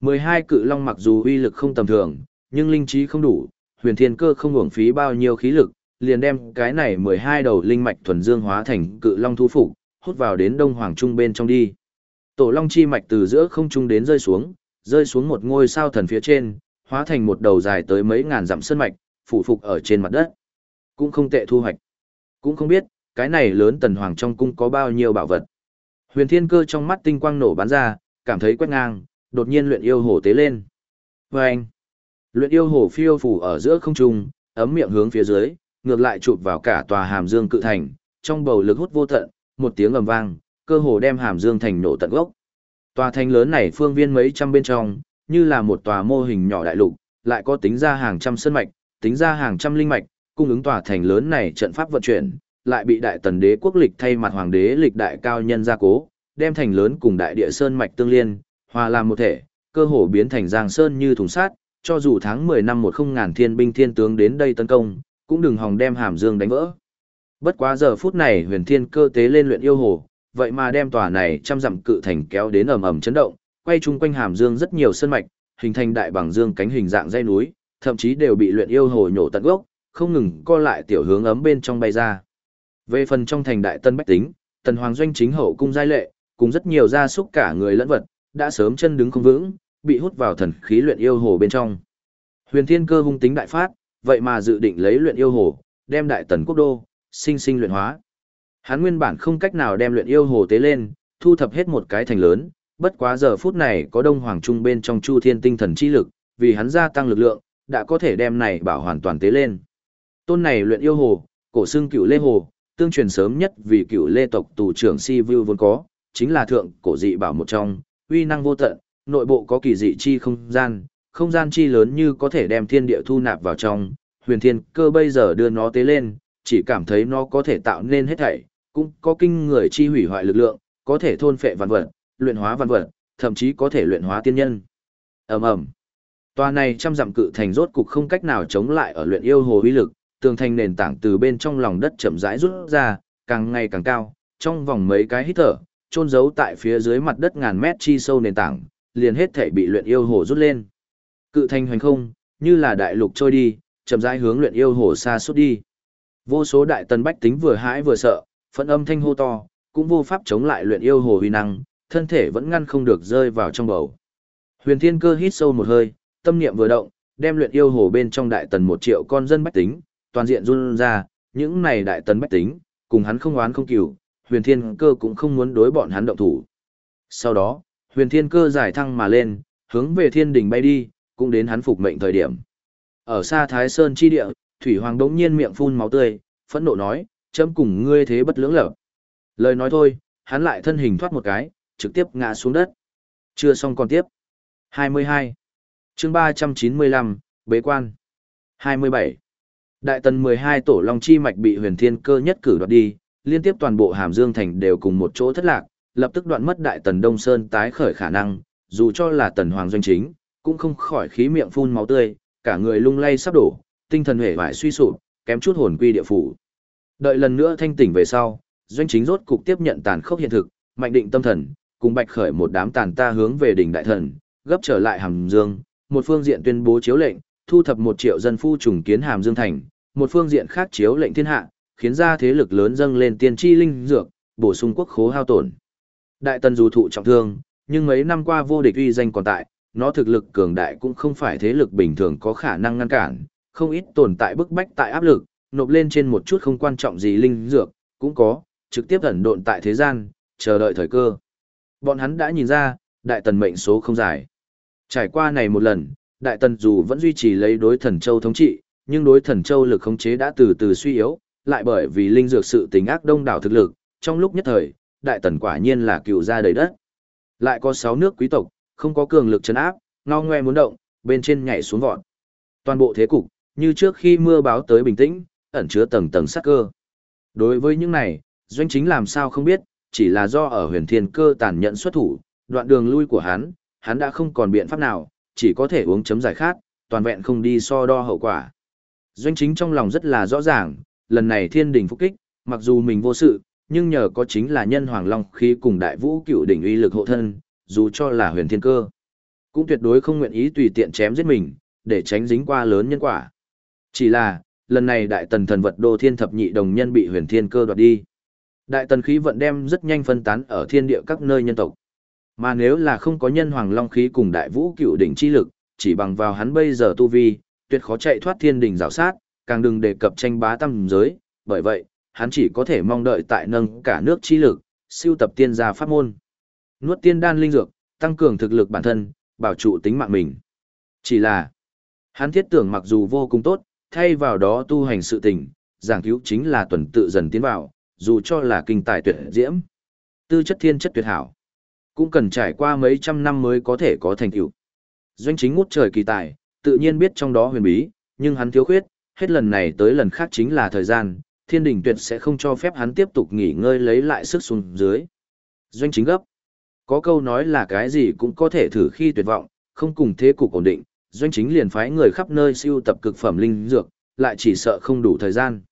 12 cự long mặc dù uy lực không tầm thường, nhưng linh trí không đủ, huyền thiên cơ không uổng phí bao nhiêu khí lực, liền đem cái này 12 đầu linh mạch thuần dương hóa thành cự long thu phục, hút vào đến đông hoàng trung bên trong đi. Tổ long chi mạch từ giữa không trung đến rơi xuống, rơi xuống một ngôi sao thần phía trên, hóa thành một đầu dài tới mấy ngàn dặm sơn mạch, phủ phục ở trên mặt đất. Cũng không tệ thu hoạch. Cũng không biết, cái này lớn tần hoàng trong cung có bao nhiêu bảo vật. Huyền thiên cơ trong mắt tinh quang nổ bắn ra, cảm thấy quét ngang, đột nhiên luyện yêu hổ tế lên. Và anh, luyện yêu hổ phiêu phủ ở giữa không trung, ấm miệng hướng phía dưới, ngược lại chụp vào cả tòa hàm dương cự thành, trong bầu lực hút vô tận, một tiếng ầm vang, cơ hồ đem hàm dương thành nổ tận gốc. Tòa thành lớn này phương viên mấy trăm bên trong, như là một tòa mô hình nhỏ đại lục, lại có tính ra hàng trăm sân mạch, tính ra hàng trăm linh mạch, cung ứng tòa thành lớn này trận pháp vận chuyển, lại bị đại tần đế quốc lịch thay mặt hoàng đế lịch đại cao nhân gia cố, đem thành lớn cùng đại địa sơn mạch tương liên, hòa làm một thể, cơ hồ biến thành giang sơn như thùng sát, cho dù tháng 10 năm một không ngàn thiên binh thiên tướng đến đây tấn công, cũng đừng hòng đem hàm dương đánh vỡ. Bất quá giờ phút này huyền thiên cơ tế lên luyện yêu hồ, vậy mà đem tòa này trăm dặm cự thành kéo đến ầm ầm chấn động, quay chung quanh hàm dương rất nhiều sơn mạch, hình thành đại bằng dương cánh hình dạng dây núi, thậm chí đều bị luyện yêu hồ nhổ tận gốc, không ngừng co lại tiểu hướng ấm bên trong bay ra. Về phần trong thành đại tân bách tính, tần hoàng doanh chính hậu cung giai lệ, cùng rất nhiều gia súc cả người lẫn vật, đã sớm chân đứng không vững, bị hút vào thần khí luyện yêu hồ bên trong. Huyền Thiên Cơ hung tính đại phát, vậy mà dự định lấy luyện yêu hồ, đem đại tần quốc đô, sinh sinh luyện hóa. Hắn nguyên bản không cách nào đem luyện yêu hồ tế lên, thu thập hết một cái thành lớn, bất quá giờ phút này có Đông Hoàng Trung bên trong Chu Thiên tinh thần chi lực, vì hắn gia tăng lực lượng, đã có thể đem này bảo hoàn toàn tế lên. Tôn này luyện yêu hồ, cổ xương cựu lê hồ, tương truyền sớm nhất vì cựu lê tộc tù trưởng Si Vu vốn có, chính là thượng cổ dị bảo một trong, uy năng vô tận, nội bộ có kỳ dị chi không gian, không gian chi lớn như có thể đem thiên địa thu nạp vào trong, huyền thiên cơ bây giờ đưa nó tế lên, chỉ cảm thấy nó có thể tạo nên hết thảy, cũng có kinh người chi hủy hoại lực lượng, có thể thôn phệ vạn vật, luyện hóa vạn vật, thậm chí có thể luyện hóa tiên nhân. Ầm ầm. Tòa này trăm dặm cự thành rốt cục không cách nào chống lại ở luyện yêu hồ uy lực, tường thành nền tảng từ bên trong lòng đất chậm rãi rút ra, càng ngày càng cao, trong vòng mấy cái hít thở, trôn giấu tại phía dưới mặt đất ngàn mét chi sâu nền tảng, liền hết thể bị luyện yêu hồ rút lên. Cự thành hoành không, như là đại lục trôi đi, chậm rãi hướng luyện yêu hồ xa suốt đi. Vô số đại tần bách tính vừa hãi vừa sợ, phẫn âm thanh hô to, cũng vô pháp chống lại luyện yêu hồ huy năng, thân thể vẫn ngăn không được rơi vào trong bầu. Huyền Thiên Cơ hít sâu một hơi, tâm niệm vừa động, đem luyện yêu hồ bên trong đại tần một triệu con dân bách tính, toàn diện run ra, những này đại tần bách tính, cùng hắn không oán không cừu, Huyền Thiên Cơ cũng không muốn đối bọn hắn động thủ. Sau đó, Huyền Thiên Cơ giải thăng mà lên, hướng về thiên đình bay đi, cũng đến hắn phục mệnh thời điểm. Ở xa Thái Sơn chi địa, Thủy Hoàng đống nhiên miệng phun máu tươi, phẫn nộ nói, chấm cùng ngươi thế bất lưỡng lập. Lời nói thôi, hắn lại thân hình thoát một cái, trực tiếp ngã xuống đất. Chưa xong còn tiếp. 22. chương 395, Bế quan. 27. Đại tần 12 tổ Long Chi Mạch bị huyền thiên cơ nhất cử đoạt đi, liên tiếp toàn bộ Hàm Dương Thành đều cùng một chỗ thất lạc, lập tức đoạn mất Đại tần Đông Sơn tái khởi khả năng, dù cho là tần hoàng doanh chính, cũng không khỏi khí miệng phun máu tươi, cả người lung lay sắp đổ, tinh thần hể vải suy sụp, kém chút hồn quy địa phủ. Đợi lần nữa thanh tỉnh về sau, doanh chính rốt cục tiếp nhận tàn khốc hiện thực, mạnh định tâm thần, cùng bạch khởi một đám tàn ta hướng về đỉnh đại thần, gấp trở lại hàm dương, một phương diện tuyên bố chiếu lệnh, thu thập một triệu dân phu trùng kiến hàm dương thành, một phương diện khác chiếu lệnh thiên hạ, khiến ra thế lực lớn dâng lên tiên tri linh dược, bổ sung quốc khố hao tổn. Đại tần dù thụ trọng thương, nhưng mấy năm qua vô địch uy danh còn tại, nó thực lực cường đại cũng không phải thế lực bình thường có khả năng ngăn cản, không ít tồn tại bức bách tại áp lực, nộp lên trên một chút không quan trọng gì linh dược, cũng có, trực tiếp ẩn độn tại thế gian, chờ đợi thời cơ. Bọn hắn đã nhìn ra, đại tần mệnh số không dài. Trải qua này một lần, đại tần dù vẫn duy trì lấy đối thần châu thống trị, nhưng đối thần châu lực khống chế đã từ từ suy yếu, lại bởi vì linh dược sự tình ác đông đảo thực lực, trong lúc nhất thời, đại tần quả nhiên là cựu gia đầy đất. Lại có 6 nước quý tộc, không có cường lực chấn áp, ngao ngoe muốn động, bên trên nhảy xuống vọt. Toàn bộ thế cục, như trước khi mưa báo tới bình tĩnh, ẩn chứa tầng tầng sát cơ. Đối với những này, doanh chính làm sao không biết, chỉ là do ở huyền thiên cơ tàn nhận xuất thủ, đoạn đường lui của hắn, hắn đã không còn biện pháp nào, chỉ có thể uống chấm giải khát, toàn vẹn không đi so đo hậu quả. Doanh chính trong lòng rất là rõ ràng, lần này thiên đình phục kích, mặc dù mình vô sự, nhưng nhờ có chính là nhân hoàng long khí cùng đại vũ cựu đỉnh uy lực hộ thân, dù cho là huyền thiên cơ. Cũng tuyệt đối không nguyện ý tùy tiện chém giết mình, để tránh dính qua lớn nhân quả. Chỉ là, lần này đại tần thần vật đô thiên thập nhị đồng nhân bị huyền thiên cơ đoạt đi. Đại tần khí vận đem rất nhanh phân tán ở thiên địa các nơi nhân tộc. Mà nếu là không có nhân hoàng long khí cùng đại vũ cựu đỉnh chi lực, chỉ bằng vào hắn bây giờ tu vi, tuyệt khó chạy thoát thiên đỉnh rào sát, càng đừng đề cập tranh bá tam giới, bởi vậy, hắn chỉ có thể mong đợi tại nâng cả nước chi lực, siêu tập tiên gia pháp môn. Nuốt tiên đan linh dược, tăng cường thực lực bản thân, bảo trụ tính mạng mình. Chỉ là, hắn thiết tưởng mặc dù vô cùng tốt, thay vào đó tu hành sự tình, giảng cứu chính là tuần tự dần tiến vào, dù cho là kinh tài tuyệt diễm. Tư chất thiên chất tuyệt hảo, cũng cần trải qua mấy trăm năm mới có thể có thành tựu. Doanh chính ngút trời kỳ tài, tự nhiên biết trong đó huyền bí, nhưng hắn thiếu khuyết, hết lần này tới lần khác chính là thời gian, thiên đình tuyệt sẽ không cho phép hắn tiếp tục nghỉ ngơi lấy lại sức xuống dưới. Doanh chính gấp. Có câu nói là cái gì cũng có thể thử khi tuyệt vọng, không cùng thế cục ổn định, doanh chính liền phái người khắp nơi siêu tập cực phẩm linh dược, lại chỉ sợ không đủ thời gian.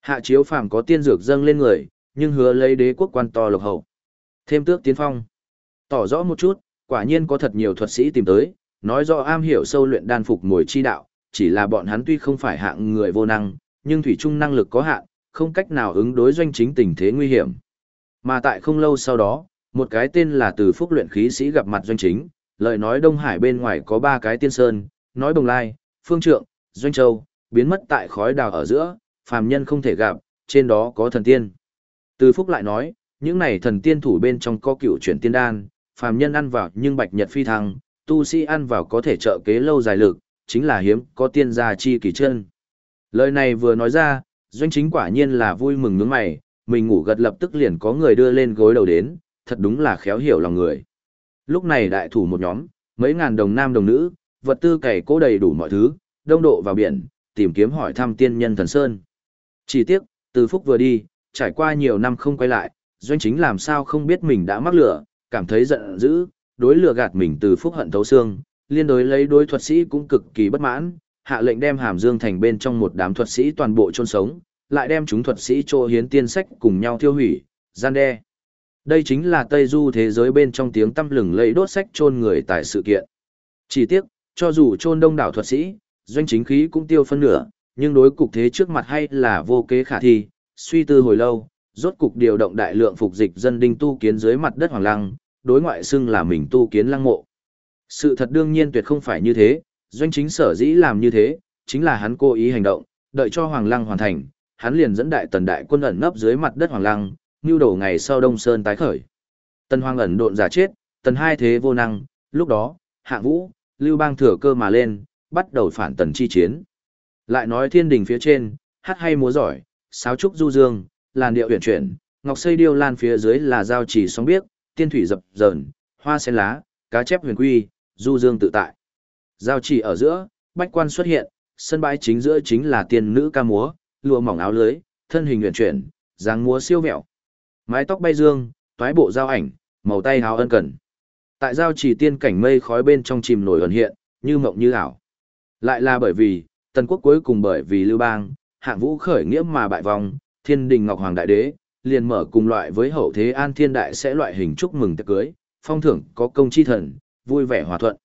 Hạ chiếu phàm có tiên dược dâng lên người, nhưng hứa lấy đế quốc quan to lộc hậu. Thêm tước tiến phong. Tỏ rõ một chút, quả nhiên có thật nhiều thuật sĩ tìm tới, nói rõ am hiểu sâu luyện đan phục mồi chi đạo, chỉ là bọn hắn tuy không phải hạng người vô năng, nhưng thủy chung năng lực có hạn, không cách nào ứng đối doanh chính tình thế nguy hiểm. Mà tại không lâu sau đó, một cái tên là Từ Phúc luyện khí sĩ gặp mặt doanh chính, lời nói Đông Hải bên ngoài có ba cái tiên sơn, nói Đồng Lai, Phương Trượng, Doanh Châu, biến mất tại khói đào ở giữa, phàm nhân không thể gặp, trên đó có thần tiên. Từ Phúc lại nói, những này thần tiên thủ bên trong có cựu chuyển tiên đan, phàm nhân ăn vào nhưng bạch nhật phi thăng, tu sĩ ăn vào có thể trợ kế lâu dài lực, chính là hiếm có tiên gia chi kỳ chân. Lời này vừa nói ra, doanh chính quả nhiên là vui mừng nhướng mày, mình ngủ gật lập tức liền có người đưa lên gối đầu đến, thật đúng là khéo hiểu lòng người. Lúc này đại thủ một nhóm, mấy ngàn đồng nam đồng nữ, vật tư cày cố đầy đủ mọi thứ, đông độ vào biển, tìm kiếm hỏi thăm tiên nhân thần sơn. Chỉ tiếc, từ phúc vừa đi, trải qua nhiều năm không quay lại, doanh chính làm sao không biết mình đã mắc lửa, cảm thấy giận dữ, đối lừa gạt mình từ phúc hận thấu xương, liên đối lấy đối thuật sĩ cũng cực kỳ bất mãn, hạ lệnh đem Hàm Dương thành bên trong một đám thuật sĩ toàn bộ chôn sống, lại đem chúng thuật sĩ cho hiến tiên sách cùng nhau tiêu hủy, gian đe. Đây chính là Tây Du thế giới bên trong tiếng tâm lừng lẫy đốt sách chôn người tại sự kiện. Chỉ tiếc, cho dù chôn đông đảo thuật sĩ, doanh chính khí cũng tiêu phân nửa, nhưng đối cục thế trước mặt hay là vô kế khả thi, suy tư hồi lâu, rốt cục điều động đại lượng phục dịch dân đinh tu kiến dưới mặt đất hoàng lăng, đối ngoại xưng là mình tu kiến lăng mộ. Sự thật đương nhiên tuyệt không phải như thế, doanh chính sở dĩ làm như thế, chính là hắn cố ý hành động, đợi cho hoàng lăng hoàn thành, hắn liền dẫn đại tần đại quân ẩn nấp dưới mặt đất hoàng lăng, nưu đổ ngày sau Đông Sơn tái khởi. Tần Hoàng ẩn độn giả chết, tần hai thế vô năng, lúc đó, Hạng Vũ, Lưu Bang thừa cơ mà lên, bắt đầu phản tần chi chiến. Lại nói thiên đình phía trên, hát hay múa giỏi, sáo trúc du dương, làn điệu huyền chuyển, ngọc xây điêu lan phía dưới là giao chỉ sóng biếc, tiên thủy dập dờn, hoa sen lá, cá chép huyền quy, du dương tự tại. Giao chỉ ở giữa, bách quan xuất hiện, sân bãi chính giữa chính là tiên nữ ca múa, lụa mỏng áo lưới, thân hình uyển chuyển, dáng múa siêu vẹo, Mái tóc bay dương, toái bộ giao ảnh, màu tay hào ân cần. Tại giao chỉ tiên cảnh mây khói bên trong chìm nổi ẩn hiện, như mộng như ảo. Lại là bởi vì, tần quốc cuối cùng bởi vì lưu bang, hạng vũ khởi nghĩa mà bại vong, thiên đình ngọc hoàng đại đế, liền mở cùng loại với hậu thế an thiên đại sẽ loại hình chúc mừng tiệc cưới, phong thưởng có công chi thần, vui vẻ hòa thuận.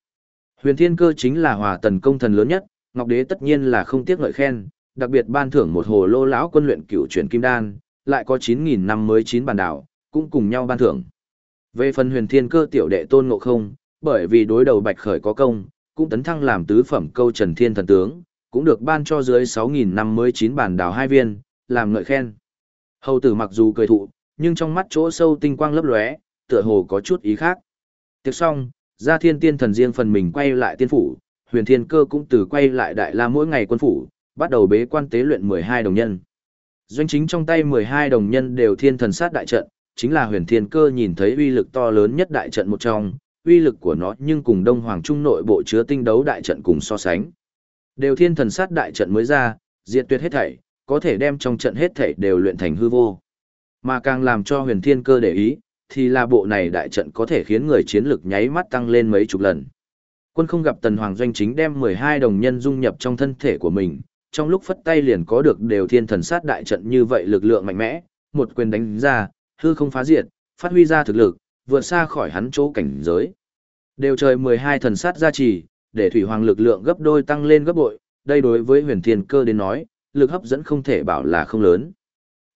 Huyền thiên cơ chính là hòa tần công thần lớn nhất, ngọc đế tất nhiên là không tiếc ngợi khen, đặc biệt ban thưởng một hồ lô lão quân luyện cửu chuyển kim đan, lại có 9.000 năm mới chín bản đảo, cũng cùng nhau ban thưởng. Về phần huyền thiên cơ tiểu đệ tôn ngộ không, bởi vì đối đầu bạch khởi có công, cũng tấn thăng làm tứ phẩm câu trần thiên thần tướng, cũng được ban cho dưới 6.000 năm mới chín bản đảo hai viên, làm ngợi khen. Hầu tử mặc dù cười thụ, nhưng trong mắt chỗ sâu tinh quang lấp lóe, tựa hồ có chút ý khác. Tiếp xong, gia thiên tiên thần riêng phần mình quay lại tiên phủ, huyền thiên cơ cũng từ quay lại đại la mỗi ngày quân phủ, bắt đầu bế quan tế luyện 12 đồng nhân. Doanh chính trong tay 12 đồng nhân đều thiên thần sát đại trận, chính là huyền thiên cơ nhìn thấy uy lực to lớn nhất đại trận một trong, uy lực của nó nhưng cùng đông hoàng trung nội bộ chứa tinh đấu đại trận cùng so sánh. Đều thiên thần sát đại trận mới ra, diệt tuyệt hết thảy, có thể đem trong trận hết thảy đều luyện thành hư vô. Mà càng làm cho huyền thiên cơ để ý, thì là bộ này đại trận có thể khiến người chiến lực nháy mắt tăng lên mấy chục lần. Quân không gặp tần hoàng doanh chính đem 12 đồng nhân dung nhập trong thân thể của mình, trong lúc phất tay liền có được đều thiên thần sát đại trận như vậy lực lượng mạnh mẽ, một quyền đánh ra, hư không phá diệt, phát huy ra thực lực, vượt xa khỏi hắn chỗ cảnh giới. Đều trời 12 thần sát gia trì, để thủy hoàng lực lượng gấp đôi tăng lên gấp bội, đây đối với huyền thiên cơ đến nói, lực hấp dẫn không thể bảo là không lớn.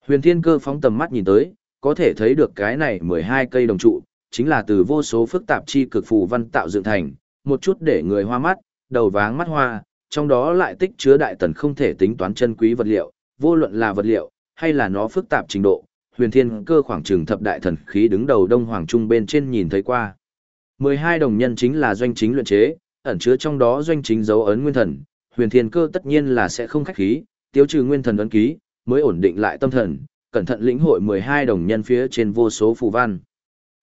Huyền thiên cơ phóng tầm mắt nhìn tới, có thể thấy được cái này 12 cây đồng trụ, chính là từ vô số phức tạp chi cực phù văn tạo dựng thành, một chút để người hoa mắt, đầu váng mắt hoa, trong đó lại tích chứa đại tần không thể tính toán chân quý vật liệu, vô luận là vật liệu, hay là nó phức tạp trình độ, huyền thiên cơ khoảng trường thập đại thần khí đứng đầu đông hoàng trung bên trên nhìn thấy qua. 12 đồng nhân chính là doanh chính luyện chế, ẩn chứa trong đó doanh chính dấu ấn nguyên thần, huyền thiên cơ tất nhiên là sẽ không khách khí, tiêu trừ nguyên thần ấn ký, mới ổn định lại tâm thần, cẩn thận lĩnh hội 12 đồng nhân phía trên vô số phù văn.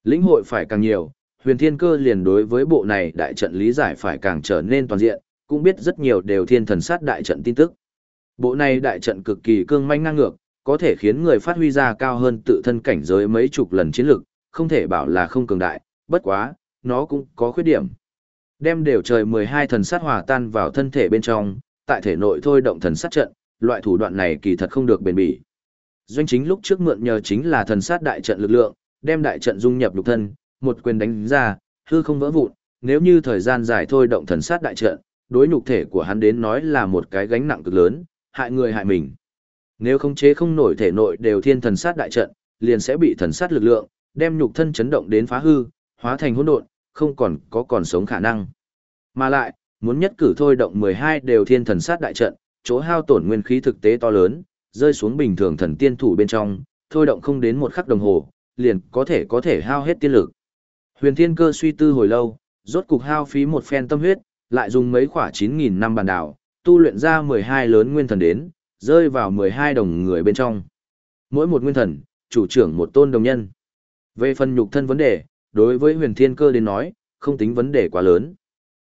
Lĩnh hội phải càng nhiều, huyền thiên cơ liền đối với bộ này đại trận lý giải phải càng trở nên toàn diện, cũng biết rất nhiều đều thiên thần sát đại trận tin tức. Bộ này đại trận cực kỳ cương manh ngang ngược, có thể khiến người phát huy ra cao hơn tự thân cảnh giới mấy chục lần chiến lực, không thể bảo là không cường đại, bất quá, nó cũng có khuyết điểm. Đem đều trời 12 thần sát hòa tan vào thân thể bên trong, tại thể nội thôi động thần sát trận, loại thủ đoạn này kỳ thật không được bền bỉ. Doanh chính lúc trước mượn nhờ chính là thần sát đại trận lực lượng, đem đại trận dung nhập lục thân, một quyền đánh ra, hư không vỡ vụn, nếu như thời gian dài thôi động thần sát đại trận, đối nhục thể của hắn đến nói là một cái gánh nặng cực lớn, hại người hại mình. Nếu không chế không nổi thể nội đều thiên thần sát đại trận, liền sẽ bị thần sát lực lượng, đem nhục thân chấn động đến phá hư, hóa thành hỗn độn, không còn có còn sống khả năng. Mà lại, muốn nhất cử thôi động 12 đều thiên thần sát đại trận, chỗ hao tổn nguyên khí thực tế to lớn, rơi xuống bình thường thần tiên thủ bên trong, thôi động không đến một khắc đồng hồ, liền có thể có thể hao hết tiên lực. Huyền Thiên Cơ suy tư hồi lâu, rốt cục hao phí một phen tâm huyết, lại dùng mấy khỏa 9000 năm bàn đảo, tu luyện ra 12 lớn nguyên thần đến, rơi vào 12 đồng người bên trong. Mỗi một nguyên thần, chủ trưởng một tôn đồng nhân. Về phần nhục thân vấn đề, đối với huyền thiên cơ đến nói, không tính vấn đề quá lớn.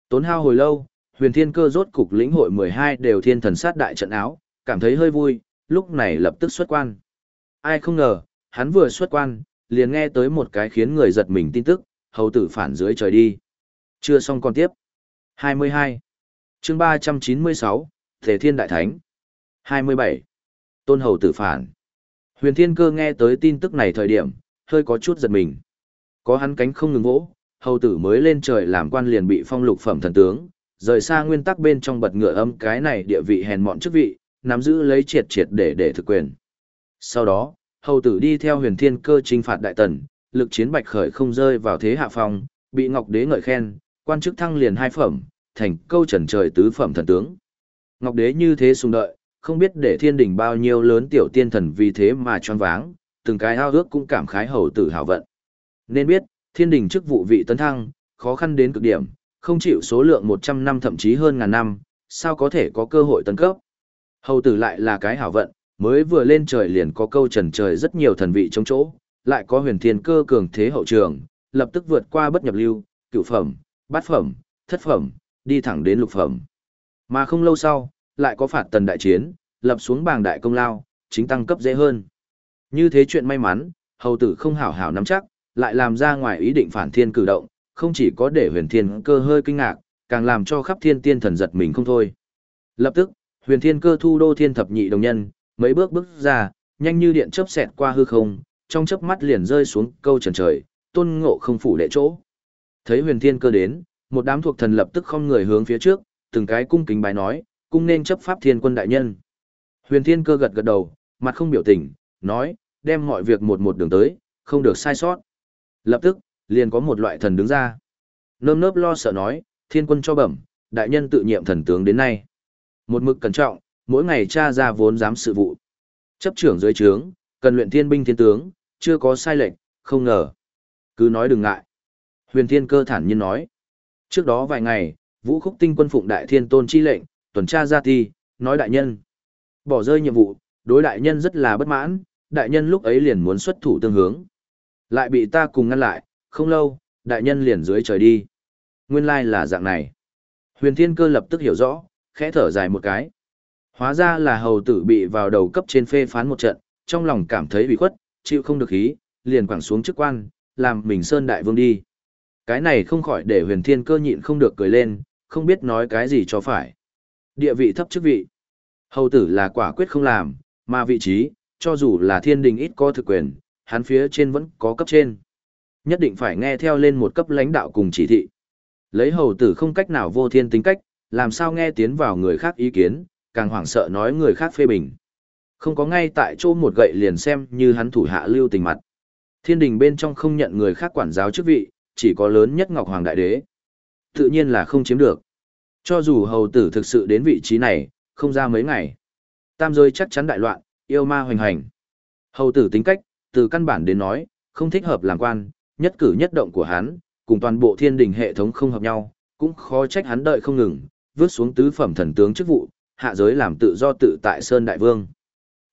Tốn hao hồi lâu, huyền thiên cơ rốt cục lĩnh hội 12 đều thiên thần sát đại trận áo, cảm thấy hơi vui, lúc này lập tức xuất quan. Ai không ngờ, hắn vừa xuất quan, liền nghe tới một cái khiến người giật mình tin tức, hầu tử phản dưới trời đi. Chưa xong còn tiếp. 22. chương 396, Thể Thiên Đại Thánh. 27. Tôn hầu tử phản. Huyền Thiên Cơ nghe tới tin tức này thời điểm, hơi có chút giật mình. Có hắn cánh không ngừng vỗ, hầu tử mới lên trời làm quan liền bị phong lục phẩm thần tướng, rời xa nguyên tắc bên trong bật ngựa âm cái này địa vị hèn mọn chức vị, nắm giữ lấy triệt triệt để để thực quyền. Sau đó, hầu tử đi theo huyền thiên cơ trinh phạt đại tần, lực chiến bạch khởi không rơi vào thế hạ phong, bị ngọc đế ngợi khen, quan chức thăng liền hai phẩm, thành câu trần trời tứ phẩm thần tướng. Ngọc đế như thế sung đợi, không biết để thiên đình bao nhiêu lớn tiểu tiên thần vì thế mà choáng váng, từng cái ao ước cũng cảm khái hầu tử hào vận. Nên biết, thiên đình chức vụ vị tấn thăng, khó khăn đến cực điểm, không chịu số lượng 100 năm thậm chí hơn ngàn năm, sao có thể có cơ hội tấn cấp. Hầu tử lại là cái hảo vận, mới vừa lên trời liền có câu trần trời rất nhiều thần vị trong chỗ, lại có huyền thiên cơ cường thế hậu trường, lập tức vượt qua bất nhập lưu, cửu phẩm, bát phẩm, thất phẩm, đi thẳng đến lục phẩm. Mà không lâu sau, lại có phạt tần đại chiến, lập xuống bảng đại công lao, chính tăng cấp dễ hơn. Như thế chuyện may mắn, hầu tử không hảo hảo nắm chắc, lại làm ra ngoài ý định phản thiên cử động, không chỉ có để huyền thiên cơ hơi kinh ngạc, càng làm cho khắp thiên tiên thần giật mình không thôi. Lập tức, huyền thiên cơ thu đô thiên thập nhị đồng nhân, mấy bước bước ra, nhanh như điện chớp xẹt qua hư không, trong chớp mắt liền rơi xuống câu trần trời, tôn ngộ không phủ đệ chỗ. Thấy huyền thiên cơ đến, một đám thuộc thần lập tức không người hướng phía trước, từng cái cung kính bài nói, cung nên chấp pháp thiên quân đại nhân. Huyền thiên cơ gật gật đầu, mặt không biểu tình, nói, đem mọi việc một một đường tới, không được sai sót. Lập tức, liền có một loại thần đứng ra. Nơm nớp lo sợ nói, thiên quân cho bẩm, đại nhân tự nhiệm thần tướng đến nay. Một mực cẩn trọng, mỗi ngày tra ra vốn giám sự vụ. Chấp trưởng dưới trướng, cần luyện thiên binh thiên tướng, chưa có sai lệch, không ngờ. Cứ nói đừng ngại. Huyền thiên cơ thản nhiên nói. Trước đó vài ngày, vũ khúc tinh quân phụng đại thiên tôn chi lệnh, tuần tra ra ti, nói đại nhân. Bỏ rơi nhiệm vụ, đối đại nhân rất là bất mãn, đại nhân lúc ấy liền muốn xuất thủ tương hướng. Lại bị ta cùng ngăn lại, không lâu, đại nhân liền dưới trời đi. Nguyên lai là dạng này. Huyền thiên cơ lập tức hiểu rõ, khẽ thở dài một cái. Hóa ra là hầu tử bị vào đầu cấp trên phê phán một trận, trong lòng cảm thấy bị khuất, chịu không được khí, liền quẳng xuống chức quan, làm mình sơn đại vương đi. Cái này không khỏi để huyền thiên cơ nhịn không được cười lên, không biết nói cái gì cho phải. Địa vị thấp chức vị. Hầu tử là quả quyết không làm, mà vị trí, cho dù là thiên đình ít có thực quyền, hắn phía trên vẫn có cấp trên. Nhất định phải nghe theo lên một cấp lãnh đạo cùng chỉ thị. Lấy hầu tử không cách nào vô thiên tính cách, làm sao nghe tiến vào người khác ý kiến, càng hoảng sợ nói người khác phê bình. Không có ngay tại chỗ một gậy liền xem như hắn thủ hạ lưu tình mặt. Thiên đình bên trong không nhận người khác quản giáo chức vị, chỉ có lớn nhất Ngọc Hoàng Đại Đế. Tự nhiên là không chiếm được. Cho dù hầu tử thực sự đến vị trí này, không ra mấy ngày. Tam giới chắc chắn đại loạn, yêu ma hoành hành. Hầu tử tính cách, từ căn bản đến nói, không thích hợp làm quan, nhất cử nhất động của hắn, cùng toàn bộ thiên đình hệ thống không hợp nhau, cũng khó trách hắn đợi không ngừng, vứt xuống tứ phẩm thần tướng chức vụ, hạ giới làm tự do tự tại Sơn Đại Vương.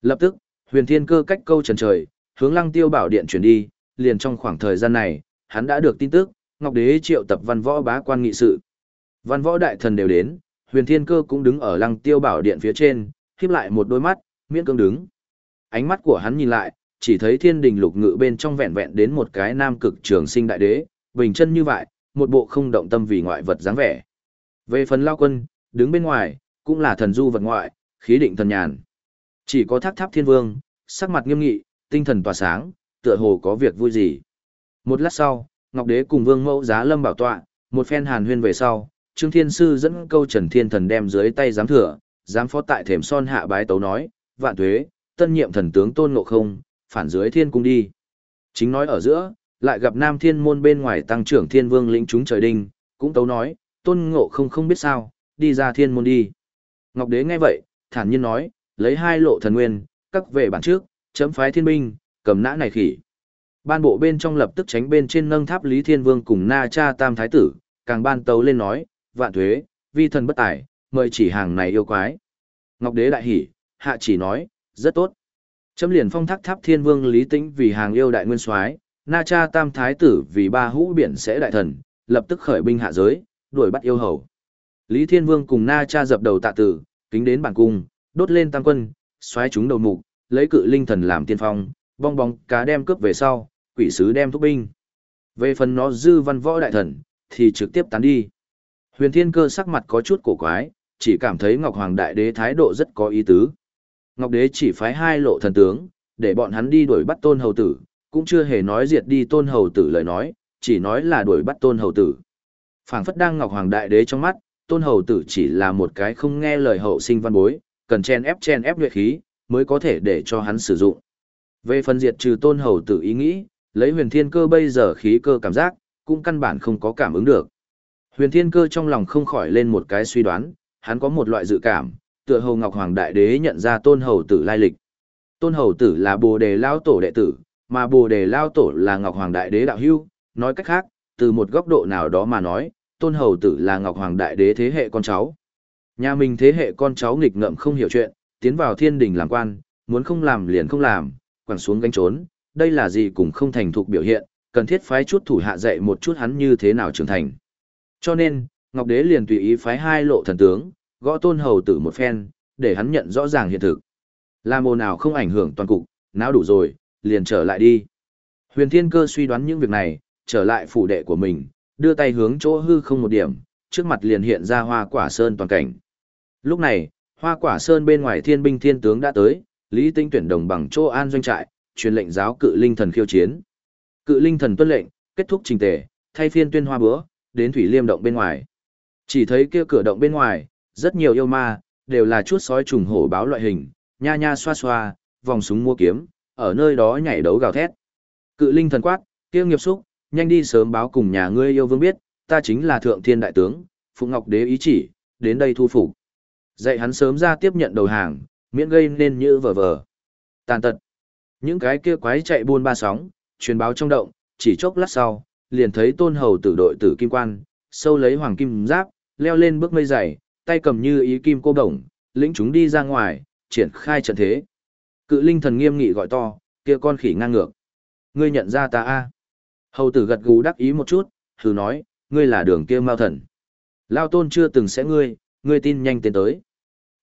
Lập tức, huyền thiên cơ cách câu trần trời, hướng lăng tiêu bảo điện chuyển đi, liền trong khoảng thời gian này, hắn đã được tin tức, Ngọc Đế triệu tập văn võ bá quan nghị sự. Văn võ đại thần đều đến, huyền thiên cơ cũng đứng ở lăng tiêu bảo điện phía trên, khiếp lại một đôi mắt, miễn cưỡng đứng. Ánh mắt của hắn nhìn lại, chỉ thấy thiên đình lục ngự bên trong vẹn vẹn đến một cái nam cực trường sinh đại đế, bình chân như vậy, một bộ không động tâm vì ngoại vật dáng vẻ. Về phần lao quân, đứng bên ngoài, cũng là thần du vật ngoại, khí định thần nhàn. Chỉ có thác tháp thiên vương, sắc mặt nghiêm nghị, tinh thần tỏa sáng, tựa hồ có việc vui gì. Một lát sau, Ngọc Đế cùng vương mẫu giá lâm bảo tọa, một phen hàn huyên về sau, Trương Thiên Sư dẫn câu Trần Thiên Thần đem dưới tay giám thừa, giám phó tại thềm son hạ bái tấu nói, vạn tuế, tân nhiệm thần tướng tôn ngộ không, phản dưới thiên cung đi. Chính nói ở giữa, lại gặp nam thiên môn bên ngoài tăng trưởng thiên vương lĩnh chúng trời đinh, cũng tấu nói, tôn ngộ không không biết sao, đi ra thiên môn đi. Ngọc Đế nghe vậy, thản nhiên nói, lấy hai lộ thần nguyên, các về bản trước, chấm phái thiên binh, cầm nã này khỉ. Ban bộ bên trong lập tức tránh bên trên nâng tháp Lý Thiên Vương cùng Na Cha Tam Thái Tử, càng ban tấu lên nói, vạn thuế, vi thần bất tài, mời chỉ hàng này yêu quái. Ngọc Đế đại hỉ, hạ chỉ nói, rất tốt. Chấm liền phong thác tháp Thiên Vương Lý Tĩnh vì hàng yêu đại nguyên soái, Na Cha Tam Thái Tử vì ba hũ biển sẽ đại thần, lập tức khởi binh hạ giới, đuổi bắt yêu hầu. Lý Thiên Vương cùng Na Cha dập đầu tạ tử, kính đến bản cung, đốt lên tăng quân, xoáy chúng đầu mục, lấy cự linh thần làm tiên phong, bong bóng cá đem cướp về sau, quỷ sứ đem thúc binh. Về phần nó dư văn võ đại thần, thì trực tiếp tán đi. Huyền Thiên Cơ sắc mặt có chút cổ quái, chỉ cảm thấy Ngọc Hoàng Đại Đế thái độ rất có ý tứ. Ngọc Đế chỉ phái hai lộ thần tướng, để bọn hắn đi đuổi bắt tôn hầu tử, cũng chưa hề nói diệt đi tôn hầu tử lời nói, chỉ nói là đuổi bắt tôn hầu tử phảng phất đang Ngọc Hoàng Đại Đế trong mắt, tôn hầu tử chỉ là một cái không nghe lời hậu sinh văn bối, cần chen ép chen ép luyện khí, mới có thể để cho hắn sử dụng. Về phần diệt trừ tôn hầu tử ý nghĩ, lấy huyền thiên cơ bây giờ khí cơ cảm giác, cũng căn bản không có cảm ứng được. Huyền thiên cơ trong lòng không khỏi lên một cái suy đoán, hắn có một loại dự cảm, tựa hồ Ngọc Hoàng Đại Đế nhận ra tôn hầu tử lai lịch. Tôn hầu tử là bồ đề lao tổ đệ tử, mà bồ đề lao tổ là Ngọc Hoàng Đại Đế đạo hưu, nói cách khác, từ một góc độ nào đó mà nói, tôn hầu tử là Ngọc Hoàng Đại Đế thế hệ con cháu. Nhà mình thế hệ con cháu nghịch ngợm không hiểu chuyện, tiến vào thiên đình làm quan, muốn không làm liền không làm, quẳng xuống gánh trốn, đây là gì cũng không thành thục biểu hiện, cần thiết phái chút thủ hạ dạy một chút hắn như thế nào trưởng thành. Cho nên, Ngọc Đế liền tùy ý phái hai lộ thần tướng, gõ tôn hầu tử một phen, để hắn nhận rõ ràng hiện thực. Làm ồn nào không ảnh hưởng toàn cục, não đủ rồi, liền trở lại đi. Huyền Thiên Cơ suy đoán những việc này, trở lại phủ đệ của mình, đưa tay hướng chỗ hư không một điểm, trước mặt liền hiện ra hoa quả sơn toàn cảnh. Lúc này, hoa quả sơn bên ngoài thiên binh thiên tướng đã tới, Lý Tinh tuyển đồng bằng chỗ an doanh trại, truyền lệnh giáo cự linh thần khiêu chiến. Cự linh thần tuân lệnh, kết thúc trình tề, thay phiên tuyên hoa bữa, đến thủy liêm động bên ngoài. Chỉ thấy kia cửa động bên ngoài, rất nhiều yêu ma, đều là chút sói trùng hổ báo loại hình, nha nha xoa xoa, vòng súng mua kiếm, ở nơi đó nhảy đấu gào thét. Cự linh thần quát, kia nghiệp xúc, nhanh đi sớm báo cùng nhà ngươi yêu vương biết, ta chính là thượng thiên đại tướng, Phụng Ngọc Đế ý chỉ, đến đây thu phục. Dạy hắn sớm ra tiếp nhận đầu hàng, miễn gây nên như vờ vờ. Tàn tật. Những cái kia quái chạy buôn ba sóng, truyền báo trong động, chỉ chốc lát sau, liền thấy tôn hầu tử đội tử kim quan, sâu lấy hoàng kim giáp, leo lên bước mây dày, tay cầm như ý kim cô đồng, lĩnh chúng đi ra ngoài, triển khai trận thế. Cự linh thần nghiêm nghị gọi to, kia con khỉ ngang ngược. Ngươi nhận ra ta a? Hầu tử gật gù đắc ý một chút, thử nói, ngươi là đường kia mao thần. Lao tôn chưa từng sẽ ngươi, ngươi tin nhanh tiến tới.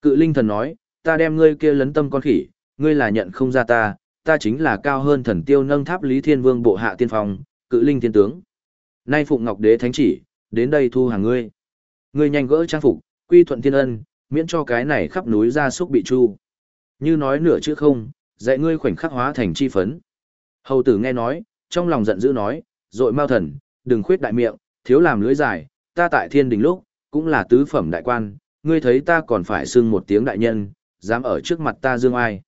Cự linh thần nói, ta đem ngươi kia lấn tâm con khỉ, ngươi là nhận không ra ta, ta chính là cao hơn thần tiêu nâng tháp Lý Thiên Vương bộ hạ tiên phong, cự linh thiên tướng. Nay Phụng Ngọc Đế Thánh chỉ, đến đây thu hàng ngươi. Ngươi nhanh gỡ trang phục, quy thuận thiên ân, miễn cho cái này khắp núi ra súc bị chu. Như nói nửa chữ không, dạy ngươi khoảnh khắc hóa thành chi phấn. Hầu tử nghe nói, trong lòng giận dữ nói, dội mao thần, đừng khuyết đại miệng, thiếu làm lưới dài, ta tại thiên đình lúc, cũng là tứ phẩm đại quan, ngươi thấy ta còn phải xưng một tiếng đại nhân, dám ở trước mặt ta dương ai.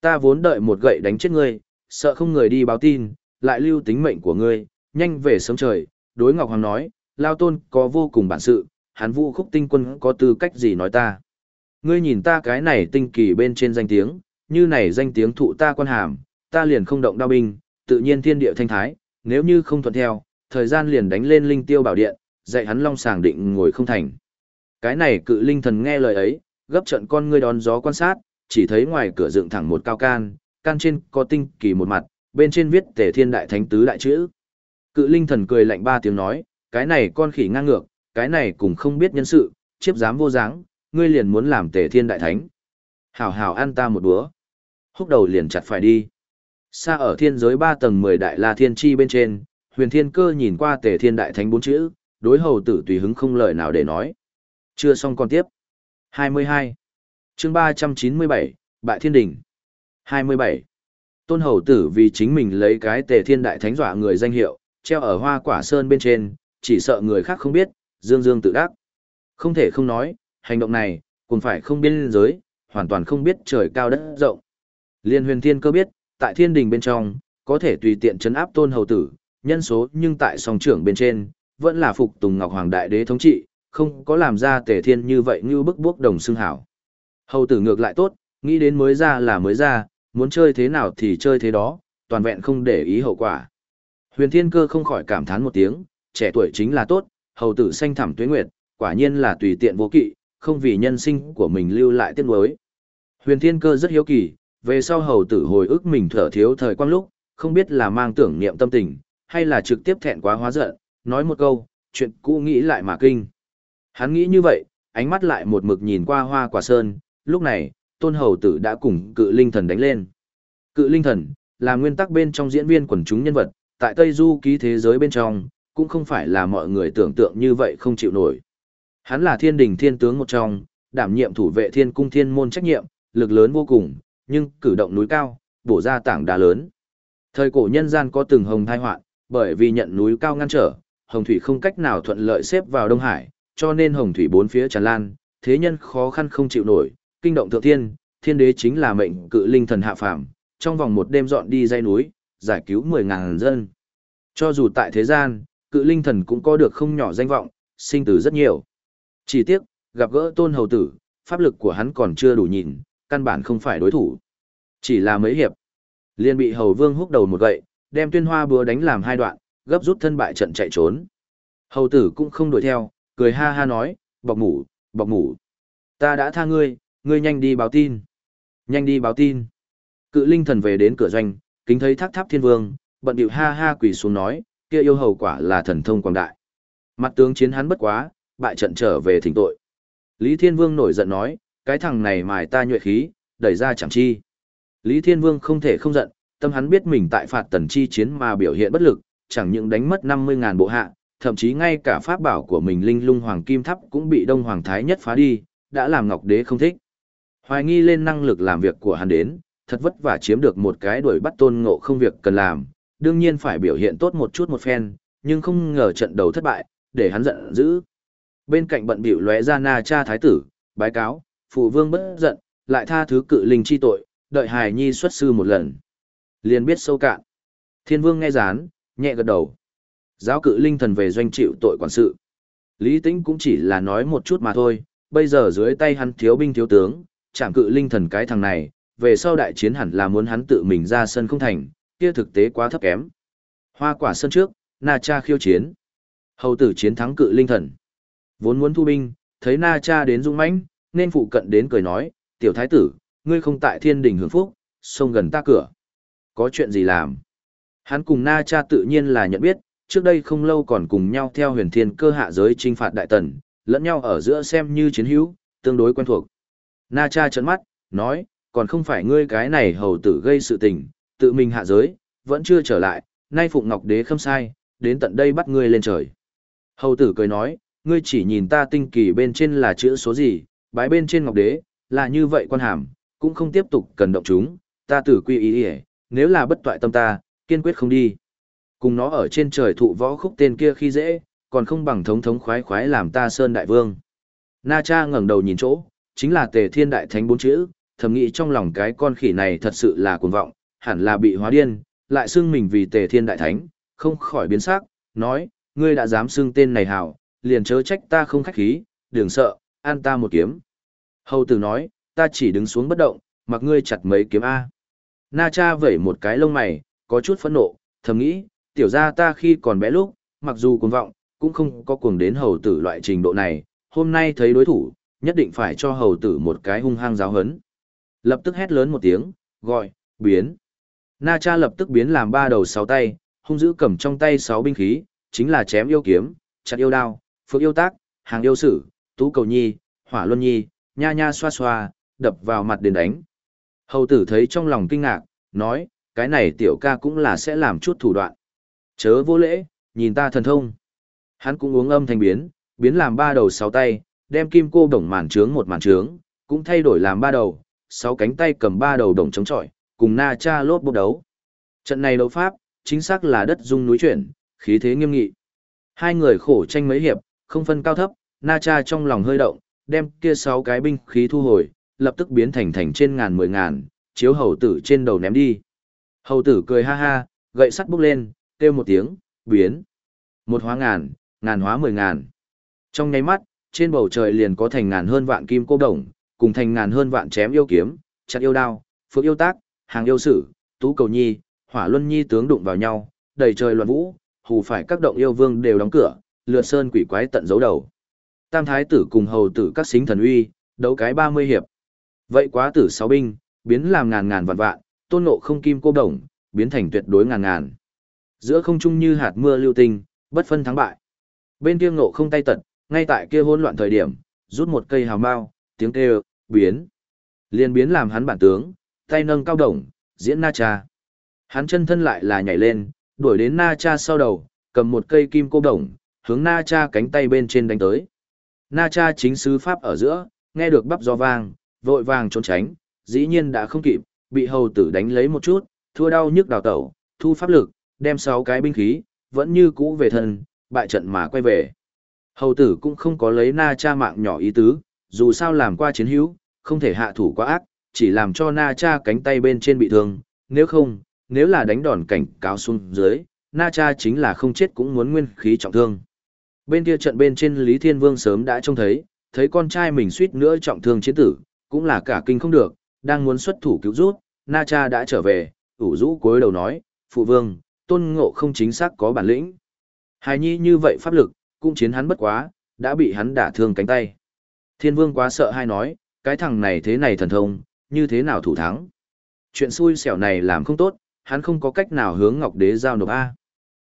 Ta vốn đợi một gậy đánh chết ngươi, sợ không người đi báo tin, lại lưu tính mệnh của ngươi, nhanh về sớm trời, đối Ngọc Hoàng nói, Lao Tôn có vô cùng bản sự, hắn vũ khúc tinh quân có tư cách gì nói ta. Ngươi nhìn ta cái này tinh kỳ bên trên danh tiếng, như này danh tiếng thụ ta quan hàm, ta liền không động đao binh, tự nhiên thiên địa thanh thái, nếu như không thuận theo, thời gian liền đánh lên linh tiêu bảo điện, dạy hắn long sàng định ngồi không thành. Cái này cự linh thần nghe lời ấy, gấp trận con ngươi đón gió quan sát, chỉ thấy ngoài cửa dựng thẳng một cao can, can trên có tinh kỳ một mặt, bên trên viết tề thiên đại thánh tứ đại chữ. Cự linh thần cười lạnh ba tiếng nói, cái này con khỉ ngang ngược, cái này cũng không biết nhân sự, chiếp dám vô dáng, ngươi liền muốn làm tề thiên đại thánh. Hảo hảo ăn ta một búa. Húc đầu liền chặt phải đi. Xa ở thiên giới ba tầng mười đại la thiên chi bên trên, huyền thiên cơ nhìn qua tề thiên đại thánh bốn chữ, đối hầu tử tùy hứng không lời nào để nói. Chưa xong còn tiếp. 22. chương 397, Bại Thiên Đình. 27. Tôn hầu tử vì chính mình lấy cái tề thiên đại thánh dọa người danh hiệu, treo ở hoa quả sơn bên trên, chỉ sợ người khác không biết, dương dương tự đắc. Không thể không nói, hành động này, cũng phải không biên giới, hoàn toàn không biết trời cao đất rộng. Liên huyền thiên cơ biết, tại thiên đình bên trong, có thể tùy tiện chấn áp tôn hầu tử, nhân số nhưng tại song trưởng bên trên, vẫn là phục tùng ngọc hoàng đại đế thống trị, không có làm ra tề thiên như vậy như bức bước đồng xưng hảo. Hầu tử ngược lại tốt, nghĩ đến mới ra là mới ra, muốn chơi thế nào thì chơi thế đó, toàn vẹn không để ý hậu quả. Huyền thiên cơ không khỏi cảm thán một tiếng, trẻ tuổi chính là tốt, hầu tử xanh thẳm tuế nguyệt, quả nhiên là tùy tiện vô kỵ, không vì nhân sinh của mình lưu lại tiếc nuối. Huyền thiên cơ rất hiếu kỳ, về sau hầu tử hồi ức mình thở thiếu thời quang lúc, không biết là mang tưởng niệm tâm tình, hay là trực tiếp thẹn quá hóa giận, nói một câu, chuyện cũ nghĩ lại mà kinh. Hắn nghĩ như vậy, ánh mắt lại một mực nhìn qua hoa quả sơn, lúc này, tôn hầu tử đã cùng cự linh thần đánh lên. Cự linh thần, là nguyên tắc bên trong diễn viên quần chúng nhân vật, tại Tây Du ký thế giới bên trong, cũng không phải là mọi người tưởng tượng như vậy không chịu nổi. Hắn là thiên đình thiên tướng một trong, đảm nhiệm thủ vệ thiên cung thiên môn trách nhiệm, lực lớn vô cùng, nhưng cử động núi cao, bổ ra tảng đá lớn. Thời cổ nhân gian có từng hồng thai hoạn, bởi vì nhận núi cao ngăn trở, hồng thủy không cách nào thuận lợi xếp vào Đông Hải, cho nên hồng thủy bốn phía tràn lan, thế nhân khó khăn không chịu nổi, kinh động thượng thiên, thiên đế chính là mệnh cự linh thần hạ phàm, trong vòng một đêm dọn đi dây núi, giải cứu 10.000 dân. Cho dù tại thế gian, cự linh thần cũng có được không nhỏ danh vọng, sinh tử rất nhiều. Chỉ tiếc, gặp gỡ tôn hầu tử, pháp lực của hắn còn chưa đủ nhìn, căn bản không phải đối thủ. Chỉ là mấy hiệp, liền bị hầu vương húc đầu một gậy, đem tuyên hoa búa đánh làm hai đoạn, gấp rút thân bại trận chạy trốn. Hầu tử cũng không đuổi theo, cười ha ha nói, bọc ngủ, bọc ngủ. Ta đã tha ngươi, ngươi nhanh đi báo tin. Nhanh đi báo tin. Cự linh thần về đến cửa doanh, kính thấy thác tháp thiên vương, bận điệu ha ha quỳ xuống nói, kia yêu hầu quả là thần thông quảng đại. Mặt tướng chiến hắn bất quá, bại trận trở về thỉnh tội. Lý Thiên Vương nổi giận nói, cái thằng này mài ta nhuệ khí, đẩy ra chẳng chi. Lý Thiên Vương không thể không giận, tâm hắn biết mình tại phạt tần chi chiến mà biểu hiện bất lực, chẳng những đánh mất 50.000 bộ hạ, thậm chí ngay cả pháp bảo của mình linh lung hoàng kim thắp cũng bị đông hoàng thái nhất phá đi, đã làm ngọc đế không thích. Hoài nghi lên năng lực làm việc của hắn đến, thật vất vả chiếm được một cái đuổi bắt tôn ngộ không việc cần làm, đương nhiên phải biểu hiện tốt một chút một phen, nhưng không ngờ trận đầu thất bại, để hắn giận dữ. Bên cạnh bận biểu lóe ra na cha thái tử, bái cáo, phụ vương bất giận, lại tha thứ cự linh chi tội, đợi hài nhi xuất sư một lần. liền biết sâu cạn. Thiên vương nghe rán, nhẹ gật đầu. Giáo cự linh thần về doanh chịu tội quản sự. Lý tĩnh cũng chỉ là nói một chút mà thôi, bây giờ dưới tay hắn thiếu binh thiếu tướng, chẳng cự linh thần cái thằng này, về sau đại chiến hẳn là muốn hắn tự mình ra sân không thành, kia thực tế quá thấp kém. Hoa quả sân trước, Na Cha khiêu chiến. Hầu tử chiến thắng cự linh thần. Vốn muốn thu binh, thấy Na Cha đến dung mãnh, nên phụ cận đến cười nói, tiểu thái tử, ngươi không tại thiên đình hưởng phúc, xông gần ta cửa. Có chuyện gì làm? Hắn cùng Na Cha tự nhiên là nhận biết, trước đây không lâu còn cùng nhau theo huyền thiên cơ hạ giới trinh phạt đại tần, lẫn nhau ở giữa xem như chiến hữu, tương đối quen thuộc. Na Cha trấn mắt, nói, còn không phải ngươi cái này hầu tử gây sự tình, tự mình hạ giới, vẫn chưa trở lại, nay Phụng Ngọc Đế không sai, đến tận đây bắt ngươi lên trời. Hầu tử cười nói, ngươi chỉ nhìn ta tinh kỳ bên trên là chữ số gì, bái bên trên Ngọc Đế, là như vậy quan hàm, cũng không tiếp tục cần động chúng, ta tử quy ý ý, nếu là bất toại tâm ta, kiên quyết không đi. Cùng nó ở trên trời thụ võ khúc tên kia khi dễ, còn không bằng thống thống khoái khoái làm ta Sơn Đại Vương. Na Cha ngẩng đầu nhìn chỗ, chính là Tề Thiên Đại Thánh bốn chữ, thầm nghĩ trong lòng cái con khỉ này thật sự là cuồng vọng, hẳn là bị hóa điên, lại xưng mình vì Tề Thiên Đại Thánh, không khỏi biến sắc, nói, ngươi đã dám xưng tên này hảo, liền chớ trách ta không khách khí, đừng sợ, an ta một kiếm. Hầu tử nói, ta chỉ đứng xuống bất động, mặc ngươi chặt mấy kiếm A. Na cha vẩy một cái lông mày, có chút phẫn nộ, thầm nghĩ, tiểu ra ta khi còn bé lúc, mặc dù cuồng vọng, cũng không có cuồng đến hầu tử loại trình độ này, hôm nay thấy đối thủ, nhất định phải cho hầu tử một cái hung hăng giáo hấn. Lập tức hét lớn một tiếng, gọi, biến. Na cha lập tức biến làm ba đầu sáu tay, hung dữ cầm trong tay sáu binh khí, chính là chém yêu kiếm, chặt yêu đao, phước yêu tác, hàng yêu sử, tú cầu nhi, hỏa luân nhi, nha nha xoa xoa, đập vào mặt đến đánh. Hầu tử thấy trong lòng kinh ngạc, nói, cái này tiểu ca cũng là sẽ làm chút thủ đoạn. Chớ vô lễ, nhìn ta thần thông. Hắn cũng uống âm thành biến, biến làm ba đầu sáu tay, đem kim cô đồng màn trướng một màn trướng, cũng thay đổi làm ba đầu, sáu cánh tay cầm ba đầu đồng chống chọi, cùng na cha lốt bốc đấu. Trận này đấu pháp, chính xác là đất dung núi chuyển, khí thế nghiêm nghị. Hai người khổ tranh mấy hiệp, không phân cao thấp, na cha trong lòng hơi động, đem kia sáu cái binh khí thu hồi, lập tức biến thành thành trên ngàn mười ngàn, chiếu hầu tử trên đầu ném đi. Hầu tử cười ha ha, gậy sắt bốc lên, kêu một tiếng, biến. Một hóa ngàn, ngàn hóa mười ngàn. Trong nháy mắt, trên bầu trời liền có thành ngàn hơn vạn kim cô đồng, cùng thành ngàn hơn vạn chém yêu kiếm, chặt yêu đao, phước yêu tác, hàng yêu sử, tú cầu nhi, hỏa luân nhi tướng đụng vào nhau, đầy trời loạn vũ, hù phải các động yêu vương đều đóng cửa, lượt sơn quỷ quái tận dấu đầu. Tam thái tử cùng hầu tử các xính thần uy, đấu cái 30 hiệp. Vậy quá tử sáu binh, biến làm ngàn ngàn vạn vạn, tôn ngộ không kim cô đồng, biến thành tuyệt đối ngàn ngàn. Giữa không trung như hạt mưa lưu tinh, bất phân thắng bại. Bên kia ngộ không tay tật, ngay tại kia hỗn loạn thời điểm, rút một cây hào mao, tiếng kêu, biến. Liên biến làm hắn bản tướng, tay nâng cao đồng, diễn na cha. Hắn chân thân lại là nhảy lên, đuổi đến na cha sau đầu, cầm một cây kim cô đồng, hướng na cha cánh tay bên trên đánh tới. Na cha chính sứ pháp ở giữa, nghe được bắp gió vang, vội vàng trốn tránh, dĩ nhiên đã không kịp, bị hầu tử đánh lấy một chút, thua đau nhức đào tẩu, thu pháp lực, đem sáu cái binh khí, vẫn như cũ về thân, bại trận mà quay về. Hầu tử cũng không có lấy na cha mạng nhỏ ý tứ, dù sao làm qua chiến hữu, không thể hạ thủ quá ác, chỉ làm cho na cha cánh tay bên trên bị thương, nếu không, nếu là đánh đòn cảnh cáo xuống dưới, na cha chính là không chết cũng muốn nguyên khí trọng thương. Bên kia trận bên trên Lý Thiên Vương sớm đã trông thấy, thấy con trai mình suýt nữa trọng thương chiến tử, cũng là cả kinh không được, đang muốn xuất thủ cứu rút, Na Cha đã trở về, ủ rũ cuối đầu nói, Phụ Vương, tôn ngộ không chính xác có bản lĩnh. Hài nhi như vậy pháp lực, cũng chiến hắn bất quá, đã bị hắn đả thương cánh tay. Thiên Vương quá sợ hay nói, cái thằng này thế này thần thông, như thế nào thủ thắng. Chuyện xui xẻo này làm không tốt, hắn không có cách nào hướng Ngọc Đế giao nộp A.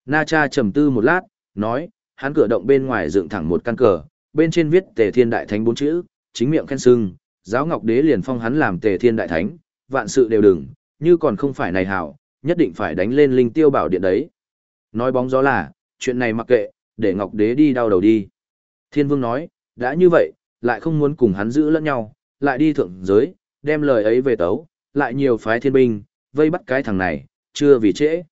Na Cha trầm tư một lát, nói, hắn cửa động bên ngoài dựng thẳng một căn cờ, bên trên viết Tề Thiên Đại Thánh bốn chữ, chính miệng khen sưng, giáo Ngọc Đế liền phong hắn làm Tề Thiên Đại Thánh, vạn sự đều đừng, như còn không phải này hảo, nhất định phải đánh lên linh tiêu bảo điện đấy. Nói bóng gió là, chuyện này mặc kệ, để Ngọc Đế đi đau đầu đi. Thiên Vương nói, đã như vậy, lại không muốn cùng hắn giữ lẫn nhau, lại đi thượng giới, đem lời ấy về tấu, lại nhiều phái thiên binh, vây bắt cái thằng này, chưa vì trễ.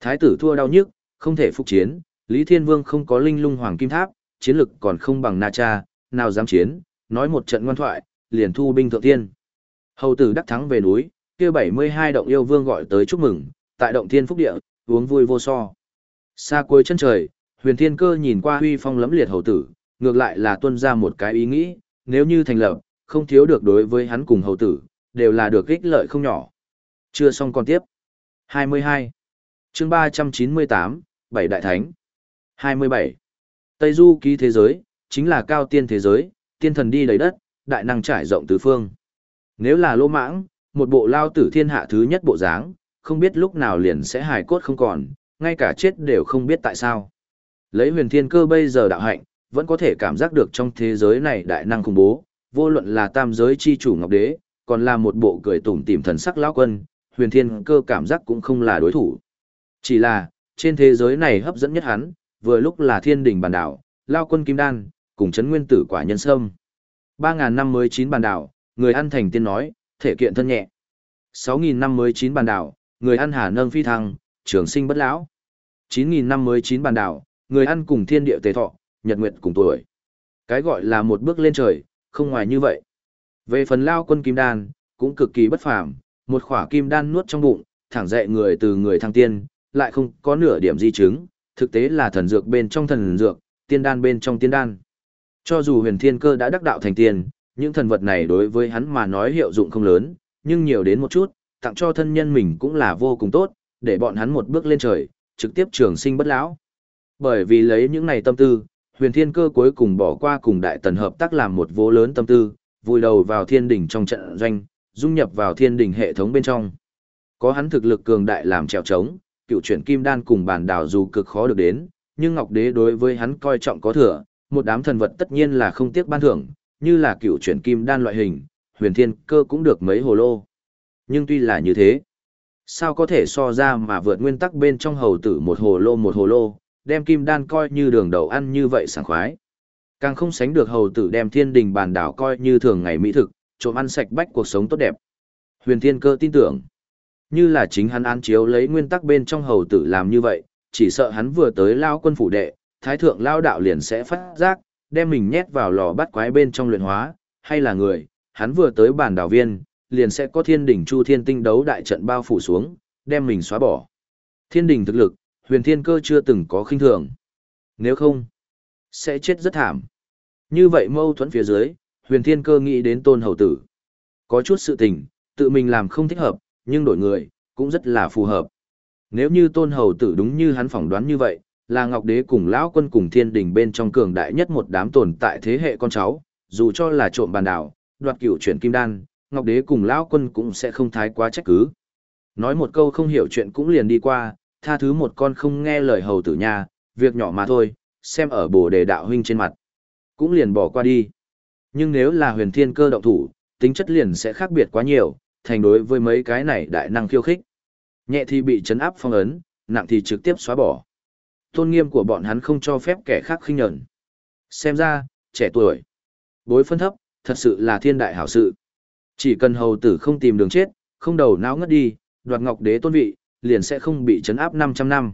Thái tử thua đau nhức, không thể phục chiến, Lý Thiên Vương không có linh lung hoàng kim tháp, chiến lực còn không bằng Na Cha, nào dám chiến, nói một trận ngoan thoại, liền thu binh thượng tiên. Hầu tử đắc thắng về núi, kia 72 động yêu vương gọi tới chúc mừng, tại động thiên phúc địa, uống vui vô so. Xa cuối chân trời, huyền thiên cơ nhìn qua huy phong lẫm liệt hầu tử, ngược lại là tuân ra một cái ý nghĩ, nếu như thành lập, không thiếu được đối với hắn cùng hầu tử, đều là được ích lợi không nhỏ. Chưa xong còn tiếp. 22. chương 398, Bảy Đại Thánh. 27. Tây du ký thế giới, chính là cao tiên thế giới, tiên thần đi đầy đất, đại năng trải rộng tứ phương. Nếu là lô mãng, một bộ lao tử thiên hạ thứ nhất bộ dáng, không biết lúc nào liền sẽ hài cốt không còn, ngay cả chết đều không biết tại sao. Lấy huyền thiên cơ bây giờ đạo hạnh, vẫn có thể cảm giác được trong thế giới này đại năng khủng bố, vô luận là tam giới chi chủ ngọc đế, còn là một bộ cười tủm tỉm thần sắc lão quân, huyền thiên cơ cảm giác cũng không là đối thủ. Chỉ là, trên thế giới này hấp dẫn nhất hắn, vừa lúc là thiên đình bàn đảo, lao quân kim đan, cùng chấn nguyên tử quả nhân sâm. Ba ngàn năm mới chín bàn đảo, người ăn thành tiên nói, thể kiện thân nhẹ. Sáu nghìn năm mới chín bàn đảo, người ăn hà nâng phi thăng, trường sinh bất lão. Chín nghìn năm mới chín bàn đảo, người ăn cùng thiên địa tề thọ, nhật nguyệt cùng tuổi. Cái gọi là một bước lên trời, không ngoài như vậy. Về phần lao quân kim đan, cũng cực kỳ bất phàm, một khỏa kim đan nuốt trong bụng, thẳng dậy người từ người thăng tiên, lại không có nửa điểm di chứng, thực tế là thần dược bên trong thần dược, tiên đan bên trong tiên đan. Cho dù huyền thiên cơ đã đắc đạo thành tiên, những thần vật này đối với hắn mà nói hiệu dụng không lớn, nhưng nhiều đến một chút, tặng cho thân nhân mình cũng là vô cùng tốt, để bọn hắn một bước lên trời, trực tiếp trường sinh bất lão. Bởi vì lấy những này tâm tư, huyền thiên cơ cuối cùng bỏ qua cùng đại tần hợp tác làm một vô lớn tâm tư, vùi đầu vào thiên đỉnh trong trận doanh, dung nhập vào thiên đỉnh hệ thống bên trong. Có hắn thực lực cường đại làm trèo trống, cựu chuyển kim đan cùng bản đảo dù cực khó được đến, nhưng Ngọc Đế đối với hắn coi trọng có thừa, một đám thần vật tất nhiên là không tiếc ban thưởng, như là cựu chuyển kim đan loại hình, huyền thiên cơ cũng được mấy hồ lô. Nhưng tuy là như thế, sao có thể so ra mà vượt nguyên tắc bên trong hầu tử một hồ lô một hồ lô, đem kim đan coi như đường đầu ăn như vậy sảng khoái. Càng không sánh được hầu tử đem thiên đình bàn đảo coi như thường ngày mỹ thực, trộm ăn sạch bách cuộc sống tốt đẹp. Huyền thiên cơ tin tưởng, như là chính hắn an chiếu lấy nguyên tắc bên trong hầu tử làm như vậy, chỉ sợ hắn vừa tới lao quân phủ đệ, thái thượng lao đạo liền sẽ phát giác, đem mình nhét vào lò bắt quái bên trong luyện hóa, hay là người, hắn vừa tới bản đảo viên, liền sẽ có thiên đỉnh chu thiên tinh đấu đại trận bao phủ xuống, đem mình xóa bỏ. Thiên đỉnh thực lực, huyền thiên cơ chưa từng có khinh thường. Nếu không, sẽ chết rất thảm. Như vậy mâu thuẫn phía dưới, huyền thiên cơ nghĩ đến tôn hầu tử. Có chút sự tình, tự mình làm không thích hợp, nhưng đổi người, cũng rất là phù hợp. Nếu như tôn hầu tử đúng như hắn phỏng đoán như vậy, là Ngọc Đế cùng Lão quân cùng thiên đình bên trong cường đại nhất một đám tồn tại thế hệ con cháu, dù cho là trộm bàn đảo, đoạt cửu chuyển kim đan, Ngọc Đế cùng Lão quân cũng sẽ không thái quá trách cứ. Nói một câu không hiểu chuyện cũng liền đi qua, tha thứ một con không nghe lời hầu tử nha, việc nhỏ mà thôi, xem ở bồ đề đạo huynh trên mặt. Cũng liền bỏ qua đi. Nhưng nếu là huyền thiên cơ động thủ, tính chất liền sẽ khác biệt quá nhiều, thành đối với mấy cái này đại năng khiêu khích. Nhẹ thì bị chấn áp phong ấn, nặng thì trực tiếp xóa bỏ. Tôn nghiêm của bọn hắn không cho phép kẻ khác khinh nhẫn. Xem ra, trẻ tuổi, bối phân thấp, thật sự là thiên đại hảo sự. Chỉ cần hầu tử không tìm đường chết, không đầu não ngất đi, đoạt ngọc đế tôn vị, liền sẽ không bị chấn áp 500 năm.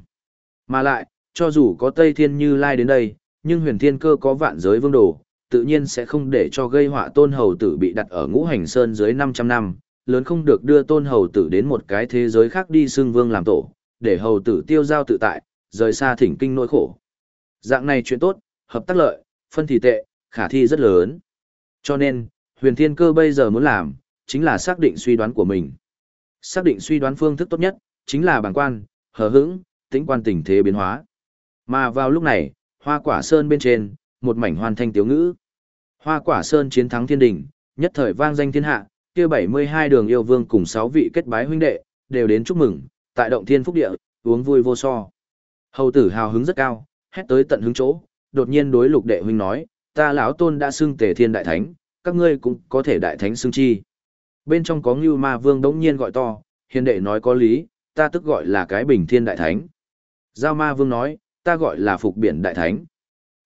Mà lại, cho dù có Tây Thiên Như Lai đến đây, nhưng huyền thiên cơ có vạn giới vương đồ, tự nhiên sẽ không để cho gây họa tôn hầu tử bị đặt ở ngũ hành sơn dưới 500 năm, lớn không được đưa tôn hầu tử đến một cái thế giới khác đi xưng vương làm tổ, để hầu tử tiêu giao tự tại, rời xa thỉnh kinh nỗi khổ. Dạng này chuyện tốt, hợp tác lợi, phân thì tệ, khả thi rất lớn. Cho nên, huyền thiên cơ bây giờ muốn làm, chính là xác định suy đoán của mình. Xác định suy đoán phương thức tốt nhất, chính là bằng quan, hờ hững, tĩnh quan tình thế biến hóa. Mà vào lúc này, hoa quả sơn bên trên, một mảnh hoàn thanh tiếu ngữ. Hoa quả sơn chiến thắng thiên đình, nhất thời vang danh thiên hạ, kia 72 đường yêu vương cùng 6 vị kết bái huynh đệ, đều đến chúc mừng, tại động thiên phúc địa, uống vui vô so. Hầu tử hào hứng rất cao, hét tới tận hứng chỗ, đột nhiên đối lục đệ huynh nói, ta lão tôn đã xưng tề thiên đại thánh, các ngươi cũng có thể đại thánh xưng chi. Bên trong có Ngưu Ma Vương đống nhiên gọi to, hiền đệ nói có lý, ta tức gọi là cái bình thiên đại thánh. Giao Ma Vương nói, ta gọi là phục biển đại thánh.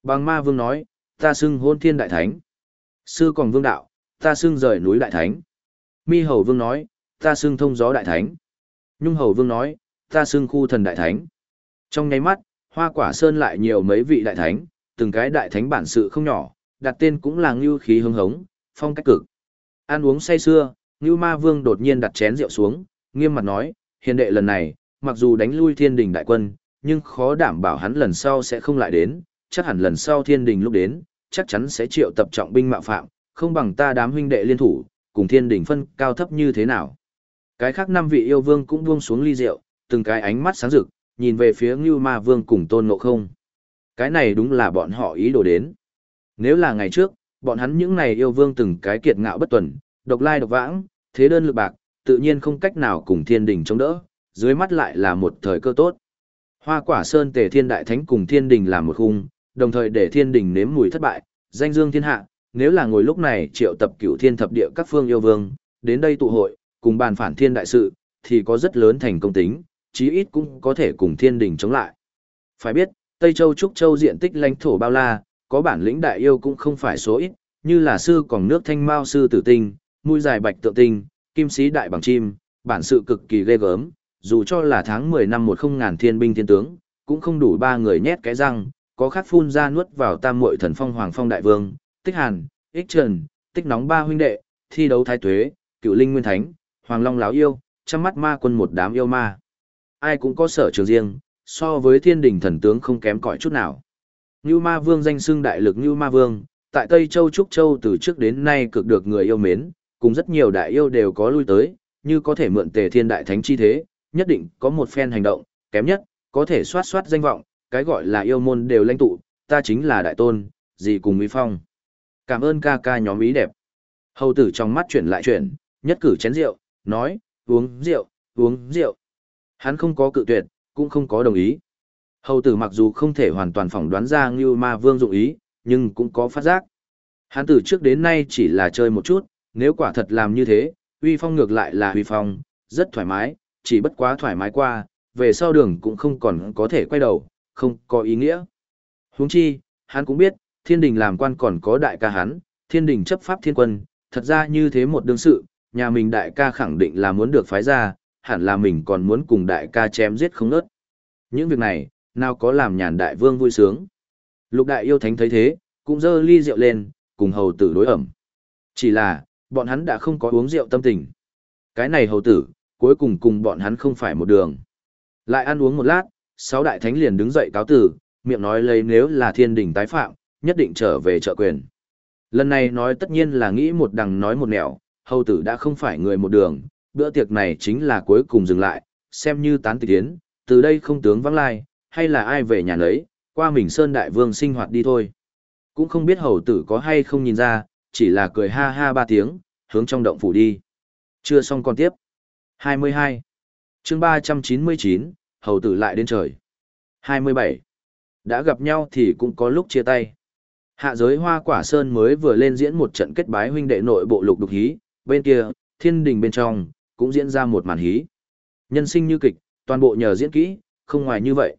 Bằng Ma Vương nói, ta xưng hôn thiên đại thánh. Sư còn vương đạo, ta xưng rời núi đại thánh. Mi Hầu Vương nói, ta xưng thông gió đại thánh. Nhung Hầu Vương nói, ta xưng khu thần đại thánh. Trong nháy mắt, hoa quả sơn lại nhiều mấy vị đại thánh, từng cái đại thánh bản sự không nhỏ, đặt tên cũng là ngưu khí hưng hống, phong cách cực. Ăn uống say xưa, ngưu ma vương đột nhiên đặt chén rượu xuống, nghiêm mặt nói, hiền đệ lần này, mặc dù đánh lui thiên đình đại quân, nhưng khó đảm bảo hắn lần sau sẽ không lại đến, chắc hẳn lần sau thiên đình lúc đến, chắc chắn sẽ triệu tập trọng binh mạo phạm, không bằng ta đám huynh đệ liên thủ, cùng thiên đình phân cao thấp như thế nào. Cái khác năm vị yêu vương cũng buông xuống ly rượu, từng cái ánh mắt sáng rực, nhìn về phía Ngưu Ma Vương cùng Tôn Ngộ Không. Cái này đúng là bọn họ ý đồ đến. Nếu là ngày trước, bọn hắn những này yêu vương từng cái kiệt ngạo bất tuần, độc lai độc vãng, thế đơn lực bạc, tự nhiên không cách nào cùng thiên đình chống đỡ, dưới mắt lại là một thời cơ tốt. Hoa quả sơn tề thiên đại thánh cùng thiên đình làm một khung, đồng thời để thiên đình nếm mùi thất bại, danh dương thiên hạ, nếu là ngồi lúc này triệu tập cửu thiên thập địa các phương yêu vương, đến đây tụ hội, cùng bàn phản thiên đại sự, thì có rất lớn thành công tính, chí ít cũng có thể cùng thiên đình chống lại. Phải biết, Tây Châu Trúc Châu diện tích lãnh thổ bao la, có bản lĩnh đại yêu cũng không phải số ít, như là sư còn nước thanh mao sư tử tinh, mũi dài bạch tượng tinh, kim sĩ đại bằng chim, bản sự cực kỳ ghê gớm, dù cho là tháng 10 năm một không ngàn thiên binh thiên tướng, cũng không đủ ba người nhét cái răng, có khát phun ra nuốt vào tam muội thần phong hoàng phong đại vương, tích hàn, ích trần, tích nóng ba huynh đệ, thi đấu thái tuế, cựu linh nguyên thánh, hoàng long láo yêu, chăm mắt ma quân một đám yêu ma. Ai cũng có sở trường riêng, so với thiên đình thần tướng không kém cỏi chút nào. Như ma vương danh xưng đại lực như ma vương, tại Tây Châu Trúc Châu từ trước đến nay cực được người yêu mến, cùng rất nhiều đại yêu đều có lui tới, như có thể mượn tề thiên đại thánh chi thế, nhất định có một phen hành động, kém nhất, có thể soát soát danh vọng, cái gọi là yêu môn đều lãnh tụ, ta chính là đại tôn, gì cùng uy phong. Cảm ơn ca ca nhóm ý đẹp. Hầu tử trong mắt chuyển lại chuyển, nhất cử chén rượu, nói, uống rượu, uống rượu. Hắn không có cự tuyệt, cũng không có đồng ý. Hầu tử mặc dù không thể hoàn toàn phỏng đoán ra Ngưu Ma Vương dụng ý, nhưng cũng có phát giác. Hắn từ trước đến nay chỉ là chơi một chút, nếu quả thật làm như thế, uy phong ngược lại là uy phong, rất thoải mái, chỉ bất quá thoải mái qua, về sau đường cũng không còn có thể quay đầu, không có ý nghĩa. Huống chi, hắn cũng biết, thiên đình làm quan còn có đại ca hắn, thiên đình chấp pháp thiên quân, thật ra như thế một đương sự, nhà mình đại ca khẳng định là muốn được phái ra, hẳn là mình còn muốn cùng đại ca chém giết không nớt. Những việc này, nào có làm nhàn đại vương vui sướng. Lục đại yêu thánh thấy thế, cũng dơ ly rượu lên, cùng hầu tử đối ẩm. Chỉ là, bọn hắn đã không có uống rượu tâm tình. Cái này hầu tử, cuối cùng cùng bọn hắn không phải một đường. Lại ăn uống một lát, sáu đại thánh liền đứng dậy cáo tử, miệng nói lấy nếu là thiên đình tái phạm, nhất định trở về trợ quyền. Lần này nói tất nhiên là nghĩ một đằng nói một nẻo, hầu tử đã không phải người một đường, bữa tiệc này chính là cuối cùng dừng lại, xem như tán tịch tiến, từ đây không tướng vắng lai, hay là ai về nhà nấy, qua mình Sơn Đại Vương sinh hoạt đi thôi. Cũng không biết hầu tử có hay không nhìn ra, chỉ là cười ha ha ba tiếng, hướng trong động phủ đi. Chưa xong còn tiếp. 22. chương 399, hầu tử lại đến trời. 27. Đã gặp nhau thì cũng có lúc chia tay. Hạ giới hoa quả sơn mới vừa lên diễn một trận kết bái huynh đệ nội bộ lục đục hí, bên kia, thiên đình bên trong, cũng diễn ra một màn hí. Nhân sinh như kịch, toàn bộ nhờ diễn kỹ, không ngoài như vậy.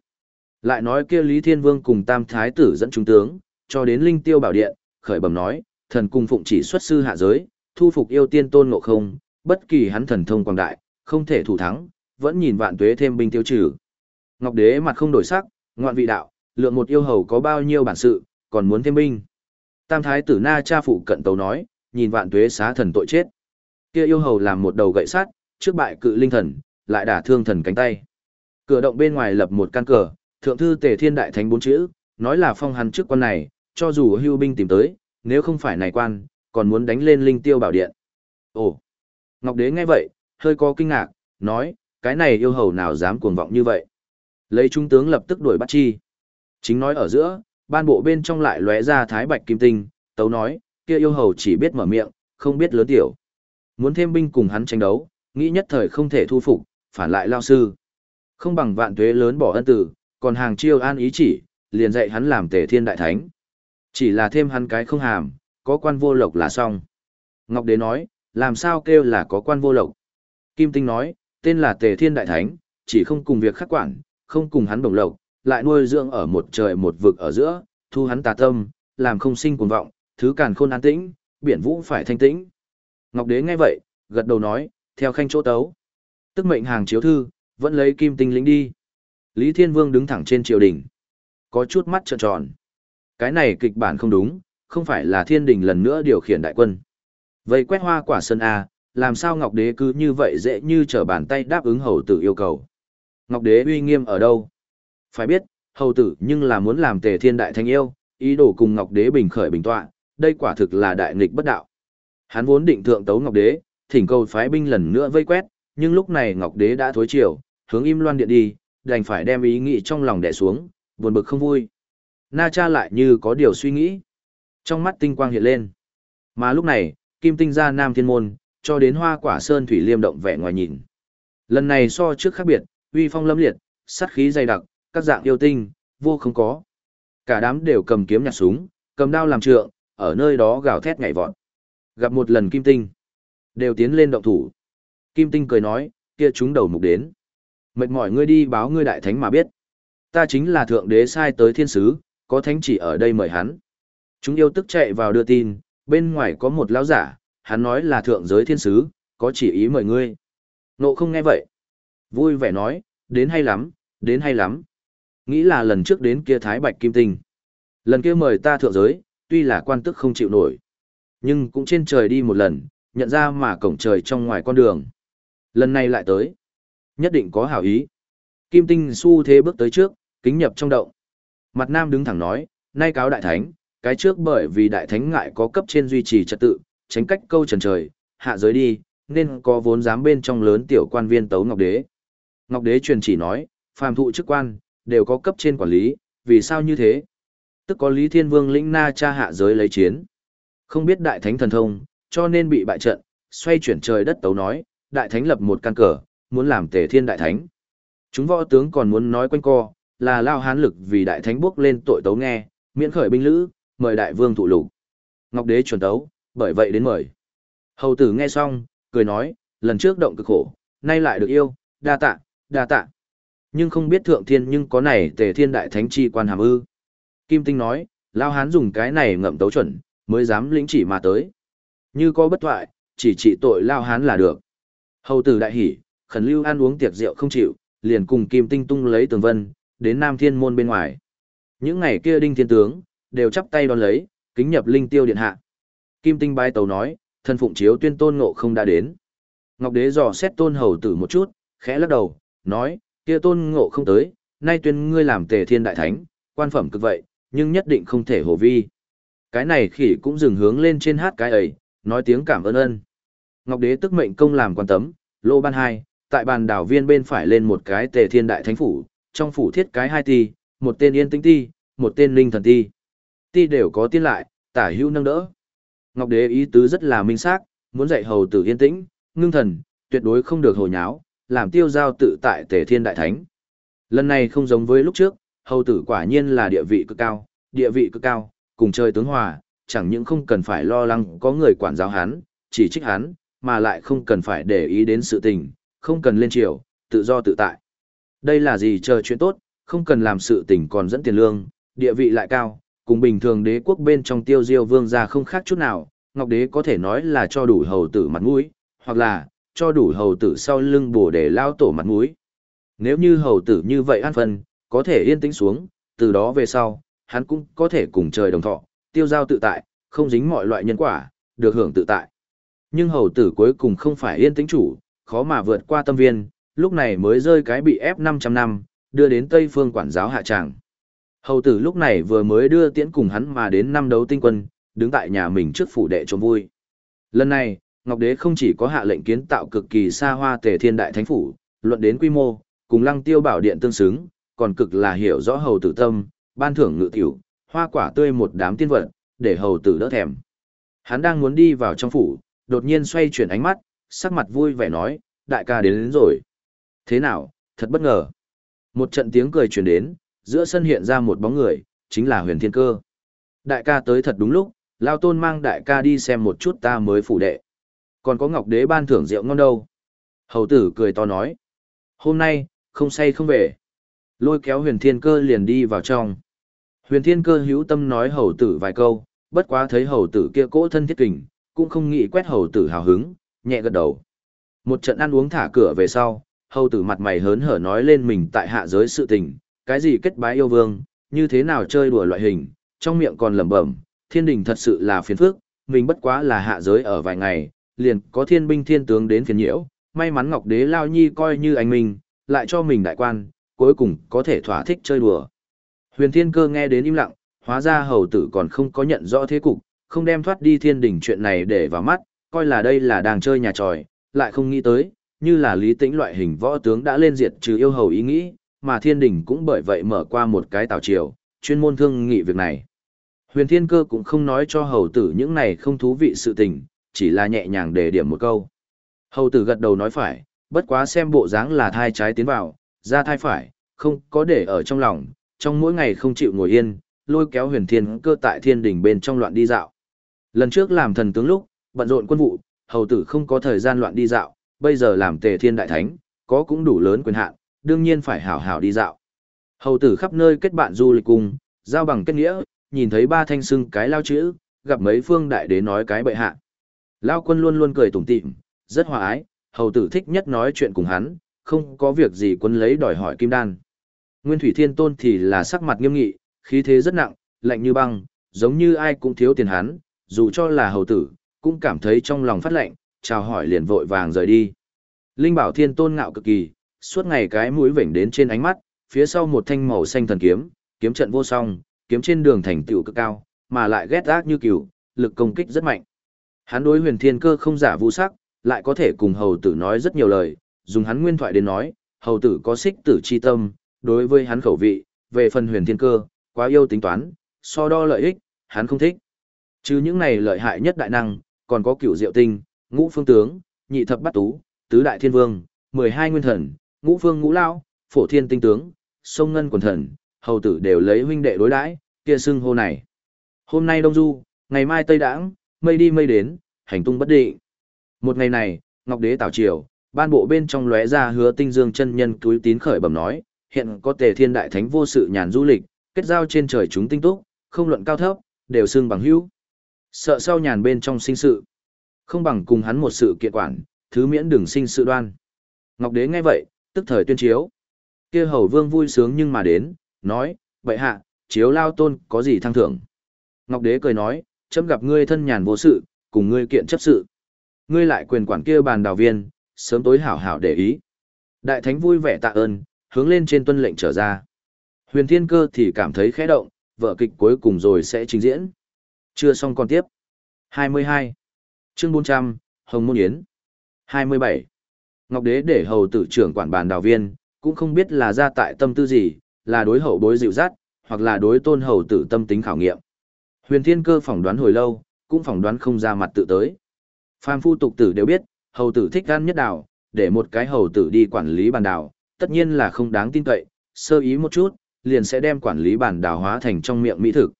Lại nói kia Lý Thiên Vương cùng Tam Thái tử dẫn trung tướng, cho đến Linh Tiêu Bảo Điện, khởi bẩm nói, thần cung phụng chỉ xuất sư hạ giới, thu phục yêu tiên tôn ngộ không, bất kỳ hắn thần thông quang đại, không thể thủ thắng, vẫn nhìn vạn tuế thêm binh tiêu trừ. Ngọc Đế mặt không đổi sắc, ngoạn vị đạo, lượng một yêu hầu có bao nhiêu bản sự, còn muốn thêm binh. Tam Thái tử Na cha phụ cận tấu nói, nhìn vạn tuế xá thần tội chết. Kia yêu hầu làm một đầu gậy sắt, trước bại cự linh thần, lại đả thương thần cánh tay. Cửa động bên ngoài lập một căn cờ, thượng thư tề thiên đại thánh bốn chữ, nói là phong hắn trước quan này, cho dù hưu binh tìm tới, nếu không phải này quan, còn muốn đánh lên linh tiêu bảo điện. Ồ! Ngọc Đế nghe vậy, hơi có kinh ngạc, nói, cái này yêu hầu nào dám cuồng vọng như vậy. Lấy trung tướng lập tức đuổi bắt chi. Chính nói ở giữa, ban bộ bên trong lại lóe ra thái bạch kim tinh, tấu nói, kia yêu hầu chỉ biết mở miệng, không biết lớn tiểu. Muốn thêm binh cùng hắn tranh đấu, nghĩ nhất thời không thể thu phục, phản lại lao sư. Không bằng vạn tuế lớn bỏ ân tử, còn hàng chiêu an ý chỉ, liền dạy hắn làm tề thiên đại thánh. Chỉ là thêm hắn cái không hàm, có quan vô lộc là xong. Ngọc Đế nói, làm sao kêu là có quan vô lộc. Kim Tinh nói, tên là tề thiên đại thánh, chỉ không cùng việc khắc quản, không cùng hắn đồng lộc, lại nuôi dưỡng ở một trời một vực ở giữa, thu hắn tà tâm, làm không sinh cuồng vọng, thứ càn khôn an tĩnh, biển vũ phải thanh tĩnh. Ngọc Đế nghe vậy, gật đầu nói, theo khanh chỗ tấu. Tức mệnh hàng chiếu thư, vẫn lấy kim tinh lĩnh đi. Lý Thiên Vương đứng thẳng trên triều đình. Có chút mắt trợn tròn. Cái này kịch bản không đúng, không phải là thiên đình lần nữa điều khiển đại quân. Vậy quét hoa quả sơn A, làm sao Ngọc Đế cứ như vậy dễ như trở bàn tay đáp ứng hầu tử yêu cầu. Ngọc Đế uy nghiêm ở đâu? Phải biết, hầu tử nhưng là muốn làm tề thiên đại thanh yêu, ý đồ cùng Ngọc Đế bình khởi bình tọa, đây quả thực là đại nghịch bất đạo. Hắn vốn định thượng tấu Ngọc Đế, thỉnh cầu phái binh lần nữa vây quét, nhưng lúc này Ngọc Đế đã thối chiều, hướng im loan điện đi, đành phải đem ý nghĩ trong lòng đè xuống, buồn bực không vui. Na cha lại như có điều suy nghĩ. Trong mắt tinh quang hiện lên. Mà lúc này, kim tinh ra nam thiên môn, cho đến hoa quả sơn thủy liêm động vẻ ngoài nhìn. Lần này so trước khác biệt, uy phong lâm liệt, sát khí dày đặc, các dạng yêu tinh, vô không có. Cả đám đều cầm kiếm nhặt súng, cầm đao làm trượng, ở nơi đó gào thét nhảy vọt. Gặp một lần kim tinh, đều tiến lên động thủ. Kim tinh cười nói, kia chúng đầu mục đến. Mệt mỏi ngươi đi báo ngươi đại thánh mà biết. Ta chính là thượng đế sai tới thiên sứ, có thánh chỉ ở đây mời hắn. Chúng yêu tức chạy vào đưa tin, bên ngoài có một lão giả, hắn nói là thượng giới thiên sứ, có chỉ ý mời ngươi. Nộ không nghe vậy. Vui vẻ nói, đến hay lắm, đến hay lắm. Nghĩ là lần trước đến kia Thái Bạch Kim Tinh. Lần kia mời ta thượng giới, tuy là quan tức không chịu nổi. Nhưng cũng trên trời đi một lần, nhận ra mà cổng trời trong ngoài con đường. Lần này lại tới. Nhất định có hảo ý. Kim tinh su thế bước tới trước, kính nhập trong động. Mặt nam đứng thẳng nói, nay cáo đại thánh, cái trước bởi vì đại thánh ngại có cấp trên duy trì trật tự, tránh cách câu trần trời, hạ giới đi, nên có vốn dám bên trong lớn tiểu quan viên tấu ngọc đế. Ngọc đế truyền chỉ nói, phàm thụ chức quan, đều có cấp trên quản lý, vì sao như thế? Tức có Lý Thiên Vương lĩnh na cha hạ giới lấy chiến. Không biết đại thánh thần thông, cho nên bị bại trận, xoay chuyển trời đất tấu nói, đại thánh lập một căn cờ, muốn làm tề thiên đại thánh. Chúng võ tướng còn muốn nói quanh co, là lao hán lực vì đại thánh bước lên tội tấu nghe, miễn khởi binh lữ, mời đại vương thụ lục. Ngọc đế chuẩn tấu, bởi vậy đến mời. Hầu tử nghe xong, cười nói, lần trước động cực khổ, nay lại được yêu, đa tạ, đa tạ. Nhưng không biết thượng thiên nhưng có này tề thiên đại thánh chi quan hàm ư. Kim Tinh nói, lao hán dùng cái này ngậm tấu chuẩn, mới dám lĩnh chỉ mà tới. Như có bất thoại, chỉ trị tội lao hán là được. Hầu tử đại hỉ, khẩn lưu ăn uống tiệc rượu không chịu, liền cùng Kim Tinh tung lấy tường vân, đến Nam Thiên môn bên ngoài. Những ngày kia đinh thiên tướng, đều chắp tay đón lấy, kính nhập linh tiêu điện hạ. Kim Tinh bái tàu nói, thân phụng chiếu tuyên tôn ngộ không đã đến. Ngọc đế dò xét tôn hầu tử một chút, khẽ lắc đầu, nói, kia tôn ngộ không tới, nay tuyên ngươi làm tề thiên đại thánh, quan phẩm cực vậy, nhưng nhất định không thể hồ vi. Cái này khỉ cũng dừng hướng lên trên hát cái ấy, nói tiếng cảm ơn ơn. Ngọc đế tức mệnh công làm quan tấm, lô ban hai, tại bàn đảo viên bên phải lên một cái tề thiên đại thánh phủ, trong phủ thiết cái hai ti, một tên yên tĩnh ti, một tên linh thần ti. Ti đều có tiên lại, tả hữu nâng đỡ. Ngọc đế ý tứ rất là minh xác, muốn dạy hầu tử yên tĩnh, ngưng thần, tuyệt đối không được hồ nháo, làm tiêu giao tự tại tề thiên đại thánh. Lần này không giống với lúc trước, hầu tử quả nhiên là địa vị cực cao, địa vị cực cao, cùng chơi tướng hòa, chẳng những không cần phải lo lắng có người quản giáo hắn, chỉ trích hắn, mà lại không cần phải để ý đến sự tình, không cần lên triều, tự do tự tại. Đây là gì chờ chuyện tốt, không cần làm sự tình còn dẫn tiền lương, địa vị lại cao, cùng bình thường đế quốc bên trong tiêu diêu vương gia không khác chút nào, Ngọc đế có thể nói là cho đủ hầu tử mặt mũi, hoặc là cho đủ hầu tử sau lưng bổ để lao tổ mặt mũi. Nếu như hầu tử như vậy an phân, có thể yên tĩnh xuống, từ đó về sau, hắn cũng có thể cùng trời đồng thọ, tiêu giao tự tại, không dính mọi loại nhân quả, được hưởng tự tại. Nhưng hầu tử cuối cùng không phải yên tĩnh chủ, khó mà vượt qua tâm viên, lúc này mới rơi cái bị ép 500 năm, đưa đến Tây phương quản giáo hạ tràng. Hầu tử lúc này vừa mới đưa tiễn cùng hắn mà đến năm đấu tinh quân, đứng tại nhà mình trước phủ đệ trông vui. Lần này, Ngọc Đế không chỉ có hạ lệnh kiến tạo cực kỳ xa hoa tề thiên đại thánh phủ, luận đến quy mô, cùng lăng tiêu bảo điện tương xứng, còn cực là hiểu rõ hầu tử tâm, ban thưởng ngự tiểu, hoa quả tươi một đám tiên vật, để hầu tử đỡ thèm. Hắn đang muốn đi vào trong phủ, đột nhiên xoay chuyển ánh mắt, sắc mặt vui vẻ nói, đại ca đến, đến rồi. Thế nào, thật bất ngờ. Một trận tiếng cười truyền đến, giữa sân hiện ra một bóng người, chính là huyền thiên cơ. Đại ca tới thật đúng lúc, lao tôn mang đại ca đi xem một chút ta mới phủ đệ. Còn có ngọc đế ban thưởng rượu ngon đâu. Hầu tử cười to nói. Hôm nay, không say không về. Lôi kéo huyền thiên cơ liền đi vào trong. Huyền thiên cơ hữu tâm nói hầu tử vài câu, bất quá thấy hầu tử kia cỗ thân thiết kình, cũng không nghĩ quét hầu tử hào hứng, nhẹ gật đầu. Một trận ăn uống thả cửa về sau, hầu tử mặt mày hớn hở nói lên mình tại hạ giới sự tình, cái gì kết bái yêu vương, như thế nào chơi đùa loại hình, trong miệng còn lẩm bẩm, thiên đình thật sự là phiền phức, mình bất quá là hạ giới ở vài ngày, liền có thiên binh thiên tướng đến phiền nhiễu, may mắn Ngọc Đế Lao Nhi coi như anh mình, lại cho mình đại quan, cuối cùng có thể thỏa thích chơi đùa. Huyền Thiên Cơ nghe đến im lặng, hóa ra hầu tử còn không có nhận rõ thế cục, không đem thoát đi thiên đỉnh chuyện này để vào mắt, coi là đây là đang chơi nhà tròi, lại không nghĩ tới, như là lý tĩnh loại hình võ tướng đã lên diệt trừ yêu hầu ý nghĩ, mà thiên đỉnh cũng bởi vậy mở qua một cái tảo triều, chuyên môn thương nghị việc này. Huyền Thiên Cơ cũng không nói cho hầu tử những này không thú vị sự tình, chỉ là nhẹ nhàng để điểm một câu. Hầu tử gật đầu nói phải, bất quá xem bộ dáng là thai trái tiến vào, ra thai phải, không có để ở trong lòng, trong mỗi ngày không chịu ngồi yên, lôi kéo huyền thiên cơ tại thiên đỉnh bên trong loạn đi dạo. Lần trước làm thần tướng lúc, bận rộn quân vụ, hầu tử không có thời gian loạn đi dạo, bây giờ làm tề thiên đại thánh, có cũng đủ lớn quyền hạn, đương nhiên phải hảo hảo đi dạo. Hầu tử khắp nơi kết bạn du lịch cùng, giao bằng kết nghĩa, nhìn thấy ba thanh sưng cái lao chữ, gặp mấy phương đại đế nói cái bệ hạ. Lao quân luôn luôn cười tủm tỉm, rất hòa ái, hầu tử thích nhất nói chuyện cùng hắn, không có việc gì quân lấy đòi hỏi kim đan. Nguyên Thủy Thiên Tôn thì là sắc mặt nghiêm nghị, khí thế rất nặng, lạnh như băng, giống như ai cũng thiếu tiền hắn, dù cho là hầu tử, cũng cảm thấy trong lòng phát lạnh, chào hỏi liền vội vàng rời đi. Linh Bảo Thiên tôn ngạo cực kỳ, suốt ngày cái mũi vểnh đến trên ánh mắt, phía sau một thanh màu xanh thần kiếm, kiếm trận vô song, kiếm trên đường thành tựu cực cao, mà lại ghét ác như cừu, lực công kích rất mạnh. Hắn đối huyền thiên cơ không giả vũ sắc, lại có thể cùng hầu tử nói rất nhiều lời, dùng hắn nguyên thoại đến nói, hầu tử có xích tử chi tâm, đối với hắn khẩu vị, về phần huyền thiên cơ, quá yêu tính toán, so đo lợi ích, hắn không thích. Chứ những này lợi hại nhất đại năng, còn có cửu diệu tinh, ngũ phương tướng, nhị thập bát tú, tứ đại thiên vương, mười hai nguyên thần, ngũ phương ngũ lao, phổ thiên tinh tướng, sông ngân quần thần, hầu tử đều lấy huynh đệ đối đãi, kia xưng hô này. Hôm nay Đông Du, ngày mai Tây Đãng, mây đi mây đến, hành tung bất định. Một ngày này, Ngọc Đế tảo triều, ban bộ bên trong lóe ra hứa tinh dương chân nhân túi tín khởi bẩm nói, hiện có tề thiên đại thánh vô sự nhàn du lịch, kết giao trên trời chúng tinh túc, không luận cao thấp, đều xương bằng hữu. Sợ sau nhàn bên trong sinh sự, không bằng cùng hắn một sự kiện quản, thứ miễn đừng sinh sự đoan. Ngọc Đế nghe vậy, tức thời tuyên chiếu. Kia hầu vương vui sướng nhưng mà đến, nói, vậy hạ, chiếu lao tôn có gì thăng thưởng. Ngọc Đế cười nói, chấm gặp ngươi thân nhàn vô sự, cùng ngươi kiện chấp sự. Ngươi lại quyền quản kia bàn đào viên, sớm tối hảo hảo để ý. Đại thánh vui vẻ tạ ơn, hướng lên trên tuân lệnh trở ra. Huyền Thiên Cơ thì cảm thấy khẽ động, vở kịch cuối cùng rồi sẽ trình diễn. Chưa xong còn tiếp. 22. Chương 400, Hồng Môn Yến. 27. Ngọc Đế để hầu tử trưởng quản bàn đào viên, cũng không biết là ra tại tâm tư gì, là đối hậu bối dịu dắt, hoặc là đối tôn hầu tử tâm tính khảo nghiệm. Huyền Thiên Cơ phỏng đoán hồi lâu, cũng phỏng đoán không ra mặt tự tới. Phàm phu tục tử đều biết, hầu tử thích ăn nhất đảo, để một cái hầu tử đi quản lý bàn đảo, tất nhiên là không đáng tin cậy, sơ ý một chút, liền sẽ đem quản lý bản đảo hóa thành trong miệng mỹ thực.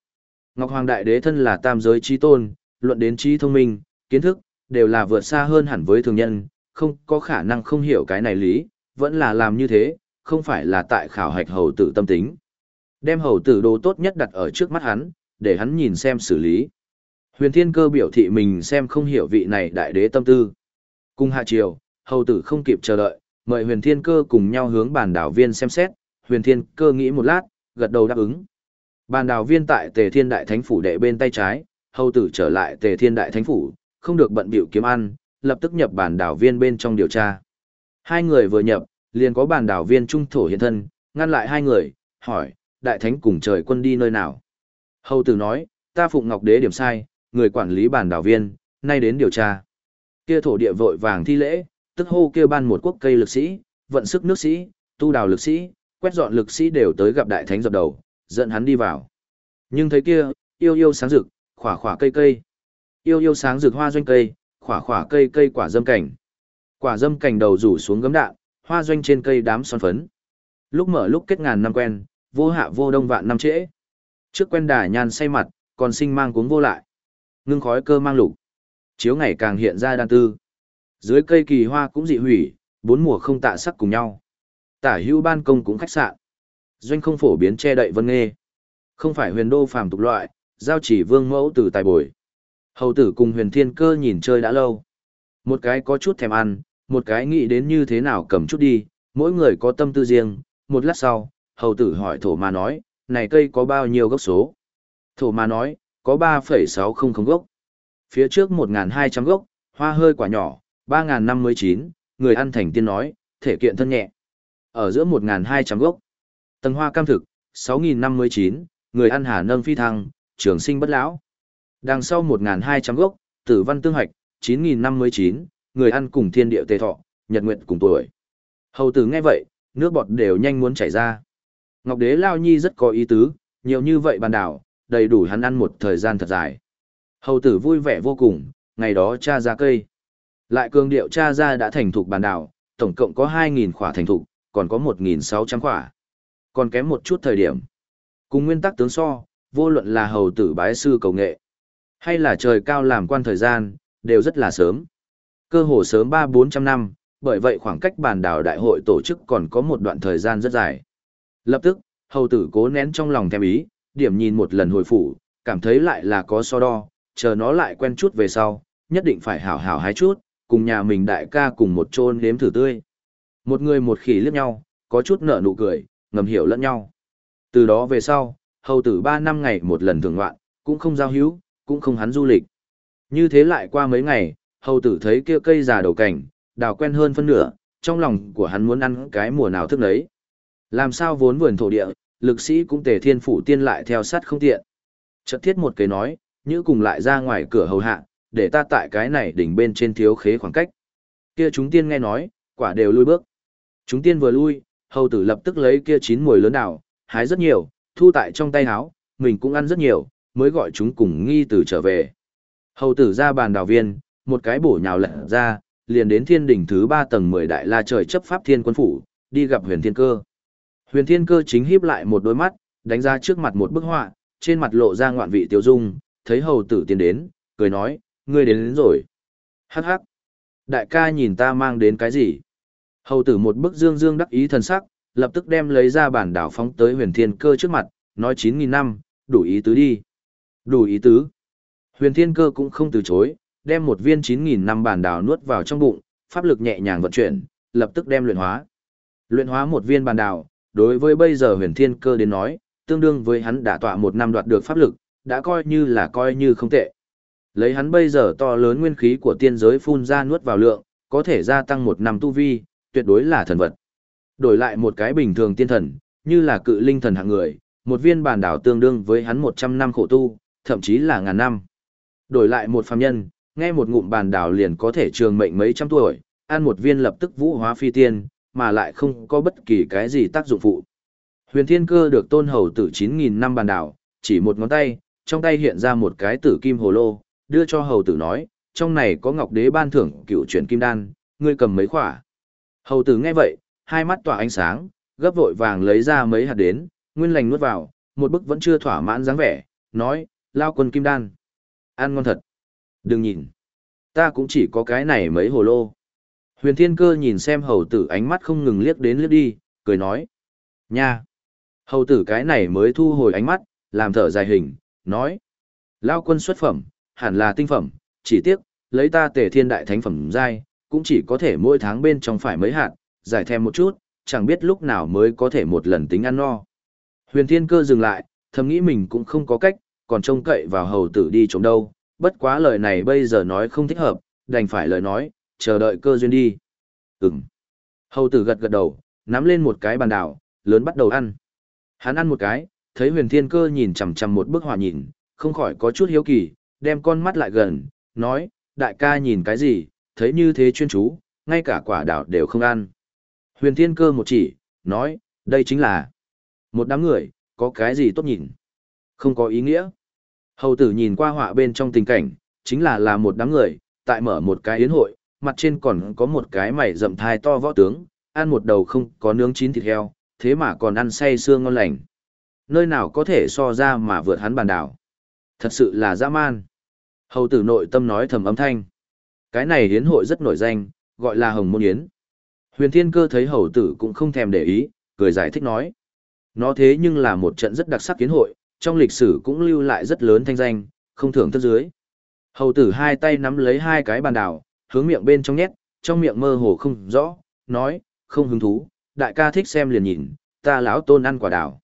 Ngọc Hoàng Đại Đế thân là tam giới trí tôn, luận đến trí thông minh, kiến thức, đều là vượt xa hơn hẳn với thường nhân, không có khả năng không hiểu cái này lý, vẫn là làm như thế, không phải là tại khảo hạch hầu tử tâm tính. Đem hầu tử đồ tốt nhất đặt ở trước mắt hắn, để hắn nhìn xem xử lý. Huyền Thiên Cơ biểu thị mình xem không hiểu vị này đại đế tâm tư. Cùng hạ triều, hầu tử không kịp chờ đợi, mời Huyền Thiên Cơ cùng nhau hướng bàn đảo viên xem xét, Huyền Thiên Cơ nghĩ một lát, gật đầu đáp ứng. Bàn đảo viên tại Tề Thiên Đại Thánh phủ đệ bên tay trái, hầu tử trở lại Tề Thiên Đại Thánh phủ, không được bận biểu kiếm ăn, lập tức nhập bàn đảo viên bên trong điều tra. Hai người vừa nhập, liền có bàn đảo viên trung thổ hiện thân, ngăn lại hai người, hỏi, Đại Thánh cùng trời quân đi nơi nào? Hầu tử nói, ta phụng ngọc đế điểm sai, người quản lý bản đảo viên, nay đến điều tra. Kia thổ địa vội vàng thi lễ, tức hô kêu ban một quốc cây lực sĩ, vận sức nước sĩ, tu đào lực sĩ, quét dọn lực sĩ đều tới gặp đại thánh dập đầu, dẫn hắn đi vào. Nhưng thấy kia, yêu yêu sáng rực, khỏa khỏa cây cây. Yêu yêu sáng rực hoa doanh cây, khỏa khỏa cây cây quả dâm cảnh. Quả dâm cảnh đầu rủ xuống gấm đạn, hoa doanh trên cây đám son phấn. Lúc mở lúc kết ngàn năm quen, vô hạ vô đông vạn năm trễ. Trước quen đà nhan say mặt, còn sinh mang cuống vô lại. Ngưng khói cơ mang lục. Chiếu ngày càng hiện ra đan tư. Dưới cây kỳ hoa cũng dị hủy, bốn mùa không tạ sắc cùng nhau. Tả hữu ban công cũng khách sạn. Doanh không phổ biến che đậy vân nghê. Không phải huyền đô phàm tục loại, giao chỉ vương mẫu từ tài bồi. Hầu tử cùng huyền thiên cơ nhìn chơi đã lâu. Một cái có chút thèm ăn, một cái nghĩ đến như thế nào cầm chút đi, mỗi người có tâm tư riêng. Một lát sau, hầu tử hỏi thổ mà nói, này cây có bao nhiêu gốc số? Thổ mà nói, có 3,600 gốc. Phía trước 1.200 gốc, hoa hơi quả nhỏ, 3.059, người ăn thành tiên nói, thể kiện thân nhẹ. Ở giữa 1.200 gốc, tầng hoa cam thực, 6.059, người ăn hà nâng phi thăng, trường sinh bất lão. Đằng sau 1.200 gốc, tử văn tương hoạch, 9.059, người ăn cùng thiên địa tề thọ, nhật nguyện cùng tuổi. Hầu tử nghe vậy, nước bọt đều nhanh muốn chảy ra. Ngọc Đế Lao Nhi rất có ý tứ, nhiều như vậy bàn đảo, đầy đủ hắn ăn một thời gian thật dài. Hầu tử vui vẻ vô cùng, ngày đó cha ra cây. Lại cường điệu cha ra đã thành thục bàn đảo, tổng cộng có 2.000 khỏa thành thục, còn có 1.600 khỏa. Còn kém một chút thời điểm. Cùng nguyên tắc tướng so, vô luận là hầu tử bái sư cầu nghệ, hay là trời cao làm quan thời gian, đều rất là sớm. Cơ hồ sớm 3-400 năm, bởi vậy khoảng cách bàn đảo đại hội tổ chức còn có một đoạn thời gian rất dài. Lập tức, hầu tử cố nén trong lòng thèm ý, điểm nhìn một lần hồi phủ, cảm thấy lại là có so đo, chờ nó lại quen chút về sau, nhất định phải hảo hảo hái chút, cùng nhà mình đại ca cùng một chôn nếm thử tươi. Một người một khỉ liếc nhau, có chút nở nụ cười, ngầm hiểu lẫn nhau. Từ đó về sau, hầu tử ba năm ngày một lần thường ngoạn, cũng không giao hữu, cũng không hắn du lịch. Như thế lại qua mấy ngày, hầu tử thấy kia cây già đầu cảnh, đào quen hơn phân nửa, trong lòng của hắn muốn ăn cái mùa nào thức đấy. Làm sao vốn vườn thổ địa, lực sĩ cũng tề thiên phủ tiên lại theo sát không tiện. Chợt thiết một cái nói, như cùng lại ra ngoài cửa hầu hạ, để ta tại cái này đỉnh bên trên thiếu khế khoảng cách. Kia chúng tiên nghe nói, quả đều lui bước. Chúng tiên vừa lui, hầu tử lập tức lấy kia chín mùi lớn đảo, hái rất nhiều, thu tại trong tay háo, mình cũng ăn rất nhiều, mới gọi chúng cùng nghi tử trở về. Hầu tử ra bàn đào viên, một cái bổ nhào lật ra, liền đến thiên đỉnh thứ ba tầng mười đại la trời chấp pháp thiên quân phủ, đi gặp huyền thiên cơ. Huyền thiên cơ chính híp lại một đôi mắt, đánh ra trước mặt một bức họa, trên mặt lộ ra ngoạn vị tiêu dung, thấy hầu tử tiến đến, cười nói, ngươi đến, đến rồi. Hắc hắc. Đại ca nhìn ta mang đến cái gì? Hầu tử một bức dương dương đắc ý thần sắc, lập tức đem lấy ra bản đảo phóng tới huyền thiên cơ trước mặt, nói 9.000 năm, đủ ý tứ đi. Đủ ý tứ. Huyền thiên cơ cũng không từ chối, đem một viên 9.000 năm bản đảo nuốt vào trong bụng, pháp lực nhẹ nhàng vận chuyển, lập tức đem luyện hóa. Luyện hóa một viên bản đảo, đối với bây giờ huyền thiên cơ đến nói, tương đương với hắn đã tọa một năm đoạt được pháp lực, đã coi như là coi như không tệ. Lấy hắn bây giờ to lớn nguyên khí của tiên giới phun ra nuốt vào lượng, có thể gia tăng một năm tu vi, tuyệt đối là thần vật. Đổi lại một cái bình thường tiên thần, như là cự linh thần hạng người, một viên bản đảo tương đương với hắn 100 năm khổ tu, thậm chí là ngàn năm. Đổi lại một phàm nhân, nghe một ngụm bản đảo liền có thể trường mệnh mấy trăm tuổi, ăn một viên lập tức vũ hóa phi tiên, mà lại không có bất kỳ cái gì tác dụng phụ. Huyền Thiên Cơ được tôn hầu tử 9.000 năm bàn đảo, chỉ một ngón tay, trong tay hiện ra một cái tử kim hồ lô, đưa cho hầu tử nói, trong này có ngọc đế ban thưởng cựu chuyển kim đan, ngươi cầm mấy khỏa. Hầu tử nghe vậy, hai mắt tỏa ánh sáng, gấp vội vàng lấy ra mấy hạt đến, nguyên lành nuốt vào, một bức vẫn chưa thỏa mãn dáng vẻ, nói, lao quân kim đan. Ăn ngon thật. Đừng nhìn. Ta cũng chỉ có cái này mấy hồ lô. Huyền thiên cơ nhìn xem hầu tử ánh mắt không ngừng liếc đến liếc đi, cười nói. Nha. Hầu tử cái này mới thu hồi ánh mắt, làm thở dài hình, nói. Lao quân xuất phẩm, hẳn là tinh phẩm, chỉ tiếc, lấy ta tề thiên đại thánh phẩm giai, cũng chỉ có thể mỗi tháng bên trong phải mấy hạt, giải thêm một chút, chẳng biết lúc nào mới có thể một lần tính ăn no. Huyền thiên cơ dừng lại, thầm nghĩ mình cũng không có cách, còn trông cậy vào hầu tử đi trống đâu, bất quá lời này bây giờ nói không thích hợp, đành phải lời nói, chờ đợi cơ duyên đi. Ừm. Hầu tử gật gật đầu, nắm lên một cái bàn đảo, lớn bắt đầu ăn. Hắn ăn một cái, thấy huyền thiên cơ nhìn chằm chằm một bức họa nhìn, không khỏi có chút hiếu kỳ, đem con mắt lại gần, nói, đại ca nhìn cái gì, thấy như thế chuyên chú, ngay cả quả đảo đều không ăn. Huyền thiên cơ một chỉ, nói, đây chính là một đám người, có cái gì tốt nhìn. Không có ý nghĩa. Hầu tử nhìn qua họa bên trong tình cảnh, chính là là một đám người, tại mở một cái yến hội, mặt trên còn có một cái mày rậm thai to võ tướng, ăn một đầu không có nướng chín thịt heo, thế mà còn ăn say xương ngon lành. Nơi nào có thể so ra mà vượt hắn bàn đảo. Thật sự là dã man. Hầu tử nội tâm nói thầm âm thanh. Cái này hiến hội rất nổi danh, gọi là Hồng Môn Yến. Huyền Thiên Cơ thấy hầu tử cũng không thèm để ý, cười giải thích nói. Nó thế nhưng là một trận rất đặc sắc hiến hội, trong lịch sử cũng lưu lại rất lớn thanh danh, không thưởng thức dưới. Hầu tử hai tay nắm lấy hai cái bàn đảo, hướng miệng bên trong nhét, trong miệng mơ hồ không rõ, nói, không hứng thú, đại ca thích xem liền nhìn, ta lão tôn ăn quả đào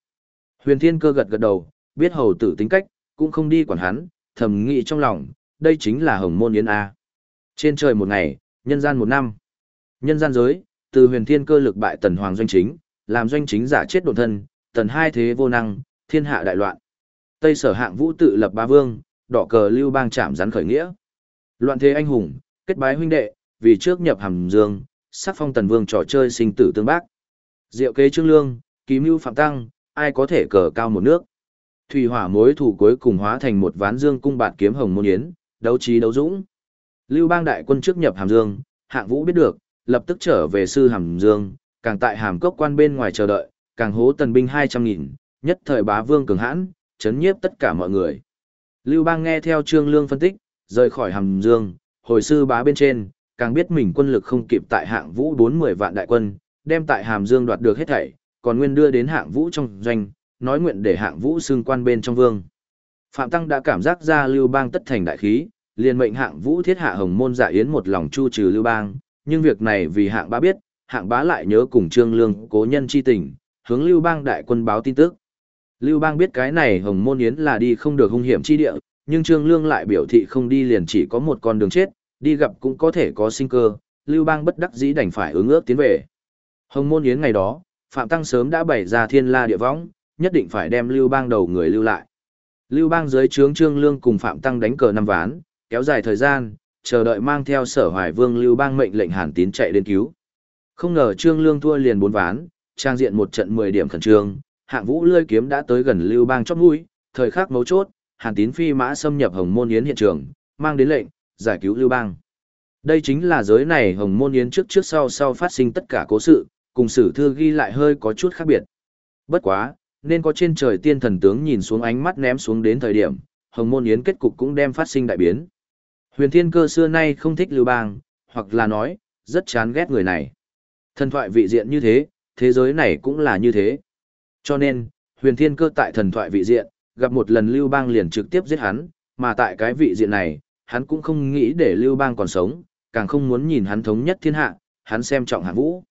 Huyền Thiên Cơ gật gật đầu, biết hầu tử tính cách, cũng không đi quản hắn, thầm nghĩ trong lòng, đây chính là hồng môn yến A. Trên trời một ngày, nhân gian một năm. Nhân gian giới, từ huyền thiên cơ lực bại tần hoàng doanh chính, làm doanh chính giả chết đột thân, tần hai thế vô năng, thiên hạ đại loạn. Tây sở hạng vũ tự lập ba vương, đỏ cờ lưu bang chạm rắn khởi nghĩa. Loạn thế anh hùng, kết bái huynh đệ, vì trước nhập hàm dương, sắc phong tần vương trò chơi sinh tử tương bác. Diệu kế trương lương, ký mưu phạm tăng, ai có thể cờ cao một nước. Thủy hỏa mối thủ cuối cùng hóa thành một ván dương cung bạt kiếm hồng môn yến, đấu trí đấu dũng. Lưu bang đại quân trước nhập hàm dương, hạng vũ biết được, lập tức trở về sư hàm dương, càng tại hàm cốc quan bên ngoài chờ đợi, càng hố tần binh hai trăm nghìn, nhất thời bá vương cường hãn, chấn nhiếp tất cả mọi người. Lưu bang nghe theo trương lương phân tích, rời khỏi hàm dương, hồi sư bá bên trên, càng biết mình quân lực không kịp tại hạng vũ bốn mười vạn đại quân, đem tại hàm dương đoạt được hết thảy, còn nguyên đưa đến hạng vũ trong doanh, nói nguyện để hạng vũ xương quan bên trong vương. Phạm Tăng đã cảm giác ra Lưu Bang tất thành đại khí, liền mệnh hạng vũ thiết hạ hồng môn giả yến một lòng chu trừ Lưu Bang, nhưng việc này vì hạng bá biết, hạng bá lại nhớ cùng trương lương cố nhân chi tình, hướng Lưu Bang đại quân báo tin tức. Lưu Bang biết cái này Hồng Môn Yến là đi không được hung hiểm chi địa, nhưng Trương Lương lại biểu thị không đi liền chỉ có một con đường chết, đi gặp cũng có thể có sinh cơ, Lưu Bang bất đắc dĩ đành phải ứng ước tiến về. Hồng Môn Yến ngày đó, Phạm Tăng sớm đã bày ra thiên la địa võng, nhất định phải đem Lưu Bang đầu người lưu lại. Lưu Bang dưới trướng Trương Lương cùng Phạm Tăng đánh cờ năm ván, kéo dài thời gian, chờ đợi mang theo Sở Hoài Vương Lưu Bang mệnh lệnh Hàn Tín chạy đến cứu. Không ngờ Trương Lương thua liền bốn ván, trang diện một trận 10 điểm khẩn trương, Hạng Vũ lươi kiếm đã tới gần Lưu Bang chót mũi, thời khắc mấu chốt, Hàn Tín phi mã xâm nhập Hồng Môn Yến hiện trường, mang đến lệnh giải cứu Lưu Bang. Đây chính là giới này Hồng Môn Yến trước trước sau sau phát sinh tất cả cố sự, cùng sử thư ghi lại hơi có chút khác biệt. Bất quá, nên có trên trời tiên thần tướng nhìn xuống ánh mắt ném xuống đến thời điểm, Hồng Môn Yến kết cục cũng đem phát sinh đại biến. Huyền Thiên Cơ xưa nay không thích Lưu Bang, hoặc là nói, rất chán ghét người này. Thần thoại vị diện như thế, thế giới này cũng là như thế. Cho nên, Huyền Thiên Cơ tại thần thoại vị diện, gặp một lần Lưu Bang liền trực tiếp giết hắn, mà tại cái vị diện này, hắn cũng không nghĩ để Lưu Bang còn sống, càng không muốn nhìn hắn thống nhất thiên hạ, hắn xem trọng hạng vũ.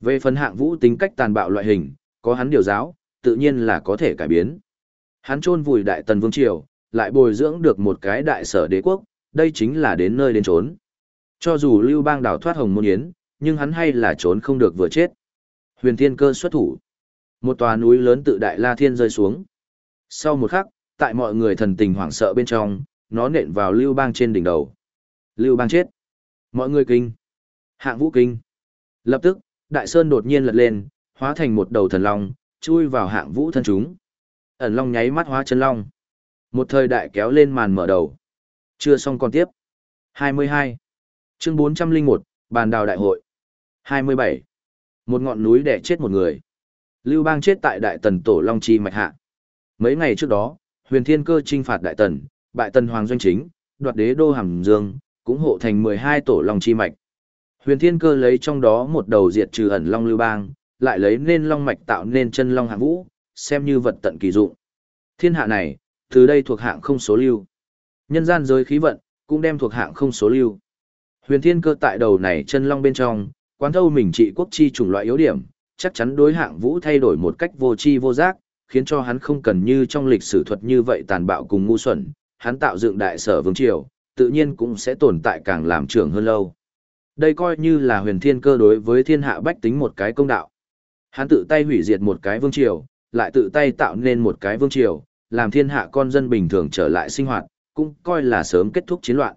Về phần hạng vũ tính cách tàn bạo loại hình, có hắn điều giáo, tự nhiên là có thể cải biến. Hắn chôn vùi đại tần vương triều, lại bồi dưỡng được một cái đại sở đế quốc, đây chính là đến nơi đến trốn. Cho dù Lưu Bang đào thoát Hồng Môn Yến, nhưng hắn hay là trốn không được vừa chết. Huyền Thiên Cơ xuất thủ. Một tòa núi lớn tự Đại La Thiên rơi xuống. Sau một khắc, tại mọi người thần tình hoảng sợ bên trong, nó nện vào Lưu Bang trên đỉnh đầu. Lưu Bang chết. Mọi người kinh. Hạng Vũ kinh. Lập tức, Đại Sơn đột nhiên lật lên, hóa thành một đầu thần long, chui vào Hạng Vũ thân chúng. Ẩn long nháy mắt hóa chân long. Một thời đại kéo lên màn mở đầu. Chưa xong còn tiếp. 22. Chương 401, Bàn đào đại hội. 27. Một ngọn núi đẻ chết một người. Lưu Bang chết tại Đại Tần Tổ Long Chi mạch hạ. Mấy ngày trước đó, Huyền Thiên Cơ trinh phạt Đại Tần, bại Tần Hoàng Doanh Chính, đoạt đế đô Hàm Dương, cũng hộ thành 12 Tổ Long Chi mạch. Huyền Thiên Cơ lấy trong đó một đầu diệt trừ ẩn Long Lưu Bang, lại lấy nên Long mạch tạo nên chân Long Hạng Vũ, xem như vật tận kỳ dụng. Thiên hạ này, từ đây thuộc hạng không số lưu. Nhân gian giới khí vận, cũng đem thuộc hạng không số lưu. Huyền Thiên Cơ tại đầu này chân Long bên trong, quán thâu mình trị quốc chi chủng loại yếu điểm, chắc chắn đối hạng vũ thay đổi một cách vô chi vô giác, khiến cho hắn không cần như trong lịch sử thuật như vậy tàn bạo cùng ngu xuẩn, hắn tạo dựng đại sở vương triều, tự nhiên cũng sẽ tồn tại càng làm trưởng hơn lâu. Đây coi như là huyền thiên cơ đối với thiên hạ bách tính một cái công đạo. Hắn tự tay hủy diệt một cái vương triều, lại tự tay tạo nên một cái vương triều, làm thiên hạ con dân bình thường trở lại sinh hoạt, cũng coi là sớm kết thúc chiến loạn.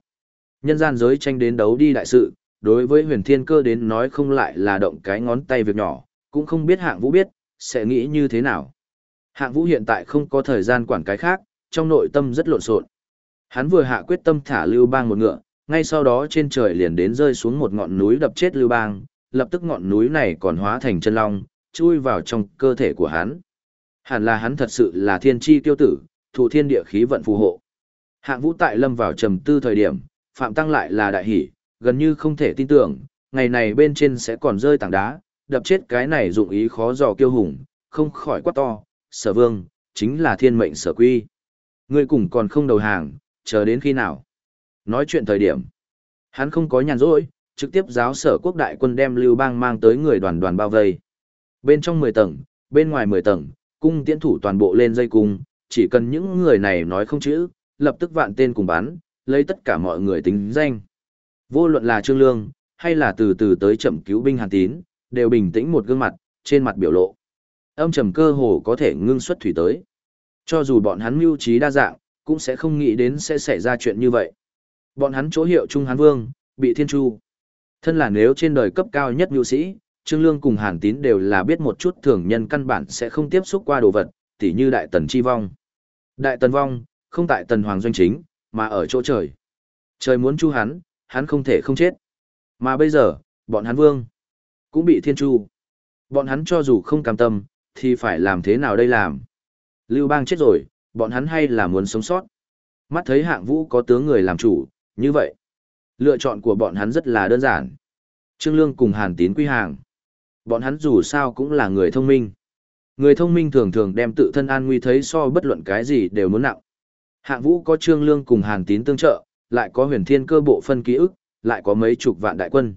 Nhân gian giới tranh đến đấu đi đại sự, đối với huyền thiên cơ đến nói không lại là động cái ngón tay việc nhỏ, cũng không biết hạng vũ biết, sẽ nghĩ như thế nào. Hạng vũ hiện tại không có thời gian quản cái khác, trong nội tâm rất lộn xộn. Hắn vừa hạ quyết tâm thả lưu bang một ngựa, ngay sau đó trên trời liền đến rơi xuống một ngọn núi đập chết lưu bang, lập tức ngọn núi này còn hóa thành chân long, chui vào trong cơ thể của hắn. Hẳn là hắn thật sự là thiên chi tiêu tử, thụ thiên địa khí vận phù hộ. Hạng vũ tại lâm vào trầm tư thời điểm, phạm tăng lại là đại hỷ, gần như không thể tin tưởng, ngày này bên trên sẽ còn rơi tảng đá, đập chết cái này dụng ý khó dò kiêu hùng, không khỏi quá to, sở vương, chính là thiên mệnh sở quy. Ngươi cùng còn không đầu hàng, chờ đến khi nào? Nói chuyện thời điểm, hắn không có nhàn rỗi, trực tiếp giáo sở quốc đại quân đem Lưu Bang mang tới người đoàn đoàn bao vây. Bên trong 10 tầng, bên ngoài 10 tầng, cung tiễn thủ toàn bộ lên dây cung, chỉ cần những người này nói không chữ, lập tức vạn tên cùng bắn, lấy tất cả mọi người tính danh. Vô luận là Trương Lương, hay là từ từ tới chậm cứu binh Hàn Tín, đều bình tĩnh một gương mặt, trên mặt biểu lộ. Âm trầm cơ hồ có thể ngưng xuất thủy tới. Cho dù bọn hắn mưu trí đa dạng, cũng sẽ không nghĩ đến sẽ xảy ra chuyện như vậy. Bọn hắn chỗ hiệu Trung Hán Vương, bị thiên chu. Thân là nếu trên đời cấp cao nhất mưu sĩ, Trương Lương cùng Hàn Tín đều là biết một chút thường nhân căn bản sẽ không tiếp xúc qua đồ vật, tỉ như Đại Tần Chi Vong. Đại Tần Vong, không tại Tần Hoàng Doanh Chính, mà ở chỗ trời. Trời muốn chu hắn, hắn không thể không chết. Mà bây giờ, bọn hắn vương, cũng bị thiên chu. Bọn hắn cho dù không cam tâm, thì phải làm thế nào đây làm? Lưu bang chết rồi, bọn hắn hay là muốn sống sót? Mắt thấy hạng vũ có tướng người làm chủ, như vậy. Lựa chọn của bọn hắn rất là đơn giản. Trương Lương cùng Hàn Tín quy hàng. Bọn hắn dù sao cũng là người thông minh. Người thông minh thường thường đem tự thân an nguy thấy so bất luận cái gì đều muốn nặng. Hạng vũ có Trương Lương cùng Hàn Tín tương trợ, lại có huyền thiên cơ bộ phân ký ức, lại có mấy chục vạn đại quân.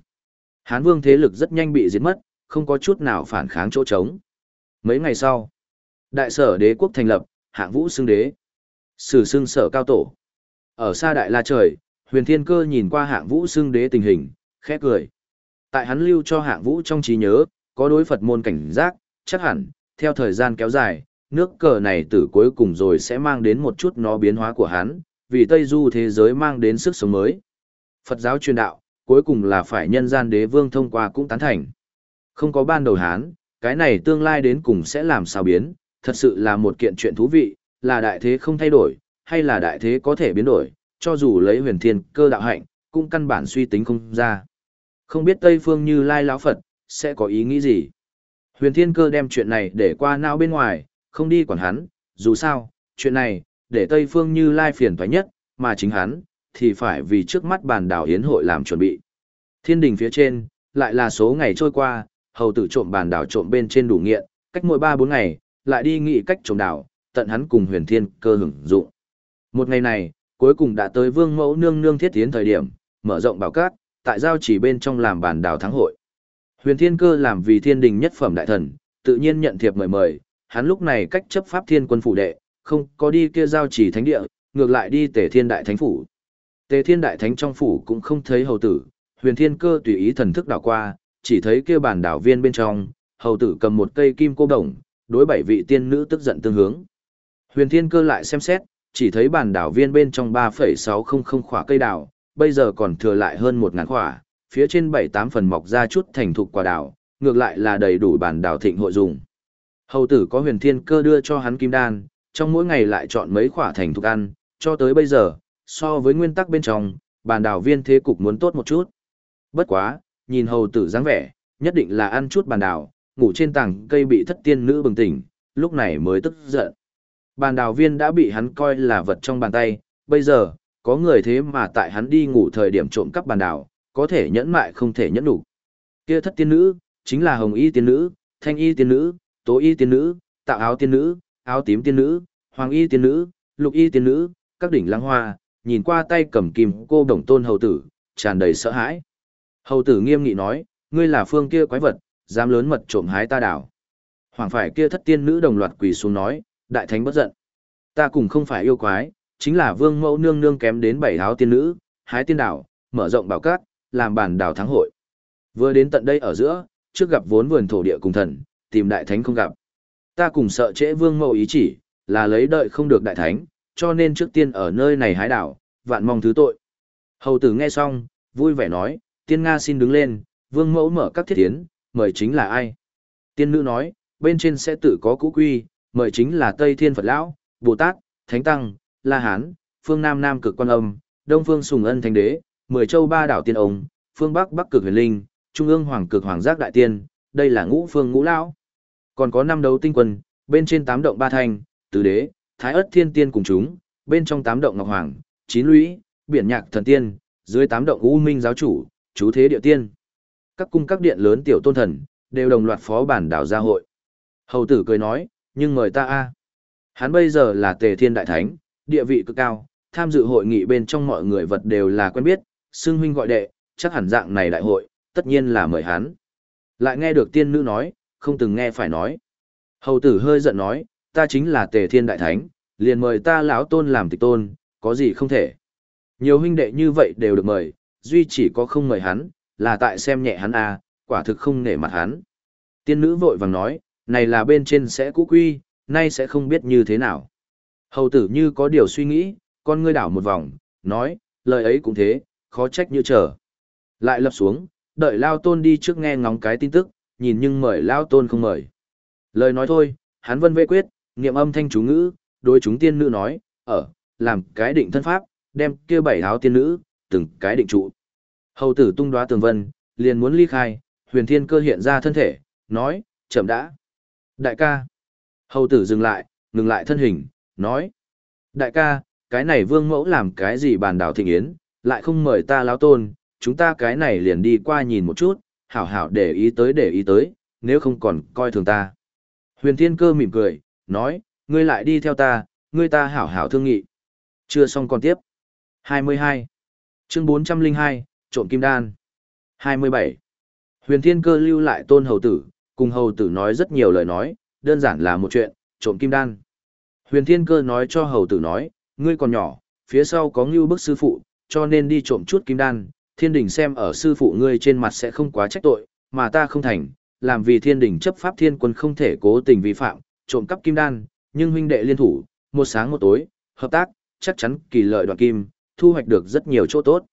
Hán vương thế lực rất nhanh bị diệt mất, không có chút nào phản kháng chỗ trống. Mấy ngày sau, Đại sở đế quốc thành lập, hạng vũ xưng đế. Sử xưng sở cao tổ. Ở xa đại la trời, huyền thiên cơ nhìn qua hạng vũ xưng đế tình hình, khẽ cười. Tại hắn lưu cho hạng vũ trong trí nhớ, có đối Phật môn cảnh giác, chắc hẳn, theo thời gian kéo dài, nước cờ này từ cuối cùng rồi sẽ mang đến một chút nó biến hóa của hắn, vì Tây Du thế giới mang đến sức sống mới. Phật giáo truyền đạo, cuối cùng là phải nhân gian đế vương thông qua cũng tán thành. Không có ban đầu Hán, cái này tương lai đến cùng sẽ làm sao biến, thật sự là một kiện chuyện thú vị, là đại thế không thay đổi, hay là đại thế có thể biến đổi, cho dù lấy huyền thiên cơ đạo hạnh, cũng căn bản suy tính không ra. Không biết Tây Phương Như Lai lão Phật, sẽ có ý nghĩ gì? Huyền thiên cơ đem chuyện này để qua não bên ngoài, không đi quản hắn, dù sao, chuyện này, để Tây Phương Như Lai phiền toái nhất, mà chính hắn, thì phải vì trước mắt bàn đảo hiến hội làm chuẩn bị. Thiên đình phía trên, lại là số ngày trôi qua, hầu tử trộm bàn đảo trộm bên trên đủ nghiện, cách mỗi 3-4 ngày, lại đi nghị cách trộm đảo, tận hắn cùng huyền thiên cơ hưởng dụng. Một ngày này, cuối cùng đã tới vương mẫu nương nương thiết tiến thời điểm, mở rộng bảo cát, tại giao chỉ bên trong làm bàn đảo thắng hội. Huyền thiên cơ làm vì thiên đình nhất phẩm đại thần, tự nhiên nhận thiệp mời mời, hắn lúc này cách chấp pháp thiên quân phủ đệ, không có đi kia giao chỉ thánh địa, ngược lại đi tể thiên đại thánh phủ. Tề thiên đại thánh trong phủ cũng không thấy hầu tử, huyền thiên cơ tùy ý thần thức đảo qua, chỉ thấy kia bản đảo viên bên trong, hầu tử cầm một cây kim cô đồng, đối bảy vị tiên nữ tức giận tương hướng. Huyền thiên cơ lại xem xét, chỉ thấy bản đảo viên bên trong 3,600 khỏa cây đào, bây giờ còn thừa lại hơn 1.000 khỏa, phía trên 7-8 phần mọc ra chút thành thục quả đào, ngược lại là đầy đủ bản đảo thịnh hội dùng. Hầu tử có huyền thiên cơ đưa cho hắn kim đan, trong mỗi ngày lại chọn mấy khỏa thành thục ăn, cho tới bây giờ, so với nguyên tắc bên trong, bản đảo viên thế cục muốn tốt một chút. Bất quá, nhìn hầu tử dáng vẻ, nhất định là ăn chút bàn đào ngủ trên tảng cây bị thất tiên nữ bừng tỉnh, lúc này mới tức giận. Bàn đào viên đã bị hắn coi là vật trong bàn tay, bây giờ, có người thế mà tại hắn đi ngủ thời điểm trộm cắp bàn đào, có thể nhẫn mại không thể nhẫn đủ. Kia thất tiên nữ, chính là hồng y tiên nữ, thanh y tiên nữ, tố y tiên nữ, tạo áo tiên nữ, áo tím tiên nữ, hoàng y tiên nữ, lục y tiên nữ, các đỉnh lăng hoa, nhìn qua tay cầm kim cô đồng tôn hầu tử, tràn đầy sợ hãi. Hầu tử nghiêm nghị nói, ngươi là phương kia quái vật, dám lớn mật trộm hái ta đảo. Hoàng phải kia thất tiên nữ đồng loạt quỳ xuống nói, đại thánh bất giận. Ta cũng không phải yêu quái, chính là vương mẫu nương nương kém đến bảy áo tiên nữ, hái tiên đảo, mở rộng bảo cát, làm bản đảo thắng hội. Vừa đến tận đây ở giữa, trước gặp vốn vườn thổ địa cùng thần, tìm đại thánh không gặp. Ta cùng sợ trễ vương mẫu ý chỉ, là lấy đợi không được đại thánh, cho nên trước tiên ở nơi này hái đảo, vạn mong thứ tội. Hầu tử nghe xong, vui vẻ nói, tiên Nga xin đứng lên, vương mẫu mở các thiết tiến, mời chính là ai? Tiên nữ nói, bên trên sẽ tự có cũ quy, mời chính là Tây Thiên Phật Lão, Bồ Tát, Thánh Tăng, La Hán, phương Nam Nam cực quan âm, Đông phương Sùng Ân Thánh Đế, Mười Châu Ba Đảo Tiên Ông, phương Bắc Bắc cực huyền linh, Trung ương Hoàng cực Hoàng giác Đại Tiên, đây là ngũ phương ngũ lão. Còn có năm đấu tinh quân, bên trên tám động ba thanh, tứ đế, thái ất thiên tiên cùng chúng, bên trong tám động ngọc hoàng, chín lũy, biển nhạc thần tiên, dưới tám động u minh giáo chủ, chú thế địa tiên. Các cung các điện lớn tiểu tôn thần, đều đồng loạt phó bản đảo gia hội. Hầu tử cười nói, nhưng mời ta a Hắn bây giờ là tề thiên đại thánh, địa vị cực cao, tham dự hội nghị bên trong mọi người vật đều là quen biết, xưng huynh gọi đệ, chắc hẳn dạng này đại hội, tất nhiên là mời hắn. Lại nghe được tiên nữ nói, không từng nghe phải nói. Hầu tử hơi giận nói, ta chính là tề thiên đại thánh, liền mời ta lão tôn làm tịch tôn, có gì không thể. Nhiều huynh đệ như vậy đều được mời, duy chỉ có không mời hắn, là tại xem nhẹ hắn à, quả thực không nể mặt hắn. Tiên nữ vội vàng nói, này là bên trên sẽ cũ quy, nay sẽ không biết như thế nào. Hầu tử như có điều suy nghĩ, con ngươi đảo một vòng, nói, lời ấy cũng thế, khó trách như chờ. Lại lập xuống, đợi Lao Tôn đi trước nghe ngóng cái tin tức, nhìn nhưng mời Lao Tôn không mời. Lời nói thôi, hắn vân vệ quyết, niệm âm thanh chú ngữ, đối chúng tiên nữ nói, ở, làm cái định thân pháp, đem kia bảy áo tiên nữ, từng cái định trụ. Hầu tử tung đoá tường vân, liền muốn ly khai, huyền thiên cơ hiện ra thân thể, nói, chậm đã. Đại ca. Hầu tử dừng lại, ngừng lại thân hình, nói. Đại ca, cái này vương mẫu làm cái gì bàn đảo thịnh yến, lại không mời ta lão tôn, chúng ta cái này liền đi qua nhìn một chút, hảo hảo để ý tới để ý tới, nếu không còn coi thường ta. Huyền thiên cơ mỉm cười, nói, ngươi lại đi theo ta, ngươi ta hảo hảo thương nghị. Chưa xong còn tiếp. 22. Chương 402, trộm kim đan. 27. Huyền Thiên Cơ lưu lại tôn hầu tử, cùng hầu tử nói rất nhiều lời nói, đơn giản là một chuyện, trộm kim đan. Huyền Thiên Cơ nói cho hầu tử nói, ngươi còn nhỏ, phía sau có ngưu bức sư phụ, cho nên đi trộm chút kim đan, thiên đình xem ở sư phụ ngươi trên mặt sẽ không quá trách tội, mà ta không thành, làm vì thiên đình chấp pháp thiên quân không thể cố tình vi phạm, trộm cắp kim đan, nhưng huynh đệ liên thủ, một sáng một tối, hợp tác, chắc chắn kỳ lợi đoạn kim, thu hoạch được rất nhiều chỗ tốt.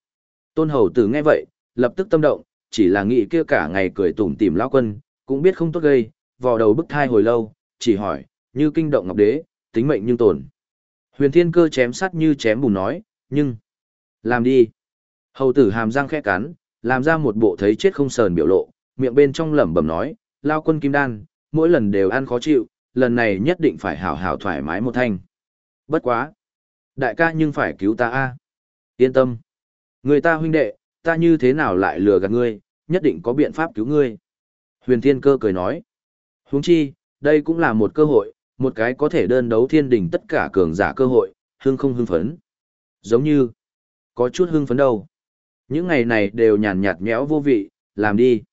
Tôn hầu tử nghe vậy, lập tức tâm động, chỉ là nghĩ kia cả ngày cười tủm tỉm lão quân, cũng biết không tốt gây, vò đầu bức thai hồi lâu, chỉ hỏi, như kinh động ngọc đế, tính mệnh nhưng tổn. Huyền thiên cơ chém sắt như chém bùn nói, nhưng, làm đi. Hầu tử hàm răng khẽ cắn, làm ra một bộ thấy chết không sờn biểu lộ, miệng bên trong lẩm bẩm nói, lao quân kim đan, mỗi lần đều ăn khó chịu, lần này nhất định phải hảo hảo thoải mái một thanh. Bất quá. Đại ca nhưng phải cứu ta a. Yên tâm. Người ta huynh đệ, ta như thế nào lại lừa gạt ngươi, nhất định có biện pháp cứu ngươi. Huyền Thiên Cơ cười nói. Huống chi, đây cũng là một cơ hội, một cái có thể đơn đấu thiên đình tất cả cường giả cơ hội, hưng không hưng phấn. Giống như, có chút hưng phấn đâu. Những ngày này đều nhàn nhạt nhẽo vô vị, làm đi.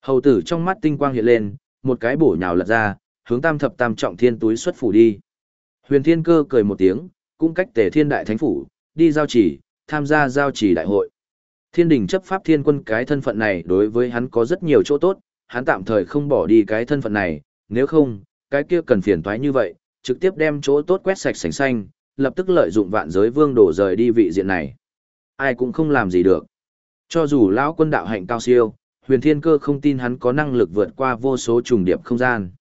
Hầu tử trong mắt tinh quang hiện lên, một cái bổ nhào lật ra, hướng tam thập tam trọng thiên túi xuất phủ đi. Huyền Thiên Cơ cười một tiếng, cũng cách tề thiên đại thánh phủ, đi giao chỉ, tham gia giao chỉ đại hội. Thiên đình chấp pháp thiên quân cái thân phận này đối với hắn có rất nhiều chỗ tốt, hắn tạm thời không bỏ đi cái thân phận này, nếu không, cái kia cần phiền toái như vậy, trực tiếp đem chỗ tốt quét sạch sành xanh, lập tức lợi dụng vạn giới vương đổ rời đi vị diện này. Ai cũng không làm gì được. Cho dù lão quân đạo hạnh cao siêu, huyền thiên cơ không tin hắn có năng lực vượt qua vô số trùng điệp không gian.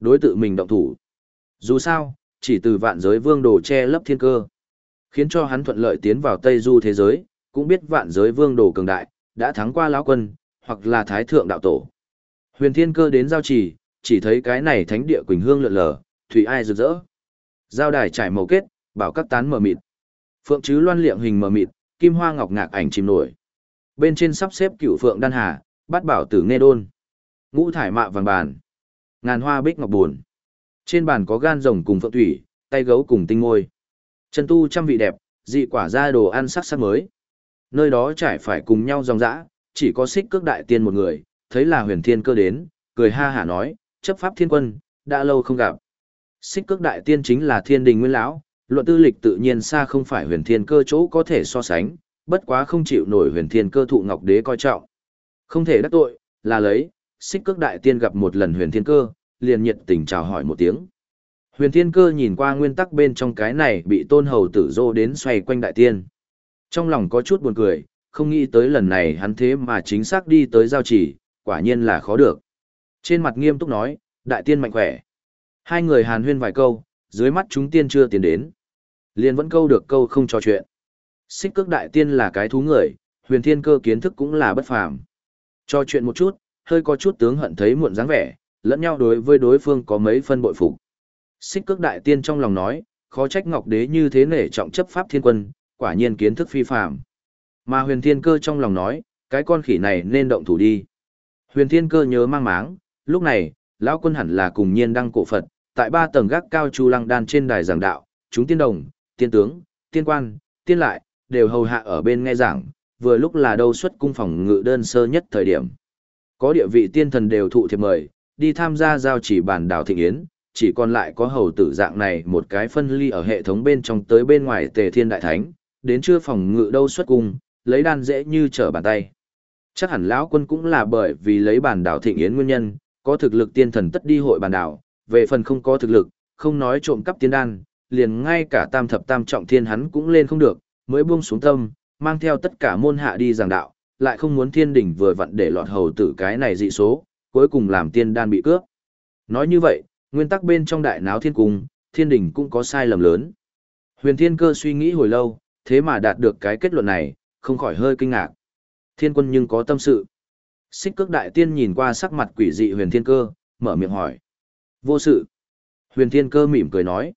Đối tự mình động thủ. Dù sao, chỉ từ vạn giới vương đồ che lấp thiên cơ. Khiến cho hắn thuận lợi tiến vào Tây Du thế giới, cũng biết vạn giới vương đồ cường đại, đã thắng qua lão quân, hoặc là thái thượng đạo tổ. Huyền thiên cơ đến giao trì, chỉ thấy cái này thánh địa quỳnh hương lượn lờ, thủy ai rực rỡ. Giao đài trải màu kết, bảo các tán mờ mịt. Phượng chứ loan liệm hình mờ mịt, kim hoa ngọc ngạc ảnh chìm nổi. Bên trên sắp xếp cửu phượng đan hà, bát bảo tử nghe đôn. Ngũ thải mạ vàng bàn. Ngàn hoa bích ngọc buồn. Trên bàn có gan rồng cùng phượng thủy, tay gấu cùng tinh ngôi. Chân tu trăm vị đẹp, dị quả ra đồ ăn sắc sắc mới. Nơi đó trải phải cùng nhau dòng dã, chỉ có xích cước đại tiên một người, thấy là huyền thiên cơ đến, cười ha hả nói, chấp pháp thiên quân, đã lâu không gặp. Xích cước đại tiên chính là thiên đình nguyên lão, luận tư lịch tự nhiên xa không phải huyền thiên cơ chỗ có thể so sánh, bất quá không chịu nổi huyền thiên cơ thụ ngọc đế coi trọng. Không thể đắc tội, là lấy, xích cước đại tiên gặp một lần huyền thiên cơ, liền nhiệt tình chào hỏi một tiếng. Huyền thiên cơ nhìn qua nguyên tắc bên trong cái này bị tôn hầu tử dô đến xoay quanh đại tiên. Trong lòng có chút buồn cười, không nghĩ tới lần này hắn thế mà chính xác đi tới giao chỉ, quả nhiên là khó được. Trên mặt nghiêm túc nói, đại tiên mạnh khỏe. Hai người hàn huyên vài câu, dưới mắt chúng tiên chưa tiến đến. Liền vẫn câu được câu không trò chuyện. Xích cước đại tiên là cái thú người, huyền thiên cơ kiến thức cũng là bất phàm. Cho chuyện một chút, hơi có chút tướng hận thấy muộn dáng vẻ, lẫn nhau đối với đối phương có mấy phân bội phục. Xích cước đại tiên trong lòng nói, khó trách ngọc đế như thế nể trọng chấp pháp thiên quân, quả nhiên kiến thức phi phàm. Mà huyền thiên cơ trong lòng nói, cái con khỉ này nên động thủ đi. Huyền thiên cơ nhớ mang máng, lúc này, lão quân hẳn là cùng nhiên đăng cổ Phật, tại ba tầng gác cao chu lăng đan trên đài giảng đạo, chúng tiên đồng, tiên tướng, tiên quan, tiên lại, đều hầu hạ ở bên nghe giảng, vừa lúc là đâu xuất cung phòng ngự đơn sơ nhất thời điểm. Có địa vị tiên thần đều thụ thiệp mời, đi tham gia giao chỉ bản đảo thịnh yến, chỉ còn lại có hầu tử dạng này một cái phân ly ở hệ thống bên trong tới bên ngoài tề thiên đại thánh, đến chưa phòng ngự đâu xuất cung, lấy đan dễ như trở bàn tay. Chắc hẳn lão quân cũng là bởi vì lấy bản đảo thịnh yến nguyên nhân, có thực lực tiên thần tất đi hội bản đảo, về phần không có thực lực, không nói trộm cắp tiên đan, liền ngay cả tam thập tam trọng thiên hắn cũng lên không được, mới buông xuống tâm, mang theo tất cả môn hạ đi giảng đạo, lại không muốn thiên đỉnh vừa vặn để lọt hầu tử cái này dị số, cuối cùng làm tiên đan bị cướp. Nói như vậy, nguyên tắc bên trong đại náo thiên cung, thiên đình cũng có sai lầm lớn. Huyền thiên cơ suy nghĩ hồi lâu, thế mà đạt được cái kết luận này, không khỏi hơi kinh ngạc. Thiên quân nhưng có tâm sự. Xích cước đại tiên nhìn qua sắc mặt quỷ dị huyền thiên cơ, mở miệng hỏi. Vô sự. Huyền thiên cơ mỉm cười nói.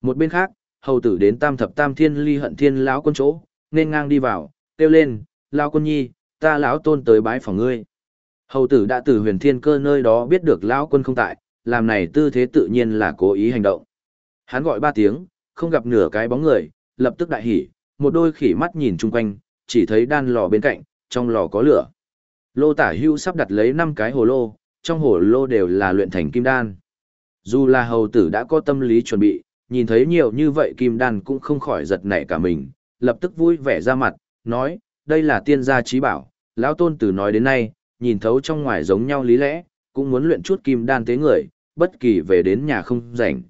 Một bên khác, hầu tử đến tam thập tam thiên ly hận thiên lão quân chỗ, nên ngang đi vào, kêu lên, lão quân nhi, ta lão tôn tới bái phòng ngươi. Hầu tử đã từ huyền thiên cơ nơi đó biết được lão quân không tại, làm này tư thế tự nhiên là cố ý hành động. Hắn gọi ba tiếng, không gặp nửa cái bóng người, lập tức đại hỉ, một đôi khỉ mắt nhìn chung quanh, chỉ thấy đan lò bên cạnh, trong lò có lửa. Lô tả hưu sắp đặt lấy năm cái hồ lô, trong hồ lô đều là luyện thành kim đan. Dù là hầu tử đã có tâm lý chuẩn bị, nhìn thấy nhiều như vậy kim đan cũng không khỏi giật nảy cả mình, lập tức vui vẻ ra mặt, nói, đây là tiên gia trí bảo, lão tôn tử nói đến nay, nhìn thấu trong ngoài giống nhau lý lẽ, cũng muốn luyện chút kim đan tế người, bất kỳ về đến nhà không rảnh.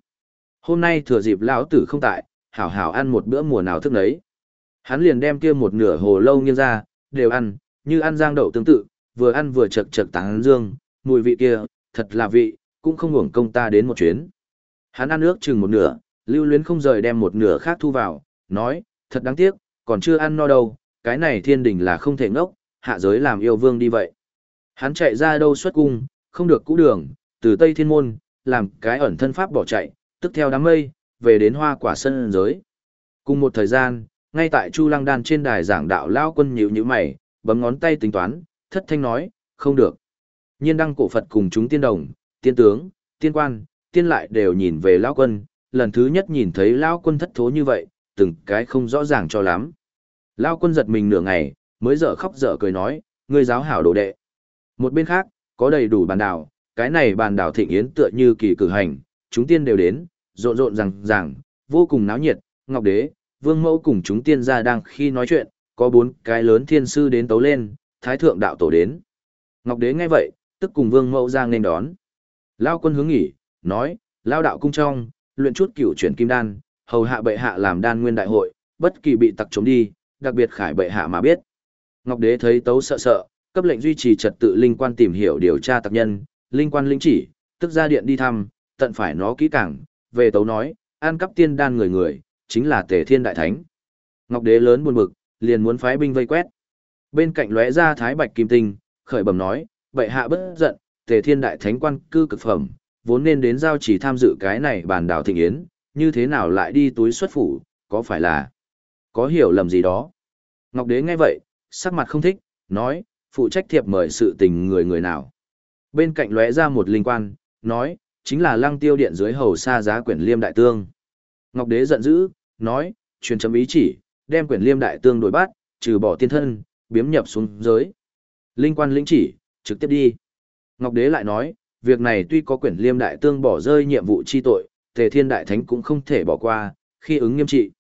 Hôm nay thừa dịp lão tử không tại, hảo hảo ăn một bữa mùa nào thức nấy. Hắn liền đem kia một nửa hồ lâu nghiêng ra, đều ăn, như ăn giang đậu tương tự, vừa ăn vừa chật chật tán dương, mùi vị kia, thật là vị, cũng không hưởng công ta đến một chuyến. Hắn ăn ước chừng một nửa, lưu luyến không rời đem một nửa khác thu vào, nói, thật đáng tiếc, còn chưa ăn no đâu, cái này thiên đình là không thể ngốc, hạ giới làm yêu vương đi vậy. Hắn chạy ra đâu xuất cung, không được cũ đường, từ Tây Thiên Môn, làm cái ẩn thân pháp bỏ chạy, tức theo đám mây, về đến hoa quả sân giới. Cùng một thời gian, ngay tại Chu Lăng Đan trên đài giảng đạo lao quân nhíu nhíu mày, bấm ngón tay tính toán, thất thanh nói, không được. Nhiên đăng cổ Phật cùng chúng tiên đồng, tiên tướng, tiên quan, tiên lại đều nhìn về lao quân, lần thứ nhất nhìn thấy lao quân thất thố như vậy, từng cái không rõ ràng cho lắm. Lao quân giật mình nửa ngày, mới dở khóc dở cười nói, ngươi giáo hảo đồ đệ. Một bên khác, có đầy đủ bàn đảo, cái này bàn đảo thịnh yến tựa như kỳ cử hành, chúng tiên đều đến, rộn rộn rằng rằng, vô cùng náo nhiệt, ngọc đế, vương mẫu cùng chúng tiên ra đang khi nói chuyện, có bốn cái lớn thiên sư đến tấu lên, thái thượng đạo tổ đến. Ngọc đế nghe vậy, tức cùng vương mẫu ra nên đón. Lao quân hướng nghỉ, nói, lao đạo cung trong, luyện chút cửu chuyển kim đan, hầu hạ bệ hạ làm đan nguyên đại hội, bất kỳ bị tặc chống đi, đặc biệt khải bệ hạ mà biết. Ngọc đế thấy tấu sợ sợ, cấp lệnh duy trì trật tự linh quan tìm hiểu điều tra tập nhân, linh quan linh chỉ, tức ra điện đi thăm, tận phải nó kỹ càng, về tấu nói, an cấp tiên đan người người, chính là tề thiên đại thánh. Ngọc đế lớn buồn bực, liền muốn phái binh vây quét. Bên cạnh lóe ra thái bạch kim tinh, khởi bẩm nói, bệ hạ bất giận, tề thiên đại thánh quan cư cực phẩm, vốn nên đến giao chỉ tham dự cái này bàn đảo thịnh yến, như thế nào lại đi túi xuất phủ, có phải là có hiểu lầm gì đó. Ngọc đế nghe vậy, sắc mặt không thích, nói, phụ trách thiệp mời sự tình người người nào. Bên cạnh lóe ra một linh quan, nói, chính là lăng tiêu điện dưới hầu xa giá quyển liêm đại tương. Ngọc đế giận dữ, nói, truyền chấm ý chỉ, đem quyển liêm đại tương đổi bắt, trừ bỏ tiên thân, biếm nhập xuống giới. Linh quan lĩnh chỉ, trực tiếp đi. Ngọc đế lại nói, việc này tuy có quyển liêm đại tương bỏ rơi nhiệm vụ chi tội, tề thiên đại thánh cũng không thể bỏ qua, khi ứng nghiêm trị.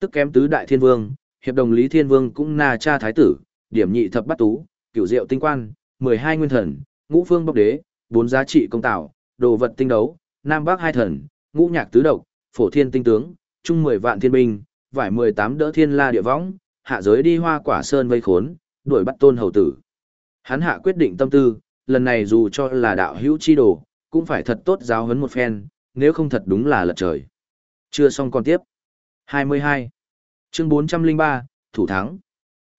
Tức kém tứ đại thiên vương, hiệp đồng lý thiên vương cũng na cha thái tử, điểm nhị thập bắt tú, cửu diệu tinh quan, 12 nguyên thần, ngũ phương bốc đế, bốn giá trị công tạo, đồ vật tinh đấu, nam bắc hai thần, ngũ nhạc tứ độc, phổ thiên tinh tướng, trung 10 vạn thiên binh, vải 18 đỡ thiên la địa võng, hạ giới đi hoa quả sơn vây khốn, đuổi bắt tôn hầu tử. Hắn hạ quyết định tâm tư, lần này dù cho là đạo hữu chi đồ, cũng phải thật tốt giáo huấn một phen, nếu không thật đúng là lật trời. Chưa xong còn tiếp. 22. Chương 403, Thủ thắng.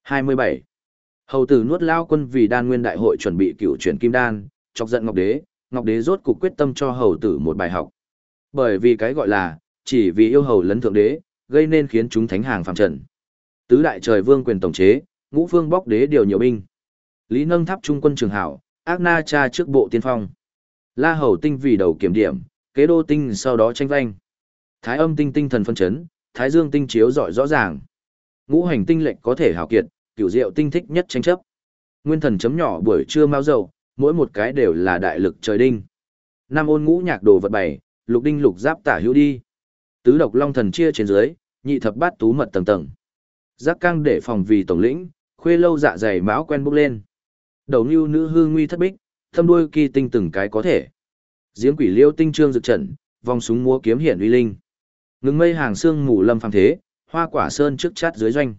27. Hầu tử nuốt lao quân vì đan nguyên đại hội chuẩn bị cựu chuyển kim đan, chọc giận Ngọc Đế, Ngọc Đế rốt cục quyết tâm cho hầu tử một bài học. Bởi vì cái gọi là, chỉ vì yêu hầu lấn thượng đế, gây nên khiến chúng thánh hàng phạm trần. Tứ đại trời vương quyền tổng chế, ngũ phương bóc đế điều nhiều binh. Lý nâng tháp trung quân trường hảo, ác na cha trước bộ tiên phong. La hầu tinh vì đầu kiểm điểm, kế đô tinh sau đó tranh vanh. Thái âm tinh tinh thần phân chấn, thái dương tinh chiếu giỏi rõ ràng. Ngũ hành tinh lệnh có thể hảo kiệt, cựu diệu tinh thích nhất tranh chấp. Nguyên thần chấm nhỏ buổi trưa mau dầu, mỗi một cái đều là đại lực trời đinh. Nam ôn ngũ nhạc đồ vật bày, lục đinh lục giáp tả hữu đi. Tứ độc long thần chia trên dưới, nhị thập bát tú mật tầng tầng. Giác căng để phòng vì tổng lĩnh, khuê lâu dạ dày máu quen bốc lên. Đầu lưu nữ hư nguy thất bích, thâm đuôi kỳ tinh từng cái có thể. Giếng quỷ liêu tinh trương dực trận, vòng súng múa kiếm hiển uy linh. Ngừng mây hàng xương mù lâm phàm thế, hoa quả sơn trước chát dưới doanh.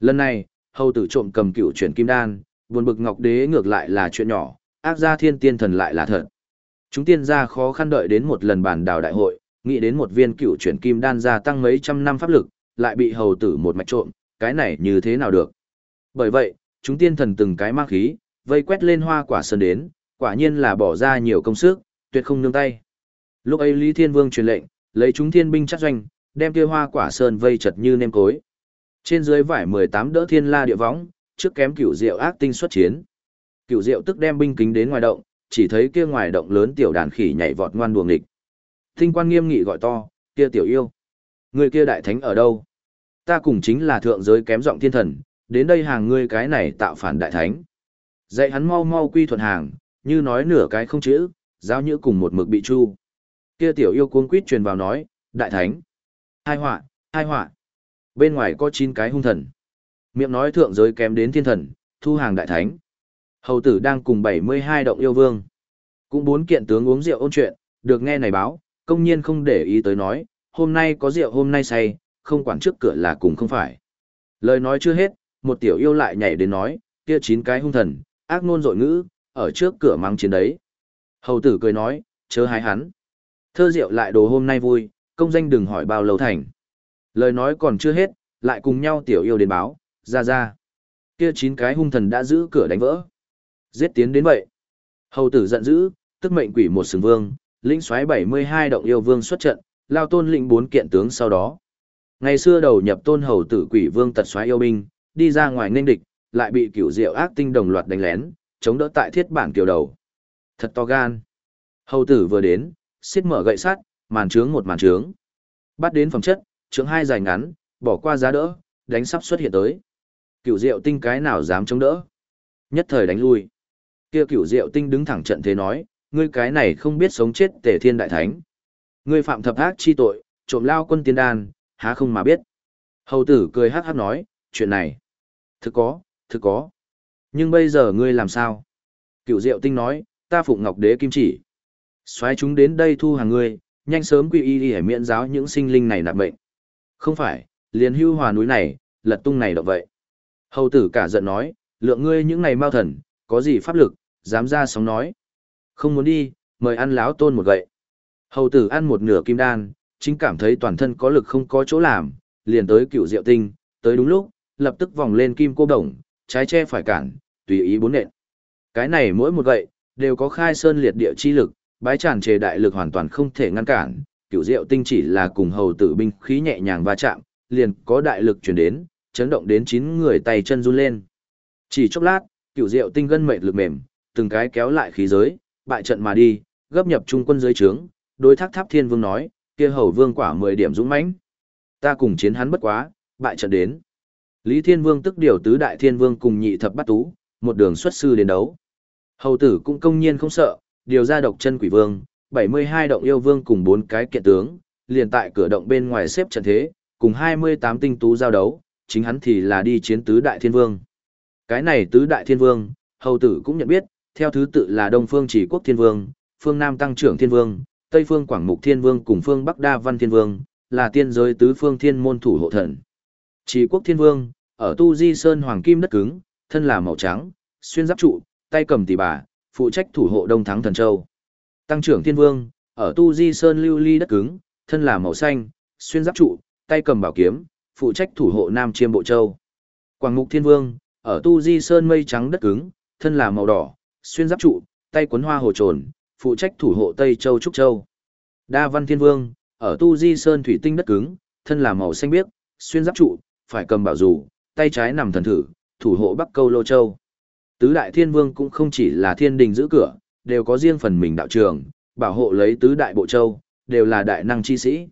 Lần này, hầu tử trộm cầm cựu chuyển kim đan, buồn bực ngọc đế ngược lại là chuyện nhỏ, ác gia thiên tiên thần lại là thật. Chúng tiên gia khó khăn đợi đến một lần bàn đào đại hội, nghĩ đến một viên cựu chuyển kim đan gia tăng mấy trăm năm pháp lực, lại bị hầu tử một mạch trộm, cái này như thế nào được. Bởi vậy, chúng tiên thần từng cái mang khí, vây quét lên hoa quả sơn đến, quả nhiên là bỏ ra nhiều công sức, tuyệt không nương tay. Lúc ấy Lý Thiên Vương truyền lệnh, lấy chúng thiên binh chắc doanh, đem kia hoa quả sơn vây chật như nêm cối. Trên dưới vải 18 đỡ thiên la địa võng, trước kém cửu diệu ác tinh xuất chiến. Cửu diệu tức đem binh kính đến ngoài động, chỉ thấy kia ngoài động lớn tiểu đàn khỉ nhảy vọt ngoan đuồng nghịch. Tinh quan nghiêm nghị gọi to, kia tiểu yêu. Người kia đại thánh ở đâu? Ta cùng chính là thượng giới kém giọng thiên thần, đến đây hàng ngươi cái này tạo phản đại thánh. Dạy hắn mau mau quy thuận hàng, như nói nửa cái không chữ, giao như cùng một mực bị chu. Kia tiểu yêu cuống quýt truyền vào nói, đại thánh. Hai họa, hai họa. Bên ngoài có chín cái hung thần. Miệng nói thượng giới kém đến thiên thần, thu hàng đại thánh. Hầu tử đang cùng 72 động yêu vương. Cũng bốn kiện tướng uống rượu ôn chuyện, được nghe này báo, công nhiên không để ý tới nói, hôm nay có rượu hôm nay say, không quản trước cửa là cùng không phải. Lời nói chưa hết, một tiểu yêu lại nhảy đến nói, kia chín cái hung thần, ác nôn dội ngữ, ở trước cửa mắng chiến đấy. Hầu tử cười nói, chớ hái hắn. Thơ rượu lại đồ hôm nay vui, công danh đừng hỏi bao lâu thành. Lời nói còn chưa hết, lại cùng nhau tiểu yêu đến báo, ra ra. Kia chín cái hung thần đã giữ cửa đánh vỡ. Giết tiến đến vậy. Hầu tử giận dữ, tức mệnh quỷ một sừng vương, lĩnh xoáy 72 động yêu vương xuất trận, lao tôn lĩnh bốn kiện tướng sau đó. Ngày xưa đầu nhập tôn hầu tử quỷ vương tật xoáy yêu binh, đi ra ngoài nên địch, lại bị cửu diệu ác tinh đồng loạt đánh lén, chống đỡ tại thiết bản tiểu đầu. Thật to gan. Hầu tử vừa đến, xiết mở gậy sắt, màn trướng một màn trướng. Bắt đến phẩm chất, trưởng hai dài ngắn, bỏ qua giá đỡ, đánh sắp xuất hiện tới. Cửu diệu tinh cái nào dám chống đỡ. Nhất thời đánh lui. Kia cửu diệu tinh đứng thẳng trận thế nói, ngươi cái này không biết sống chết tề thiên đại thánh. Ngươi phạm thập ác chi tội, trộm lao quân tiên đan, há không mà biết. Hầu tử cười hắc hắc nói, chuyện này. Thực có, thực có. Nhưng bây giờ ngươi làm sao? cửu diệu tinh nói, ta phụng ngọc đế kim chỉ. xoáy chúng đến đây thu hàng ngươi, nhanh sớm quy y đi miễn giáo những sinh linh này nạp mệnh. Không phải, liền hưu hòa núi này, lật tung này động vậy. Hầu tử cả giận nói, lượng ngươi những này mau thần, có gì pháp lực, dám ra sóng nói. Không muốn đi, mời ăn láo tôn một gậy. Hầu tử ăn một nửa kim đan, chính cảm thấy toàn thân có lực không có chỗ làm, liền tới cựu diệu tinh, tới đúng lúc, lập tức vòng lên kim cô đồng, trái che phải cản, tùy ý bốn nện. Cái này mỗi một gậy, đều có khai sơn liệt địa chi lực, bái tràn trề đại lực hoàn toàn không thể ngăn cản, cựu diệu tinh chỉ là cùng hầu tử binh khí nhẹ nhàng va chạm, liền có đại lực chuyển đến, chấn động đến chín người tay chân run lên. Chỉ chốc lát, cựu diệu tinh gân mệt lực mềm, từng cái kéo lại khí giới, bại trận mà đi, gấp nhập trung quân dưới trướng, đối thác tháp thiên vương nói, kia hầu vương quả 10 điểm dũng mãnh. Ta cùng chiến hắn bất quá, bại trận đến. Lý Thiên Vương tức điều tứ đại thiên vương cùng nhị thập bắt tú, một đường xuất sư đến đấu. Hầu tử cũng công nhiên không sợ, điều ra độc chân quỷ vương, 72 động yêu vương cùng bốn cái kiện tướng, liền tại cửa động bên ngoài xếp trận thế, cùng 28 tinh tú giao đấu, chính hắn thì là đi chiến tứ đại thiên vương. Cái này tứ đại thiên vương, hầu tử cũng nhận biết, theo thứ tự là Đông Phương Chỉ Quốc Thiên Vương, Phương Nam Tăng Trưởng Thiên Vương, Tây Phương Quảng Mục Thiên Vương cùng Phương Bắc Đa Văn Thiên Vương, là tiên giới tứ phương thiên môn thủ hộ thần. Chỉ Quốc Thiên Vương, ở Tu Di Sơn Hoàng Kim đất cứng, thân là màu trắng, xuyên giáp trụ, tay cầm tỷ bà, phụ trách thủ hộ Đông Thắng Thần Châu. Tăng Trưởng Thiên Vương, ở Tu Di Sơn Lưu Ly đất cứng, thân là màu xanh, xuyên giáp trụ, tay cầm bảo kiếm, phụ trách thủ hộ Nam Chiêm Bộ Châu. Quảng Ngục Thiên Vương, ở Tu Di Sơn mây trắng đất cứng, thân là màu đỏ, xuyên giáp trụ, tay quấn hoa hồ trồn, phụ trách thủ hộ Tây Châu Trúc Châu. Đa Văn Thiên Vương, ở Tu Di Sơn thủy tinh đất cứng, thân là màu xanh biếc, xuyên giáp trụ, phải cầm bảo dù, tay trái nằm thần thử, thủ hộ Bắc Câu Lô Châu. Tứ Đại Thiên Vương cũng không chỉ là thiên đình giữ cửa, đều có riêng phần mình đạo trường, bảo hộ lấy tứ đại bộ châu, đều là đại năng chi sĩ.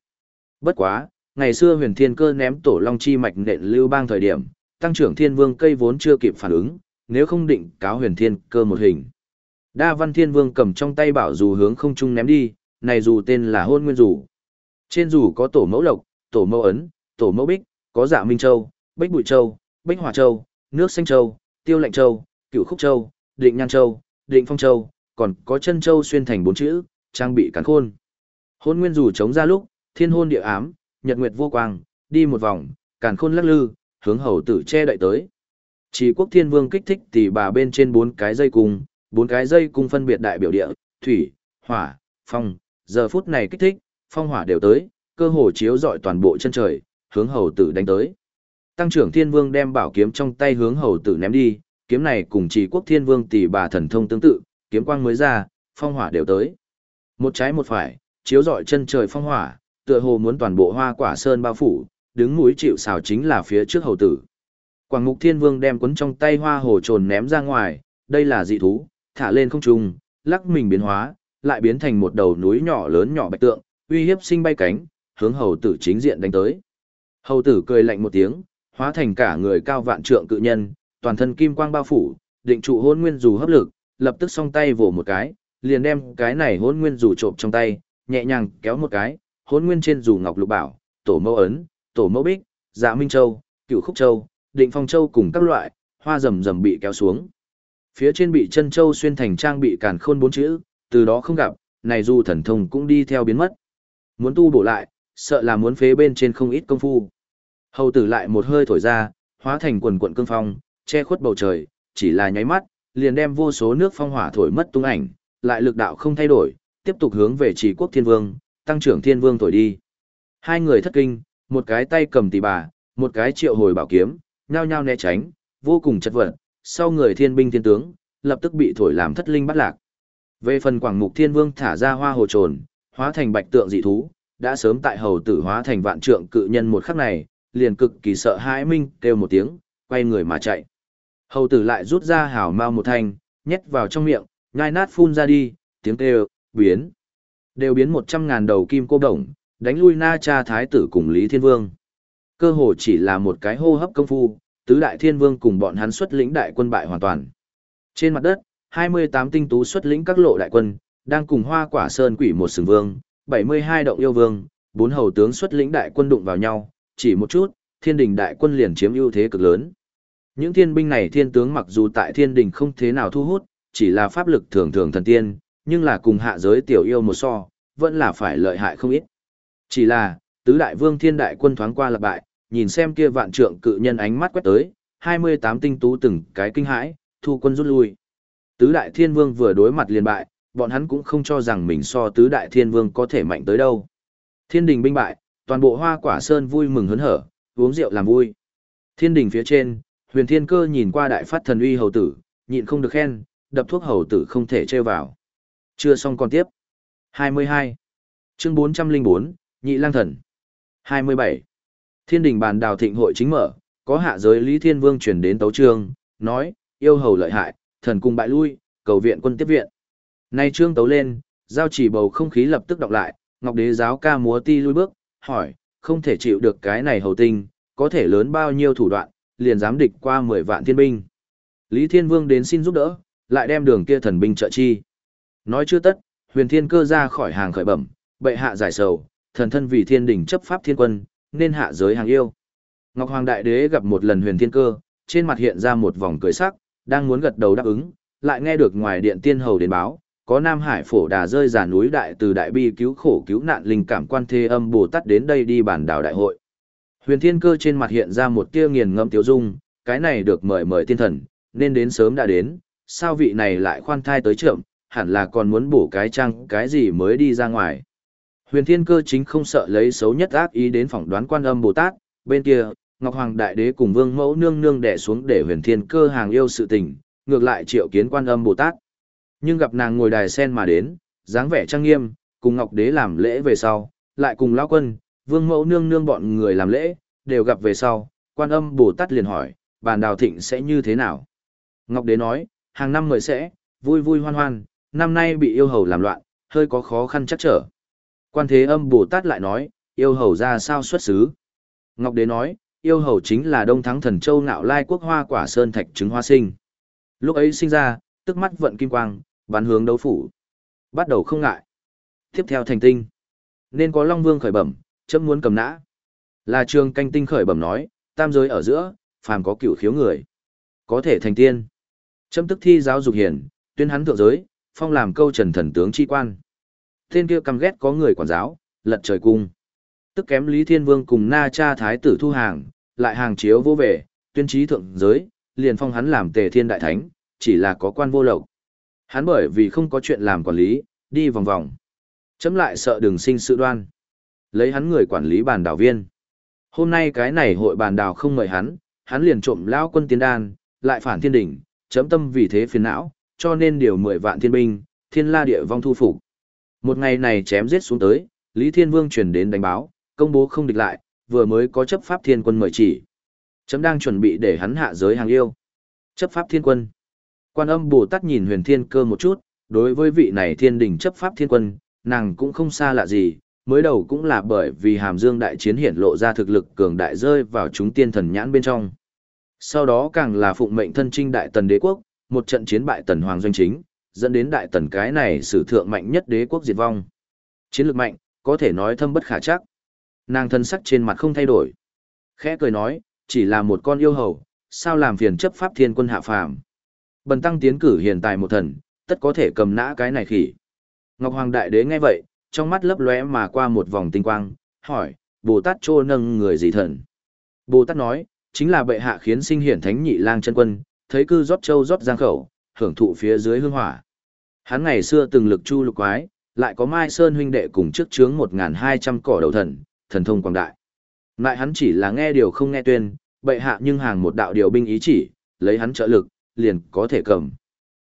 Bất quá, ngày xưa huyền thiên cơ ném tổ long chi mạch nện lưu bang thời điểm, tăng trưởng thiên vương cây vốn chưa kịp phản ứng, nếu không định cáo huyền thiên cơ một hình. Đa văn thiên vương cầm trong tay bảo dù hướng không trung ném đi, này dù tên là hôn nguyên dù. Trên dù có tổ mẫu lộc, tổ mẫu ấn, tổ mẫu bích, có dạ minh châu, bích bụi châu, bích hỏa châu, nước xanh châu, tiêu lạnh châu, cựu khúc châu, định nhan châu, định phong châu, còn có chân châu xuyên thành bốn chữ, trang bị cắn khôn. Hôn nguyên dù chống ra lúc, thiên hôn địa ám, nhật nguyệt vô quang, đi một vòng, càn khôn lắc lư, hướng hầu tử che đậy tới. Chỉ quốc thiên vương kích thích tỷ bà bên trên bốn cái dây cung, bốn cái dây cung phân biệt đại biểu địa, thủy, hỏa, phong, giờ phút này kích thích, phong hỏa đều tới, cơ hồ chiếu rọi toàn bộ chân trời, hướng hầu tử đánh tới. Tăng trưởng thiên vương đem bảo kiếm trong tay hướng hầu tử ném đi, kiếm này cùng chỉ quốc thiên vương tỷ bà thần thông tương tự, kiếm quang mới ra, phong hỏa đều tới. Một trái một phải, chiếu rọi chân trời phong hỏa, tựa hồ muốn toàn bộ hoa quả sơn bao phủ, đứng mũi chịu xào chính là phía trước hầu tử. Quảng Mục Thiên Vương đem cuốn trong tay hoa hồ trồn ném ra ngoài, đây là dị thú, thả lên không trung, lắc mình biến hóa, lại biến thành một đầu núi nhỏ lớn nhỏ bạch tượng, uy hiếp sinh bay cánh, hướng hầu tử chính diện đánh tới. Hầu tử cười lạnh một tiếng, hóa thành cả người cao vạn trượng cự nhân, toàn thân kim quang bao phủ, định trụ hôn nguyên dù hấp lực, lập tức song tay vồ một cái, liền đem cái này hôn nguyên dù trộm trong tay, nhẹ nhàng kéo một cái, hôn nguyên trên dù ngọc lục bảo, tổ mẫu ấn, tổ mẫu bích, dạ minh châu, cựu khúc châu, định phong châu cùng các loại, hoa rầm rầm bị kéo xuống. Phía trên bị chân châu xuyên thành trang bị càn khôn bốn chữ, từ đó không gặp, này dù thần thông cũng đi theo biến mất. Muốn tu bổ lại, sợ là muốn phế bên trên không ít công phu. Hầu tử lại một hơi thổi ra, hóa thành quần quận cương phong, che khuất bầu trời, chỉ là nháy mắt, liền đem vô số nước phong hỏa thổi mất tung ảnh, lại lực đạo không thay đổi, tiếp tục hướng về chỉ quốc thiên vương, tăng trưởng thiên vương thổi đi. Hai người thất kinh, một cái tay cầm tỷ bà, một cái triệu hồi bảo kiếm, nhao nhao né tránh, vô cùng chật vật, sau người thiên binh thiên tướng, lập tức bị thổi làm thất linh bắt lạc. Về phần quảng mục thiên vương thả ra hoa hồ trồn, hóa thành bạch tượng dị thú, đã sớm tại hầu tử hóa thành vạn trượng cự nhân một khắc này, liền cực kỳ sợ hãi minh kêu một tiếng, quay người mà chạy. Hầu tử lại rút ra hảo mau một thanh, nhét vào trong miệng, nhai nát phun ra đi, tiếng kêu, biến. Đều biến một trăm ngàn đầu kim cô đồng, đánh lui na cha thái tử cùng Lý Thiên Vương. Cơ hồ chỉ là một cái hô hấp công phu, tứ đại thiên vương cùng bọn hắn xuất lĩnh đại quân bại hoàn toàn. Trên mặt đất, 28 tinh tú xuất lĩnh các lộ đại quân, đang cùng hoa quả sơn quỷ một sừng vương, 72 động yêu vương, bốn hầu tướng xuất lĩnh đại quân đụng vào nhau, chỉ một chút, thiên đình đại quân liền chiếm ưu thế cực lớn. Những thiên binh này thiên tướng mặc dù tại thiên đình không thế nào thu hút, chỉ là pháp lực thường thường thần tiên, nhưng là cùng hạ giới tiểu yêu một so, vẫn là phải lợi hại không ít. Chỉ là, tứ đại vương thiên đại quân thoáng qua lập bại, nhìn xem kia vạn trượng cự nhân ánh mắt quét tới, 28 tinh tú từng cái kinh hãi, thu quân rút lui. Tứ đại thiên vương vừa đối mặt liền bại, bọn hắn cũng không cho rằng mình so tứ đại thiên vương có thể mạnh tới đâu. Thiên đình binh bại, toàn bộ hoa quả sơn vui mừng hớn hở, uống rượu làm vui. Thiên đình phía trên, huyền thiên cơ nhìn qua đại phát thần uy hầu tử, nhịn không được khen, đập thuốc hầu tử không thể trêu vào. Chưa xong còn tiếp. 22. Chương 404, Nhị Lang Thần. 27. Thiên đình bàn đào thịnh hội chính mở, có hạ giới Lý Thiên Vương chuyển đến tấu trương, nói, yêu hầu lợi hại, thần cung bại lui, cầu viện quân tiếp viện. Nay trương tấu lên, giao chỉ bầu không khí lập tức đọc lại, Ngọc Đế giáo ca múa ti lui bước, hỏi, không thể chịu được cái này hầu tinh, có thể lớn bao nhiêu thủ đoạn, liền dám địch qua 10 vạn thiên binh. Lý Thiên Vương đến xin giúp đỡ, lại đem đường kia thần binh trợ chi. Nói chưa tất, huyền thiên cơ ra khỏi hàng khởi bẩm, bệ hạ giải sầu, thần thân vì thiên đỉnh chấp pháp thiên quân, nên hạ giới hàng yêu. Ngọc Hoàng Đại Đế gặp một lần huyền thiên cơ, trên mặt hiện ra một vòng cười sắc, đang muốn gật đầu đáp ứng, lại nghe được ngoài điện tiên hầu đến báo, có Nam Hải phổ đà rơi giả núi đại từ đại bi cứu khổ cứu nạn linh cảm quan thế âm Bồ Tát đến đây đi bản đảo đại hội. Huyền thiên cơ trên mặt hiện ra một tia nghiền ngẫm tiêu dung, cái này được mời mời tiên thần, nên đến sớm đã đến, sao vị này lại khoan thai tới trưởng, hẳn là còn muốn bổ cái trăng cái gì mới đi ra ngoài. Huyền Thiên Cơ chính không sợ lấy xấu nhất ác ý đến phỏng đoán quan âm Bồ Tát, bên kia, Ngọc Hoàng Đại Đế cùng Vương Mẫu nương nương đè xuống để Huyền Thiên Cơ hàng yêu sự tình, ngược lại triệu kiến quan âm Bồ Tát. Nhưng gặp nàng ngồi đài sen mà đến, dáng vẻ trang nghiêm, cùng Ngọc Đế làm lễ về sau, lại cùng lão quân, Vương Mẫu nương nương bọn người làm lễ, đều gặp về sau, quan âm Bồ Tát liền hỏi, bàn đào thịnh sẽ như thế nào? Ngọc Đế nói, hàng năm mời sẽ, vui vui hoan hoan, năm nay bị yêu hầu làm loạn, hơi có khó khăn chắc trở. Quan thế âm Bồ Tát lại nói, yêu hầu ra sao xuất xứ. Ngọc Đế nói, yêu hầu chính là đông thắng thần châu nạo lai quốc hoa quả sơn thạch trứng hoa sinh. Lúc ấy sinh ra, tức mắt vận kim quang, bắn hướng đấu phủ. Bắt đầu không ngại. Tiếp theo thành tinh. Nên có Long Vương khởi bẩm, chấm muốn cầm nã. Là trường canh tinh khởi bẩm nói, tam giới ở giữa, phàm có cựu khiếu người. Có thể thành tiên. Chấm tức thi giáo dục hiển, tuyên hắn thượng giới, phong làm câu trần thần tướng chi quan. Tên kia căm ghét có người quản giáo, lật trời cung. Tức kém Lý Thiên Vương cùng Na Cha Thái tử thu hàng, lại hàng chiếu vô về, tuyên trí thượng giới, liền phong hắn làm tề thiên đại thánh, chỉ là có quan vô lộc. Hắn bởi vì không có chuyện làm quản lý, đi vòng vòng. Chấm lại sợ đừng sinh sự đoan. Lấy hắn người quản lý bàn đảo viên. Hôm nay cái này hội bàn đảo không mời hắn, hắn liền trộm lão quân tiên đan, lại phản thiên đỉnh, chấm tâm vì thế phiền não, cho nên điều mười vạn thiên binh, thiên la địa vong thu phục. Một ngày này chém giết xuống tới, Lý Thiên Vương truyền đến đánh báo, công bố không địch lại, vừa mới có chấp pháp thiên quân mời chỉ. Chấm đang chuẩn bị để hắn hạ giới hàng yêu. Chấp pháp thiên quân. Quan âm Bồ Tát nhìn huyền thiên cơ một chút, đối với vị này thiên đình chấp pháp thiên quân, nàng cũng không xa lạ gì, mới đầu cũng là bởi vì hàm dương đại chiến hiển lộ ra thực lực cường đại rơi vào chúng tiên thần nhãn bên trong. Sau đó càng là phụng mệnh thân trinh đại tần đế quốc, một trận chiến bại tần hoàng doanh chính, dẫn đến đại tần cái này sử thượng mạnh nhất đế quốc diệt vong. Chiến lược mạnh, có thể nói thâm bất khả chắc. Nàng thân sắc trên mặt không thay đổi. Khẽ cười nói, chỉ là một con yêu hầu, sao làm phiền chấp pháp thiên quân hạ phàm. Bần tăng tiến cử hiện tại một thần, tất có thể cầm nã cái này khỉ. Ngọc Hoàng Đại Đế nghe vậy, trong mắt lấp lóe mà qua một vòng tinh quang, hỏi, Bồ Tát trô nâng người gì thần? Bồ Tát nói, chính là bệ hạ khiến sinh hiển thánh nhị lang chân quân, thấy cư rót châu rót giang khẩu, hưởng thụ phía dưới hương hỏa. Hắn ngày xưa từng lực chu lục quái, lại có Mai Sơn huynh đệ cùng trước chướng 1200 cỏ đầu thần, thần thông quảng đại. Lại hắn chỉ là nghe điều không nghe tuyên, bệ hạ nhưng hàng một đạo điều binh ý chỉ, lấy hắn trợ lực, liền có thể cầm.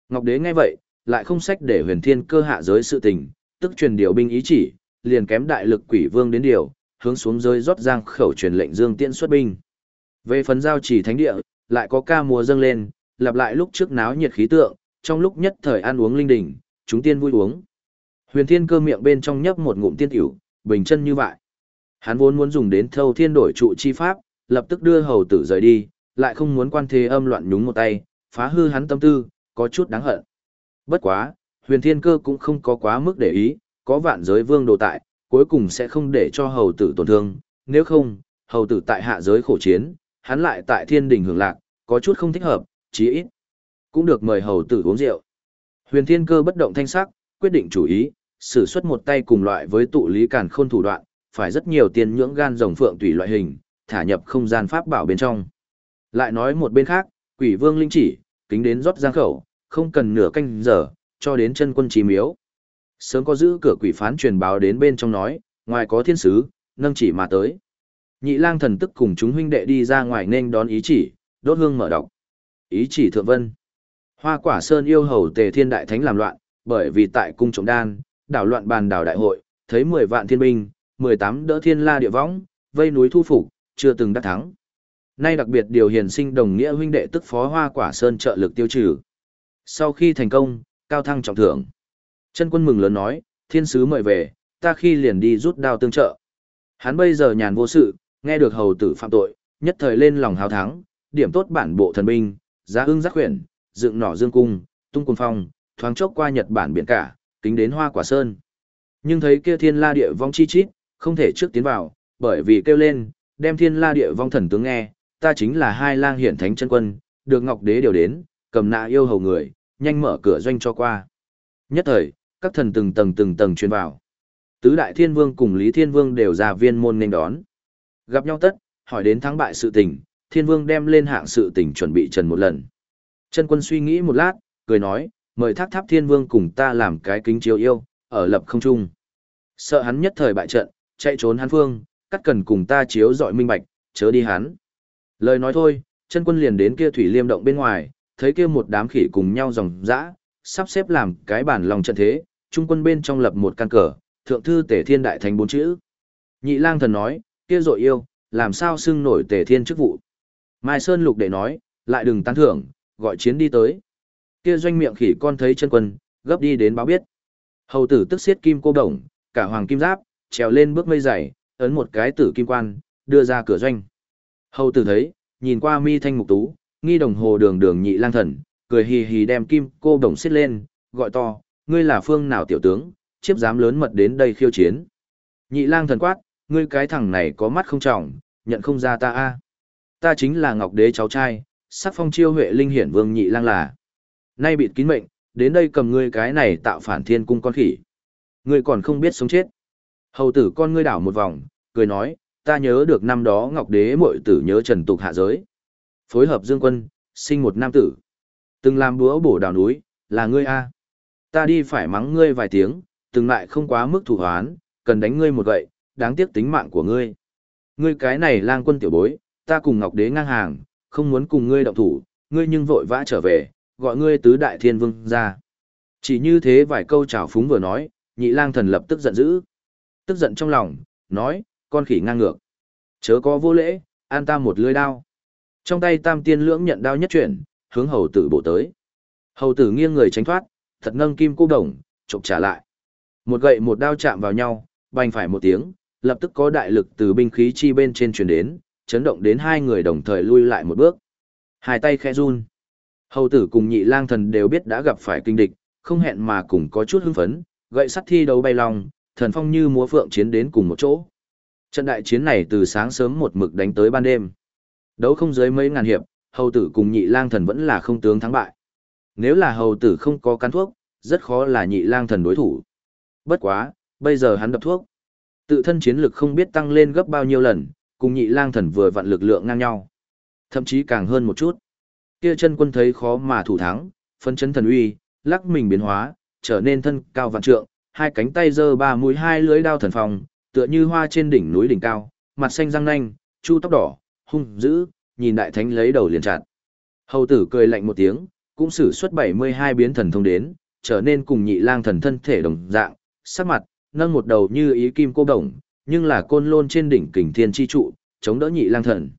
Ngọc Đế nghe vậy, lại không sách để huyền thiên cơ hạ giới sự tình, tức truyền điều binh ý chỉ, liền kém đại lực quỷ vương đến điều, hướng xuống rơi rót giang khẩu truyền lệnh dương tiễn xuất binh. Về phần giao chỉ thánh địa, lại có ca mùa dâng lên, lặp lại lúc trước náo nhiệt khí tượng, trong lúc nhất thời ăn uống linh đình, chúng tiên vui uống. Huyền Thiên cơ miệng bên trong nhấp một ngụm tiên tiểu, bình chân như vậy. Hắn vốn muốn dùng đến thâu thiên đổi trụ chi pháp, lập tức đưa hầu tử rời đi, lại không muốn quan thế âm loạn nhúng một tay, phá hư hắn tâm tư, có chút đáng hận. Bất quá, huyền thiên cơ cũng không có quá mức để ý, có vạn giới vương đồ tại, cuối cùng sẽ không để cho hầu tử tổn thương, nếu không, hầu tử tại hạ giới khổ chiến, hắn lại tại thiên đình hưởng lạc, có chút không thích hợp, chí ít. Cũng được mời hầu tử uống rượu. Huyền thiên cơ bất động thanh sắc, quyết định chủ ý, sử xuất một tay cùng loại với tụ lý càn khôn thủ đoạn, phải rất nhiều tiền nhưỡng gan rồng phượng tùy loại hình, thả nhập không gian pháp bảo bên trong. Lại nói một bên khác, quỷ vương linh chỉ, kính đến rót giang khẩu, không cần nửa canh giờ, cho đến chân quân trí miếu. Sớm có giữ cửa quỷ phán truyền báo đến bên trong nói, ngoài có thiên sứ, nâng chỉ mà tới. Nhị lang thần tức cùng chúng huynh đệ đi ra ngoài nên đón ý chỉ, đốt hương mở đọc. Ý chỉ thượng vân. Hoa quả sơn yêu hầu tề thiên đại thánh làm loạn, bởi vì tại cung trọng đan, đảo loạn bàn đảo đại hội, thấy 10 vạn thiên binh, 18 đỡ thiên la địa võng, vây núi thu phục, chưa từng đắc thắng. Nay đặc biệt điều hiền sinh đồng nghĩa huynh đệ tức phó hoa quả sơn trợ lực tiêu trừ. Sau khi thành công, cao thăng trọng thưởng. Chân quân mừng lớn nói, thiên sứ mời về, ta khi liền đi rút đao tương trợ. Hắn bây giờ nhàn vô sự, nghe được hầu tử phạm tội, nhất thời lên lòng hào thắng, điểm tốt bản bộ thần binh, giá ưng giác khuyển, dựng nỏ dương cung, tung quân phong, thoáng chốc qua Nhật Bản biển cả, kính đến hoa quả sơn. Nhưng thấy kia thiên la địa vong chi chít, không thể trước tiến vào, bởi vì kêu lên, đem thiên la địa vong thần tướng nghe, ta chính là hai lang hiển thánh chân quân, được ngọc đế điều đến, cầm nạ yêu hầu người, nhanh mở cửa doanh cho qua. Nhất thời, các thần từng tầng từng tầng truyền vào. Tứ đại thiên vương cùng Lý Thiên Vương đều ra viên môn nên đón. Gặp nhau tất, hỏi đến thắng bại sự tình, Thiên Vương đem lên hạng sự tình chuẩn bị trần một lần. Chân quân suy nghĩ một lát, cười nói, mời thác tháp Thiên Vương cùng ta làm cái kính chiếu yêu, ở lập không trung. Sợ hắn nhất thời bại trận, chạy trốn hắn phương, cắt cần cùng ta chiếu dọi minh bạch, chớ đi hắn. Lời nói thôi, chân quân liền đến kia thủy liêm động bên ngoài, thấy kia một đám khỉ cùng nhau dòng dã, sắp xếp làm cái bản lòng trận thế, trung quân bên trong lập một căn cờ, thượng thư tể thiên đại thành bốn chữ. Nhị lang thần nói, kia dội yêu, làm sao xưng nổi tể thiên chức vụ. Mai Sơn lục để nói, lại đừng tán thưởng, gọi chiến đi tới. Kia doanh miệng khỉ con thấy chân quân, gấp đi đến báo biết. Hầu tử tức xiết kim cô đồng, cả hoàng kim giáp, trèo lên bước mây dày, ấn một cái tử kim quan, đưa ra cửa doanh. Hầu tử thấy, nhìn qua mi thanh mục tú, nghi đồng hồ đường đường nhị lang thần, cười hì hì đem kim cô đồng xiết lên, gọi to, ngươi là phương nào tiểu tướng, chiếp dám lớn mật đến đây khiêu chiến. Nhị lang thần quát, ngươi cái thằng này có mắt không trọng, nhận không ra ta a. Ta chính là Ngọc Đế cháu trai, sắc phong chiêu huệ linh hiển vương nhị lang là. Nay bịt kín mệnh, đến đây cầm ngươi cái này tạo phản thiên cung con khỉ. Ngươi còn không biết sống chết. Hầu tử con ngươi đảo một vòng, cười nói, ta nhớ được năm đó Ngọc Đế muội tử nhớ trần tục hạ giới. Phối hợp dương quân, sinh một nam tử. Từng làm búa bổ đào núi, là ngươi a. Ta đi phải mắng ngươi vài tiếng, từng lại không quá mức thủ hoán, cần đánh ngươi một gậy, đáng tiếc tính mạng của ngươi. Ngươi cái này lang quân tiểu bối, ta cùng Ngọc Đế ngang hàng, không muốn cùng ngươi động thủ, ngươi nhưng vội vã trở về, gọi ngươi tứ đại thiên vương ra. Chỉ như thế vài câu chào phúng vừa nói, nhị lang thần lập tức giận dữ. Tức giận trong lòng, nói, con khỉ ngang ngược. Chớ có vô lễ, an ta một lưỡi đao. Trong tay tam tiên lưỡng nhận đao nhất chuyển, hướng hầu tử bổ tới. Hầu tử nghiêng người tránh thoát, thật nâng kim cô đồng, chụp trả lại. Một gậy một đao chạm vào nhau, bành phải một tiếng, lập tức có đại lực từ binh khí chi bên trên truyền đến, chấn động đến hai người đồng thời lui lại một bước. Hai tay khẽ run. Hầu tử cùng nhị lang thần đều biết đã gặp phải kinh địch, không hẹn mà cùng có chút hưng phấn, gậy sắt thi đấu bay lòng, thần phong như múa phượng chiến đến cùng một chỗ. Trận đại chiến này từ sáng sớm một mực đánh tới ban đêm. Đấu không dưới mấy ngàn hiệp, hầu tử cùng nhị lang thần vẫn là không tướng thắng bại. Nếu là hầu tử không có cắn thuốc, rất khó là nhị lang thần đối thủ. Bất quá, bây giờ hắn đập thuốc. Tự thân chiến lực không biết tăng lên gấp bao nhiêu lần, cùng nhị lang thần vừa vặn lực lượng ngang nhau. Thậm chí càng hơn một chút. Kia chân quân thấy khó mà thủ thắng, phân chấn thần uy, lắc mình biến hóa, trở nên thân cao vạn trượng, hai cánh tay giơ ba mũi hai lưỡi đao thần phòng, tựa như hoa trên đỉnh núi đỉnh cao, mặt xanh răng nanh, chu tóc đỏ, hung dữ, nhìn đại thánh lấy đầu liền chặt. Hầu tử cười lạnh một tiếng, cũng sử xuất 72 biến thần thông đến, trở nên cùng nhị lang thần thân thể đồng dạng, sắc mặt, nâng một đầu như ý kim cô đồng, nhưng là côn lôn trên đỉnh kình thiên chi trụ, chống đỡ nhị lang thần.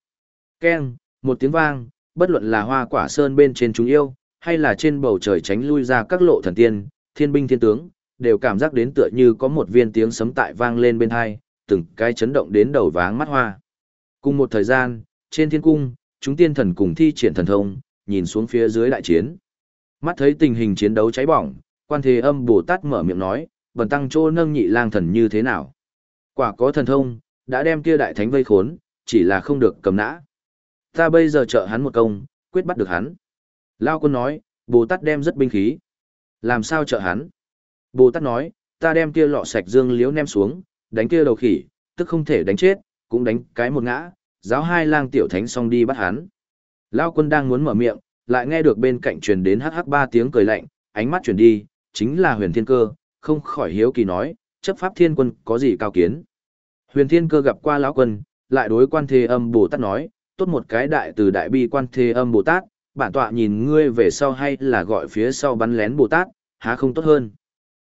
Keng, một tiếng vang, bất luận là hoa quả sơn bên trên chúng yêu, hay là trên bầu trời tránh lui ra các lộ thần tiên, thiên binh thiên tướng, đều cảm giác đến tựa như có một viên tiếng sấm tại vang lên bên hai, từng cái chấn động đến đầu váng mắt hoa. Cùng một thời gian, trên thiên cung, chúng tiên thần cùng thi triển thần thông, nhìn xuống phía dưới đại chiến. Mắt thấy tình hình chiến đấu cháy bỏng, quan thế âm Bồ Tát mở miệng nói, bần tăng chỗ nâng nhị lang thần như thế nào. Quả có thần thông, đã đem kia đại thánh vây khốn, chỉ là không được cầm nã. Ta bây giờ trợ hắn một công, quyết bắt được hắn. Lao quân nói, Bồ Tát đem rất binh khí. Làm sao trợ hắn? Bồ Tát nói, ta đem kia lọ sạch dương liếu nem xuống, đánh kia đầu khỉ, tức không thể đánh chết, cũng đánh cái một ngã, giáo hai lang tiểu thánh xong đi bắt hắn. Lao quân đang muốn mở miệng, lại nghe được bên cạnh truyền đến hắc hắc ba tiếng cười lạnh, ánh mắt chuyển đi, chính là huyền thiên cơ, không khỏi hiếu kỳ nói, chấp pháp thiên quân có gì cao kiến. Huyền thiên cơ gặp qua lão quân, lại đối quan thế âm Bồ Tát nói, tốt một cái đại từ đại bi quan thế âm Bồ Tát, bản tọa nhìn ngươi về sau hay là gọi phía sau bắn lén Bồ Tát, há không tốt hơn.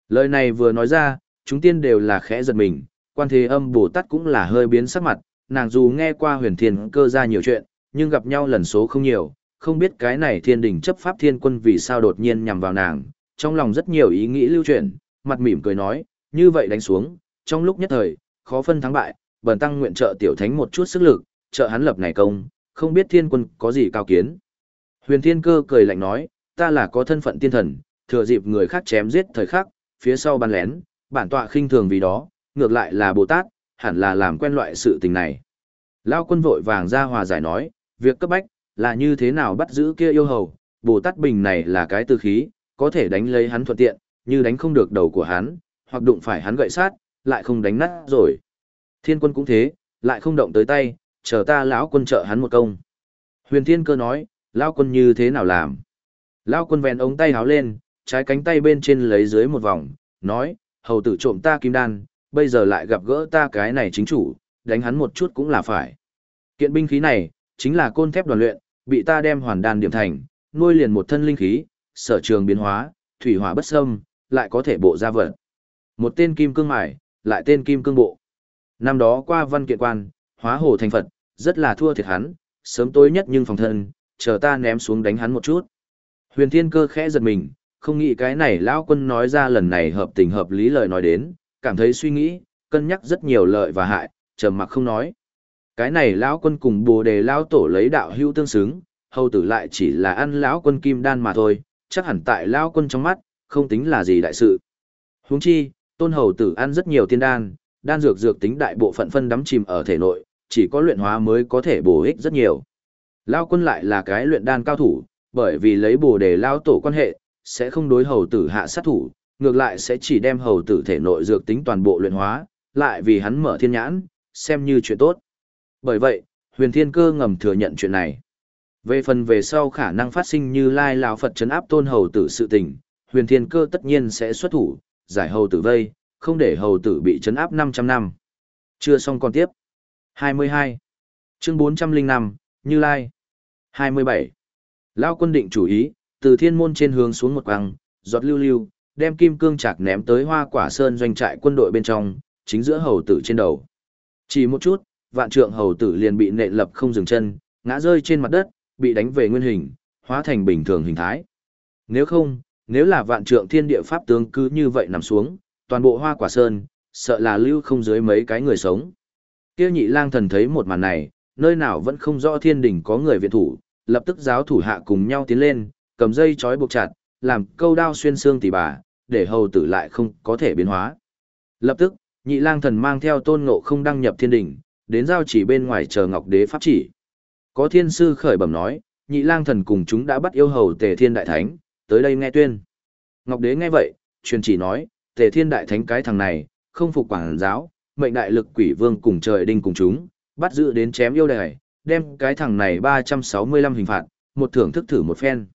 Lời này vừa nói ra, chúng tiên đều là khẽ giật mình, quan thế âm Bồ Tát cũng là hơi biến sắc mặt, nàng dù nghe qua huyền thiên cơ ra nhiều chuyện, nhưng gặp nhau lần số không nhiều, không biết cái này thiên đình chấp pháp thiên quân vì sao đột nhiên nhằm vào nàng, trong lòng rất nhiều ý nghĩ lưu chuyển, mặt mỉm cười nói, như vậy đánh xuống, trong lúc nhất thời, khó phân thắng bại, bần tăng nguyện trợ tiểu thánh một chút sức lực, trợ hắn lập này công, không biết thiên quân có gì cao kiến. Huyền thiên cơ cười lạnh nói, ta là có thân phận tiên thần, thừa dịp người khác chém giết thời khắc, phía sau bắn lén, bản tọa khinh thường vì đó, ngược lại là Bồ Tát, hẳn là làm quen loại sự tình này. Lao quân vội vàng ra hòa giải nói, việc cấp bách, là như thế nào bắt giữ kia yêu hầu, Bồ Tát Bình này là cái tư khí, có thể đánh lấy hắn thuận tiện, như đánh không được đầu của hắn, hoặc đụng phải hắn gậy sát, lại không đánh nát rồi. Thiên quân cũng thế, lại không động tới tay, chờ ta lão quân trợ hắn một công. Huyền Thiên Cơ nói, lão quân như thế nào làm? Lão quân vén ống tay háo lên, trái cánh tay bên trên lấy dưới một vòng, nói, hầu tử trộm ta kim đan, bây giờ lại gặp gỡ ta cái này chính chủ, đánh hắn một chút cũng là phải. Kiện binh khí này, chính là côn thép đoàn luyện, bị ta đem hoàn đan điểm thành, nuôi liền một thân linh khí, sở trường biến hóa, thủy hỏa bất xâm, lại có thể bộ ra vật. Một tên kim cương mải, lại tên kim cương bộ. Năm đó qua văn kiện quan, hóa hồ thành Phật, rất là thua thiệt hắn, sớm tối nhất nhưng phòng thân, chờ ta ném xuống đánh hắn một chút. Huyền thiên cơ khẽ giật mình, không nghĩ cái này lão quân nói ra lần này hợp tình hợp lý lời nói đến, cảm thấy suy nghĩ, cân nhắc rất nhiều lợi và hại, trầm mặc không nói. Cái này lão quân cùng bồ đề lão tổ lấy đạo hữu tương xứng, hầu tử lại chỉ là ăn lão quân kim đan mà thôi, chắc hẳn tại lão quân trong mắt, không tính là gì đại sự. Huống chi, tôn hầu tử ăn rất nhiều tiên đan, đan dược dược tính đại bộ phận phân đắm chìm ở thể nội, chỉ có luyện hóa mới có thể bổ ích rất nhiều. Lão quân lại là cái luyện đan cao thủ, bởi vì lấy bồ đề lão tổ quan hệ, sẽ không đối hầu tử hạ sát thủ, ngược lại sẽ chỉ đem hầu tử thể nội dược tính toàn bộ luyện hóa, lại vì hắn mở thiên nhãn, xem như chuyện tốt. Bởi vậy, huyền thiên cơ ngầm thừa nhận chuyện này. Về phần về sau khả năng phát sinh như lai lão Phật chấn áp tôn hầu tử sự tình, huyền thiên cơ tất nhiên sẽ xuất thủ, giải hầu tử vây, không để hầu tử bị chấn áp 500 năm. Chưa xong còn tiếp. 22. Chương 405, Như Lai. 27. Lao quân định chủ ý, từ thiên môn trên hướng xuống một quăng, giọt lưu lưu, đem kim cương chạc ném tới hoa quả sơn doanh trại quân đội bên trong, chính giữa hầu tử trên đầu. Chỉ một chút, vạn trượng hầu tử liền bị nện lập không dừng chân, ngã rơi trên mặt đất, bị đánh về nguyên hình, hóa thành bình thường hình thái. Nếu không, nếu là vạn trượng thiên địa pháp tướng cứ như vậy nằm xuống, toàn bộ hoa quả sơn, sợ là lưu không dưới mấy cái người sống. Kêu nhị lang thần thấy một màn này, nơi nào vẫn không rõ thiên đỉnh có người viện thủ, lập tức giáo thủ hạ cùng nhau tiến lên, cầm dây chói buộc chặt, làm câu đao xuyên xương tỷ bà, để hầu tử lại không có thể biến hóa. Lập tức, nhị lang thần mang theo tôn ngộ không đăng nhập thiên đỉnh, đến giao chỉ bên ngoài chờ ngọc đế pháp chỉ. Có thiên sư khởi bẩm nói, nhị lang thần cùng chúng đã bắt yêu hầu tề thiên đại thánh, tới đây nghe tuyên. Ngọc đế nghe vậy, truyền chỉ nói, tề thiên đại thánh cái thằng này, không phục quảng giáo, mệnh đại lực quỷ vương cùng trời đinh cùng chúng, bắt giữ đến chém yêu đài, đem cái thằng này 365 hình phạt, một thưởng thức thử một phen.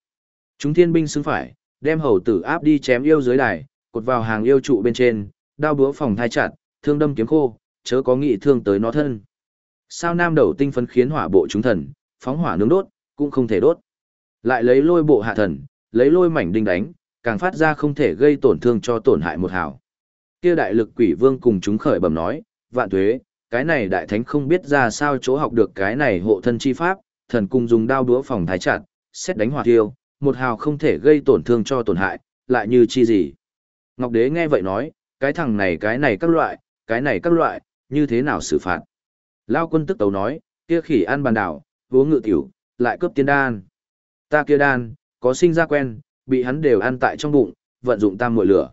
Chúng thiên binh xứng phải, đem hầu tử áp đi chém yêu dưới đài, cột vào hàng yêu trụ bên trên, đao búa phòng thai chặt, thương đâm kiếm khô, chớ có nghị thương tới nó thân. Sao nam đầu tinh phấn khiến hỏa bộ chúng thần, phóng hỏa nướng đốt, cũng không thể đốt. Lại lấy lôi bộ hạ thần, lấy lôi mảnh đinh đánh, càng phát ra không thể gây tổn thương cho tổn hại một hào. Kia đại lực quỷ vương cùng chúng khởi bẩm nói, vạn tuế, cái này đại thánh không biết ra sao chỗ học được cái này hộ thân chi pháp, thần cung dùng đao đũa phòng thái chặt, xét đánh hỏa thiêu, một hào không thể gây tổn thương cho tổn hại, lại như chi gì. Ngọc Đế nghe vậy nói, cái thằng này cái này các loại, cái này các loại, như thế nào xử phạt. Lao quân tức tấu nói, kia khỉ ăn bàn đảo, uống ngự tiểu, lại cướp tiên đan. Ta kia đan, có sinh ra quen, bị hắn đều ăn tại trong bụng, vận dụng tam muội lửa.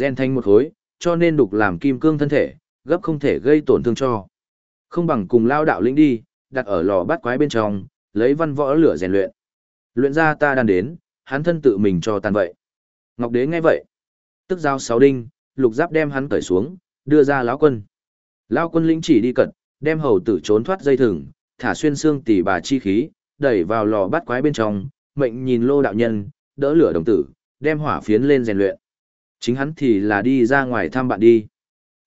Gen thanh một khối, cho nên đục làm kim cương thân thể, gấp không thể gây tổn thương cho. Không bằng cùng lao đạo lĩnh đi, đặt ở lò bát quái bên trong, lấy văn võ lửa rèn luyện. Luyện ra ta đan đến, hắn thân tự mình cho tàn vậy. Ngọc đế nghe vậy. Tức giao sáu đinh, lục giáp đem hắn cởi xuống, đưa ra lão quân. Lão quân lĩnh chỉ đi cận, đem hầu tử trốn thoát dây thừng, thả xuyên xương tỷ bà chi khí, đẩy vào lò bắt quái bên trong, mệnh nhìn lô đạo nhân, đỡ lửa đồng tử, đem hỏa phiến lên rèn luyện. Chính hắn thì là đi ra ngoài thăm bạn đi.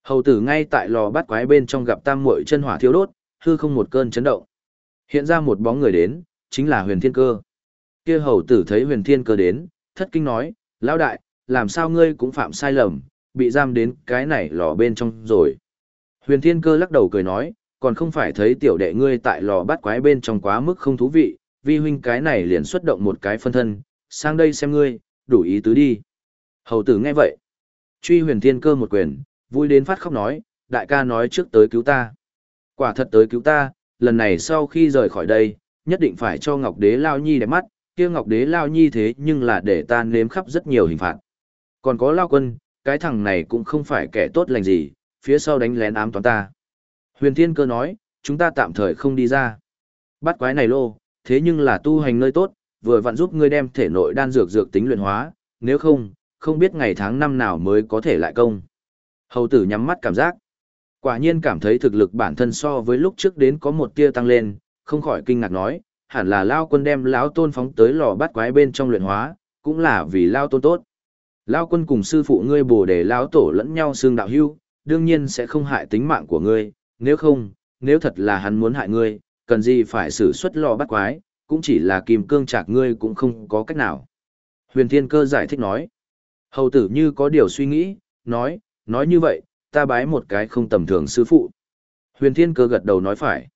Hầu tử ngay tại lò bắt quái bên trong gặp tam muội chân hỏa thiêu đốt, hư không một cơn chấn động. Hiện ra một bóng người đến, chính là huyền thiên cơ. Kia hầu tử thấy huyền thiên cơ đến, thất kinh nói, lão đại, làm sao ngươi cũng phạm sai lầm, bị giam đến cái này lò bên trong rồi. Huyền thiên cơ lắc đầu cười nói, còn không phải thấy tiểu đệ ngươi tại lò bắt quái bên trong quá mức không thú vị, vi huynh cái này liền xuất động một cái phân thân, sang đây xem ngươi, đủ ý tứ đi. Hầu tử nghe vậy, truy huyền thiên cơ một quyền, vui đến phát khóc nói, đại ca nói trước tới cứu ta. Quả thật tới cứu ta, lần này sau khi rời khỏi đây, nhất định phải cho Ngọc Đế Lao Nhi đẹp mắt, kia Ngọc Đế Lao Nhi thế nhưng là để ta nếm khắp rất nhiều hình phạt. Còn có Lao Quân, cái thằng này cũng không phải kẻ tốt lành gì, phía sau đánh lén ám toán ta. Huyền Thiên Cơ nói, chúng ta tạm thời không đi ra. Bắt quái này lô, thế nhưng là tu hành nơi tốt, vừa vặn giúp ngươi đem thể nội đan dược dược tính luyện hóa, nếu không, không biết ngày tháng năm nào mới có thể lại công. Hầu tử nhắm mắt cảm giác. Quả nhiên cảm thấy thực lực bản thân so với lúc trước đến có một tia tăng lên, không khỏi kinh ngạc nói, hẳn là lao quân đem lão tôn phóng tới lò bắt quái bên trong luyện hóa, cũng là vì lao tôn tốt. Lao quân cùng sư phụ ngươi bồ đề lão tổ lẫn nhau xương đạo hưu, đương nhiên sẽ không hại tính mạng của ngươi, nếu không, nếu thật là hắn muốn hại ngươi, cần gì phải xử xuất lò bắt quái, cũng chỉ là kim cương chạc ngươi cũng không có cách nào. Huyền Thiên Cơ giải thích nói. Hầu tử như có điều suy nghĩ, nói, nói như vậy, ta bái một cái không tầm thường sư phụ. Huyền Thiên Cơ gật đầu nói phải.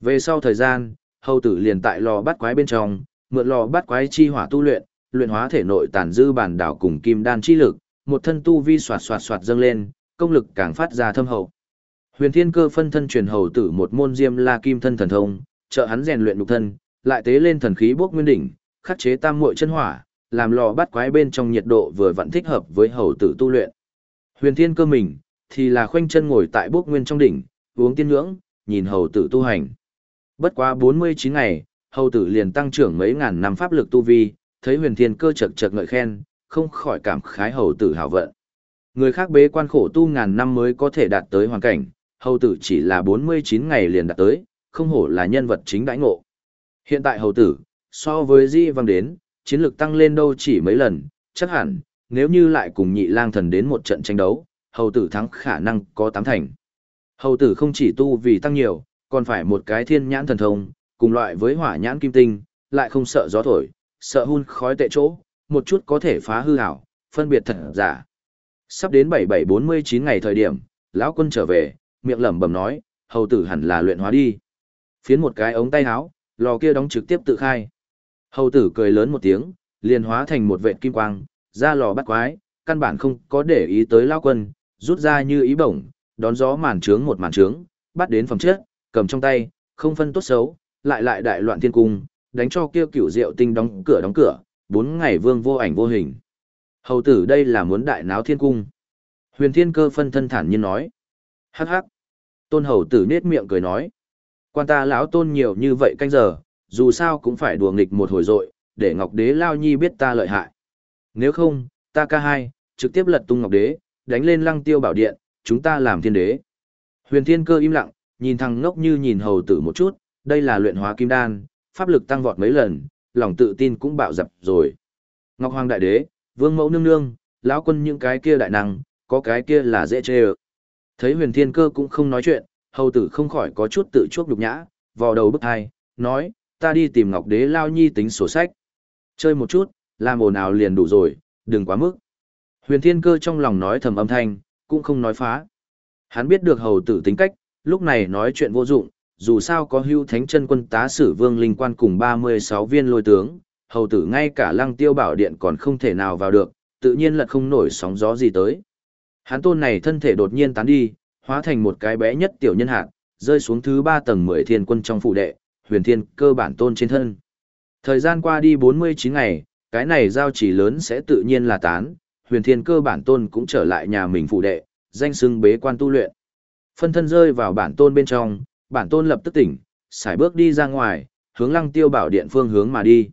Về sau thời gian, hầu tử liền tại lò bắt quái bên trong, mượn lò bắt quái chi hỏa tu luyện, luyện hóa thể nội tàn dư bản đảo cùng kim đan chi lực, một thân tu vi xoạt xoạt xoạt dâng lên, công lực càng phát ra thâm hậu. Huyền Thiên Cơ phân thân truyền hầu tử một môn Diêm La Kim thân thần thông, trợ hắn rèn luyện nhục thân, lại tế lên thần khí bốc nguyên đỉnh, khắc chế tam muội chân hỏa, làm lò bắt quái bên trong nhiệt độ vừa vặn thích hợp với hầu tử tu luyện. Huyền Thiên Cơ mình thì là khoanh chân ngồi tại bốc nguyên trong đỉnh, uống tiên nhưỡng, nhìn hầu tử tu hành. Bất quá 49 ngày, hầu tử liền tăng trưởng mấy ngàn năm pháp lực tu vi, thấy Huyền Thiên Cơ chật chật ngợi khen, không khỏi cảm khái hầu tử hảo vận. Người khác bế quan khổ tu ngàn năm mới có thể đạt tới hoàn cảnh, hầu tử chỉ là 49 ngày liền đạt tới, không hổ là nhân vật chính đãi ngộ. Hiện tại hầu tử, so với Di Vang đến, chiến lược tăng lên đâu chỉ mấy lần, chắc hẳn, nếu như lại cùng nhị lang thần đến một trận tranh đấu, hầu tử thắng khả năng có tám thành. Hầu tử không chỉ tu vì tăng nhiều, còn phải một cái thiên nhãn thần thông, cùng loại với hỏa nhãn kim tinh, lại không sợ gió thổi, sợ hun khói tệ chỗ, một chút có thể phá hư hảo, phân biệt thật giả. Sắp đến 7749 ngày thời điểm, lão quân trở về, miệng lẩm bẩm nói, hầu tử hẳn là luyện hóa đi. Phiến một cái ống tay áo, lò kia đóng trực tiếp tự khai. Hầu tử cười lớn một tiếng, liền hóa thành một vệt kim quang, ra lò bắt quái, căn bản không có để ý tới lão quân, rút ra như ý bổng, đón gió màn trướng một màn trướng, bắt đến phòng chết, cầm trong tay, không phân tốt xấu, lại lại đại loạn thiên cung, đánh cho kia cửu rượu tinh đóng cửa đóng cửa, bốn ngày vương vô ảnh vô hình. Hầu tử đây là muốn đại náo thiên cung. Huyền thiên cơ phân thân thản nhiên nói. Hắc hắc. Tôn hầu tử nết miệng cười nói. Quan ta lão tôn nhiều như vậy canh giờ, dù sao cũng phải đùa nghịch một hồi dội, để Ngọc Đế Lao Nhi biết ta lợi hại. Nếu không, ta ca hai, trực tiếp lật tung Ngọc Đế, đánh lên lăng tiêu bảo điện, chúng ta làm thiên đế. Huyền thiên cơ im lặng, nhìn thằng ngốc như nhìn hầu tử một chút, đây là luyện hóa kim đan, pháp lực tăng vọt mấy lần, lòng tự tin cũng bạo dập rồi. Ngọc Hoàng Đại Đế, Vương Mẫu Nương Nương, lão quân những cái kia đại năng, có cái kia là dễ chê ợ. Thấy huyền thiên cơ cũng không nói chuyện, hầu tử không khỏi có chút tự chuốc nhục nhã, vò đầu bức hai, nói, ta đi tìm Ngọc Đế Lao Nhi tính sổ sách. Chơi một chút, làm ồn ào liền đủ rồi, đừng quá mức. Huyền thiên cơ trong lòng nói thầm âm thanh, cũng không nói phá. Hắn biết được hầu tử tính cách, lúc này nói chuyện vô dụng, dù sao có hưu thánh chân quân tá sử vương linh quan cùng 36 viên lôi tướng, hầu tử ngay cả lăng tiêu bảo điện còn không thể nào vào được, tự nhiên lật không nổi sóng gió gì tới. hán tôn này thân thể đột nhiên tán đi, hóa thành một cái bé nhất tiểu nhân hạt, rơi xuống thứ ba tầng mười thiên quân trong phụ đệ, huyền thiên cơ bản tôn trên thân. Thời gian qua đi 49 ngày, cái này giao chỉ lớn sẽ tự nhiên là tán, huyền thiên cơ bản tôn cũng trở lại nhà mình phụ đệ, danh xưng bế quan tu luyện. Phân thân rơi vào bản tôn bên trong, bản tôn lập tức tỉnh, xài bước đi ra ngoài, hướng lăng tiêu bảo điện phương hướng mà đi.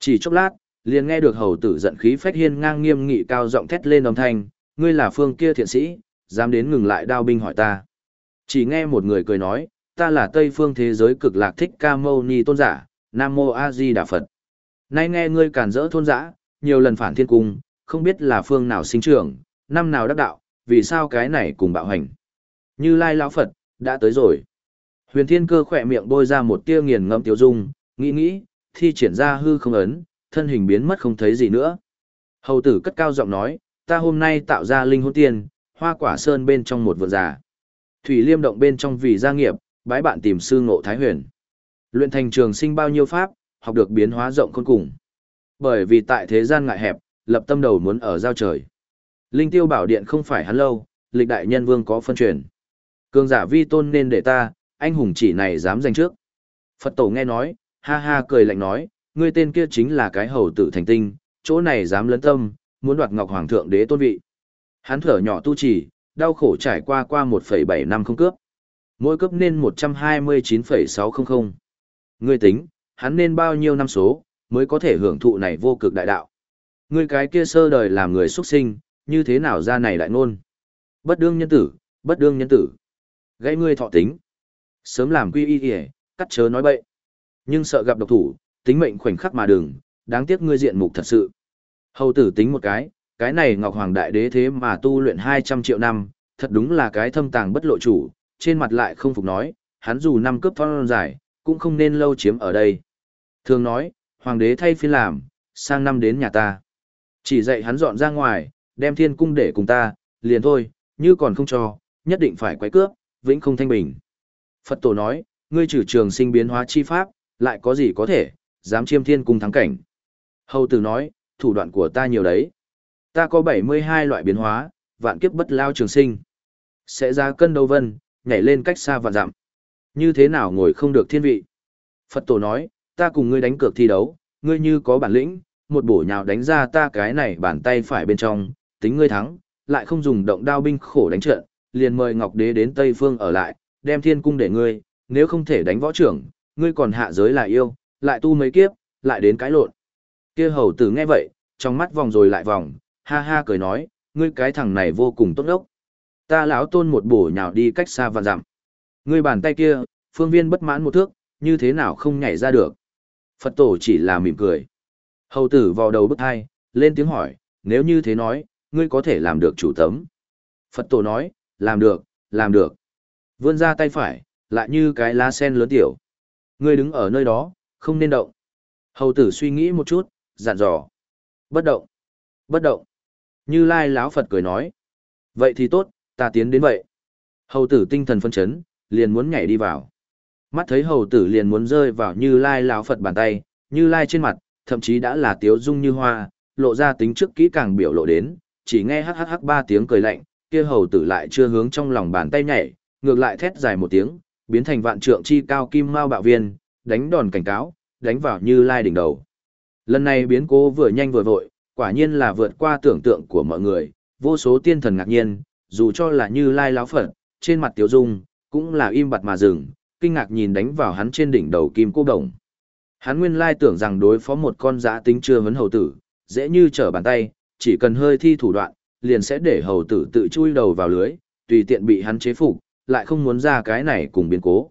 Chỉ chốc lát, liền nghe được hầu tử giận khí phách hiên ngang nghiêm nghị cao giọng thét lên âm thanh, ngươi là phương kia thiện sĩ, dám đến ngừng lại đao binh hỏi ta. Chỉ nghe một người cười nói, ta là Tây phương thế giới cực lạc thích ca mâu ni tôn giả, Nam Mô A Di Đà Phật. Nay nghe ngươi cản rỡ thôn giả, nhiều lần phản thiên cung, không biết là phương nào sinh trưởng, năm nào đắc đạo, vì sao cái này cùng bạo hành. Như Lai lão Phật, đã tới rồi. Huyền Thiên Cơ khỏe miệng bôi ra một tia nghiền ngẫm tiêu dung, nghĩ nghĩ, thi triển ra hư không ấn, thân hình biến mất không thấy gì nữa. Hầu tử cất cao giọng nói, ta hôm nay tạo ra linh hồn tiên, hoa quả sơn bên trong một vườn già. Thủy liêm động bên trong vì gia nghiệp, bái bạn tìm sư ngộ thái huyền. Luyện thành trường sinh bao nhiêu pháp, học được biến hóa rộng khôn cùng. Bởi vì tại thế gian ngại hẹp, lập tâm đầu muốn ở giao trời. Linh tiêu bảo điện không phải hắn lâu, lịch đại nhân vương có phân truyền. Cường giả vi tôn nên để ta, anh hùng chỉ này dám giành trước. Phật tổ nghe nói, ha ha cười lạnh nói, ngươi tên kia chính là cái hầu tử thành tinh, chỗ này dám lấn tâm, muốn đoạt ngọc hoàng thượng đế tôn vị. Hắn thở nhỏ tu trì, đau khổ trải qua qua 1,7 năm không cướp. Mỗi cướp nên 129,600. Ngươi tính, hắn nên bao nhiêu năm số, mới có thể hưởng thụ này vô cực đại đạo. Ngươi cái kia sơ đời làm người xuất sinh, như thế nào ra này đại ngôn. Bất đương nhân tử, bất đương nhân tử. Gãy ngươi thọ tính. Sớm làm quy y kìa, cắt chớ nói bậy. Nhưng sợ gặp độc thủ, tính mệnh khoảnh khắc mà đừng, đáng tiếc ngươi diện mục thật sự. Hầu tử tính một cái, cái này Ngọc Hoàng Đại Đế thế mà tu luyện 200 triệu năm, thật đúng là cái thâm tàng bất lộ chủ, trên mặt lại không phục nói, hắn dù năm cướp thon giải cũng không nên lâu chiếm ở đây. Thường nói, Hoàng đế thay phiên làm, sang năm đến nhà ta. Chỉ dạy hắn dọn ra ngoài, đem thiên cung để cùng ta, liền thôi, như còn không cho, nhất định phải quấy cướp, vĩnh không thanh bình. Phật tổ nói, ngươi trừ trường sinh biến hóa chi pháp, lại có gì có thể, dám chiêm thiên cung thắng cảnh. Hầu tử nói, thủ đoạn của ta nhiều đấy. Ta có 72 loại biến hóa, vạn kiếp bất lao trường sinh. Sẽ ra cân đầu vân, nhảy lên cách xa vạn dặm. Như thế nào ngồi không được thiên vị? Phật tổ nói, ta cùng ngươi đánh cược thi đấu, ngươi như có bản lĩnh, một bổ nhào đánh ra ta cái này bàn tay phải bên trong, tính ngươi thắng, lại không dùng động đao binh khổ đánh trận, liền mời Ngọc Đế đến Tây Phương ở lại, đem thiên cung để ngươi, nếu không thể đánh võ trưởng, ngươi còn hạ giới là yêu, lại tu mấy kiếp, lại đến cái lộn. Kia hầu tử nghe vậy, trong mắt vòng rồi lại vòng, ha ha cười nói, ngươi cái thằng này vô cùng tốt đốc. Ta lão tôn một bổ nhào đi cách xa và dặm. Ngươi bàn tay kia, phương viên bất mãn một thước, như thế nào không nhảy ra được. Phật tổ chỉ là mỉm cười. Hầu tử vào đầu bức thai, lên tiếng hỏi, nếu như thế nói, ngươi có thể làm được chủ tấm. Phật tổ nói, làm được, làm được. Vươn ra tay phải, lại như cái lá sen lớn tiểu. Ngươi đứng ở nơi đó, không nên động. Hầu tử suy nghĩ một chút, dặn dò. Bất động. Bất động. Như Lai lão Phật cười nói. Vậy thì tốt, ta tiến đến vậy. Hầu tử tinh thần phân chấn, liền muốn nhảy đi vào. Mắt thấy hầu tử liền muốn rơi vào Như Lai lão Phật bàn tay, Như Lai trên mặt, thậm chí đã là tiếu dung như hoa, lộ ra tính trước kỹ càng biểu lộ đến, chỉ nghe hắc hắc hắc ba tiếng cười lạnh, kia hầu tử lại chưa hướng trong lòng bàn tay nhảy, ngược lại thét dài một tiếng, biến thành vạn trượng chi cao kim mao bạo viên, đánh đòn cảnh cáo, đánh vào Như Lai đỉnh đầu. Lần này biến cố vừa nhanh vừa vội, quả nhiên là vượt qua tưởng tượng của mọi người, vô số tiên thần ngạc nhiên, dù cho là như lai láo phật, trên mặt tiểu dung, cũng là im bặt mà dừng, kinh ngạc nhìn đánh vào hắn trên đỉnh đầu kim cô đồng. Hắn nguyên lai tưởng rằng đối phó một con giã tính chưa vấn hầu tử, dễ như trở bàn tay, chỉ cần hơi thi thủ đoạn, liền sẽ để hầu tử tự chui đầu vào lưới, tùy tiện bị hắn chế phục, lại không muốn ra cái này cùng biến cố.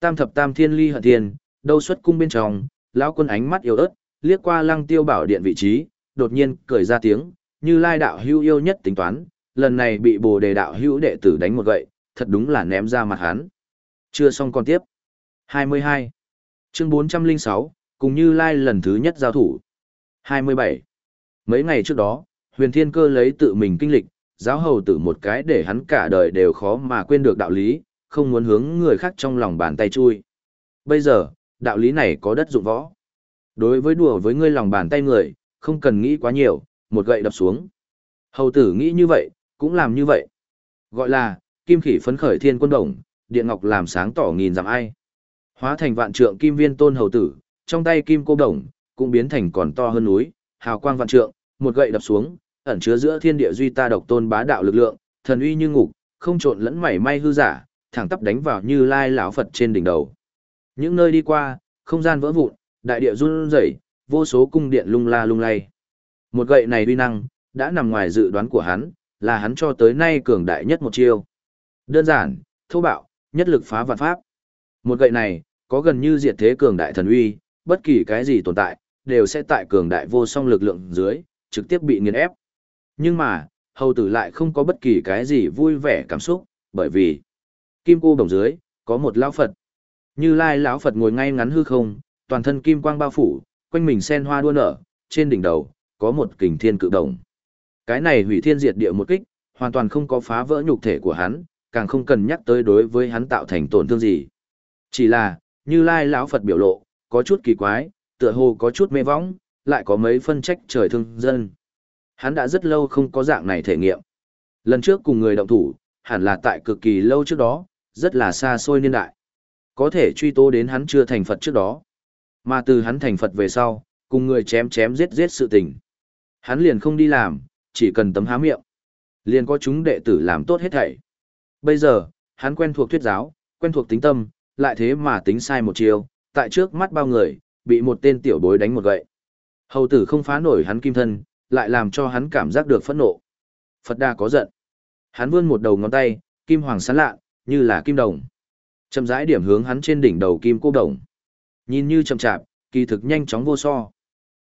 Tam thập tam thiên ly hận thiên, đâu xuất cung bên trong, lão quân ánh mắt yếu ớt, liếc qua lăng tiêu bảo điện vị trí, đột nhiên cười ra tiếng, như lai đạo hưu yêu nhất tính toán, lần này bị bồ đề đạo hữu đệ tử đánh một gậy, thật đúng là ném ra mặt hắn. Chưa xong còn tiếp. 22. Chương 406, cùng như lai lần thứ nhất giao thủ. 27. Mấy ngày trước đó, huyền thiên cơ lấy tự mình kinh lịch, giáo hầu tử một cái để hắn cả đời đều khó mà quên được đạo lý, không muốn hướng người khác trong lòng bàn tay chui. Bây giờ, đạo lý này có đất dụng võ. Đối với đùa với ngươi lòng bàn tay người, không cần nghĩ quá nhiều, một gậy đập xuống. Hầu tử nghĩ như vậy, cũng làm như vậy. Gọi là, kim khỉ phấn khởi thiên quân đồng, điện ngọc làm sáng tỏ nghìn dặm ai. Hóa thành vạn trượng kim viên tôn hầu tử, trong tay kim cô đồng, cũng biến thành còn to hơn núi, hào quang vạn trượng, một gậy đập xuống, ẩn chứa giữa thiên địa duy ta độc tôn bá đạo lực lượng, thần uy như ngục, không trộn lẫn mảy may hư giả, thẳng tắp đánh vào như lai lão Phật trên đỉnh đầu. Những nơi đi qua, không gian vỡ vụn, đại địa run rẩy, vô số cung điện lung la lung lay. Một gậy này uy năng, đã nằm ngoài dự đoán của hắn, là hắn cho tới nay cường đại nhất một chiêu. Đơn giản, thô bạo, nhất lực phá vạn pháp. Một gậy này, có gần như diệt thế cường đại thần uy, bất kỳ cái gì tồn tại, đều sẽ tại cường đại vô song lực lượng dưới, trực tiếp bị nghiền ép. Nhưng mà, hầu tử lại không có bất kỳ cái gì vui vẻ cảm xúc, bởi vì kim cô đồng dưới, có một lão Phật. Như lai lão Phật ngồi ngay ngắn hư không, toàn thân kim quang bao phủ, quanh mình sen hoa đua nở, trên đỉnh đầu, có một kình thiên cự đồng. Cái này hủy thiên diệt địa một kích, hoàn toàn không có phá vỡ nhục thể của hắn, càng không cần nhắc tới đối với hắn tạo thành tổn thương gì. Chỉ là, như lai lão Phật biểu lộ, có chút kỳ quái, tựa hồ có chút mê võng, lại có mấy phân trách trời thương dân. Hắn đã rất lâu không có dạng này thể nghiệm. Lần trước cùng người động thủ, hẳn là tại cực kỳ lâu trước đó, rất là xa xôi niên đại. Có thể truy tố đến hắn chưa thành Phật trước đó. Mà từ hắn thành Phật về sau, cùng người chém chém giết giết sự tình. Hắn liền không đi làm, chỉ cần tấm há miệng. Liền có chúng đệ tử làm tốt hết thảy. Bây giờ, hắn quen thuộc thuyết giáo, quen thuộc tính tâm, lại thế mà tính sai một chiều, tại trước mắt bao người, bị một tên tiểu bối đánh một gậy. Hầu tử không phá nổi hắn kim thân, lại làm cho hắn cảm giác được phẫn nộ. Phật đa có giận. Hắn vươn một đầu ngón tay, kim hoàng sáng lạ, như là kim đồng. Chậm rãi điểm hướng hắn trên đỉnh đầu kim cô đồng. Nhìn như chậm chạp, kỳ thực nhanh chóng vô so.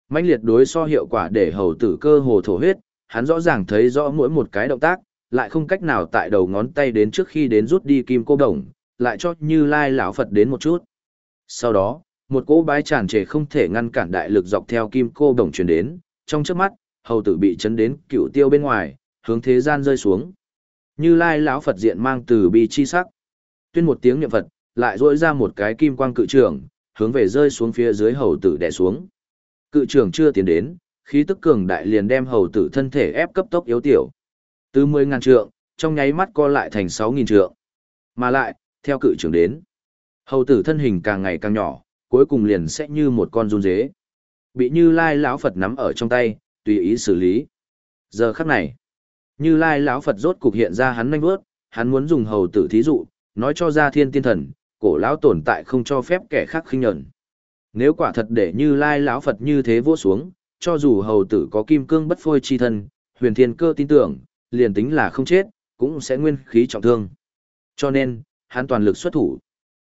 mãnh liệt đối so hiệu quả để hầu tử cơ hồ thổ huyết, hắn rõ ràng thấy rõ mỗi một cái động tác, lại không cách nào tại đầu ngón tay đến trước khi đến rút đi kim cô đồng, lại cho như lai lão Phật đến một chút. Sau đó, một cỗ bái tràn trề không thể ngăn cản đại lực dọc theo kim cô đồng truyền đến, trong trước mắt, hầu tử bị chấn đến cựu tiêu bên ngoài, hướng thế gian rơi xuống. Như lai lão Phật diện mang từ bi chi sắc. Tuyên một tiếng niệm Phật, lại rỗi ra một cái kim quang cự trường, hướng về rơi xuống phía dưới hầu tử đè xuống. Cự trường chưa tiến đến, khí tức cường đại liền đem hầu tử thân thể ép cấp tốc yếu tiểu. Từ 10.000 trượng, trong nháy mắt co lại thành 6.000 trượng. Mà lại, theo cự trường đến, hầu tử thân hình càng ngày càng nhỏ, cuối cùng liền sẽ như một con run dế. Bị Như Lai lão Phật nắm ở trong tay, tùy ý xử lý. Giờ khắc này, Như Lai lão Phật rốt cục hiện ra hắn nhanh bước, hắn muốn dùng hầu tử thí dụ, nói cho ra thiên tiên thần, cổ lão tồn tại không cho phép kẻ khác khinh nhẫn. Nếu quả thật để Như Lai lão Phật như thế vỗ xuống, cho dù hầu tử có kim cương bất phôi chi thân, huyền thiên cơ tin tưởng, liền tính là không chết, cũng sẽ nguyên khí trọng thương. Cho nên, hắn toàn lực xuất thủ.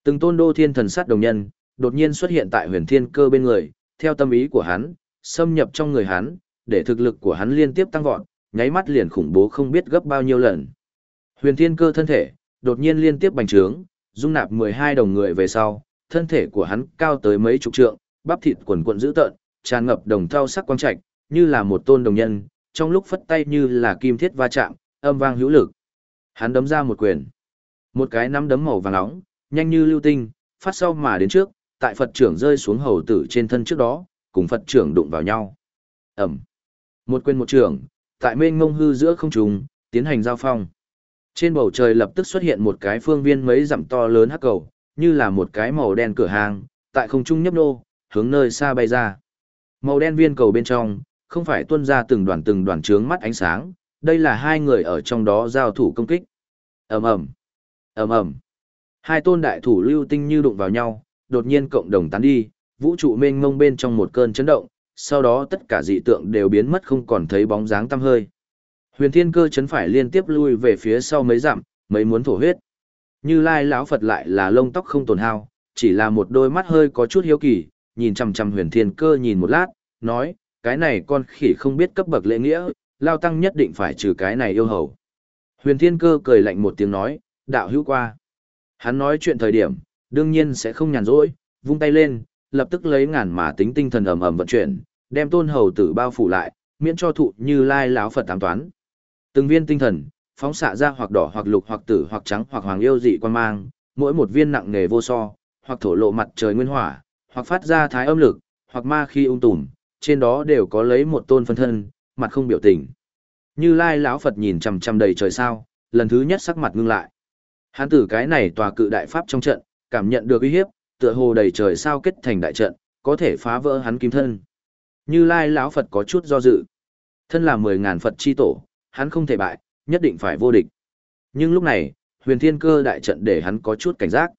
Từng tôn đô thiên thần sát đồng nhân, đột nhiên xuất hiện tại huyền thiên cơ bên người, theo tâm ý của hắn, xâm nhập trong người hắn, để thực lực của hắn liên tiếp tăng vọt, nháy mắt liền khủng bố không biết gấp bao nhiêu lần. Huyền thiên cơ thân thể, đột nhiên liên tiếp bành trướng, dung nạp 12 đồng người về sau, thân thể của hắn cao tới mấy chục trượng, bắp thịt quần quần dữ tợn, tràn ngập đồng thau sắc quang trạch, như là một tôn đồng nhân, trong lúc phất tay như là kim thiết va chạm, âm vang hữu lực. Hắn đấm ra một quyền. Một cái nắm đấm màu vàng nóng, nhanh như lưu tinh, phát sau mà đến trước, tại Phật trưởng rơi xuống hầu tử trên thân trước đó, cùng Phật trưởng đụng vào nhau. Ẩm. Một quên một trưởng, tại mênh ngông hư giữa không trung, tiến hành giao phong. Trên bầu trời lập tức xuất hiện một cái phương viên mấy dặm to lớn hắc cầu, như là một cái màu đen cửa hàng, tại không trung nhấp nô, hướng nơi xa bay ra. Màu đen viên cầu bên trong, không phải tuôn ra từng đoàn từng đoàn trướng mắt ánh sáng, đây là hai người ở trong đó giao thủ công kích. ầm ầm ầm ầm Hai tôn đại thủ lưu tinh như đụng vào nhau, đột nhiên cộng đồng tán đi, vũ trụ mênh mông bên trong một cơn chấn động, sau đó tất cả dị tượng đều biến mất không còn thấy bóng dáng tăm hơi. Huyền Thiên Cơ chấn phải liên tiếp lui về phía sau mấy dặm, mấy muốn thổ huyết. Như Lai lão Phật lại là lông tóc không tổn hao, chỉ là một đôi mắt hơi có chút hiếu kỳ, nhìn chằm chằm Huyền Thiên Cơ nhìn một lát, nói, cái này con khỉ không biết cấp bậc lễ nghĩa, lao tăng nhất định phải trừ cái này yêu hầu. Huyền Thiên Cơ cười lạnh một tiếng nói, đạo hữu qua. Hắn nói chuyện thời điểm, đương nhiên sẽ không nhàn rỗi, vung tay lên, lập tức lấy ngàn mà tính tinh thần ầm ầm vận chuyển, đem tôn hầu tử bao phủ lại, miễn cho thụ như lai lão Phật tám toán. Từng viên tinh thần, phóng xạ ra hoặc đỏ hoặc lục hoặc tử hoặc trắng hoặc hoàng yêu dị quan mang, mỗi một viên nặng nghề vô so, hoặc thổ lộ mặt trời nguyên hỏa, hoặc phát ra thái âm lực, hoặc ma khi ung tùm, trên đó đều có lấy một tôn phân thân, mặt không biểu tình. Như Lai lão Phật nhìn chằm chằm đầy trời sao, lần thứ nhất sắc mặt ngưng lại. Hắn tử cái này tòa cự đại pháp trong trận, cảm nhận được uy hiếp, tựa hồ đầy trời sao kết thành đại trận, có thể phá vỡ hắn kim thân. Như Lai lão Phật có chút do dự. Thân là mười ngàn Phật chi tổ, hắn không thể bại, nhất định phải vô địch. Nhưng lúc này, huyền thiên cơ đại trận để hắn có chút cảnh giác.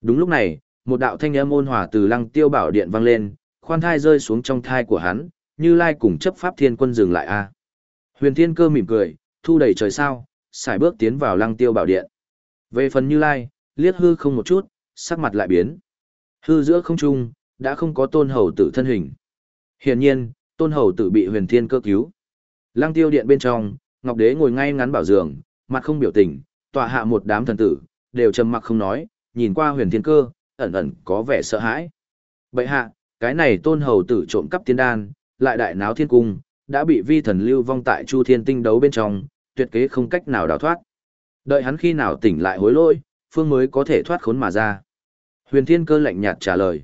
Đúng lúc này, một đạo thanh âm ôn hòa từ lăng tiêu bảo điện vang lên, khoan thai rơi xuống trong thai của hắn, như lai cùng chấp pháp thiên quân dừng lại a. Huyền thiên cơ mỉm cười, thu đầy trời sao, xài bước tiến vào lăng tiêu bảo điện. Về phần như lai, liếc hư không một chút, sắc mặt lại biến. Hư giữa không trung, đã không có tôn hầu tử thân hình. Hiển nhiên, tôn hầu tử bị huyền thiên cơ cứu. Lăng tiêu điện bên trong, Ngọc Đế ngồi ngay ngắn bảo giường, mặt không biểu tình, tọa hạ một đám thần tử, đều trầm mặc không nói, nhìn qua huyền thiên cơ, ẩn ẩn có vẻ sợ hãi. Bậy hạ, cái này tôn hầu tử trộm cắp tiên đan, lại đại náo thiên cung, đã bị vi thần lưu vong tại chu thiên tinh đấu bên trong, tuyệt kế không cách nào đào thoát. Đợi hắn khi nào tỉnh lại hối lỗi, phương mới có thể thoát khốn mà ra. Huyền thiên cơ lạnh nhạt trả lời.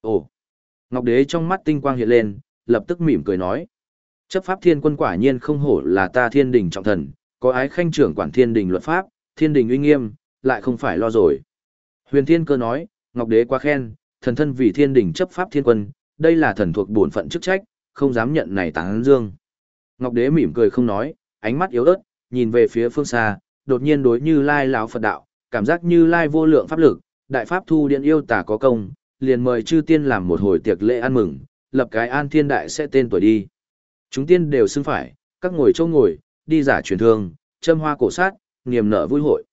Ồ! Ngọc đế trong mắt tinh quang hiện lên, lập tức mỉm cười nói. Chấp pháp thiên quân quả nhiên không hổ là ta thiên đình trọng thần, có ái khanh trưởng quản thiên đình luật pháp, thiên đình uy nghiêm, lại không phải lo rồi. Huyền thiên cơ nói, Ngọc đế quá khen, thần thân vì thiên đình chấp pháp thiên quân, đây là thần thuộc bổn phận chức trách, không dám nhận này tán dương. Ngọc đế mỉm cười không nói, ánh mắt yếu ớt, nhìn về phía phương xa, đột nhiên đối như lai lão Phật đạo, cảm giác như lai vô lượng pháp lực, đại pháp thu điện yêu tả có công, liền mời chư tiên làm một hồi tiệc lễ ăn mừng, lập cái an thiên đại sẽ tên tuổi đi. Chúng tiên đều xưng phải, các ngồi châu ngồi, đi giả truyền thương, châm hoa cổ sát, niềm nở vui hội.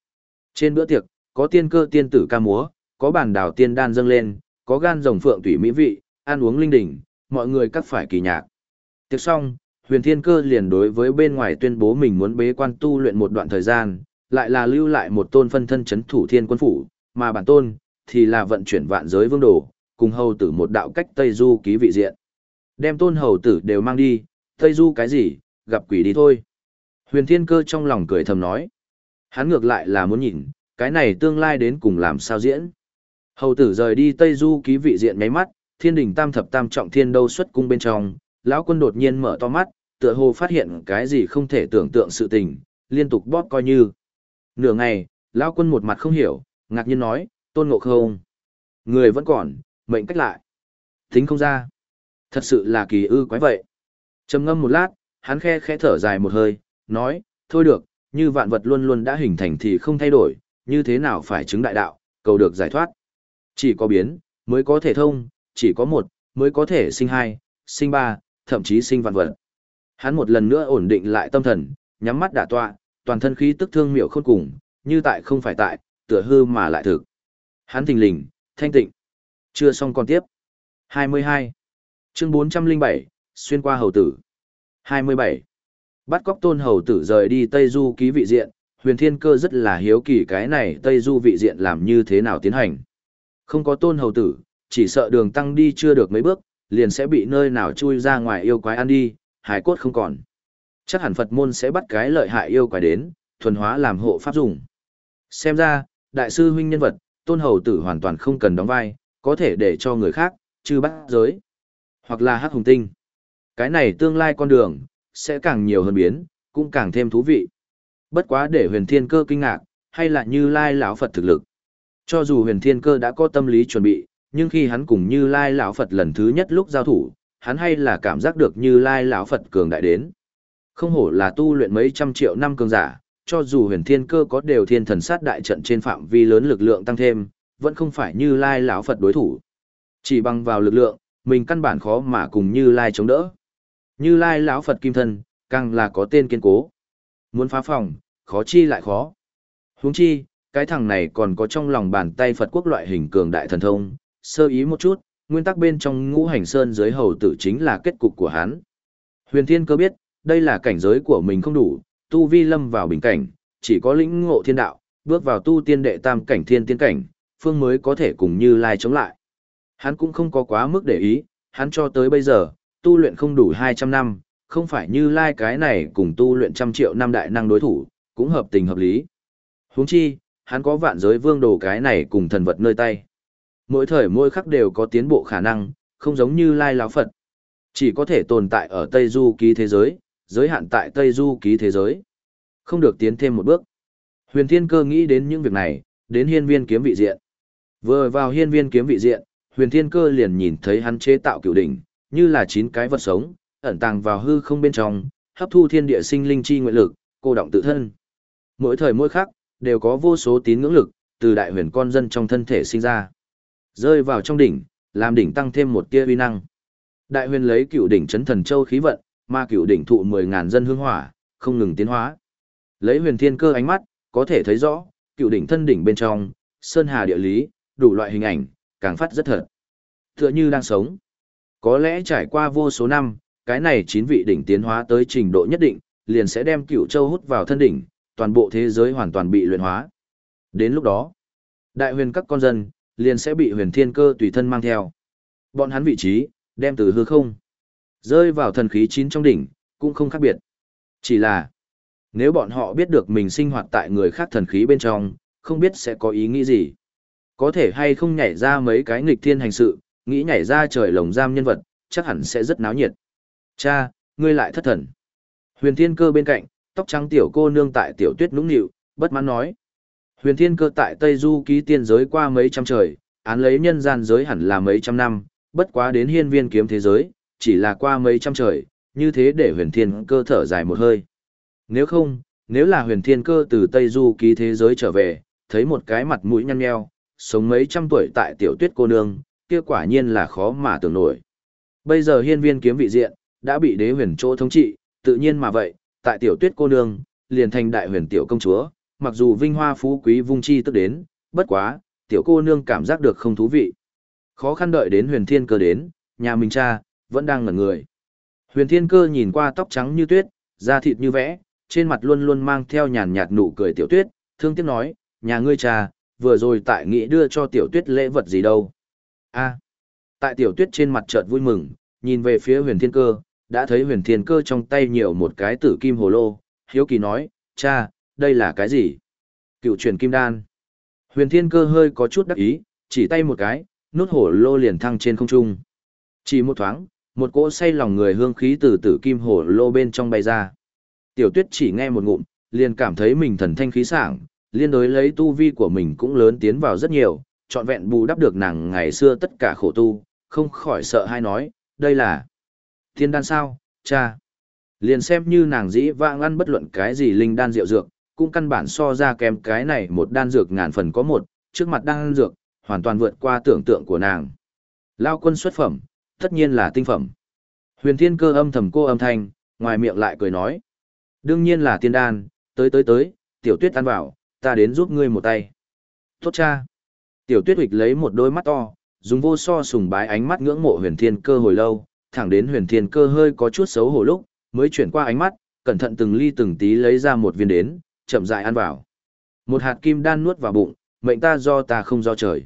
Trên bữa tiệc, có tiên cơ tiên tử ca múa, có bản đảo tiên đan dâng lên, có gan rồng phượng tủy mỹ vị, ăn uống linh đỉnh, mọi người cắt phải kỳ nhạc. Tiệc xong, huyền thiên cơ liền đối với bên ngoài tuyên bố mình muốn bế quan tu luyện một đoạn thời gian, lại là lưu lại một tôn phân thân chấn thủ thiên quân phủ, mà bản tôn, thì là vận chuyển vạn giới vương đồ, cùng hầu tử một đạo cách Tây Du ký vị diện. Đem tôn hầu tử đều mang đi, Tây Du cái gì, gặp quỷ đi thôi. Huyền thiên cơ trong lòng cười thầm nói. Hắn ngược lại là muốn nhìn, cái này tương lai đến cùng làm sao diễn. Hầu tử rời đi Tây Du ký vị diện nháy mắt, thiên đình tam thập tam trọng thiên đâu xuất cung bên trong, lão quân đột nhiên mở to mắt, tựa hồ phát hiện cái gì không thể tưởng tượng sự tình, liên tục bóp coi như. Nửa ngày, lão quân một mặt không hiểu, ngạc nhiên nói, tôn ngộ không. Người vẫn còn, mệnh cách lại. Tính không ra. Thật sự là kỳ ư quái vậy. trầm ngâm một lát, hắn khe khẽ thở dài một hơi, nói, thôi được, như vạn vật luôn luôn đã hình thành thì không thay đổi, như thế nào phải chứng đại đạo, cầu được giải thoát. Chỉ có biến, mới có thể thông, chỉ có một, mới có thể sinh hai, sinh ba, thậm chí sinh vạn vật. Hắn một lần nữa ổn định lại tâm thần, nhắm mắt đả tọa, toàn thân khí tức thương miệu khôn cùng, như tại không phải tại, tựa hư mà lại thực. Hắn thình lình, thanh tịnh. Chưa xong còn tiếp. 22. Chương 407, xuyên qua hầu tử. 27. Bắt cóc tôn hầu tử rời đi Tây Du ký vị diện, huyền thiên cơ rất là hiếu kỳ cái này Tây Du vị diện làm như thế nào tiến hành. Không có tôn hầu tử, chỉ sợ đường tăng đi chưa được mấy bước, liền sẽ bị nơi nào chui ra ngoài yêu quái ăn đi, hải cốt không còn. Chắc hẳn Phật môn sẽ bắt cái lợi hại yêu quái đến, thuần hóa làm hộ pháp dùng. Xem ra, đại sư huynh nhân vật, tôn hầu tử hoàn toàn không cần đóng vai, có thể để cho người khác, chư bắt giới. Hoặc là hắc hùng tinh. Cái này tương lai con đường, sẽ càng nhiều hơn biến, cũng càng thêm thú vị. Bất quá để huyền thiên cơ kinh ngạc, hay là như lai lão Phật thực lực. Cho dù huyền thiên cơ đã có tâm lý chuẩn bị, nhưng khi hắn cùng như lai lão Phật lần thứ nhất lúc giao thủ, hắn hay là cảm giác được như lai lão Phật cường đại đến. Không hổ là tu luyện mấy trăm triệu năm cường giả, cho dù huyền thiên cơ có đều thiên thần sát đại trận trên phạm vi lớn lực lượng tăng thêm, vẫn không phải như lai lão Phật đối thủ. Chỉ bằng vào lực lượng, mình căn bản khó mà cùng như lai chống đỡ. Như lai lão Phật kim thân, càng là có tên kiên cố. Muốn phá phòng, khó chi lại khó. Huống chi, cái thằng này còn có trong lòng bàn tay Phật quốc loại hình cường đại thần thông, sơ ý một chút, nguyên tắc bên trong ngũ hành sơn dưới hầu tử chính là kết cục của hắn. Huyền Thiên cơ biết, đây là cảnh giới của mình không đủ, tu vi lâm vào bình cảnh, chỉ có lĩnh ngộ thiên đạo, bước vào tu tiên đệ tam cảnh thiên tiên cảnh, phương mới có thể cùng Như Lai chống lại. Hắn cũng không có quá mức để ý, hắn cho tới bây giờ, tu luyện không đủ 200 năm, không phải Như Lai cái này cùng tu luyện trăm triệu năm đại năng đối thủ, cũng hợp tình hợp lý. Huống chi, hắn có vạn giới vương đồ cái này cùng thần vật nơi tay. Mỗi thời mỗi khắc đều có tiến bộ khả năng, không giống như Lai lão Phật. Chỉ có thể tồn tại ở Tây Du ký thế giới, giới hạn tại Tây Du ký thế giới. Không được tiến thêm một bước. Huyền Thiên Cơ nghĩ đến những việc này, đến hiên viên kiếm vị diện. Vừa vào hiên viên kiếm vị diện, Huyền Thiên Cơ liền nhìn thấy hắn chế tạo cửu đỉnh, như là chín cái vật sống, ẩn tàng vào hư không bên trong, hấp thu thiên địa sinh linh chi nguyện lực, cô động tự thân. Mỗi thời mỗi khắc, đều có vô số tín ngưỡng lực, từ đại huyền con dân trong thân thể sinh ra. Rơi vào trong đỉnh, làm đỉnh tăng thêm một tia uy năng. Đại huyền lấy cựu đỉnh chấn thần châu khí vận, mà cựu đỉnh thụ 10.000 dân hương hỏa, không ngừng tiến hóa. Lấy huyền thiên cơ ánh mắt, có thể thấy rõ, cựu đỉnh thân đỉnh bên trong, sơn hà địa lý, đủ loại hình ảnh, càng phát rất thật. Tựa như đang sống. Có lẽ trải qua vô số năm, cái này chín vị đỉnh tiến hóa tới trình độ nhất định, liền sẽ đem cựu châu hút vào thân đỉnh, toàn bộ thế giới hoàn toàn bị luyện hóa. Đến lúc đó, đại huyền các con dân, liền sẽ bị huyền thiên cơ tùy thân mang theo. Bọn hắn vị trí, đem từ hư không, rơi vào thần khí chín trong đỉnh, cũng không khác biệt. Chỉ là, nếu bọn họ biết được mình sinh hoạt tại người khác thần khí bên trong, không biết sẽ có ý nghĩ gì. Có thể hay không nhảy ra mấy cái nghịch thiên hành sự, nghĩ nhảy ra trời lồng giam nhân vật, chắc hẳn sẽ rất náo nhiệt. Cha, ngươi lại thất thần. Huyền thiên cơ bên cạnh, tóc trắng tiểu cô nương tại tiểu tuyết nũng nịu, bất mãn nói. Huyền thiên cơ tại Tây Du ký tiên giới qua mấy trăm trời, án lấy nhân gian giới hẳn là mấy trăm năm, bất quá đến hiên viên kiếm thế giới, chỉ là qua mấy trăm trời, như thế để huyền thiên cơ thở dài một hơi. Nếu không, nếu là huyền thiên cơ từ Tây Du ký thế giới trở về, thấy một cái mặt mũi nhăn nheo, sống mấy trăm tuổi tại tiểu tuyết cô nương, kia quả nhiên là khó mà tưởng nổi. Bây giờ hiên viên kiếm vị diện, đã bị đế huyền chỗ thống trị, tự nhiên mà vậy, tại tiểu tuyết cô nương, liền thành đại huyền tiểu công chúa, mặc dù vinh hoa phú quý vung chi tức đến, bất quá, tiểu cô nương cảm giác được không thú vị. Khó khăn đợi đến huyền thiên cơ đến, nhà mình cha, vẫn đang ngẩn người. Huyền thiên cơ nhìn qua tóc trắng như tuyết, da thịt như vẽ, trên mặt luôn luôn mang theo nhàn nhạt nụ cười tiểu tuyết, thương tiếc nói, nhà ngươi cha, vừa rồi tại nghĩ đưa cho tiểu tuyết lễ vật gì đâu. a tại tiểu tuyết trên mặt chợt vui mừng, nhìn về phía huyền thiên cơ, đã thấy huyền thiên cơ trong tay nhiều một cái tử kim hồ lô, hiếu kỳ nói, cha, đây là cái gì? Cựu truyền kim đan. Huyền thiên cơ hơi có chút đắc ý, chỉ tay một cái, nút hồ lô liền thăng trên không trung. Chỉ một thoáng, một cỗ say lòng người hương khí từ tử kim hồ lô bên trong bay ra. Tiểu tuyết chỉ nghe một ngụm, liền cảm thấy mình thần thanh khí sảng, liên đối lấy tu vi của mình cũng lớn tiến vào rất nhiều, trọn vẹn bù đắp được nàng ngày xưa tất cả khổ tu, không khỏi sợ hay nói, đây là thiên đan sao, cha. Liền xem như nàng dĩ vãng ăn bất luận cái gì linh đan rượu dược, cũng căn bản so ra kém cái này một đan dược ngàn phần có một, trước mặt đan dược, hoàn toàn vượt qua tưởng tượng của nàng. Lao quân xuất phẩm, tất nhiên là tinh phẩm. Huyền thiên cơ âm thầm cô âm thanh, ngoài miệng lại cười nói. Đương nhiên là tiên đan, tới tới tới, tiểu tuyết ăn vào, ta đến giúp ngươi một tay. Tốt cha. Tiểu tuyết hịch lấy một đôi mắt to, dùng vô so sùng bái ánh mắt ngưỡng mộ huyền thiên cơ hồi lâu, thẳng đến huyền thiên cơ hơi có chút xấu hổ lúc, mới chuyển qua ánh mắt, cẩn thận từng ly từng tí lấy ra một viên đến, chậm rãi ăn vào. Một hạt kim đan nuốt vào bụng, mệnh ta do ta không do trời.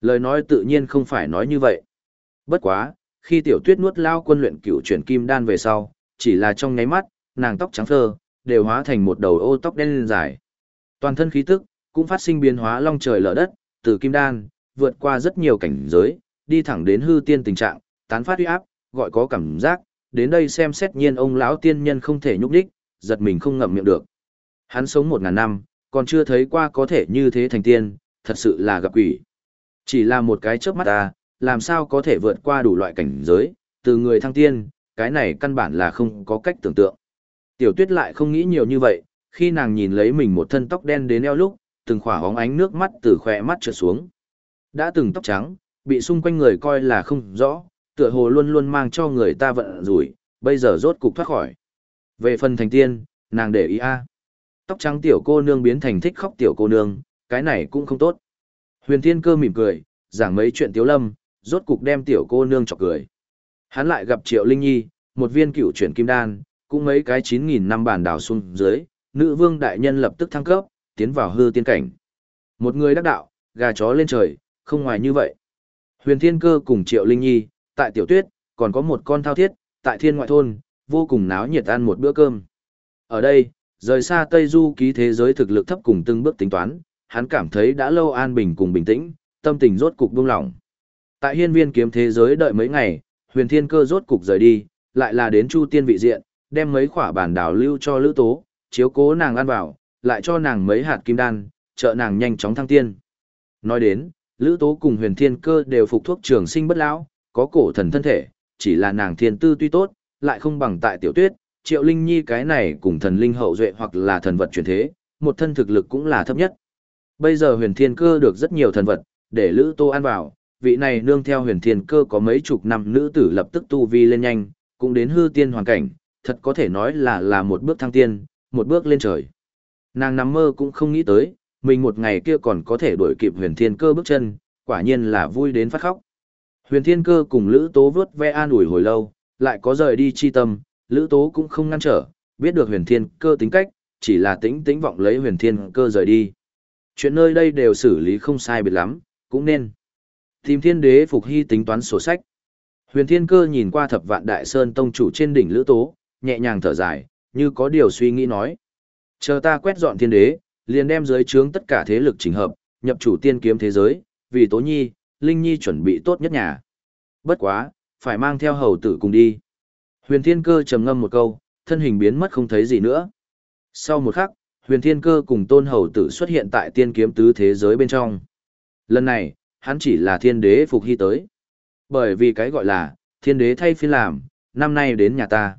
Lời nói tự nhiên không phải nói như vậy. Bất quá, khi tiểu tuyết nuốt lao quân luyện cựu chuyển kim đan về sau, chỉ là trong nháy mắt, nàng tóc trắng phơ, đều hóa thành một đầu ô tóc đen dài. Toàn thân khí tức, cũng phát sinh biến hóa long trời lở đất, từ kim đan, vượt qua rất nhiều cảnh giới, đi thẳng đến hư tiên tình trạng, tán phát uy áp, gọi có cảm giác, đến đây xem xét nhiên ông lão tiên nhân không thể nhúc đích, giật mình không ngậm miệng được. Hắn sống một ngàn năm, còn chưa thấy qua có thể như thế thành tiên, thật sự là gặp quỷ. Chỉ là một cái chớp mắt ta, làm sao có thể vượt qua đủ loại cảnh giới, từ người thăng tiên, cái này căn bản là không có cách tưởng tượng. Tiểu tuyết lại không nghĩ nhiều như vậy, khi nàng nhìn lấy mình một thân tóc đen đến eo lúc, từng khỏa hóng ánh nước mắt từ khỏe mắt trượt xuống. Đã từng tóc trắng, bị xung quanh người coi là không rõ, tựa hồ luôn luôn mang cho người ta vận rủi, bây giờ rốt cục thoát khỏi. Về phần thành tiên, nàng để ý a. Tóc trắng tiểu cô nương biến thành thích khóc tiểu cô nương, cái này cũng không tốt. Huyền Thiên Cơ mỉm cười, giảng mấy chuyện tiếu lâm, rốt cục đem tiểu cô nương chọc cười. Hắn lại gặp Triệu Linh Nhi, một viên cựu chuyển kim đan, cũng mấy cái 9.000 năm bản đảo xuống dưới, nữ vương đại nhân lập tức thăng cấp, tiến vào hư tiên cảnh. Một người đắc đạo, gà chó lên trời, không ngoài như vậy. Huyền Thiên Cơ cùng Triệu Linh Nhi, tại Tiểu Tuyết, còn có một con thao thiết, tại Thiên Ngoại Thôn, vô cùng náo nhiệt ăn một bữa cơm. Ở đây, rời xa Tây Du ký thế giới thực lực thấp cùng từng bước tính toán, hắn cảm thấy đã lâu an bình cùng bình tĩnh, tâm tình rốt cục buông lỏng. Tại hiên viên kiếm thế giới đợi mấy ngày, huyền thiên cơ rốt cục rời đi, lại là đến chu tiên vị diện, đem mấy khỏa bản đảo lưu cho lữ tố, chiếu cố nàng ăn vào, lại cho nàng mấy hạt kim đan, trợ nàng nhanh chóng thăng tiên. Nói đến, lữ tố cùng huyền thiên cơ đều phục thuốc trường sinh bất lão, có cổ thần thân thể, chỉ là nàng thiên tư tuy tốt, lại không bằng tại tiểu tuyết, triệu linh nhi cái này cùng thần linh hậu duệ hoặc là thần vật truyền thế, một thân thực lực cũng là thấp nhất. Bây giờ huyền thiên cơ được rất nhiều thần vật, để lữ tô ăn vào, vị này nương theo huyền thiên cơ có mấy chục năm nữ tử lập tức tu vi lên nhanh, cũng đến hư tiên hoàn cảnh, thật có thể nói là là một bước thăng tiên, một bước lên trời. Nàng nằm mơ cũng không nghĩ tới, mình một ngày kia còn có thể đuổi kịp huyền thiên cơ bước chân, quả nhiên là vui đến phát khóc. Huyền thiên cơ cùng Lữ Tố vớt ve an ủi hồi lâu, lại có rời đi chi tâm, Lữ Tố cũng không ngăn trở, biết được huyền thiên cơ tính cách, chỉ là tĩnh tĩnh vọng lấy huyền thiên cơ rời đi. Chuyện nơi đây đều xử lý không sai biệt lắm, cũng nên. Tìm thiên đế phục hy tính toán sổ sách. Huyền thiên cơ nhìn qua thập vạn đại sơn tông chủ trên đỉnh lữ tố, nhẹ nhàng thở dài, như có điều suy nghĩ nói. Chờ ta quét dọn thiên đế, liền đem dưới trướng tất cả thế lực chỉnh hợp, nhập chủ tiên kiếm thế giới, vì tố nhi, linh nhi chuẩn bị tốt nhất nhà. Bất quá, phải mang theo hầu tử cùng đi. Huyền thiên cơ trầm ngâm một câu, thân hình biến mất không thấy gì nữa. Sau một khắc, huyền thiên cơ cùng tôn hầu tử xuất hiện tại tiên kiếm tứ thế giới bên trong. Lần này, hắn chỉ là thiên đế phục hy tới. Bởi vì cái gọi là, thiên đế thay phiên làm, năm nay đến nhà ta.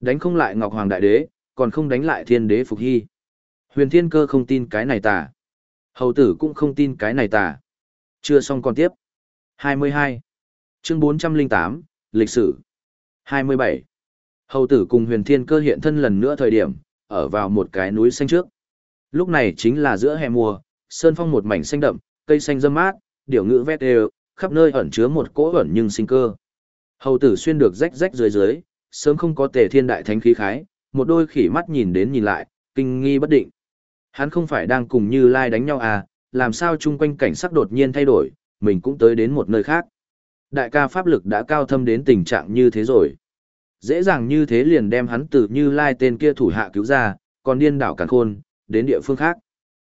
Đánh không lại Ngọc Hoàng Đại Đế, còn không đánh lại thiên đế phục hy. Huyền thiên cơ không tin cái này tà. Hầu tử cũng không tin cái này tà. Chưa xong còn tiếp. 22. Chương 408, Lịch sử. 27. Hầu tử cùng huyền thiên cơ hiện thân lần nữa thời điểm, ở vào một cái núi xanh trước. Lúc này chính là giữa hè mùa, sơn phong một mảnh xanh đậm, cây xanh râm mát, điểu ngữ vét đều, khắp nơi ẩn chứa một cỗ ẩn nhưng sinh cơ. Hầu tử xuyên được rách rách dưới dưới, sớm không có tề thiên đại thánh khí khái, một đôi khỉ mắt nhìn đến nhìn lại, kinh nghi bất định. Hắn không phải đang cùng Như Lai đánh nhau à, làm sao chung quanh cảnh sắc đột nhiên thay đổi, mình cũng tới đến một nơi khác. Đại ca pháp lực đã cao thâm đến tình trạng như thế rồi. Dễ dàng như thế liền đem hắn từ Như Lai tên kia thủ hạ cứu ra, còn điên đảo càn khôn, đến địa phương khác.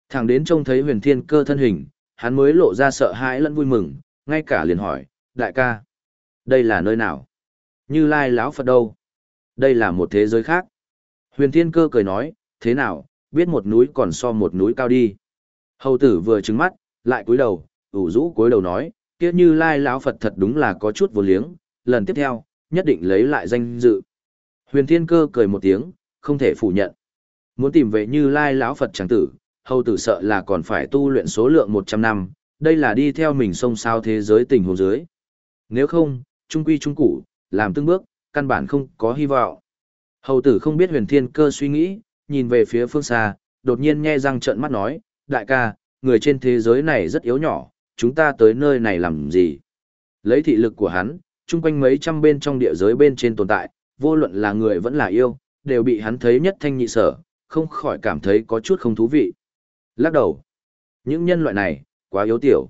Thẳng đến trông thấy huyền thiên cơ thân hình, hắn mới lộ ra sợ hãi lẫn vui mừng, ngay cả liền hỏi, đại ca, đây là nơi nào? Như Lai lão Phật đâu? Đây là một thế giới khác. Huyền thiên cơ cười nói, thế nào, biết một núi còn so một núi cao đi. Hầu tử vừa trừng mắt, lại cúi đầu, ủ rũ cúi đầu nói, kia như lai lão Phật thật đúng là có chút vô liếng, lần tiếp theo, nhất định lấy lại danh dự. Huyền thiên cơ cười một tiếng, không thể phủ nhận. Muốn tìm về như lai lão Phật chẳng tử, hầu tử sợ là còn phải tu luyện số lượng 100 năm, đây là đi theo mình sông sao thế giới tình hồ dưới. Nếu không, trung quy trung củ, làm từng bước, căn bản không có hy vọng. Hầu tử không biết huyền thiên cơ suy nghĩ, nhìn về phía phương xa, đột nhiên nghe răng trợn mắt nói, đại ca, người trên thế giới này rất yếu nhỏ, chúng ta tới nơi này làm gì? Lấy thị lực của hắn, chung quanh mấy trăm bên trong địa giới bên trên tồn tại, vô luận là người vẫn là yêu, đều bị hắn thấy nhất thanh nhị sở, không khỏi cảm thấy có chút không thú vị. Lắc đầu. Những nhân loại này, quá yếu tiểu.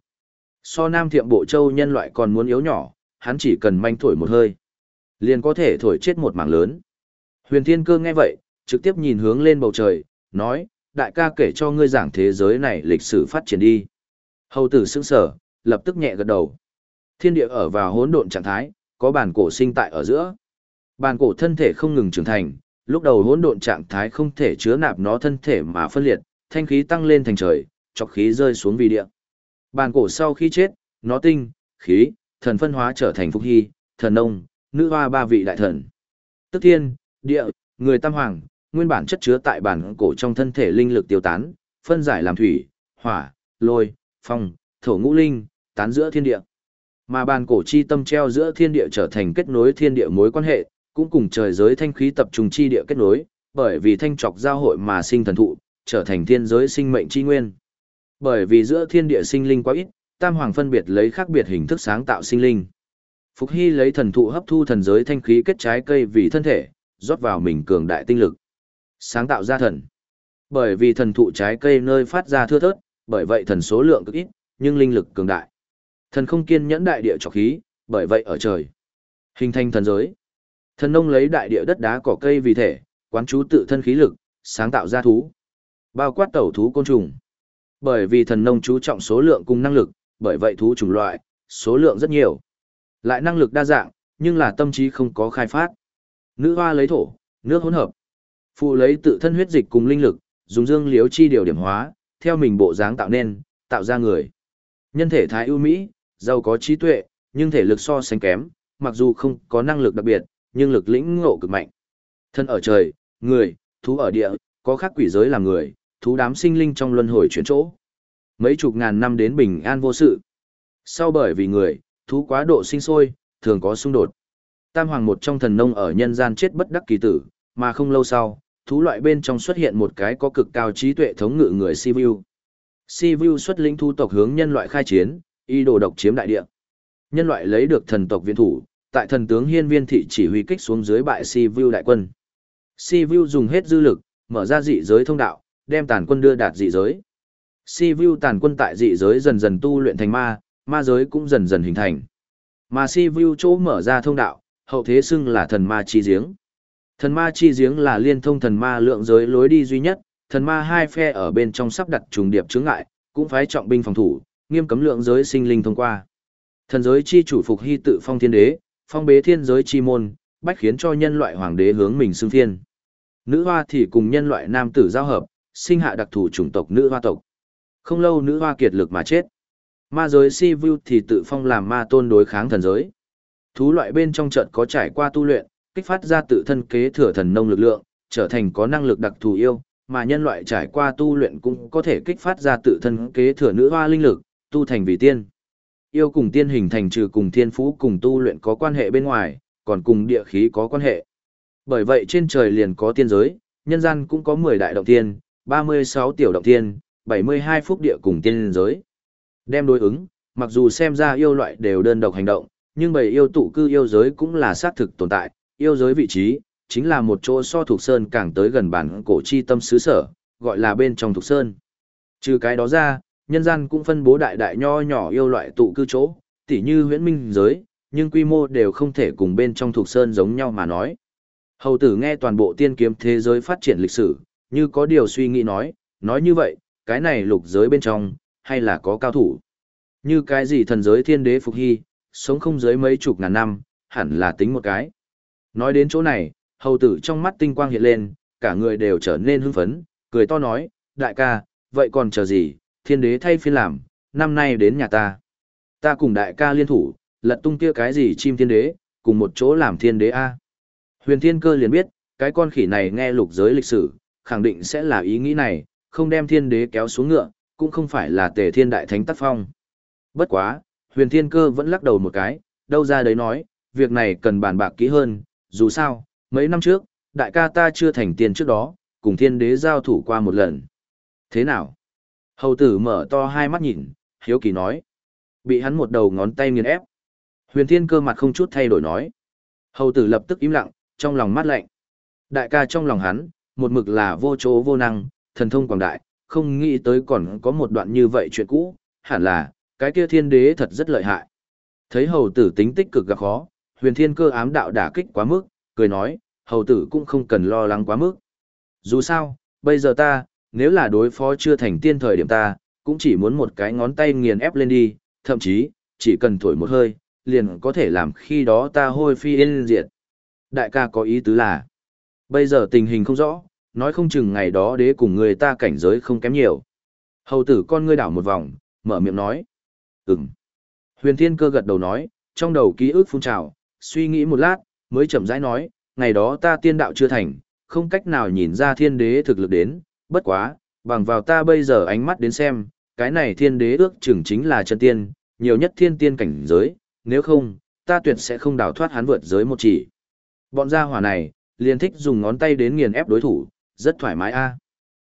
So nam thiệm bộ châu nhân loại còn muốn yếu nhỏ, hắn chỉ cần manh thổi một hơi. Liền có thể thổi chết một mảng lớn. Huyền Thiên Cơ nghe vậy, trực tiếp nhìn hướng lên bầu trời, nói, đại ca kể cho ngươi giảng thế giới này lịch sử phát triển đi. Hầu tử sững sở, lập tức nhẹ gật đầu. Thiên địa ở vào hỗn độn trạng thái, có bản cổ sinh tại ở giữa. Bản cổ thân thể không ngừng trưởng thành, lúc đầu hỗn độn trạng thái không thể chứa nạp nó thân thể mà phân liệt, thanh khí tăng lên thành trời, chọc khí rơi xuống vì địa. Bản cổ sau khi chết, nó tinh, khí, thần phân hóa trở thành phúc hy, thần nông, nữ hoa ba vị đại thần. Tức thiên, địa, người tam hoàng, nguyên bản chất chứa tại bản cổ trong thân thể linh lực tiêu tán, phân giải làm thủy, hỏa, lôi, phong, thổ ngũ linh, tán giữa thiên địa. Mà bàn cổ chi tâm treo giữa thiên địa trở thành kết nối thiên địa mối quan hệ, cũng cùng trời giới thanh khí tập trung chi địa kết nối, bởi vì thanh trọc giao hội mà sinh thần thụ, trở thành thiên giới sinh mệnh chi nguyên. Bởi vì giữa thiên địa sinh linh quá ít, Tam Hoàng phân biệt lấy khác biệt hình thức sáng tạo sinh linh. Phục Hy lấy thần thụ hấp thu thần giới thanh khí kết trái cây vì thân thể, rót vào mình cường đại tinh lực. Sáng tạo ra thần. Bởi vì thần thụ trái cây nơi phát ra thưa thớt, bởi vậy thần số lượng cực ít, nhưng linh lực cường đại. Thần không kiên nhẫn đại địa trọc khí, bởi vậy ở trời. Hình thành thần giới. Thần nông lấy đại địa đất đá cỏ cây vì thể, quán chú tự thân khí lực, sáng tạo ra thú. Bao quát tẩu thú côn trùng. Bởi vì thần nông chú trọng số lượng cùng năng lực, bởi vậy thú chủng loại, số lượng rất nhiều. Lại năng lực đa dạng, nhưng là tâm trí không có khai phát. Nữ hoa lấy thổ, nước hỗn hợp. Phụ lấy tự thân huyết dịch cùng linh lực, dùng dương liếu chi điều điểm hóa, theo mình bộ dáng tạo nên, tạo ra người. Nhân thể thái ưu mỹ, giàu có trí tuệ, nhưng thể lực so sánh kém, mặc dù không có năng lực đặc biệt, nhưng lực lĩnh ngộ cực mạnh. Thân ở trời, người, thú ở địa, có khác quỷ giới làm người, thú đám sinh linh trong luân hồi chuyển chỗ. Mấy chục ngàn năm đến bình an vô sự. Sau bởi vì người, thú quá độ sinh sôi, thường có xung đột. Tam hoàng một trong thần nông ở nhân gian chết bất đắc kỳ tử, mà không lâu sau, thú loại bên trong xuất hiện một cái có cực cao trí tuệ thống ngự người Sivu. Sivu xuất lĩnh thu tộc hướng nhân loại khai chiến, y đồ độc chiếm đại địa. Nhân loại lấy được thần tộc viên thủ, tại thần tướng hiên viên thị chỉ huy kích xuống dưới bại Sivu đại quân. Sivu dùng hết dư lực, mở ra dị giới thông đạo, đem tàn quân đưa đạt dị giới. Si vu tàn quân tại dị giới dần dần tu luyện thành ma, ma giới cũng dần dần hình thành. Mà Sivu chỗ mở ra thông đạo, hậu thế xưng là thần ma chi giếng. Thần ma chi giếng là liên thông thần ma lượng giới lối đi duy nhất, thần ma hai phe ở bên trong sắp đặt trùng điệp chướng ngại, cũng phái trọng binh phòng thủ, nghiêm cấm lượng giới sinh linh thông qua. Thần giới chi chủ phục hy tự phong thiên đế, phong bế thiên giới chi môn, bách khiến cho nhân loại hoàng đế hướng mình xưng thiên. Nữ hoa thì cùng nhân loại nam tử giao hợp, sinh hạ đặc thù chủng tộc nữ hoa tộc. Không lâu nữ hoa kiệt lực mà chết. Ma giới si vu thì tự phong làm ma tôn đối kháng thần giới. Thú loại bên trong trận có trải qua tu luyện, kích phát ra tự thân kế thừa thần nông lực lượng, trở thành có năng lực đặc thù yêu, mà nhân loại trải qua tu luyện cũng có thể kích phát ra tự thân kế thừa nữ hoa linh lực, tu thành vì tiên. Yêu cùng tiên hình thành trừ cùng thiên phú cùng tu luyện có quan hệ bên ngoài, còn cùng địa khí có quan hệ. Bởi vậy trên trời liền có tiên giới, nhân gian cũng có 10 đại động tiên, 36 tiểu động thiên, 72 phúc địa cùng tiên giới. Đem đối ứng, mặc dù xem ra yêu loại đều đơn độc hành động, nhưng bầy yêu tụ cư yêu giới cũng là xác thực tồn tại, yêu giới vị trí, chính là một chỗ so thuộc sơn càng tới gần bản cổ chi tâm xứ sở, gọi là bên trong thuộc sơn. Trừ cái đó ra, nhân gian cũng phân bố đại đại nho nhỏ yêu loại tụ cư chỗ, tỉ như huyễn minh giới, nhưng quy mô đều không thể cùng bên trong thuộc sơn giống nhau mà nói. Hầu tử nghe toàn bộ tiên kiếm thế giới phát triển lịch sử, như có điều suy nghĩ nói, nói như vậy, cái này lục giới bên trong, hay là có cao thủ. Như cái gì thần giới thiên đế phục hy, sống không dưới mấy chục ngàn năm, hẳn là tính một cái. Nói đến chỗ này, hầu tử trong mắt tinh quang hiện lên, cả người đều trở nên hưng phấn, cười to nói, đại ca, vậy còn chờ gì, thiên đế thay phiên làm, năm nay đến nhà ta. Ta cùng đại ca liên thủ, lật tung kia cái gì chim thiên đế, cùng một chỗ làm thiên đế A. Huyền thiên cơ liền biết, cái con khỉ này nghe lục giới lịch sử, khẳng định sẽ là ý nghĩ này, không đem thiên đế kéo xuống ngựa, cũng không phải là tề thiên đại thánh tác phong. Bất quá, huyền thiên cơ vẫn lắc đầu một cái, đâu ra đấy nói, việc này cần bàn bạc kỹ hơn, dù sao, mấy năm trước, đại ca ta chưa thành tiền trước đó, cùng thiên đế giao thủ qua một lần. Thế nào? Hầu tử mở to hai mắt nhìn, hiếu kỳ nói. Bị hắn một đầu ngón tay nghiền ép. Huyền thiên cơ mặt không chút thay đổi nói. Hầu tử lập tức im lặng, trong lòng mát lạnh. Đại ca trong lòng hắn, một mực là vô chỗ vô năng, thần thông quảng đại, không nghĩ tới còn có một đoạn như vậy chuyện cũ, hẳn là, cái kia thiên đế thật rất lợi hại. Thấy hầu tử tính tích cực gặp khó, huyền thiên cơ ám đạo đả kích quá mức, cười nói, hầu tử cũng không cần lo lắng quá mức. Dù sao, bây giờ ta, nếu là đối phó chưa thành tiên thời điểm ta, cũng chỉ muốn một cái ngón tay nghiền ép lên đi, thậm chí, chỉ cần thổi một hơi, liền có thể làm khi đó ta hôi phi yên diệt. Đại ca có ý tứ là, bây giờ tình hình không rõ, nói không chừng ngày đó đế cùng người ta cảnh giới không kém nhiều. Hầu tử con ngươi đảo một vòng, mở miệng nói. Ừm. Huyền Thiên Cơ gật đầu nói, trong đầu ký ức phun trào, suy nghĩ một lát, mới chậm rãi nói, ngày đó ta tiên đạo chưa thành, không cách nào nhìn ra thiên đế thực lực đến, bất quá, bằng vào ta bây giờ ánh mắt đến xem, cái này thiên đế ước chừng chính là chân tiên, nhiều nhất thiên tiên cảnh giới, nếu không, ta tuyệt sẽ không đào thoát hắn vượt giới một chỉ. Bọn gia hỏa này, liền thích dùng ngón tay đến nghiền ép đối thủ, rất thoải mái a.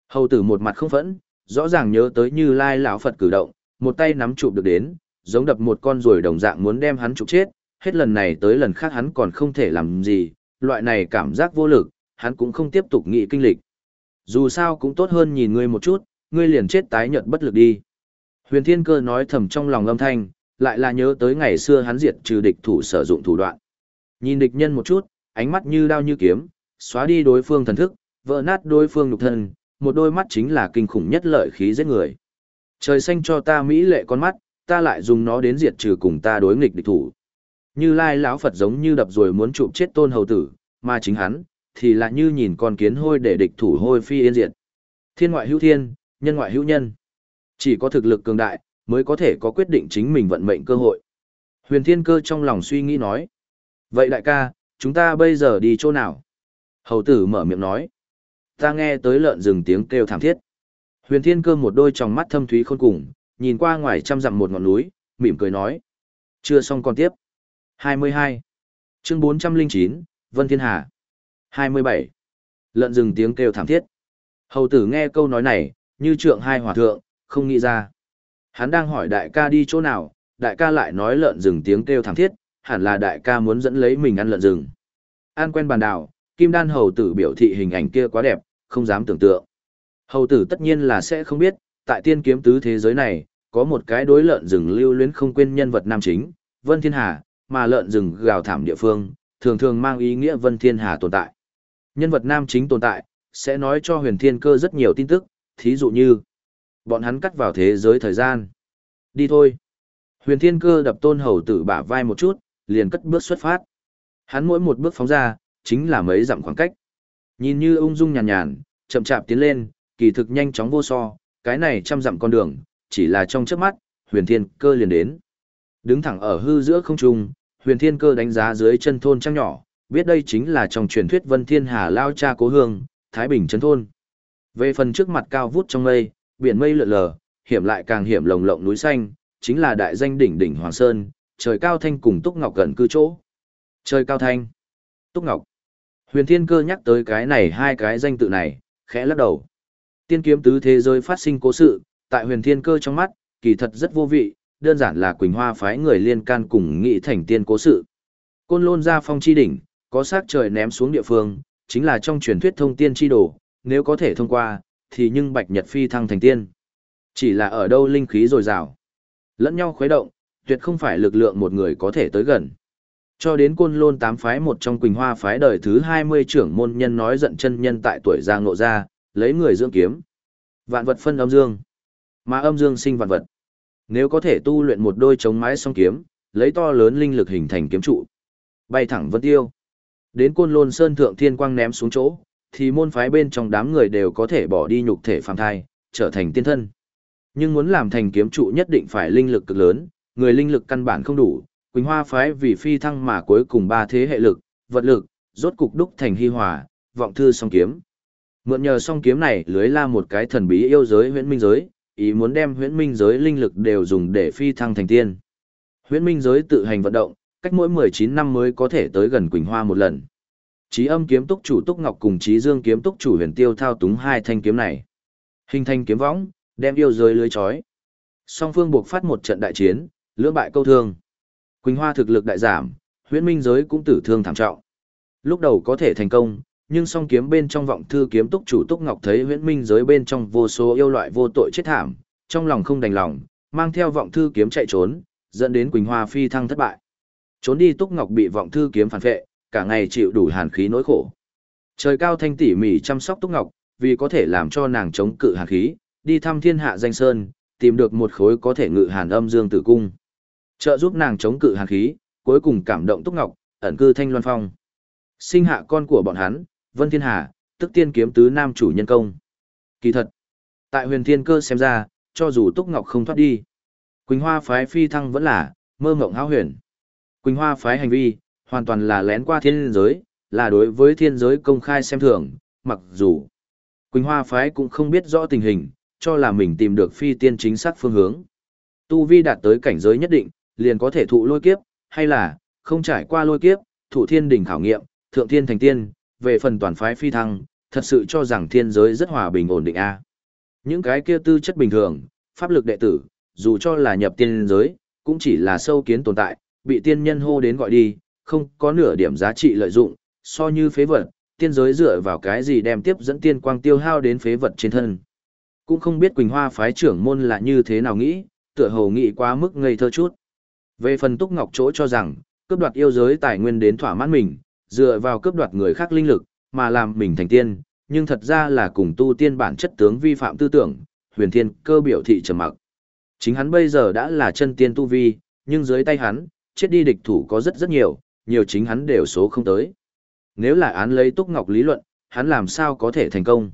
Hầu tử một mặt không phẫn, rõ ràng nhớ tới như lai lão Phật cử động, một tay nắm chụp được đến, giống đập một con ruồi đồng dạng muốn đem hắn chụp chết, hết lần này tới lần khác hắn còn không thể làm gì, loại này cảm giác vô lực, hắn cũng không tiếp tục nghĩ kinh lịch. Dù sao cũng tốt hơn nhìn ngươi một chút, ngươi liền chết tái nhợt bất lực đi. Huyền Thiên Cơ nói thầm trong lòng âm thanh, lại là nhớ tới ngày xưa hắn diệt trừ địch thủ sử dụng thủ đoạn. Nhìn địch nhân một chút, ánh mắt như đao như kiếm, xóa đi đối phương thần thức, vỡ nát đối phương nhục thân, một đôi mắt chính là kinh khủng nhất lợi khí giết người. Trời xanh cho ta mỹ lệ con mắt, ta lại dùng nó đến diệt trừ cùng ta đối nghịch địch thủ. Như Lai lão Phật giống như đập rồi muốn chụp chết Tôn hầu tử, mà chính hắn thì là như nhìn con kiến hôi để địch thủ hôi phi yên diệt. Thiên ngoại hữu thiên, nhân ngoại hữu nhân. Chỉ có thực lực cường đại mới có thể có quyết định chính mình vận mệnh cơ hội. Huyền Thiên Cơ trong lòng suy nghĩ nói: "Vậy đại ca, chúng ta bây giờ đi chỗ nào?" Hầu tử mở miệng nói: "Ta nghe tới lợn rừng tiếng kêu thảm thiết." Huyền Thiên Cơ một đôi tròng mắt thâm thúy khôn cùng, nhìn qua ngoài trăm dặm một ngọn núi, mỉm cười nói. Chưa xong còn tiếp. 22. Chương 409, Vân Thiên Hà. 27. Lợn rừng tiếng kêu thảm thiết. Hầu tử nghe câu nói này, như trượng hai hòa thượng, không nghĩ ra. Hắn đang hỏi đại ca đi chỗ nào, đại ca lại nói lợn rừng tiếng kêu thảm thiết, hẳn là đại ca muốn dẫn lấy mình ăn lợn rừng. An quen bàn đảo, kim đan hầu tử biểu thị hình ảnh kia quá đẹp, không dám tưởng tượng. Hầu tử tất nhiên là sẽ không biết, tại tiên kiếm tứ thế giới này, có một cái đối lợn rừng lưu luyến không quên nhân vật nam chính, Vân Thiên Hà, mà lợn rừng gào thảm địa phương, thường thường mang ý nghĩa Vân Thiên Hà tồn tại. Nhân vật nam chính tồn tại, sẽ nói cho huyền thiên cơ rất nhiều tin tức, thí dụ như, bọn hắn cắt vào thế giới thời gian. Đi thôi. Huyền thiên cơ đập tôn hầu tử bả vai một chút, liền cất bước xuất phát. Hắn mỗi một bước phóng ra, chính là mấy dặm khoảng cách. Nhìn như ung dung nhàn nhàn, chậm chạp tiến lên, kỳ thực nhanh chóng vô so, cái này trăm dặm con đường, chỉ là trong chớp mắt, huyền thiên cơ liền đến. Đứng thẳng ở hư giữa không trung, huyền thiên cơ đánh giá dưới chân thôn trăng nhỏ, biết đây chính là trong truyền thuyết vân thiên hà lao cha cố hương, Thái Bình Trấn Thôn. Về phần trước mặt cao vút trong mây, biển mây lượn lờ, hiểm lại càng hiểm lồng lộng núi xanh, chính là đại danh đỉnh đỉnh Hoàng Sơn, trời cao thanh cùng Túc Ngọc gần cư chỗ. Trời cao thanh, Túc Ngọc. Huyền Thiên Cơ nhắc tới cái này hai cái danh tự này, khẽ lắc đầu. Tiên kiếm tứ thế giới phát sinh cố sự, tại huyền thiên cơ trong mắt, kỳ thật rất vô vị, đơn giản là Quỳnh Hoa phái người liên can cùng nghị thành tiên cố sự. Côn lôn ra phong chi đỉnh, có xác trời ném xuống địa phương, chính là trong truyền thuyết thông tiên chi đồ, nếu có thể thông qua, thì nhưng bạch nhật phi thăng thành tiên. Chỉ là ở đâu linh khí dồi dào, lẫn nhau khuấy động, tuyệt không phải lực lượng một người có thể tới gần. Cho đến côn lôn tám phái một trong Quỳnh Hoa phái đời thứ 20 trưởng môn nhân nói giận chân nhân tại tuổi giang nộ ra, lấy người dưỡng kiếm. Vạn vật phân âm dương, mà âm dương sinh vạn vật. Nếu có thể tu luyện một đôi chống mái song kiếm, lấy to lớn linh lực hình thành kiếm trụ, bay thẳng vân tiêu. Đến côn lôn sơn thượng thiên quang ném xuống chỗ, thì môn phái bên trong đám người đều có thể bỏ đi nhục thể phàm thai, trở thành tiên thân. Nhưng muốn làm thành kiếm trụ nhất định phải linh lực cực lớn, người linh lực căn bản không đủ, Quỳnh Hoa phái vì phi thăng mà cuối cùng ba thế hệ lực, vật lực, rốt cục đúc thành hy hòa, vọng thư song kiếm. Mượn nhờ song kiếm này lưới la một cái thần bí yêu giới huyễn minh giới, ý muốn đem huyễn minh giới linh lực đều dùng để phi thăng thành tiên. Huyễn minh giới tự hành vận động, cách mỗi 19 năm mới có thể tới gần Quỳnh Hoa một lần. Chí âm kiếm túc chủ Túc Ngọc cùng Chí Dương kiếm túc chủ Huyền Tiêu thao túng hai thanh kiếm này. Hình thành kiếm võng, đem yêu giới lưới chói. Song phương buộc phát một trận đại chiến, lưỡng bại câu thương. Quỳnh Hoa thực lực đại giảm, huyễn minh giới cũng tử thương thảm trọng. Lúc đầu có thể thành công, nhưng song kiếm bên trong vọng thư kiếm túc chủ túc ngọc thấy huyễn minh giới bên trong vô số yêu loại vô tội chết thảm, trong lòng không đành lòng, mang theo vọng thư kiếm chạy trốn, dẫn đến Quỳnh Hoa phi thăng thất bại. Trốn đi túc ngọc bị vọng thư kiếm phản vệ, cả ngày chịu đủ hàn khí nỗi khổ. Trời cao thanh tỉ mỉ chăm sóc túc ngọc, vì có thể làm cho nàng chống cự hàn khí, đi thăm thiên hạ danh sơn, tìm được một khối có thể ngự hàn âm dương tử cung. Trợ giúp nàng chống cự hàn khí, cuối cùng cảm động túc ngọc, ẩn cư thanh loan phong. Sinh hạ con của bọn hắn, Vân Thiên Hà, tức tiên kiếm tứ nam chủ nhân công. Kỳ thật, tại huyền thiên cơ xem ra, cho dù Túc Ngọc không thoát đi, Quỳnh Hoa phái phi thăng vẫn là mơ mộng hão huyền. Quỳnh Hoa phái hành vi, hoàn toàn là lén qua thiên giới, là đối với thiên giới công khai xem thường, mặc dù Quỳnh Hoa phái cũng không biết rõ tình hình, cho là mình tìm được phi tiên chính xác phương hướng. Tu vi đạt tới cảnh giới nhất định, liền có thể thụ lôi kiếp, hay là, không trải qua lôi kiếp, thụ thiên đỉnh khảo nghiệm, thượng thiên thành tiên, về phần toàn phái phi thăng, thật sự cho rằng thiên giới rất hòa bình ổn định a. Những cái kia tư chất bình thường, pháp lực đệ tử, dù cho là nhập tiên giới, cũng chỉ là sâu kiến tồn tại, bị tiên nhân hô đến gọi đi, không có nửa điểm giá trị lợi dụng, so như phế vật, tiên giới dựa vào cái gì đem tiếp dẫn tiên quang tiêu hao đến phế vật trên thân. Cũng không biết Quỳnh Hoa phái trưởng môn là như thế nào nghĩ, tựa hồ nghĩ quá mức ngây thơ chút. Về phần Túc Ngọc chỗ cho rằng, cướp đoạt yêu giới tài nguyên đến thỏa mãn mình, dựa vào cướp đoạt người khác linh lực, mà làm mình thành tiên, nhưng thật ra là cùng tu tiên bản chất tướng vi phạm tư tưởng, huyền thiên cơ biểu thị trầm mặc. Chính hắn bây giờ đã là chân tiên tu vi, nhưng dưới tay hắn, chết đi địch thủ có rất rất nhiều, nhiều chính hắn đều số không tới. Nếu là án lấy Túc Ngọc lý luận, hắn làm sao có thể thành công?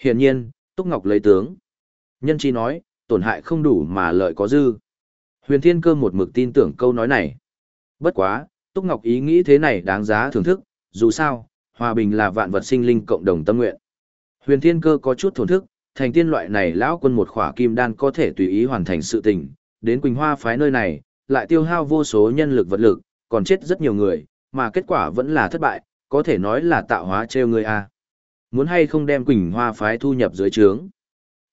Hiển nhiên, Túc Ngọc lấy tướng. Nhân chi nói, tổn hại không đủ mà lợi có dư. Huyền Thiên Cơ một mực tin tưởng câu nói này. Bất quá, Túc Ngọc ý nghĩ thế này đáng giá thưởng thức, dù sao, hòa bình là vạn vật sinh linh cộng đồng tâm nguyện. Huyền Thiên Cơ có chút thổn thức, thành tiên loại này lão quân một khỏa kim đan có thể tùy ý hoàn thành sự tình, đến Quỳnh Hoa phái nơi này, lại tiêu hao vô số nhân lực vật lực, còn chết rất nhiều người, mà kết quả vẫn là thất bại, có thể nói là tạo hóa trêu người a. Muốn hay không đem Quỳnh Hoa phái thu nhập dưới trướng.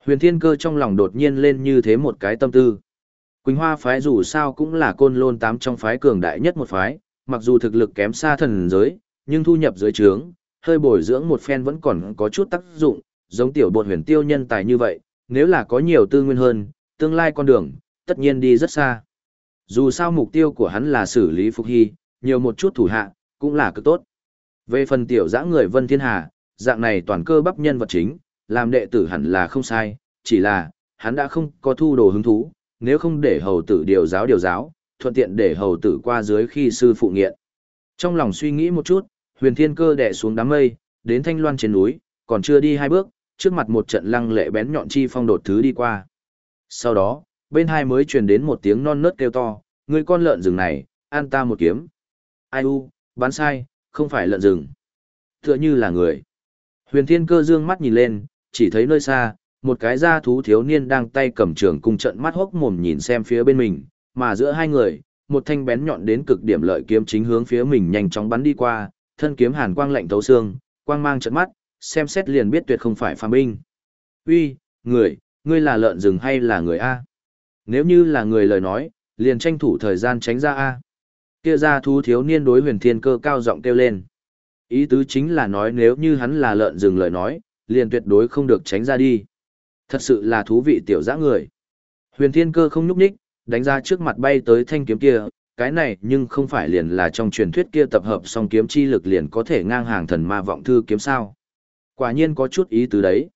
Huyền Thiên Cơ trong lòng đột nhiên lên như thế một cái tâm tư. Quỳnh Hoa phái dù sao cũng là côn lôn tám trong phái cường đại nhất một phái, mặc dù thực lực kém xa thần giới, nhưng thu nhập dưới trướng, hơi bồi dưỡng một phen vẫn còn có chút tác dụng, giống tiểu bột huyền tiêu nhân tài như vậy, nếu là có nhiều tư nguyên hơn, tương lai con đường, tất nhiên đi rất xa. Dù sao mục tiêu của hắn là xử lý Phục Hy, nhiều một chút thủ hạ, cũng là cực tốt. Về phần tiểu dã người Vân Thiên Hà, dạng này toàn cơ bắp nhân vật chính, làm đệ tử hẳn là không sai, chỉ là, hắn đã không có thu đồ hứng thú, nếu không để hầu tử điều giáo điều giáo, thuận tiện để hầu tử qua dưới khi sư phụ nghiện. Trong lòng suy nghĩ một chút, huyền thiên cơ đè xuống đám mây, đến thanh loan trên núi, còn chưa đi hai bước, trước mặt một trận lăng lệ bén nhọn chi phong đột thứ đi qua. Sau đó, bên hai mới truyền đến một tiếng non nớt kêu to, người con lợn rừng này, an ta một kiếm. Ai u, bán sai, không phải lợn rừng. Tựa như là người. Huyền thiên cơ dương mắt nhìn lên, chỉ thấy nơi xa, một cái da thú thiếu niên đang tay cầm trường cung trận mắt hốc mồm nhìn xem phía bên mình, mà giữa hai người, một thanh bén nhọn đến cực điểm lợi kiếm chính hướng phía mình nhanh chóng bắn đi qua, thân kiếm hàn quang lạnh thấu xương, quang mang trận mắt, xem xét liền biết tuyệt không phải phàm binh. Uy, người, ngươi là lợn rừng hay là người a? Nếu như là người lời nói, liền tranh thủ thời gian tránh ra a. Kia ra thú thiếu niên đối huyền thiên cơ cao giọng kêu lên. Ý tứ chính là nói nếu như hắn là lợn rừng lời nói, liền tuyệt đối không được tránh ra đi. Thật sự là thú vị tiểu dã người. Huyền thiên cơ không nhúc nhích, đánh ra trước mặt bay tới thanh kiếm kia, cái này nhưng không phải liền là trong truyền thuyết kia tập hợp song kiếm chi lực liền có thể ngang hàng thần ma vọng thư kiếm sao. Quả nhiên có chút ý tứ đấy.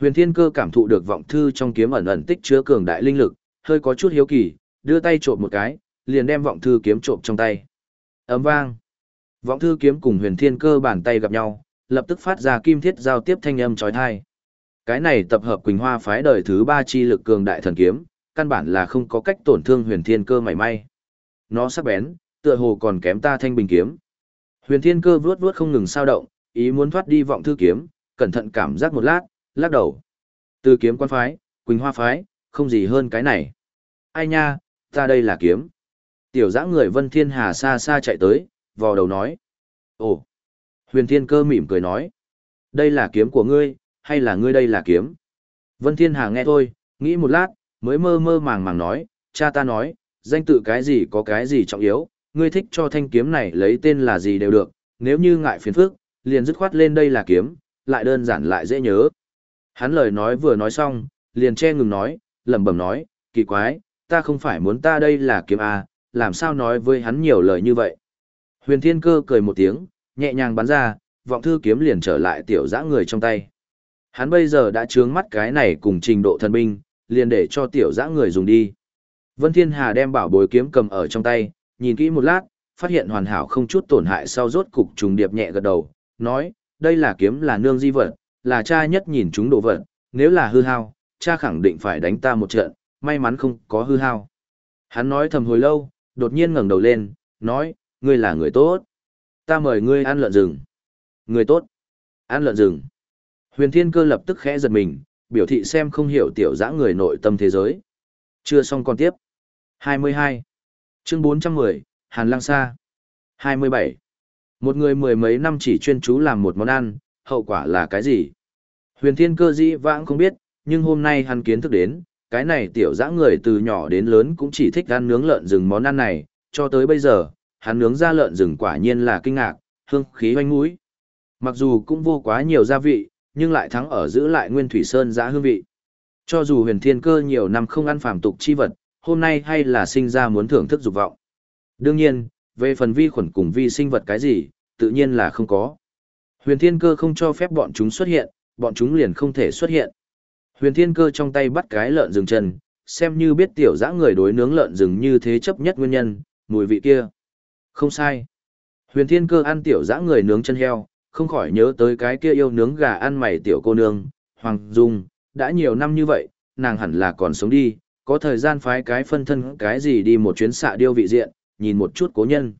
Huyền thiên cơ cảm thụ được vọng thư trong kiếm ẩn ẩn tích chứa cường đại linh lực, hơi có chút hiếu kỳ, đưa tay trộm một cái, liền đem vọng thư kiếm trộm trong tay. Ấm vang. Vọng thư kiếm cùng huyền thiên cơ bàn tay gặp nhau, lập tức phát ra kim thiết giao tiếp thanh âm chói tai. Cái này tập hợp Quỳnh Hoa phái đời thứ ba chi lực cường đại thần kiếm, căn bản là không có cách tổn thương huyền thiên cơ mảy may. Nó sắc bén, tựa hồ còn kém ta thanh bình kiếm. Huyền thiên cơ vuốt vuốt không ngừng sao động, ý muốn thoát đi vọng thư kiếm, cẩn thận cảm giác một lát, lắc đầu. Từ kiếm quan phái, Quỳnh Hoa phái, không gì hơn cái này. Ai nha, ta đây là kiếm. Tiểu dã người Vân Thiên Hà xa xa chạy tới, vò đầu nói. Ồ! Huyền Thiên Cơ mỉm cười nói. Đây là kiếm của ngươi, hay là ngươi đây là kiếm? Vân Thiên Hà nghe thôi, nghĩ một lát, mới mơ mơ màng màng nói, cha ta nói, danh tự cái gì có cái gì trọng yếu, ngươi thích cho thanh kiếm này lấy tên là gì đều được, nếu như ngại phiền phức, liền dứt khoát lên đây là kiếm, lại đơn giản lại dễ nhớ. Hắn lời nói vừa nói xong, liền che ngừng nói, lẩm bẩm nói, kỳ quái, ta không phải muốn ta đây là kiếm à, làm sao nói với hắn nhiều lời như vậy. Huyền Thiên Cơ cười một tiếng, nhẹ nhàng bắn ra, vọng thư kiếm liền trở lại tiểu dã người trong tay. Hắn bây giờ đã trướng mắt cái này cùng trình độ thần binh, liền để cho tiểu dã người dùng đi. Vân Thiên Hà đem bảo bối kiếm cầm ở trong tay, nhìn kỹ một lát, phát hiện hoàn hảo không chút tổn hại sau rốt cục trùng điệp nhẹ gật đầu, nói, đây là kiếm là nương di vật, là cha nhất nhìn chúng đồ vật, nếu là hư hao, cha khẳng định phải đánh ta một trận, may mắn không có hư hao. Hắn nói thầm hồi lâu, đột nhiên ngẩng đầu lên, nói, ngươi là người tốt. Ta mời ngươi ăn lợn rừng. Người tốt. Ăn lợn rừng. Huyền Thiên Cơ lập tức khẽ giật mình, biểu thị xem không hiểu tiểu dã người nội tâm thế giới. Chưa xong còn tiếp. 22. Chương 410, Hàn Lăng Sa. 27. Một người mười mấy năm chỉ chuyên chú làm một món ăn, hậu quả là cái gì? Huyền Thiên Cơ dĩ vãng không biết, nhưng hôm nay hắn kiến thức đến, cái này tiểu dã người từ nhỏ đến lớn cũng chỉ thích ăn nướng lợn rừng món ăn này, cho tới bây giờ, hắn nướng ra lợn rừng quả nhiên là kinh ngạc, hương khí hoanh mũi. Mặc dù cũng vô quá nhiều gia vị, nhưng lại thắng ở giữ lại nguyên thủy sơn giã hương vị. Cho dù huyền thiên cơ nhiều năm không ăn phàm tục chi vật, hôm nay hay là sinh ra muốn thưởng thức dục vọng. Đương nhiên, về phần vi khuẩn cùng vi sinh vật cái gì, tự nhiên là không có. Huyền thiên cơ không cho phép bọn chúng xuất hiện, bọn chúng liền không thể xuất hiện. Huyền thiên cơ trong tay bắt cái lợn rừng chân, xem như biết tiểu dã người đối nướng lợn rừng như thế chấp nhất nguyên nhân, mùi vị kia. Không sai. Huyền thiên cơ ăn tiểu dã người nướng chân heo, không khỏi nhớ tới cái kia yêu nướng gà ăn mày tiểu cô nương, Hoàng Dung, đã nhiều năm như vậy, nàng hẳn là còn sống đi, có thời gian phái cái phân thân cái gì đi một chuyến xạ điêu vị diện, nhìn một chút cố nhân.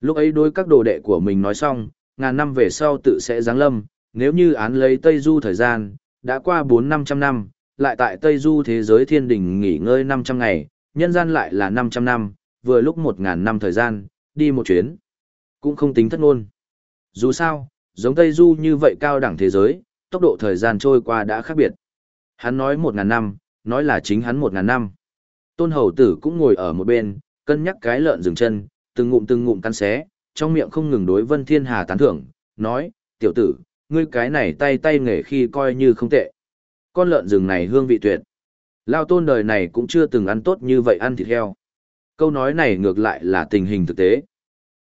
Lúc ấy đối các đồ đệ của mình nói xong, ngàn năm về sau tự sẽ giáng lâm, nếu như án lấy Tây Du thời gian, đã qua 4-500 năm, lại tại Tây Du thế giới thiên đình nghỉ ngơi 500 ngày, nhân gian lại là 500 năm, vừa lúc 1.000 năm thời gian, đi một chuyến. Cũng không tính thất ngôn. Dù sao, giống Tây Du như vậy cao đẳng thế giới, tốc độ thời gian trôi qua đã khác biệt. Hắn nói 1.000 năm, nói là chính hắn 1.000 năm. Tôn hầu tử cũng ngồi ở một bên, cân nhắc cái lợn dừng chân, từng ngụm từng ngụm cắn xé, trong miệng không ngừng đối Vân Thiên Hà tán thưởng, nói, tiểu tử, ngươi cái này tay tay nghề khi coi như không tệ. Con lợn rừng này hương vị tuyệt. Lao tôn đời này cũng chưa từng ăn tốt như vậy ăn thịt heo. Câu nói này ngược lại là tình hình thực tế.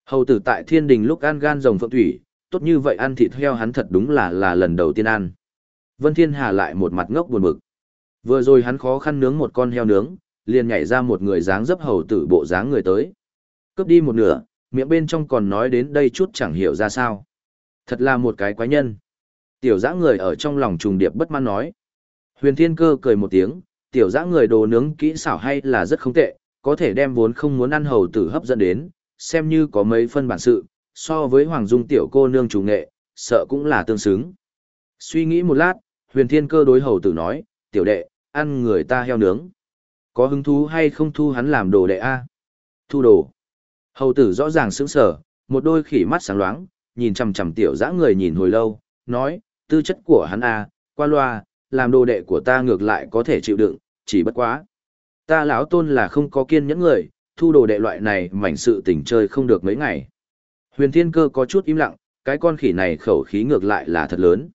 Hầu tử tại thiên đình lúc ăn gan rồng phượng thủy, tốt như vậy ăn thịt heo hắn thật đúng là là lần đầu tiên ăn. Vân Thiên Hà lại một mặt ngốc buồn bực. Vừa rồi hắn khó khăn nướng một con heo nướng, liền nhảy ra một người dáng dấp hầu tử bộ dáng người tới. Cướp đi một nửa, miệng bên trong còn nói đến đây chút chẳng hiểu ra sao. Thật là một cái quái nhân. Tiểu dã người ở trong lòng trùng điệp bất mãn nói. Huyền Thiên Cơ cười một tiếng, tiểu dã người đồ nướng kỹ xảo hay là rất không tệ, có thể đem vốn không muốn ăn hầu tử hấp dẫn đến, xem như có mấy phân bản sự, so với Hoàng Dung tiểu cô nương chủ nghệ, sợ cũng là tương xứng. Suy nghĩ một lát, Huyền Thiên Cơ đối hầu tử nói, tiểu đệ, ăn người ta heo nướng. Có hứng thú hay không thu hắn làm đồ đệ a? Thu đồ. Hầu tử rõ ràng sững sờ, một đôi khỉ mắt sáng loáng, nhìn chằm chằm tiểu dã người nhìn hồi lâu, nói, tư chất của hắn a, qua loa, làm đồ đệ của ta ngược lại có thể chịu đựng, chỉ bất quá. Ta lão tôn là không có kiên nhẫn người, thu đồ đệ loại này mảnh sự tình chơi không được mấy ngày. Huyền Thiên Cơ có chút im lặng, cái con khỉ này khẩu khí ngược lại là thật lớn.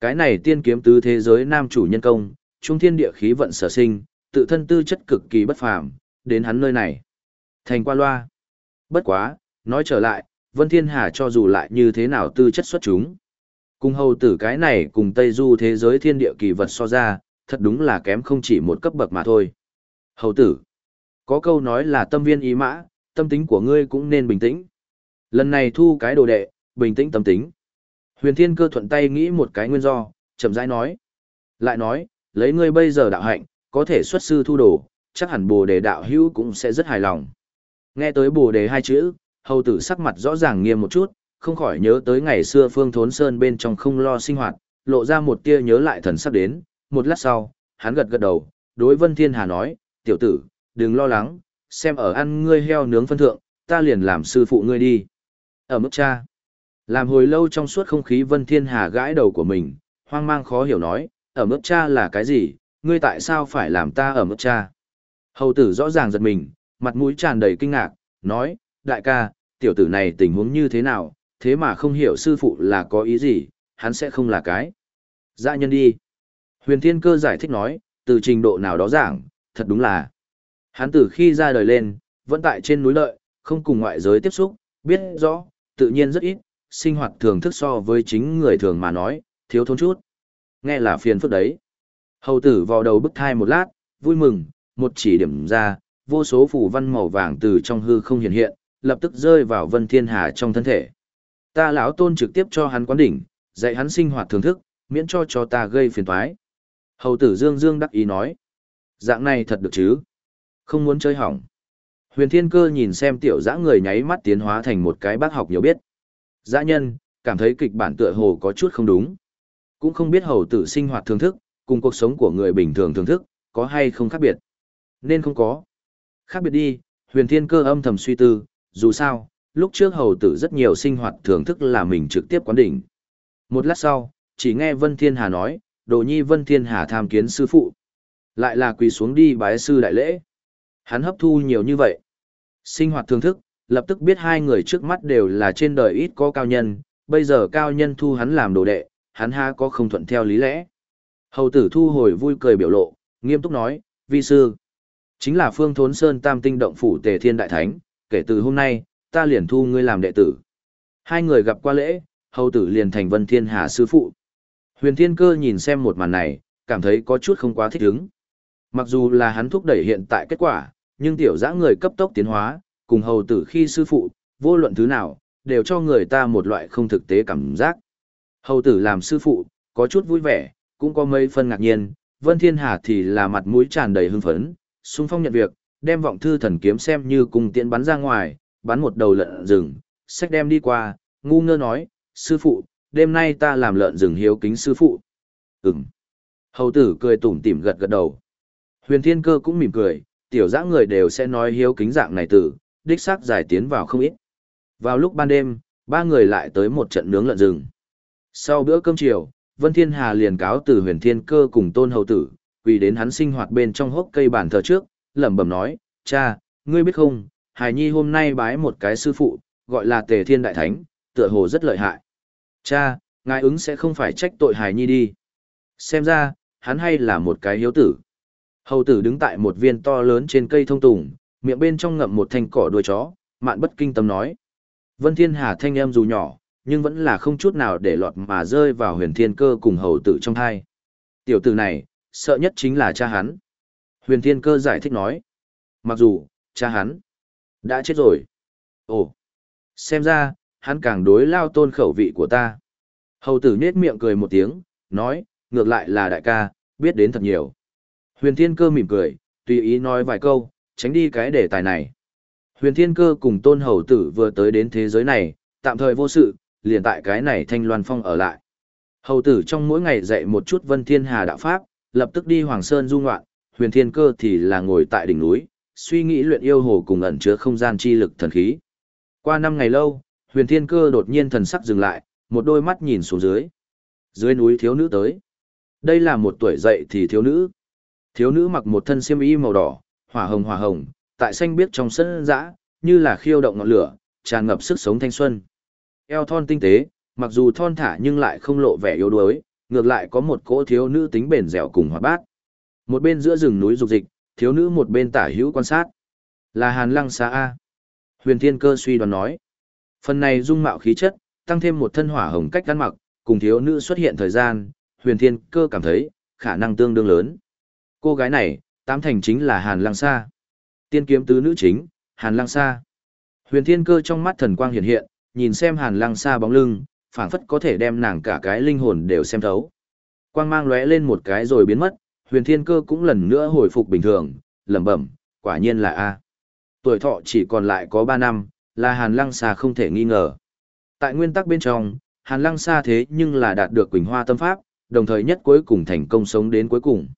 Cái này tiên kiếm tứ thế giới nam chủ nhân công, trung thiên địa khí vận sở sinh, tự thân tư chất cực kỳ bất phàm, đến hắn nơi này. Thành qua loa. Bất quá, nói trở lại, Vân Thiên Hà cho dù lại như thế nào tư chất xuất chúng. Cùng hầu tử cái này cùng Tây Du thế giới thiên địa kỳ vật so ra, thật đúng là kém không chỉ một cấp bậc mà thôi. Hầu tử. Có câu nói là tâm viên ý mã, tâm tính của ngươi cũng nên bình tĩnh. Lần này thu cái đồ đệ, bình tĩnh tâm tính. Huyền Thiên Cơ thuận tay nghĩ một cái nguyên do, chậm rãi nói. Lại nói, lấy ngươi bây giờ đạo hạnh, có thể xuất sư thu đồ, chắc hẳn bồ đề đạo hữu cũng sẽ rất hài lòng. Nghe tới bồ đề hai chữ, hầu tử sắc mặt rõ ràng nghiêm một chút, không khỏi nhớ tới ngày xưa phương thốn sơn bên trong không lo sinh hoạt, lộ ra một tia nhớ lại thần sắc đến, một lát sau, hắn gật gật đầu, đối Vân Thiên Hà nói, tiểu tử, đừng lo lắng, xem ở ăn ngươi heo nướng phân thượng, ta liền làm sư phụ ngươi đi. Ở mức cha, làm hồi lâu trong suốt không khí Vân Thiên Hà gãi đầu của mình, hoang mang khó hiểu nói, ở mức cha là cái gì, ngươi tại sao phải làm ta ở mức cha? Hầu tử rõ ràng giật mình, mặt mũi tràn đầy kinh ngạc, nói, đại ca, tiểu tử này tình huống như thế nào, thế mà không hiểu sư phụ là có ý gì, hắn sẽ không là cái. Dạ nhân đi. Huyền Thiên Cơ giải thích nói, từ trình độ nào đó giảng, thật đúng là. Hắn từ khi ra đời lên, vẫn tại trên núi lợi, không cùng ngoại giới tiếp xúc, biết rõ, tự nhiên rất ít, sinh hoạt thường thức so với chính người thường mà nói, thiếu thốn chút. Nghe là phiền phức đấy. Hầu tử vào đầu bức thai một lát, vui mừng, một chỉ điểm ra, vô số phủ văn màu vàng từ trong hư không hiện hiện, lập tức rơi vào Vân Thiên Hà trong thân thể. Ta lão tôn trực tiếp cho hắn quán đỉnh, dạy hắn sinh hoạt thưởng thức, miễn cho cho ta gây phiền toái. Hầu tử Dương Dương đắc ý nói. Dạng này thật được chứ? Không muốn chơi hỏng. Huyền Thiên Cơ nhìn xem tiểu dã người nháy mắt tiến hóa thành một cái bác học nhiều biết. Dã nhân, cảm thấy kịch bản tựa hồ có chút không đúng. Cũng không biết hầu tử sinh hoạt thưởng thức, cùng cuộc sống của người bình thường thưởng thức, có hay không khác biệt. Nên không có. Khác biệt đi, huyền thiên cơ âm thầm suy tư, dù sao, lúc trước hầu tử rất nhiều sinh hoạt thưởng thức là mình trực tiếp quán đỉnh. Một lát sau, chỉ nghe Vân Thiên Hà nói, đồ nhi Vân Thiên Hà tham kiến sư phụ. Lại là quỳ xuống đi bái sư đại lễ. Hắn hấp thu nhiều như vậy. Sinh hoạt thưởng thức, lập tức biết hai người trước mắt đều là trên đời ít có cao nhân, bây giờ cao nhân thu hắn làm đồ đệ, hắn ha có không thuận theo lý lẽ. Hầu tử thu hồi vui cười biểu lộ, nghiêm túc nói, vi sư. Chính là phương thốn sơn tam tinh động phủ tề thiên đại thánh, kể từ hôm nay, ta liền thu ngươi làm đệ tử. Hai người gặp qua lễ, hầu tử liền thành vân thiên hà sư phụ. Huyền thiên cơ nhìn xem một màn này, cảm thấy có chút không quá thích ứng. Mặc dù là hắn thúc đẩy hiện tại kết quả, nhưng tiểu dã người cấp tốc tiến hóa, cùng hầu tử khi sư phụ, vô luận thứ nào, đều cho người ta một loại không thực tế cảm giác. Hầu tử làm sư phụ, có chút vui vẻ, cũng có mấy phân ngạc nhiên, Vân Thiên Hà thì là mặt mũi tràn đầy hưng phấn, xung phong nhận việc, đem vọng thư thần kiếm xem như cùng tiện bắn ra ngoài, bắn một đầu lợn rừng, sách đem đi qua, ngu ngơ nói, sư phụ, đêm nay ta làm lợn rừng hiếu kính sư phụ. Ừm. Hầu tử cười tủm tỉm gật gật đầu. Huyền Thiên Cơ cũng mỉm cười, tiểu dã người đều sẽ nói hiếu kính dạng này tử, đích xác giải tiến vào không ít. Vào lúc ban đêm, ba người lại tới một trận nướng lợn rừng. Sau bữa cơm chiều, Vân Thiên Hà liền cáo từ huyền thiên cơ cùng tôn hầu tử, quỳ đến hắn sinh hoạt bên trong hốc cây bàn thờ trước, lẩm bẩm nói, cha, ngươi biết không, Hải Nhi hôm nay bái một cái sư phụ, gọi là Tề Thiên Đại Thánh, tựa hồ rất lợi hại. Cha, ngài ứng sẽ không phải trách tội Hải Nhi đi. Xem ra, hắn hay là một cái hiếu tử. Hầu tử đứng tại một viên to lớn trên cây thông tùng, miệng bên trong ngậm một thanh cỏ đuôi chó, mạn bất kinh tâm nói. Vân Thiên Hà thanh em dù nhỏ, nhưng vẫn là không chút nào để lọt mà rơi vào huyền thiên cơ cùng hầu tử trong thai. Tiểu tử này, sợ nhất chính là cha hắn. Huyền thiên cơ giải thích nói. Mặc dù, cha hắn, đã chết rồi. Ồ, xem ra, hắn càng đối lao tôn khẩu vị của ta. Hầu tử nết miệng cười một tiếng, nói, ngược lại là đại ca, biết đến thật nhiều. Huyền thiên cơ mỉm cười, tùy ý nói vài câu, tránh đi cái đề tài này. Huyền thiên cơ cùng tôn hầu tử vừa tới đến thế giới này, tạm thời vô sự, liền tại cái này thanh loan phong ở lại. Hầu tử trong mỗi ngày dạy một chút vân thiên hà đạo pháp, lập tức đi Hoàng Sơn du ngoạn, huyền thiên cơ thì là ngồi tại đỉnh núi, suy nghĩ luyện yêu hồ cùng ẩn chứa không gian chi lực thần khí. Qua năm ngày lâu, huyền thiên cơ đột nhiên thần sắc dừng lại, một đôi mắt nhìn xuống dưới. Dưới núi thiếu nữ tới. Đây là một tuổi dậy thì thiếu nữ. Thiếu nữ mặc một thân xiêm y màu đỏ, hỏa hồng hỏa hồng, tại xanh biếc trong sân dã, như là khiêu động ngọn lửa, tràn ngập sức sống thanh xuân eo thon tinh tế, mặc dù thon thả nhưng lại không lộ vẻ yếu đuối, ngược lại có một cỗ thiếu nữ tính bền dẻo cùng hoạt bát. Một bên giữa rừng núi dục dịch, thiếu nữ một bên tả hữu quan sát. Là Hàn Lăng Sa A. Huyền Thiên Cơ suy đoán nói. Phần này dung mạo khí chất, tăng thêm một thân hỏa hồng cách ăn mặc, cùng thiếu nữ xuất hiện thời gian, Huyền Thiên Cơ cảm thấy, khả năng tương đương lớn. Cô gái này, tám thành chính là Hàn Lăng Sa. Tiên kiếm tứ nữ chính, Hàn Lăng Sa. Huyền Thiên Cơ trong mắt thần quang hiện hiện, nhìn xem hàn lăng Sa bóng lưng, phảng phất có thể đem nàng cả cái linh hồn đều xem thấu. Quang mang lóe lên một cái rồi biến mất, huyền thiên cơ cũng lần nữa hồi phục bình thường, lẩm bẩm, quả nhiên là A. Tuổi thọ chỉ còn lại có 3 năm, là hàn lăng Sa không thể nghi ngờ. Tại nguyên tắc bên trong, hàn lăng Sa thế nhưng là đạt được quỳnh hoa tâm pháp, đồng thời nhất cuối cùng thành công sống đến cuối cùng.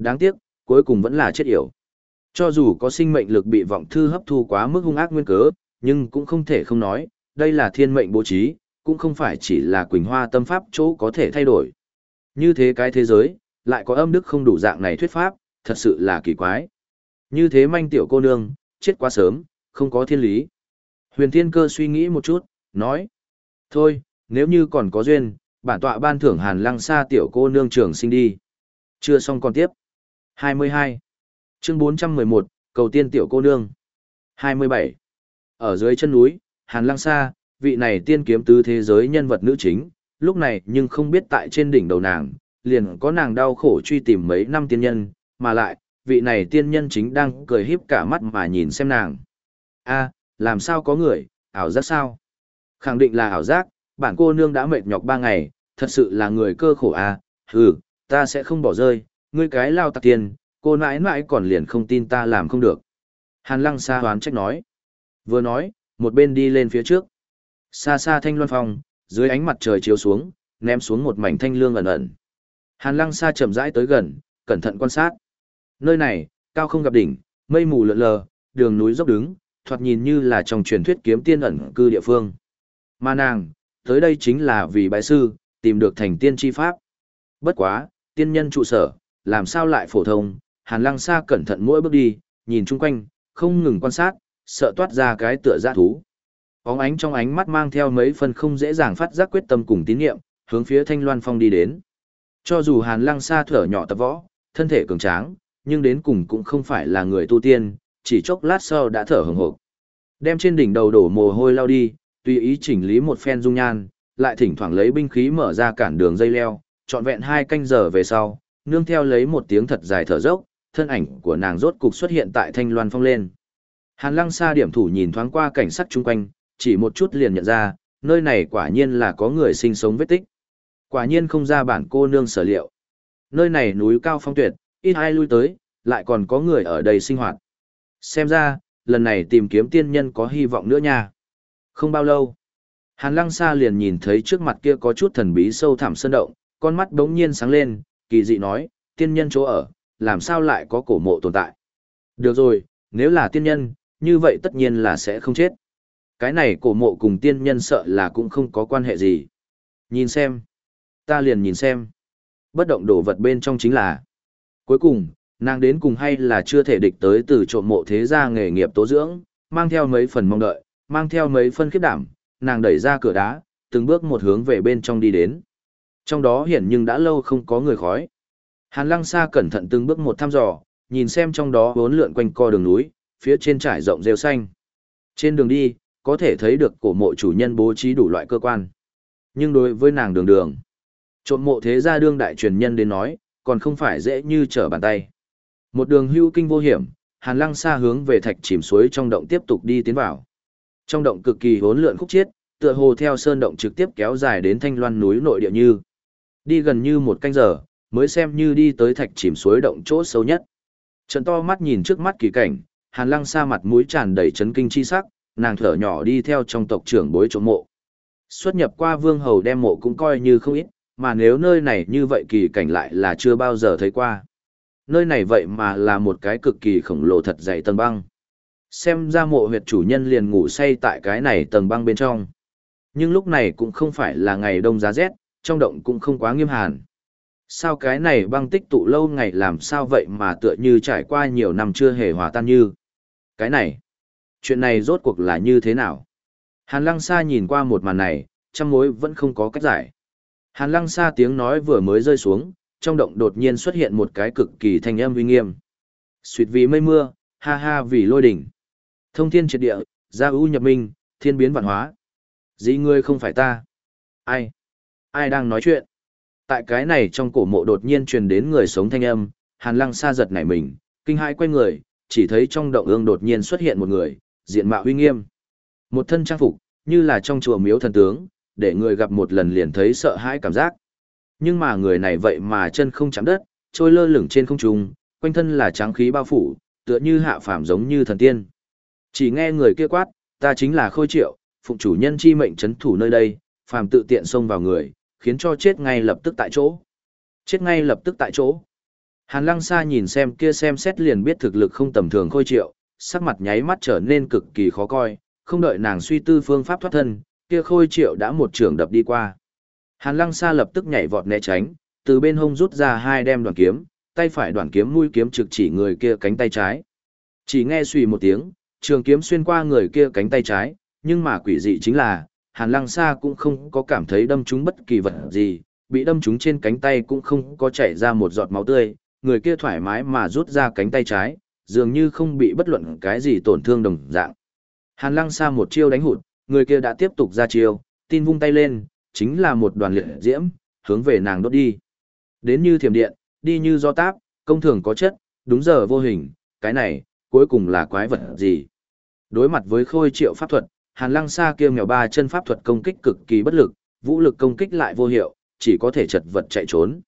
Đáng tiếc, cuối cùng vẫn là chết yểu. Cho dù có sinh mệnh lực bị vọng thư hấp thu quá mức hung ác nguyên cớ, nhưng cũng không thể không nói, đây là thiên mệnh bố trí, cũng không phải chỉ là Quỳnh Hoa tâm pháp chỗ có thể thay đổi. Như thế cái thế giới, lại có âm đức không đủ dạng này thuyết pháp, thật sự là kỳ quái. Như thế manh tiểu cô nương, chết quá sớm, không có thiên lý. Huyền Thiên Cơ suy nghĩ một chút, nói. Thôi, nếu như còn có duyên, bản tọa ban thưởng hàn lăng xa tiểu cô nương trường sinh đi. Chưa xong còn tiếp. 22. Chương 411, cầu tiên tiểu cô nương. 27. Ở dưới chân núi, Hàn Lăng Sa, vị này tiên kiếm tứ thế giới nhân vật nữ chính, lúc này nhưng không biết tại trên đỉnh đầu nàng, liền có nàng đau khổ truy tìm mấy năm tiên nhân, mà lại, vị này tiên nhân chính đang cười híp cả mắt mà nhìn xem nàng. a làm sao có người, ảo giác sao? Khẳng định là ảo giác, bản cô nương đã mệt nhọc ba ngày, thật sự là người cơ khổ a à? hừ, ta sẽ không bỏ rơi, ngươi cái lao tặc tiền, cô nãi nãi còn liền không tin ta làm không được. Hàn lăng xa hoán trách nói. Vừa nói, một bên đi lên phía trước. Xa xa thanh loan phong, Dưới ánh mặt trời chiếu xuống, ném xuống một mảnh thanh lương ẩn ẩn. Hàn Lăng Sa chậm rãi tới gần, cẩn thận quan sát. Nơi này, cao không gặp đỉnh, mây mù lượn lờ, đường núi dốc đứng, thoạt nhìn như là trong truyền thuyết kiếm tiên ẩn cư địa phương. Mà nàng, tới đây chính là vì bái sư, tìm được thành tiên chi pháp. Bất quá, tiên nhân trụ sở, làm sao lại phổ thông, Hàn Lăng Sa cẩn thận mỗi bước đi, nhìn chung quanh, không ngừng quan sát, sợ toát ra cái tựa giã thú. Óng ánh trong ánh mắt mang theo mấy phần không dễ dàng phát giác quyết tâm cùng tín niệm, hướng phía Thanh Loan Phong đi đến. Cho dù Hàn Lăng Sa thở nhỏ tập võ, thân thể cường tráng, nhưng đến cùng cũng không phải là người tu tiên, chỉ chốc lát sau đã thở hừng hực. Đem trên đỉnh đầu đổ mồ hôi lao đi, tùy ý chỉnh lý một phen dung nhan, lại thỉnh thoảng lấy binh khí mở ra cản đường dây leo, trọn vẹn hai canh giờ về sau, nương theo lấy một tiếng thật dài thở dốc, thân ảnh của nàng rốt cục xuất hiện tại Thanh Loan Phong lên. Hàn Lăng Sa điểm thủ nhìn thoáng qua cảnh sắc chung quanh, chỉ một chút liền nhận ra, nơi này quả nhiên là có người sinh sống vết tích. Quả nhiên không ra bản cô nương sở liệu. Nơi này núi cao phong tuyệt, ít ai lui tới, lại còn có người ở đây sinh hoạt. Xem ra, lần này tìm kiếm tiên nhân có hy vọng nữa nha. Không bao lâu, Hàn Lăng Sa liền nhìn thấy trước mặt kia có chút thần bí sâu thẳm sơn động, con mắt đống nhiên sáng lên, kỳ dị nói, tiên nhân chỗ ở, làm sao lại có cổ mộ tồn tại. Được rồi, nếu là tiên nhân, như vậy tất nhiên là sẽ không chết. Cái này cổ mộ cùng tiên nhân sợ là cũng không có quan hệ gì. Nhìn xem. Ta liền nhìn xem. Bất động đồ vật bên trong chính là. Cuối cùng, nàng đến cùng hay là chưa thể địch tới từ trộm mộ thế gia nghề nghiệp tố dưỡng, mang theo mấy phần mong đợi, mang theo mấy phân khiếp đảm, nàng đẩy ra cửa đá, từng bước một hướng về bên trong đi đến. Trong đó hiển nhưng đã lâu không có người khói. Hàn lăng xa cẩn thận từng bước một thăm dò, nhìn xem trong đó vốn lượn quanh co đường núi, phía trên trải rộng rêu xanh. Trên đường đi, có thể thấy được cổ mộ chủ nhân bố trí đủ loại cơ quan. Nhưng đối với nàng đường đường, trộm mộ thế gia đương đại truyền nhân đến nói, còn không phải dễ như trở bàn tay. Một đường hưu kinh vô hiểm, Hàn Lăng xa hướng về thạch chìm suối trong động tiếp tục đi tiến vào. Trong động cực kỳ hỗn lượn khúc chiết, tựa hồ theo sơn động trực tiếp kéo dài đến thanh loan núi nội địa như. Đi gần như một canh giờ, mới xem như đi tới thạch chìm suối động chỗ sâu nhất. Trận to mắt nhìn trước mắt kỳ cảnh, Hàn Lăng xa mặt mũi tràn đầy chấn kinh chi sắc, nàng thở nhỏ đi theo trong tộc trưởng bối chỗ mộ. Xuất nhập qua vương hầu đem mộ cũng coi như không ít, mà nếu nơi này như vậy kỳ cảnh lại là chưa bao giờ thấy qua. Nơi này vậy mà là một cái cực kỳ khổng lồ thật dày tầng băng. Xem ra mộ huyệt chủ nhân liền ngủ say tại cái này tầng băng bên trong. Nhưng lúc này cũng không phải là ngày đông giá rét, trong động cũng không quá nghiêm hàn. Sao cái này băng tích tụ lâu ngày làm sao vậy mà tựa như trải qua nhiều năm chưa hề hòa tan như. Cái này, chuyện này rốt cuộc là như thế nào? Hàn lăng xa nhìn qua một màn này, trăm mối vẫn không có cách giải. Hàn lăng xa tiếng nói vừa mới rơi xuống, trong động đột nhiên xuất hiện một cái cực kỳ thanh âm uy nghiêm. Suyệt vì mây mưa, ha ha vì lôi đỉnh. Thông thiên triệt địa, gia ưu nhập minh, thiên biến vạn hóa. Dĩ ngươi không phải ta. Ai? Ai đang nói chuyện? Tại cái này trong cổ mộ đột nhiên truyền đến người sống thanh âm, hàn lăng xa giật nảy mình, kinh hãi quay người, chỉ thấy trong động ương đột nhiên xuất hiện một người, diện mạo uy nghiêm. Một thân trang phục, như là trong chùa miếu thần tướng, để người gặp một lần liền thấy sợ hãi cảm giác. Nhưng mà người này vậy mà chân không chạm đất, trôi lơ lửng trên không trung, quanh thân là trắng khí bao phủ, tựa như hạ phàm giống như thần tiên. Chỉ nghe người kia quát, ta chính là Khôi Triệu, phụng chủ nhân chi mệnh chấn thủ nơi đây, phàm tự tiện xông vào người, khiến cho chết ngay lập tức tại chỗ. Chết ngay lập tức tại chỗ. Hàn Lăng Sa nhìn xem kia xem xét liền biết thực lực không tầm thường Khôi Triệu, sắc mặt nháy mắt trở nên cực kỳ khó coi, không đợi nàng suy tư phương pháp thoát thân, kia Khôi Triệu đã một trường đập đi qua. Hàn Lăng Sa lập tức nhảy vọt né tránh, từ bên hông rút ra hai đem đoàn kiếm, tay phải đoàn kiếm mũi kiếm trực chỉ người kia cánh tay trái. Chỉ nghe suy một tiếng, trường kiếm xuyên qua người kia cánh tay trái, nhưng mà quỷ dị chính là, Hàn Lăng Sa cũng không có cảm thấy đâm trúng bất kỳ vật gì, bị đâm trúng trên cánh tay cũng không có chảy ra một giọt máu tươi, người kia thoải mái mà rút ra cánh tay trái, dường như không bị bất luận cái gì tổn thương đồng dạng. Hàn Lăng Sa một chiêu đánh hụt, người kia đã tiếp tục ra chiêu, tin vung tay lên, chính là một đoàn liệt diễm, hướng về nàng đốt đi. Đến như thiểm điện, đi như do táp, công thường có chất, đúng giờ vô hình, cái này, cuối cùng là quái vật gì? Đối mặt với khôi triệu pháp thuật, Hàn Lăng Sa kia mèo ba chân pháp thuật công kích cực kỳ bất lực, vũ lực công kích lại vô hiệu, chỉ có thể chật vật chạy trốn.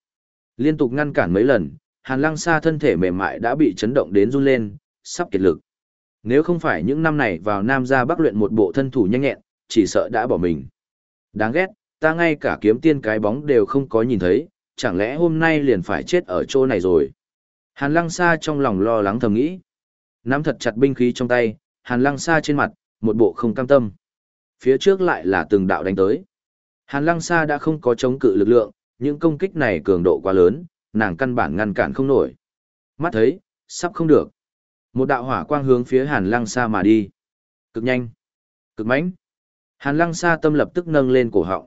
Liên tục ngăn cản mấy lần, Hàn Lăng Sa thân thể mềm mại đã bị chấn động đến run lên, sắp kiệt lực. Nếu không phải những năm này vào Nam gia Bắc luyện một bộ thân thủ nhanh nhẹn, chỉ sợ đã bỏ mình. Đáng ghét, ta ngay cả kiếm tiên cái bóng đều không có nhìn thấy, chẳng lẽ hôm nay liền phải chết ở chỗ này rồi. Hàn lăng Sa trong lòng lo lắng thầm nghĩ. Nắm thật chặt binh khí trong tay, hàn lăng Sa trên mặt, một bộ không cam tâm. Phía trước lại là từng đạo đánh tới. Hàn lăng Sa đã không có chống cự lực lượng, những công kích này cường độ quá lớn, nàng căn bản ngăn cản không nổi. Mắt thấy, sắp không được. Một đạo hỏa quang hướng phía hàn lăng Sa mà đi. Cực nhanh, cực mãnh. Hàn lăng Sa tâm lập tức nâng lên cổ họng.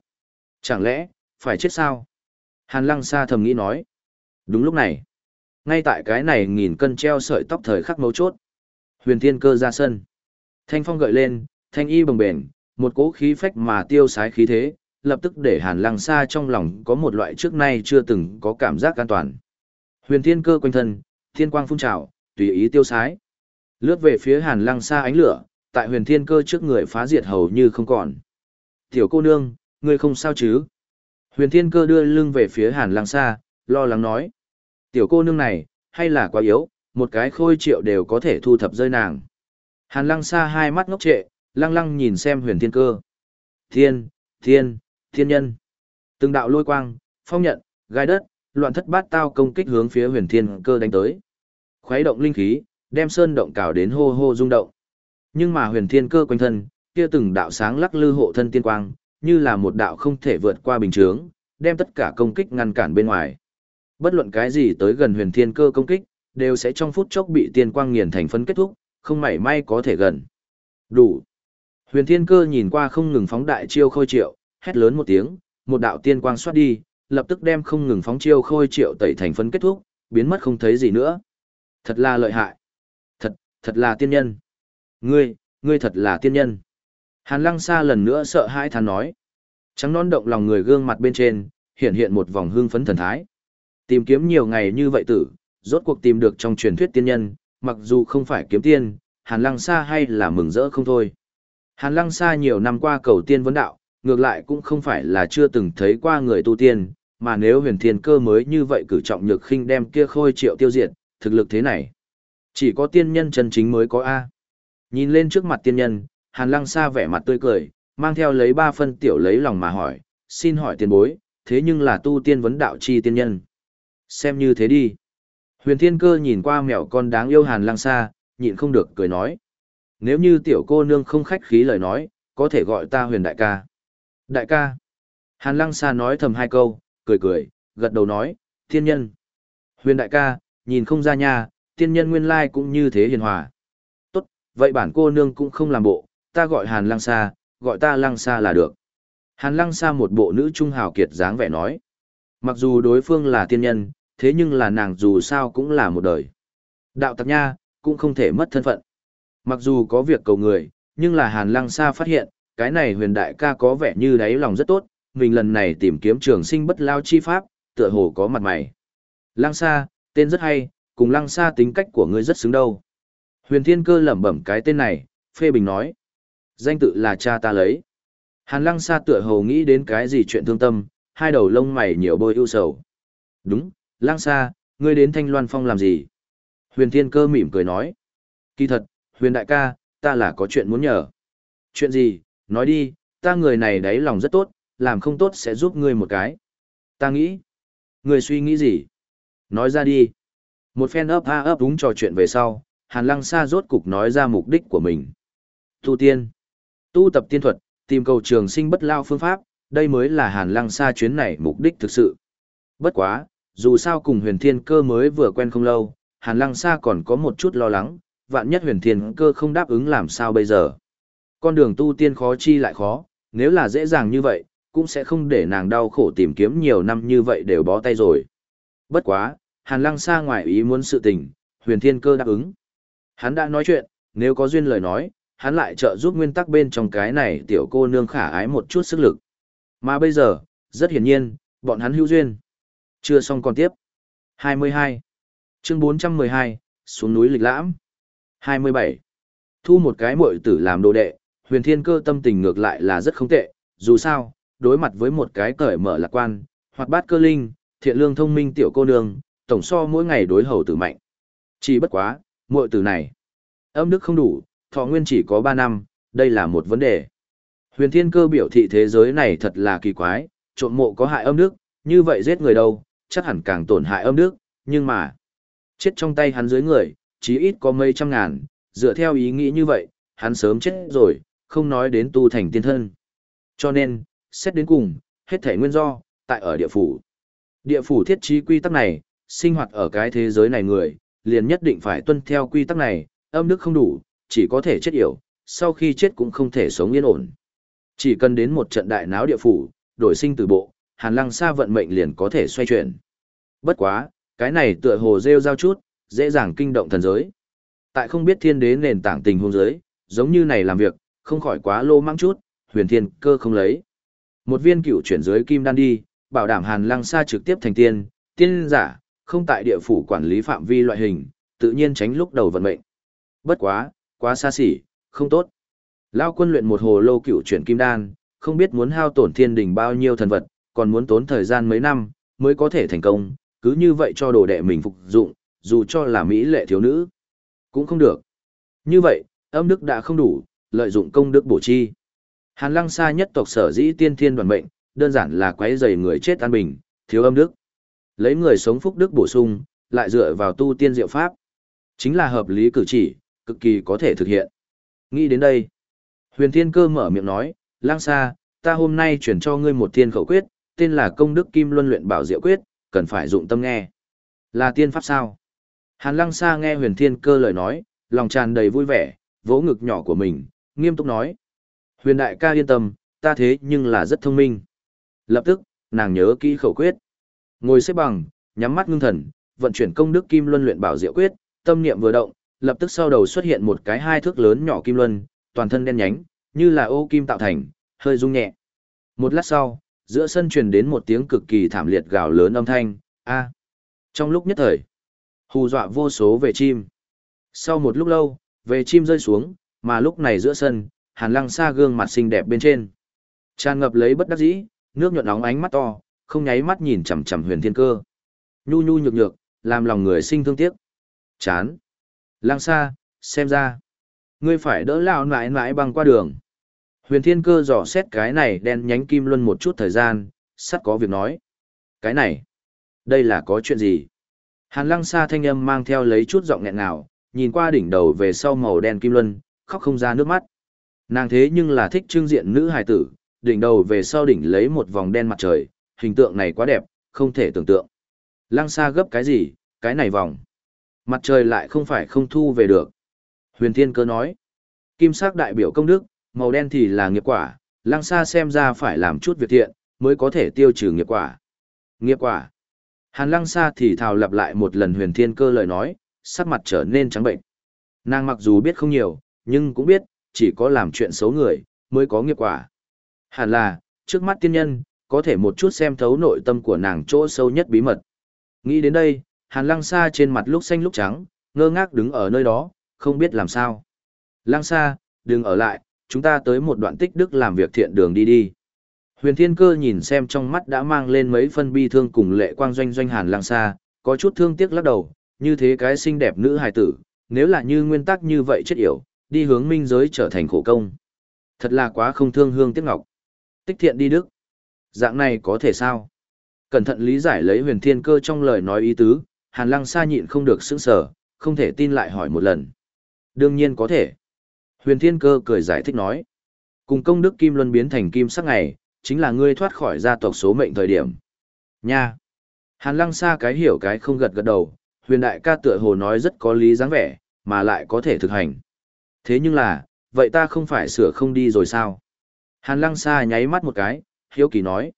Chẳng lẽ, phải chết sao? Hàn lăng Sa thầm nghĩ nói. Đúng lúc này, ngay tại cái này nghìn cân treo sợi tóc thời khắc mấu chốt. Huyền thiên cơ ra sân. Thanh phong gợi lên, thanh y bồng bềnh, một cỗ khí phách mà tiêu sái khí thế, lập tức để hàn lăng Sa trong lòng có một loại trước nay chưa từng có cảm giác an toàn. Huyền thiên cơ quanh thân, thiên quang phun trào, tùy ý tiêu sái. Lướt về phía hàn lăng Sa ánh lửa, tại huyền thiên cơ trước người phá diệt hầu như không còn. Tiểu cô nương, ngươi không sao chứ? Huyền thiên cơ đưa lưng về phía hàn lăng Sa, lo lắng nói. Tiểu cô nương này, hay là quá yếu, một cái khôi triệu đều có thể thu thập rơi nàng. Hàn lăng xa hai mắt ngốc trệ, lăng lăng nhìn xem huyền thiên cơ. Thiên, thiên, thiên nhân. Từng đạo lôi quang, phong nhận, gai đất, loạn thất bát tao công kích hướng phía huyền thiên cơ đánh tới. Khuấy động linh khí, đem sơn động cào đến hô hô rung động. Nhưng mà huyền thiên cơ quanh thân, kia từng đạo sáng lắc lư hộ thân tiên quang, như là một đạo không thể vượt qua bình chướng, đem tất cả công kích ngăn cản bên ngoài. Bất luận cái gì tới gần huyền thiên cơ công kích, đều sẽ trong phút chốc bị tiên quang nghiền thành phân kết thúc, không mảy may có thể gần. Đủ. Huyền thiên cơ nhìn qua không ngừng phóng đại chiêu khôi triệu, hét lớn một tiếng, một đạo tiên quang xoát đi, lập tức đem không ngừng phóng chiêu khôi triệu tẩy thành phấn kết thúc, biến mất không thấy gì nữa. Thật là lợi hại. Thật, thật là tiên nhân. Ngươi, ngươi thật là tiên nhân. Hàn lăng Sa lần nữa sợ hãi thán nói. Trắng non động lòng người gương mặt bên trên, hiện hiện một vòng hương phấn thần thái. Tìm kiếm nhiều ngày như vậy tử, rốt cuộc tìm được trong truyền thuyết tiên nhân, mặc dù không phải kiếm tiên, Hàn Lăng Sa hay là mừng rỡ không thôi. Hàn Lăng Sa nhiều năm qua cầu tiên vấn đạo, ngược lại cũng không phải là chưa từng thấy qua người tu tiên, mà nếu huyền thiên cơ mới như vậy cử trọng nhược khinh đem kia khôi triệu tiêu diệt, thực lực thế này. Chỉ có tiên nhân chân chính mới có A. Nhìn lên trước mặt tiên nhân, Hàn Lăng Sa vẻ mặt tươi cười, mang theo lấy ba phân tiểu lấy lòng mà hỏi, xin hỏi tiền bối, thế nhưng là tu tiên vấn đạo chi tiên nhân. Xem như thế đi. Huyền Thiên Cơ nhìn qua mèo con đáng yêu Hàn Lăng Sa, nhịn không được cười nói. Nếu như tiểu cô nương không khách khí lời nói, có thể gọi ta huyền đại ca. Đại ca. Hàn Lăng Sa nói thầm hai câu, cười cười, gật đầu nói, thiên nhân. Huyền đại ca, nhìn không ra nha, tiên nhân nguyên lai cũng như thế hiền hòa. Tốt, vậy bản cô nương cũng không làm bộ, ta gọi Hàn Lăng Sa, gọi ta Lăng Sa là được. Hàn Lăng Sa một bộ nữ trung hào kiệt dáng vẻ nói. Mặc dù đối phương là tiên nhân, thế nhưng là nàng dù sao cũng là một đời. Đạo tặc nha, cũng không thể mất thân phận. Mặc dù có việc cầu người, nhưng là Hàn Lăng Sa phát hiện, cái này huyền đại ca có vẻ như đáy lòng rất tốt, mình lần này tìm kiếm trường sinh bất lao chi pháp, tựa hồ có mặt mày. Lăng Sa, tên rất hay, cùng Lăng Sa tính cách của ngươi rất xứng đâu. Huyền Thiên Cơ lẩm bẩm cái tên này, phê bình nói. Danh tự là cha ta lấy. Hàn Lăng Sa tựa hồ nghĩ đến cái gì chuyện thương tâm, hai đầu lông mày nhiều bôi ưu sầu. Đúng, Lang Sa, ngươi đến Thanh Loan Phong làm gì? Huyền Thiên Cơ mỉm cười nói. Kỳ thật, Huyền Đại ca, ta là có chuyện muốn nhờ. Chuyện gì, nói đi, ta người này đáy lòng rất tốt, làm không tốt sẽ giúp ngươi một cái. Ta nghĩ. Ngươi suy nghĩ gì? Nói ra đi. Một phen ấp a ấp đúng trò chuyện về sau, Hàn Lăng Sa rốt cục nói ra mục đích của mình. Tu tiên. Tu tập tiên thuật, tìm cầu trường sinh bất lao phương pháp, đây mới là Hàn Lăng Sa chuyến này mục đích thực sự. Bất quá, dù sao cùng huyền thiên cơ mới vừa quen không lâu, Hàn Lăng Sa còn có một chút lo lắng, vạn nhất huyền thiên cơ không đáp ứng làm sao bây giờ. Con đường tu tiên khó chi lại khó, nếu là dễ dàng như vậy, cũng sẽ không để nàng đau khổ tìm kiếm nhiều năm như vậy đều bó tay rồi. Bất quá, Hàn Lăng Sa ngoài ý muốn sự tình, huyền thiên cơ đáp ứng. Hắn đã nói chuyện, nếu có duyên lời nói, hắn lại trợ giúp nguyên tắc bên trong cái này tiểu cô nương khả ái một chút sức lực. Mà bây giờ, rất hiển nhiên, bọn hắn hữu duyên. Chưa xong còn tiếp. 22. Chương 412, xuống núi lịch lãm. 27. Thu một cái muội tử làm đồ đệ, huyền thiên cơ tâm tình ngược lại là rất không tệ, dù sao, đối mặt với một cái cởi mở lạc quan, hoặc bát cơ linh, thiện lương thông minh tiểu cô nương, tổng so mỗi ngày đối hầu tử mạnh. Chỉ bất quá, muội tử này, âm đức không đủ, thọ nguyên chỉ có 3 năm, đây là một vấn đề. Huyền Thiên Cơ biểu thị thế giới này thật là kỳ quái, trộm mộ có hại âm đức, như vậy giết người đâu, chắc hẳn càng tổn hại âm đức, nhưng mà, chết trong tay hắn dưới người, chí ít có mấy trăm ngàn, dựa theo ý nghĩ như vậy, hắn sớm chết rồi, không nói đến tu thành tiên thân. Cho nên, xét đến cùng, hết thể nguyên do, tại ở địa phủ. Địa phủ thiết trí quy tắc này, sinh hoạt ở cái thế giới này người, liền nhất định phải tuân theo quy tắc này, âm đức không đủ, chỉ có thể chết yểu, sau khi chết cũng không thể sống yên ổn. Chỉ cần đến một trận đại náo địa phủ, đổi sinh từ bộ, Hàn Lăng Sa vận mệnh liền có thể xoay chuyển. Bất quá, cái này tựa hồ rêu rao chút, dễ dàng kinh động thần giới. Tại không biết thiên đế nền tảng tình hôn giới, giống như này làm việc, không khỏi quá lô mang chút, huyền thiên cơ không lấy. Một viên cựu chuyển giới kim đan đi, bảo đảm Hàn Lăng Sa trực tiếp thành tiên, tiên giả, không tại địa phủ quản lý phạm vi loại hình, tự nhiên tránh lúc đầu vận mệnh. Bất quá, quá xa xỉ, không tốt. Lao quân luyện một hồ lô cựu chuyển kim đan, không biết muốn hao tổn thiên đình bao nhiêu thần vật, còn muốn tốn thời gian mấy năm, mới có thể thành công, cứ như vậy cho đồ đệ mình phục dụng, dù cho là mỹ lệ thiếu nữ, cũng không được. Như vậy, âm đức đã không đủ, lợi dụng công đức bổ chi. Hàn lăng xa nhất tộc sở dĩ tiên thiên đoàn mệnh, đơn giản là quấy rầy người chết an bình, thiếu âm đức. Lấy người sống phúc đức bổ sung, lại dựa vào tu tiên diệu pháp. Chính là hợp lý cử chỉ, cực kỳ có thể thực hiện. Nghĩ đến đây, huyền thiên cơ mở miệng nói, lang xa, ta hôm nay chuyển cho ngươi một thiên khẩu quyết, tên là công đức kim luân luyện bảo diệu quyết, cần phải dụng tâm nghe. Là tiên pháp sao? Hàn lăng xa nghe huyền thiên cơ lời nói, lòng tràn đầy vui vẻ, vỗ ngực nhỏ của mình, nghiêm túc nói. Huyền đại ca yên tâm, ta thế nhưng là rất thông minh. Lập tức, nàng nhớ kỹ khẩu quyết. Ngồi xếp bằng, nhắm mắt ngưng thần, vận chuyển công đức kim luân luyện bảo diệu quyết, tâm niệm vừa động, lập tức sau đầu xuất hiện một cái hai thước lớn nhỏ kim luân, toàn thân đen nhánh, như là ô kim tạo thành, hơi rung nhẹ. Một lát sau, giữa sân truyền đến một tiếng cực kỳ thảm liệt gào lớn âm thanh, a. Trong lúc nhất thời, hù dọa vô số về chim. Sau một lúc lâu, về chim rơi xuống, mà lúc này giữa sân, Hàn Lăng Sa gương mặt xinh đẹp bên trên. Tràn ngập lấy bất đắc dĩ, nước nhuận nóng ánh mắt to, không nháy mắt nhìn chằm chằm Huyền Thiên Cơ. Nhu nhu nhược nhược, làm lòng người sinh thương tiếc. Chán. Lăng Sa, xem ra, ngươi phải đỡ lão nãi nãi băng qua đường. Huyền Thiên Cơ dò xét cái này đen nhánh kim luân một chút thời gian, sắt có việc nói. Cái này, đây là có chuyện gì? Hàn Lăng Sa thanh âm mang theo lấy chút giọng nghẹn ngào, nhìn qua đỉnh đầu về sau màu đen kim luân, khóc không ra nước mắt. Nàng thế nhưng là thích trưng diện nữ hài tử, đỉnh đầu về sau đỉnh lấy một vòng đen mặt trời, hình tượng này quá đẹp, không thể tưởng tượng. Lăng Sa gấp cái gì, cái này vòng. Mặt trời lại không phải không thu về được. Huyền Thiên Cơ nói, kim sắc đại biểu công đức, màu đen thì là nghiệp quả, lăng xa xem ra phải làm chút việc thiện, mới có thể tiêu trừ nghiệp quả. Nghiệp quả. Hàn lăng xa thì thào lặp lại một lần huyền thiên cơ lời nói, sắc mặt trở nên trắng bệnh. Nàng mặc dù biết không nhiều, nhưng cũng biết, chỉ có làm chuyện xấu người, mới có nghiệp quả. Hẳn là, trước mắt tiên nhân, có thể một chút xem thấu nội tâm của nàng chỗ sâu nhất bí mật. Nghĩ đến đây, hàn lăng xa trên mặt lúc xanh lúc trắng, ngơ ngác đứng ở nơi đó, không biết làm sao. Lăng xa, đừng ở lại, chúng ta tới một đoạn tích đức làm việc thiện đường đi đi. Huyền Thiên Cơ nhìn xem trong mắt đã mang lên mấy phân bi thương cùng lệ quang doanh doanh hàn lang xa, có chút thương tiếc lắc đầu, như thế cái xinh đẹp nữ hài tử, nếu là như nguyên tắc như vậy chết yểu, đi hướng minh giới trở thành khổ công. Thật là quá không thương hương tiếc ngọc. Tích thiện đi đức. Dạng này có thể sao? Cẩn thận lý giải lấy huyền thiên cơ trong lời nói ý tứ, hàn lăng xa nhịn không được sững sờ, không thể tin lại hỏi một lần. Đương nhiên có thể. Huyền Thiên Cơ cười giải thích nói. Cùng công đức Kim Luân biến thành kim sắc ngày, chính là ngươi thoát khỏi gia tộc số mệnh thời điểm. Nha! Hàn lăng xa cái hiểu cái không gật gật đầu, huyền đại ca tựa hồ nói rất có lý dáng vẻ, mà lại có thể thực hành. Thế nhưng là, vậy ta không phải sửa không đi rồi sao? Hàn lăng xa nháy mắt một cái, hiếu kỳ nói.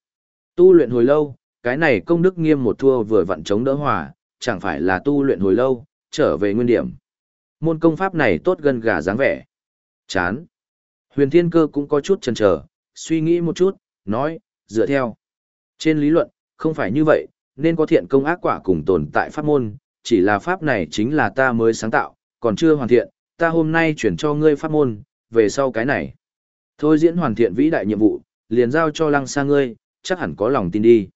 Tu luyện hồi lâu, cái này công đức nghiêm một thua vừa vặn chống đỡ hòa, chẳng phải là tu luyện hồi lâu, trở về nguyên điểm. Môn công pháp này tốt gần gà dáng vẻ. Chán. Huyền Thiên Cơ cũng có chút chần chờ, suy nghĩ một chút, nói, dựa theo. Trên lý luận, không phải như vậy, nên có thiện công ác quả cùng tồn tại pháp môn, chỉ là pháp này chính là ta mới sáng tạo, còn chưa hoàn thiện, ta hôm nay chuyển cho ngươi pháp môn, về sau cái này. Thôi diễn hoàn thiện vĩ đại nhiệm vụ, liền giao cho lăng xa ngươi, chắc hẳn có lòng tin đi.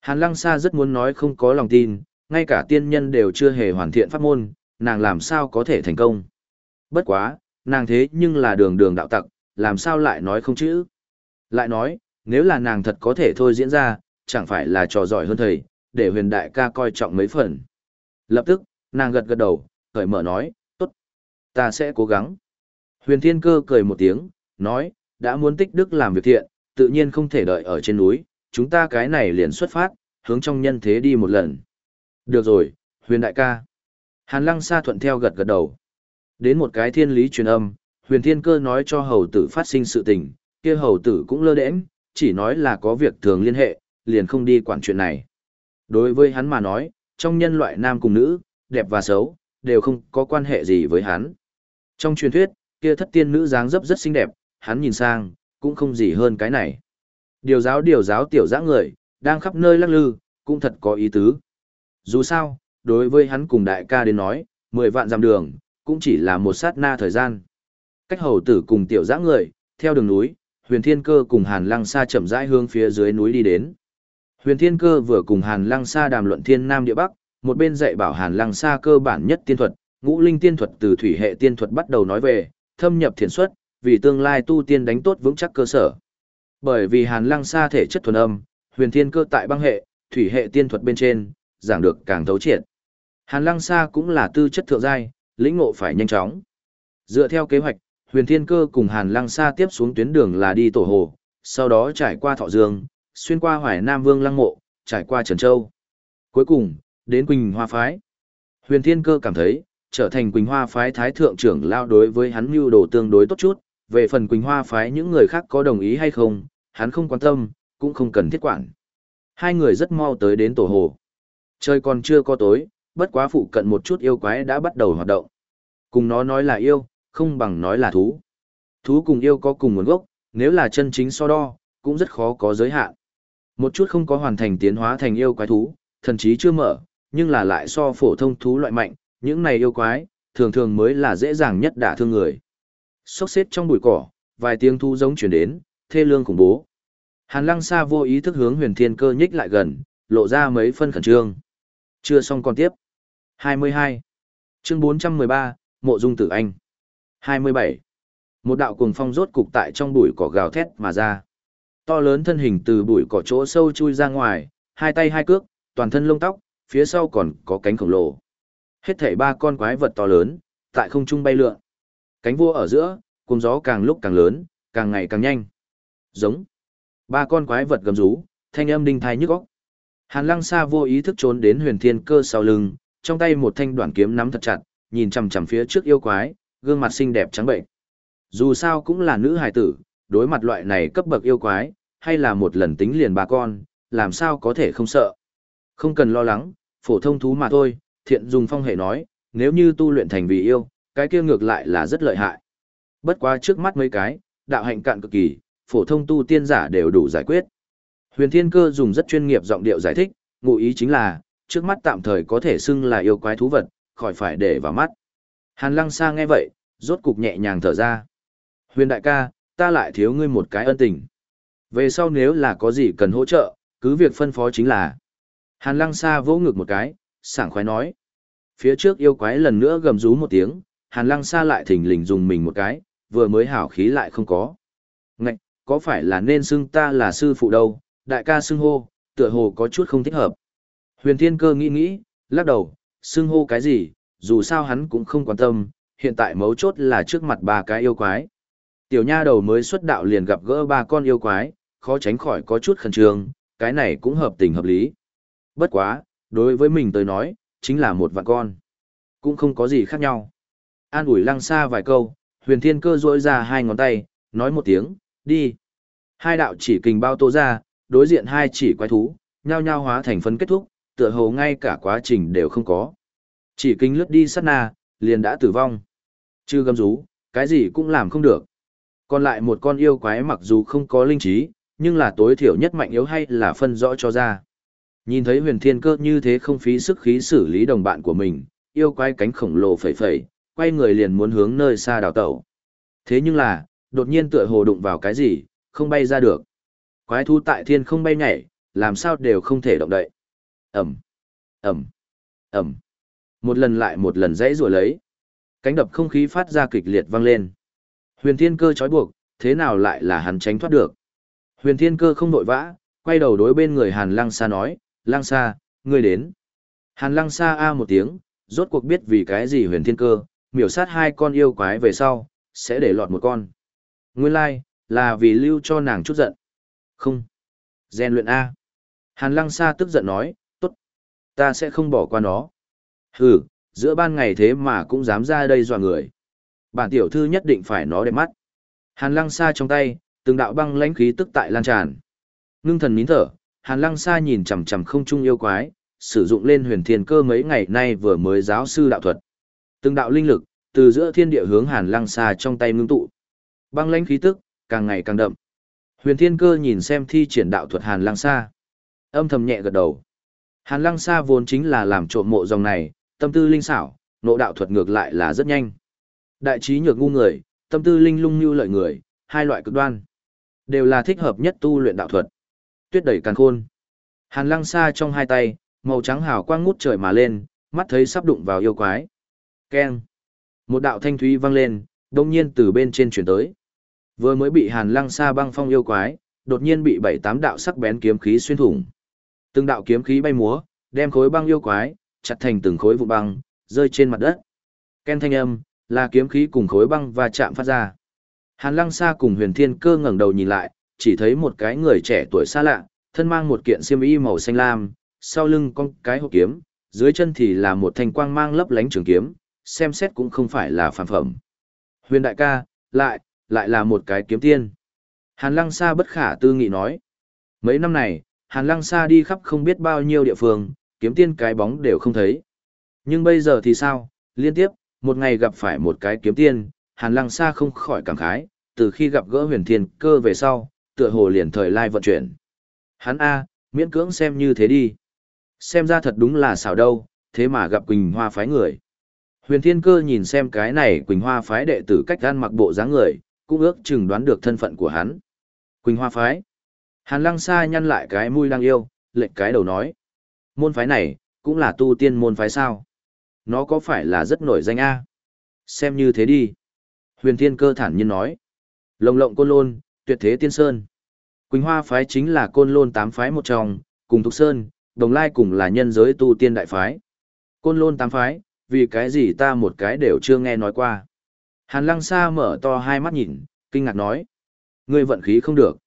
Hàn lăng xa rất muốn nói không có lòng tin, ngay cả tiên nhân đều chưa hề hoàn thiện pháp môn, nàng làm sao có thể thành công. Bất quá, nàng thế nhưng là đường đường đạo tặc, làm sao lại nói không chữ. Lại nói, nếu là nàng thật có thể thôi diễn ra, chẳng phải là trò giỏi hơn thầy, để huyền đại ca coi trọng mấy phần. Lập tức, nàng gật gật đầu, cởi mở nói, tốt, ta sẽ cố gắng. Huyền thiên cơ cười một tiếng, nói, đã muốn tích đức làm việc thiện, tự nhiên không thể đợi ở trên núi, chúng ta cái này liền xuất phát, hướng trong nhân thế đi một lần. Được rồi, huyền đại ca. Hàn lăng sa thuận theo gật gật đầu. Đến một cái thiên lý truyền âm, huyền thiên cơ nói cho hầu tử phát sinh sự tình, kia hầu tử cũng lơ đễnh, chỉ nói là có việc thường liên hệ, liền không đi quản chuyện này. Đối với hắn mà nói, trong nhân loại nam cùng nữ, đẹp và xấu, đều không có quan hệ gì với hắn. Trong truyền thuyết, kia thất tiên nữ dáng dấp rất xinh đẹp, hắn nhìn sang, cũng không gì hơn cái này. Điều giáo điều giáo tiểu giã người, đang khắp nơi lắc lư, cũng thật có ý tứ. Dù sao, đối với hắn cùng đại ca đến nói, 10 vạn dặm đường, cũng chỉ là một sát na thời gian. Cách hầu tử cùng tiểu giã người, theo đường núi, huyền thiên cơ cùng hàn lăng sa chậm rãi hướng phía dưới núi đi đến. Huyền thiên cơ vừa cùng hàn lăng sa đàm luận thiên nam địa bắc, một bên dạy bảo hàn lăng sa cơ bản nhất tiên thuật, ngũ linh tiên thuật từ thủy hệ tiên thuật bắt đầu nói về, thâm nhập thiền xuất, vì tương lai tu tiên đánh tốt vững chắc cơ sở. Bởi vì hàn lăng sa thể chất thuần âm, huyền thiên cơ tại băng hệ, thủy hệ tiên thuật bên trên, giảng được càng thấu triệt. Hàn lăng sa cũng là tư chất thượng giai, lĩnh ngộ phải nhanh chóng. Dựa theo kế hoạch, huyền thiên cơ cùng hàn lăng sa tiếp xuống tuyến đường là đi tổ hồ, sau đó trải qua thọ dương, xuyên qua hoài nam vương lăng mộ, trải qua trần châu. Cuối cùng, đến Quỳnh Hoa Phái. Huyền thiên cơ cảm thấy, trở thành Quỳnh Hoa Phái Thái Thượng trưởng lao đối với hắn mưu đồ tương đối tốt chút, về phần Quỳnh Hoa Phái những người khác có đồng ý hay không, hắn không quan tâm, cũng không cần thiết quản. Hai người rất mau tới đến tổ hồ. Trời còn chưa có tối, bất quá phụ cận một chút yêu quái đã bắt đầu hoạt động. Cùng nó nói là yêu, không bằng nói là thú. Thú cùng yêu có cùng nguồn gốc, nếu là chân chính so đo, cũng rất khó có giới hạn. Một chút không có hoàn thành tiến hóa thành yêu quái thú, thần chí chưa mở, nhưng là lại so phổ thông thú loại mạnh, những này yêu quái, thường thường mới là dễ dàng nhất đả thương người. Sốc xếp trong bụi cỏ, vài tiếng thú giống chuyển đến, thê lương khủng bố. Hàn lăng xa vô ý thức hướng huyền thiên cơ nhích lại gần, lộ ra mấy phân khẩn trương. Chưa xong còn tiếp. 22. Chương 413, Mộ Dung Tử Anh. 27. Một đạo cuồng phong rốt cục tại trong bụi cỏ gào thét mà ra. To lớn thân hình từ bụi cỏ chỗ sâu chui ra ngoài, hai tay hai cước, toàn thân lông tóc, phía sau còn có cánh khổng lồ. Hết thảy ba con quái vật to lớn, tại không trung bay lượn. Cánh vua ở giữa, cuồng gió càng lúc càng lớn, càng ngày càng nhanh. Giống. Ba con quái vật gầm rú, thanh âm đinh thai nhức óc. Hàn Lăng Sa vô ý thức trốn đến Huyền Thiên Cơ sau lưng, trong tay một thanh đoạn kiếm nắm thật chặt, nhìn chằm chằm phía trước yêu quái, gương mặt xinh đẹp trắng bệnh. Dù sao cũng là nữ hài tử, đối mặt loại này cấp bậc yêu quái, hay là một lần tính liền bà con, làm sao có thể không sợ. Không cần lo lắng, phổ thông thú mà thôi, thiện dùng phong hệ nói, nếu như tu luyện thành vì yêu, cái kia ngược lại là rất lợi hại. Bất quá trước mắt mấy cái, đạo hạnh cạn cực kỳ, phổ thông tu tiên giả đều đủ giải quyết. Huyền Thiên Cơ dùng rất chuyên nghiệp giọng điệu giải thích, ngụ ý chính là, trước mắt tạm thời có thể xưng là yêu quái thú vật, khỏi phải để vào mắt. Hàn Lăng Sa nghe vậy, rốt cục nhẹ nhàng thở ra. Huyền đại ca, ta lại thiếu ngươi một cái ân tình. Về sau nếu là có gì cần hỗ trợ, cứ việc phân phó chính là. Hàn Lăng Sa vỗ ngực một cái, sảng khoái nói. Phía trước yêu quái lần nữa gầm rú một tiếng, Hàn Lăng Sa lại thỉnh lình dùng mình một cái, vừa mới hảo khí lại không có. Ngạch, có phải là nên xưng ta là sư phụ đâu, đại ca xưng hô, tựa hồ có chút không thích hợp. Huyền Thiên Cơ nghĩ nghĩ, lắc đầu, xưng hô cái gì, dù sao hắn cũng không quan tâm, hiện tại mấu chốt là trước mặt ba cái yêu quái. Tiểu nha đầu mới xuất đạo liền gặp gỡ ba con yêu quái, khó tránh khỏi có chút khẩn trương, cái này cũng hợp tình hợp lý. Bất quá, đối với mình tới nói, chính là một vạn con. Cũng không có gì khác nhau. An ủi lăng xa vài câu, huyền thiên cơ rỗi ra hai ngón tay, nói một tiếng, đi. Hai đạo chỉ kình bao tô ra, đối diện hai chỉ quái thú, nhao nhao hóa thành phấn kết thúc, tựa hồ ngay cả quá trình đều không có. Chỉ kinh lướt đi sát na, liền đã tử vong. Chưa gầm rú, cái gì cũng làm không được. Còn lại một con yêu quái mặc dù không có linh trí, nhưng là tối thiểu nhất mạnh yếu hay là phân rõ cho ra. Nhìn thấy huyền thiên cơ như thế không phí sức khí xử lý đồng bạn của mình, yêu quái cánh khổng lồ phẩy phẩy, quay người liền muốn hướng nơi xa đào tẩu. Thế nhưng là, đột nhiên tựa hồ đụng vào cái gì, không bay ra được. Quái thú tại thiên không bay nhảy, làm sao đều không thể động đậy. Ẩm, Ẩm, Ẩm. Một lần lại một lần dãy rùa lấy. Cánh đập không khí phát ra kịch liệt vang lên. Huyền thiên cơ trói buộc, thế nào lại là hắn tránh thoát được. Huyền Thiên Cơ không vội vã, quay đầu đối bên người Hàn Lăng Sa nói, Lăng Sa, ngươi đến. Hàn Lăng Sa a một tiếng, rốt cuộc biết vì cái gì Huyền Thiên Cơ, miểu sát hai con yêu quái về sau, sẽ để lọt một con. Nguyên lai、like, là vì lưu cho nàng chút giận. Không. Gen luyện A. Hàn Lăng Sa tức giận nói. Ta sẽ không bỏ qua nó. Hừ, giữa ban ngày thế mà cũng dám ra đây dọa người. Bản tiểu thư nhất định phải nó đẹp mắt. Hàn Lăng Sa trong tay, từng đạo băng lãnh khí tức tại lan tràn. Ngưng thần nín thở, Hàn Lăng Sa nhìn chằm chằm không trung yêu quái, sử dụng lên huyền thiên cơ mấy ngày nay vừa mới giáo sư đạo thuật. Từng đạo linh lực, từ giữa thiên địa hướng Hàn Lăng Sa trong tay ngưng tụ. Băng lãnh khí tức, càng ngày càng đậm. Huyền Thiên Cơ nhìn xem thi triển đạo thuật Hàn Lăng Sa, âm thầm nhẹ gật đầu. Hàn Lăng Sa vốn chính là làm trộm mộ dòng này, tâm tư linh xảo, nộ đạo thuật ngược lại là rất nhanh. Đại trí nhược ngu người, tâm tư linh lung như lợi người, hai loại cực đoan, đều là thích hợp nhất tu luyện đạo thuật. Tuyết đẩy càn khôn. Hàn Lăng Sa trong hai tay, màu trắng hào quang ngút trời mà lên, mắt thấy sắp đụng vào yêu quái. Keng. Một đạo thanh thúy vang lên, đông nhiên từ bên trên chuyển tới. Vừa mới bị Hàn Lăng Sa băng phong yêu quái, đột nhiên bị bảy tám đạo sắc bén kiếm khí xuyên thủng. Từng đạo kiếm khí bay múa, đem khối băng yêu quái chặt thành từng khối vụ băng, rơi trên mặt đất. Ken thanh âm là kiếm khí cùng khối băng và chạm phát ra. Hàn Lăng Sa cùng Huyền Thiên Cơ ngẩng đầu nhìn lại, chỉ thấy một cái người trẻ tuổi xa lạ, thân mang một kiện xiêm y màu xanh lam, sau lưng con cái hộp kiếm, dưới chân thì là một thanh quang mang lấp lánh trường kiếm, xem xét cũng không phải là phản phẩm. Huyền đại ca, lại, lại là một cái kiếm tiên. Hàn Lăng Sa bất khả tư nghị nói. Mấy năm này, Hàn Lăng Sa đi khắp không biết bao nhiêu địa phương, kiếm tiên cái bóng đều không thấy. Nhưng bây giờ thì sao, liên tiếp, một ngày gặp phải một cái kiếm tiên, Hàn Lăng Sa không khỏi cảm khái, từ khi gặp gỡ huyền thiên cơ về sau, tựa hồ liền thời lai vận chuyển. Hắn A, miễn cưỡng xem như thế đi. Xem ra thật đúng là xảo đâu, thế mà gặp Quỳnh Hoa phái người. Huyền Thiên Cơ nhìn xem cái này Quỳnh Hoa phái đệ tử cách gan mặc bộ dáng người, cũng ước chừng đoán được thân phận của hắn. Quỳnh Hoa phái. Hàn Lăng Sa nhăn lại cái mũi đang yêu, lệnh cái đầu nói. Môn phái này, cũng là tu tiên môn phái sao? Nó có phải là rất nổi danh a? Xem như thế đi. Huyền Thiên Cơ thản nhiên nói. Lồng lộng côn lôn, tuyệt thế tiên sơn. Quỳnh Hoa phái chính là côn lôn tám phái một trong, cùng Thục Sơn, Đồng Lai cùng là nhân giới tu tiên đại phái. Côn lôn tám phái, vì cái gì ta một cái đều chưa nghe nói qua. Hàn Lăng Sa mở to hai mắt nhìn, kinh ngạc nói. Ngươi vận khí không được.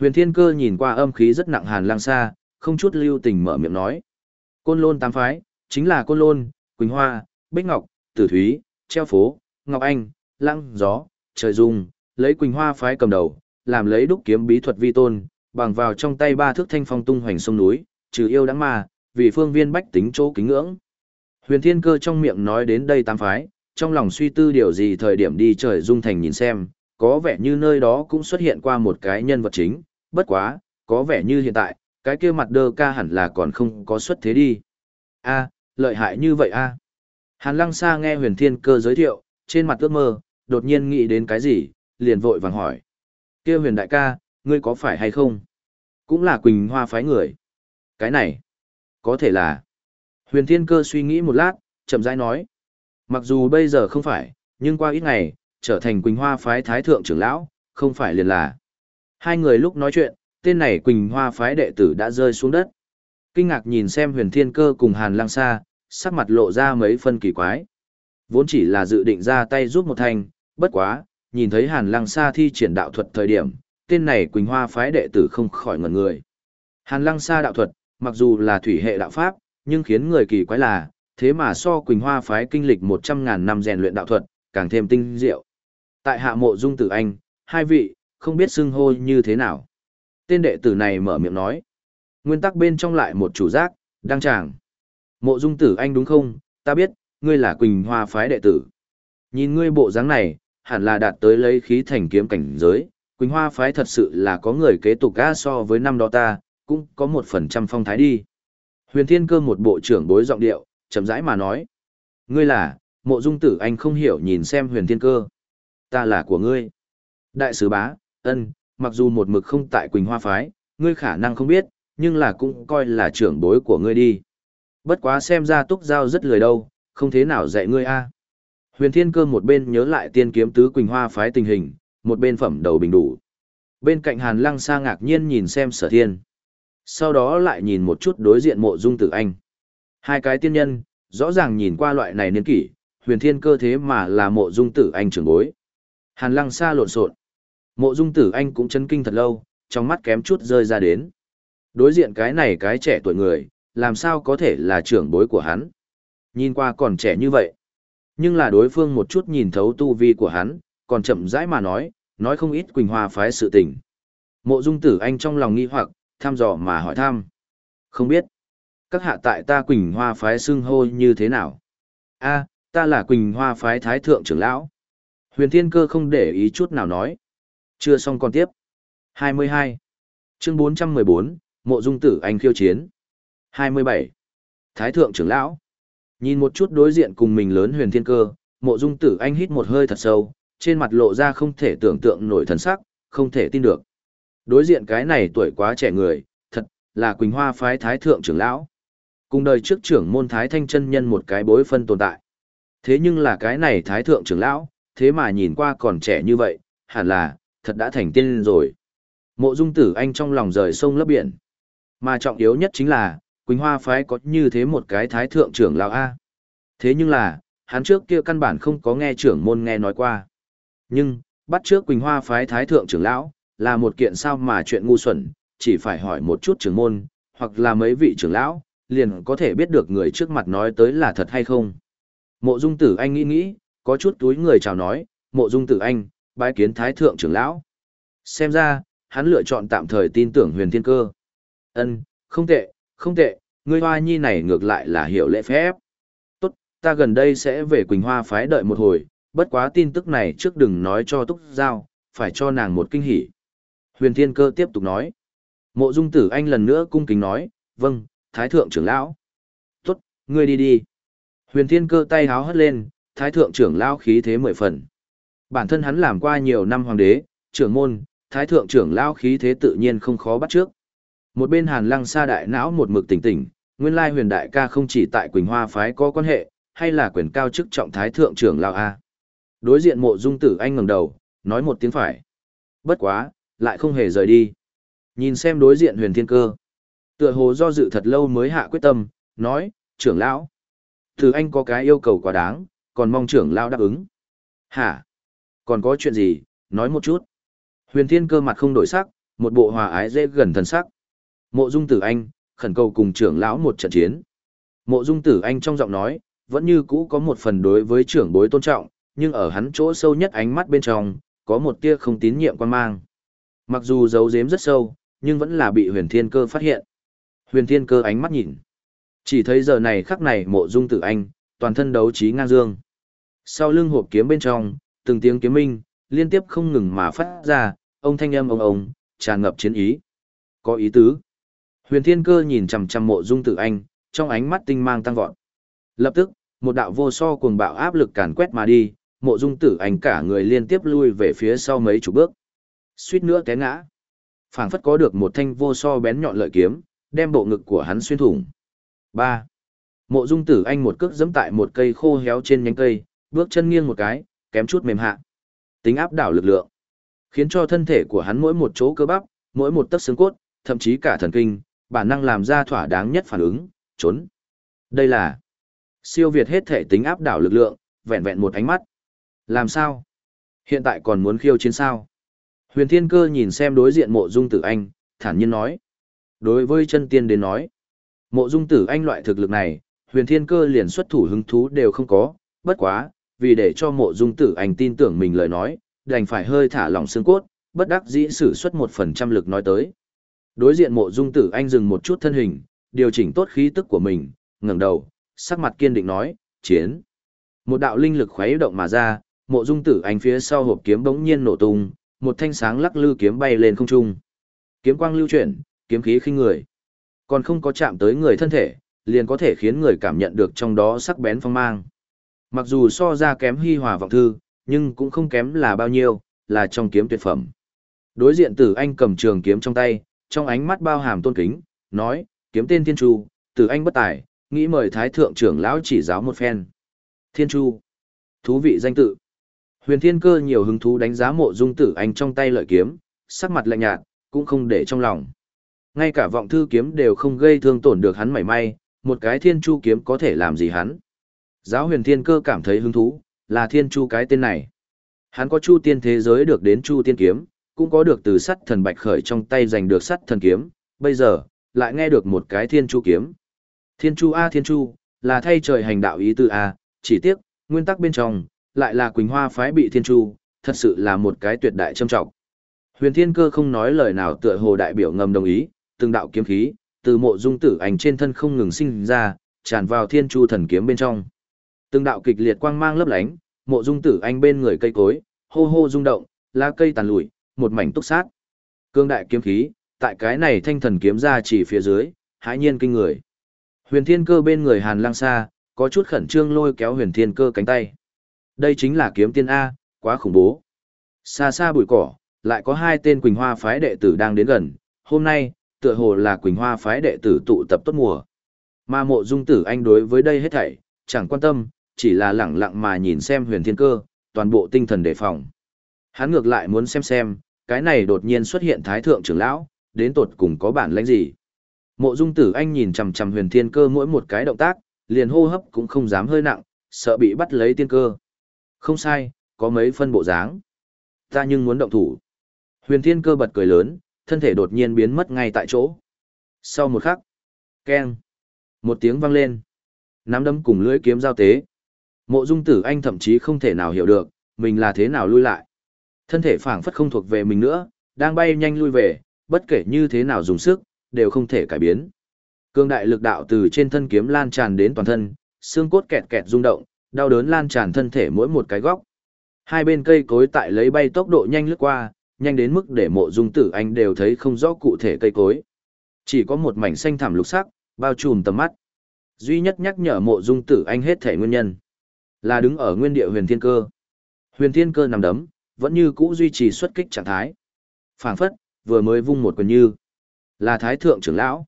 Huyền Thiên Cơ nhìn qua âm khí rất nặng Hàn lang Sa, không chút lưu tình mở miệng nói. Côn Lôn tám phái, chính là Côn Lôn, Quỳnh Hoa, Bích Ngọc, Tử Thúy, Treo Phố, Ngọc Anh, Lăng Gió, Trời Dung, lấy Quỳnh Hoa phái cầm đầu, làm lấy đúc kiếm bí thuật vi tôn, bằng vào trong tay ba thước thanh phong tung hoành sông núi, trừ yêu đáng mà, vì phương viên bách tính chỗ kính ngưỡng. Huyền Thiên Cơ trong miệng nói đến đây tám phái, trong lòng suy tư điều gì thời điểm đi trời dung thành nhìn xem, có vẻ như nơi đó cũng xuất hiện qua một cái nhân vật chính, bất quá, có vẻ như hiện tại, cái kia mặt đơ ca hẳn là còn không có xuất thế đi. a lợi hại như vậy a Hàn lăng xa nghe huyền thiên cơ giới thiệu, trên mặt ước mơ, đột nhiên nghĩ đến cái gì, liền vội vàng hỏi. kia huyền đại ca, ngươi có phải hay không? Cũng là Quỳnh Hoa phái người. Cái này, có thể là. Huyền thiên cơ suy nghĩ một lát, chậm rãi nói. Mặc dù bây giờ không phải, nhưng qua ít ngày, trở thành Quỳnh Hoa phái thái thượng trưởng lão, không phải liền là. Hai người lúc nói chuyện, tên này Quỳnh Hoa phái đệ tử đã rơi xuống đất. Kinh ngạc nhìn xem huyền thiên cơ cùng Hàn Lang Sa, sắc mặt lộ ra mấy phân kỳ quái. Vốn chỉ là dự định ra tay giúp một thành, bất quá, nhìn thấy Hàn Lăng Sa thi triển đạo thuật thời điểm, tên này Quỳnh Hoa phái đệ tử không khỏi ngẩn người. Hàn Lăng Sa đạo thuật, mặc dù là thủy hệ đạo pháp, nhưng khiến người kỳ quái là, thế mà so Quỳnh Hoa phái kinh lịch 100.000 năm rèn luyện đạo thuật, càng thêm tinh diệu. Tại hạ mộ dung tử anh, hai vị, không biết xưng hô như thế nào. Tên đệ tử này mở miệng nói. Nguyên tắc bên trong lại một chủ giác, đăng tràng. Mộ dung tử anh đúng không, ta biết, ngươi là Quỳnh Hoa phái đệ tử. Nhìn ngươi bộ dáng này, hẳn là đạt tới lấy khí thành kiếm cảnh giới. Quỳnh Hoa phái thật sự là có người kế tục ga so với năm đó ta, cũng có một phần trăm phong thái đi. Huyền Thiên Cơ một bộ trưởng bối giọng điệu, chậm rãi mà nói. Ngươi là, mộ dung tử anh không hiểu nhìn xem huyền thiên cơ. Ta là của ngươi. Đại sứ bá, ân, mặc dù một mực không tại Quỳnh Hoa Phái, ngươi khả năng không biết, nhưng là cũng coi là trưởng bối của ngươi đi. Bất quá xem ra túc giao rất lười đâu, không thế nào dạy ngươi a. Huyền thiên cơ một bên nhớ lại tiên kiếm tứ Quỳnh Hoa Phái tình hình, một bên phẩm đầu bình đủ. Bên cạnh Hàn Lăng Sa ngạc nhiên nhìn xem sở thiên. Sau đó lại nhìn một chút đối diện mộ dung tử anh. Hai cái tiên nhân, rõ ràng nhìn qua loại này niên kỷ, huyền thiên cơ thế mà là mộ dung tử anh trưởng bối. Hàn Lăng Sa lộn xộn. Mộ dung tử anh cũng chấn kinh thật lâu, trong mắt kém chút rơi ra đến. Đối diện cái này cái trẻ tuổi người, làm sao có thể là trưởng bối của hắn. Nhìn qua còn trẻ như vậy. Nhưng là đối phương một chút nhìn thấu tu vi của hắn, còn chậm rãi mà nói, nói không ít Quỳnh Hoa phái sự tình. Mộ Dung Tử Anh trong lòng nghi hoặc, tham dò mà hỏi thăm. Không biết, các hạ tại ta Quỳnh Hoa phái xưng hô như thế nào? A, ta là Quỳnh Hoa phái thái thượng trưởng lão. Huyền Thiên Cơ không để ý chút nào nói. Chưa xong còn tiếp. 22. Chương 414, Mộ Dung Tử Anh khiêu chiến. 27. Thái thượng trưởng lão. Nhìn một chút đối diện cùng mình lớn Huyền Thiên Cơ, Mộ Dung Tử Anh hít một hơi thật sâu, trên mặt lộ ra không thể tưởng tượng nổi thần sắc, không thể tin được. Đối diện cái này tuổi quá trẻ người, thật, là Quỳnh Hoa phái thái thượng trưởng lão. Cùng đời trước trưởng môn thái thanh chân nhân một cái bối phân tồn tại. Thế nhưng là cái này thái thượng trưởng lão, thế mà nhìn qua còn trẻ như vậy, hẳn là, thật đã thành tiên rồi. Mộ dung tử anh trong lòng rời sông lấp biển. Mà trọng yếu nhất chính là, Quỳnh Hoa phái có như thế một cái thái thượng trưởng lão A. Thế nhưng là, hắn trước kia căn bản không có nghe trưởng môn nghe nói qua. Nhưng, bắt trước Quỳnh Hoa phái thái thượng trưởng lão, là một kiện sao mà chuyện ngu xuẩn, chỉ phải hỏi một chút trưởng môn, hoặc là mấy vị trưởng lão, liền có thể biết được người trước mặt nói tới là thật hay không. Mộ Dung Tử Anh nghĩ nghĩ, có chút túi người chào nói, Mộ Dung Tử Anh, bái kiến thái thượng trưởng lão. Xem ra, hắn lựa chọn tạm thời tin tưởng huyền thiên cơ. Ân, không tệ, không tệ, ngươi hoa nhi này ngược lại là hiểu lễ phép. Tốt, ta gần đây sẽ về Quỳnh Hoa phái đợi một hồi, bất quá tin tức này trước đừng nói cho Túc Giao, phải cho nàng một kinh hỉ. Huyền Thiên Cơ tiếp tục nói. Mộ Dung Tử Anh lần nữa cung kính nói, vâng, Thái Thượng trưởng lão. Tốt, ngươi đi đi. Huyền Thiên Cơ tay háo hất lên, Thái Thượng trưởng lão khí thế mười phần. Bản thân hắn làm qua nhiều năm hoàng đế, trưởng môn, Thái Thượng trưởng lão khí thế tự nhiên không khó bắt trước. Một bên Hàn Lăng Sa đại não một mực tỉnh tỉnh, nguyên lai huyền đại ca không chỉ tại Quỳnh Hoa phái có quan hệ, hay là quyền cao chức trọng Thái Thượng trưởng lão A. Đối diện mộ dung tử anh ngẩng đầu, nói một tiếng phải. Bất quá, lại không hề rời đi. Nhìn xem đối diện huyền thiên cơ. Tựa hồ do dự thật lâu mới hạ quyết tâm, nói, trưởng lão. Thử anh có cái yêu cầu quá đáng, còn mong trưởng lão đáp ứng. Hả? Còn có chuyện gì, nói một chút. Huyền thiên cơ mặt không đổi sắc, một bộ hòa ái dễ gần thần sắc. Mộ dung tử anh, khẩn cầu cùng trưởng lão một trận chiến. Mộ dung tử anh trong giọng nói, vẫn như cũ có một phần đối với trưởng bối tôn trọng, nhưng ở hắn chỗ sâu nhất ánh mắt bên trong, có một tia không tín nhiệm quan mang. Mặc dù giấu giếm rất sâu, nhưng vẫn là bị huyền thiên cơ phát hiện. Huyền thiên cơ ánh mắt nhìn. Chỉ thấy giờ này khắc này mộ dung tử anh, toàn thân đấu trí ngang dương. Sau lưng hộp kiếm bên trong, từng tiếng kiếm minh, liên tiếp không ngừng mà phát ra, ông thanh âm ông ông, tràn ngập chiến ý. Có ý tứ. Huyền thiên cơ nhìn chằm chằm mộ dung tử anh, trong ánh mắt tinh mang tăng vọt. Lập tức, một đạo vô so cuồng bạo áp lực càn quét mà đi, mộ dung tử anh cả người liên tiếp lui về phía sau mấy chục bước. Suýt nữa té ngã. phảng phất có được một thanh vô so bén nhọn lợi kiếm, đem bộ ngực của hắn xuyên thủng. ba Mộ dung tử anh một cước giẫm tại một cây khô héo trên nhánh cây, bước chân nghiêng một cái, kém chút mềm hạ. Tính áp đảo lực lượng, khiến cho thân thể của hắn mỗi một chỗ cơ bắp, mỗi một tấc xương cốt, thậm chí cả thần kinh, bản năng làm ra thỏa đáng nhất phản ứng, trốn. Đây là siêu việt hết thể tính áp đảo lực lượng, vẹn vẹn một ánh mắt. Làm sao? Hiện tại còn muốn khiêu chiến sao? Huyền Thiên Cơ nhìn xem đối diện mộ dung tử anh, thản nhiên nói. Đối với chân tiên đến nói, mộ dung tử anh loại thực lực này, huyền thiên cơ liền xuất thủ hứng thú đều không có, bất quá, vì để cho mộ dung tử anh tin tưởng mình lời nói, đành phải hơi thả lỏng xương cốt, bất đắc dĩ sử xuất một phần trăm lực nói tới. Đối diện mộ dung tử anh dừng một chút thân hình, điều chỉnh tốt khí tức của mình, ngẩng đầu, sắc mặt kiên định nói, chiến. Một đạo linh lực khuấy động mà ra, mộ dung tử anh phía sau hộp kiếm bỗng nhiên nổ tung, một thanh sáng lắc lư kiếm bay lên không trung. Kiếm quang lưu chuyển, kiếm khí khinh người. Còn không có chạm tới người thân thể, liền có thể khiến người cảm nhận được trong đó sắc bén phong mang. Mặc dù so ra kém hy hòa vọng thư, nhưng cũng không kém là bao nhiêu, là trong kiếm tuyệt phẩm. Đối diện tử anh cầm trường kiếm trong tay, trong ánh mắt bao hàm tôn kính, nói, kiếm tên Thiên Chu, tử anh bất tài, nghĩ mời Thái Thượng trưởng lão chỉ giáo một phen. Thiên Chu, thú vị danh tự. Huyền Thiên Cơ nhiều hứng thú đánh giá mộ dung tử anh trong tay lợi kiếm, sắc mặt lạnh nhạt, cũng không để trong lòng. Ngay cả vọng thư kiếm đều không gây thương tổn được hắn mảy may, một cái thiên chu kiếm có thể làm gì hắn. Giáo huyền thiên cơ cảm thấy hứng thú, là thiên chu cái tên này. Hắn có chu tiên thế giới được đến chu tiên kiếm, cũng có được từ sắt thần bạch khởi trong tay giành được sắt thần kiếm, bây giờ, lại nghe được một cái thiên chu kiếm. Thiên chu A thiên chu, là thay trời hành đạo ý tư A, chỉ tiếc, nguyên tắc bên trong, lại là Quỳnh Hoa phái bị thiên chu, thật sự là một cái tuyệt đại trâm trọng. Huyền Thiên Cơ không nói lời nào tựa hồ đại biểu ngầm đồng ý, từng đạo kiếm khí, từ mộ dung tử ảnh trên thân không ngừng sinh ra, tràn vào thiên chu thần kiếm bên trong. Từng đạo kịch liệt quang mang lấp lánh, mộ dung tử anh bên người cây cối, hô hô rung động, lá cây tàn lụi, một mảnh túc sát. Cương đại kiếm khí, tại cái này thanh thần kiếm ra chỉ phía dưới, hãi nhiên kinh người. Huyền thiên cơ bên người hàn lang Sa có chút khẩn trương lôi kéo huyền thiên cơ cánh tay. Đây chính là kiếm tiên A, quá khủng bố. Xa xa bụi cỏ, lại có hai tên Quỳnh Hoa phái đệ tử đang đến gần, hôm nay, tựa hồ là Quỳnh Hoa phái đệ tử tụ tập tốt mùa. Mà mộ dung tử anh đối với đây hết thảy, chẳng quan tâm, chỉ là lẳng lặng mà nhìn xem huyền thiên cơ, toàn bộ tinh thần đề phòng. Hắn ngược lại muốn xem xem, cái này đột nhiên xuất hiện thái thượng trưởng lão, đến tột cùng có bản lãnh gì. Mộ dung tử anh nhìn chằm chằm huyền thiên cơ mỗi một cái động tác, liền hô hấp cũng không dám hơi nặng, sợ bị bắt lấy tiên cơ. Không sai, có mấy phân bộ dáng. Ta nhưng muốn động thủ. Huyền thiên cơ bật cười lớn, thân thể đột nhiên biến mất ngay tại chỗ. Sau một khắc, keng, một tiếng vang lên. Nắm đấm cùng lưỡi kiếm giao tế. Mộ dung tử anh thậm chí không thể nào hiểu được, mình là thế nào lui lại. Thân thể phảng phất không thuộc về mình nữa, đang bay nhanh lui về, bất kể như thế nào dùng sức, đều không thể cải biến. Cương đại lực đạo từ trên thân kiếm lan tràn đến toàn thân, xương cốt kẹt kẹt rung động, đau đớn lan tràn thân thể mỗi một cái góc. Hai bên cây cối tại lấy bay tốc độ nhanh lướt qua, nhanh đến mức để mộ dung tử anh đều thấy không rõ cụ thể cây cối. Chỉ có một mảnh xanh thảm lục sắc, bao trùm tầm mắt. Duy nhất nhắc nhở mộ dung tử anh hết thể nguyên nhân. Là đứng ở nguyên địa huyền thiên cơ. Huyền thiên cơ nằm đấm, vẫn như cũ duy trì xuất kích trạng thái. phảng phất, vừa mới vung một quyền như. Là thái thượng trưởng lão.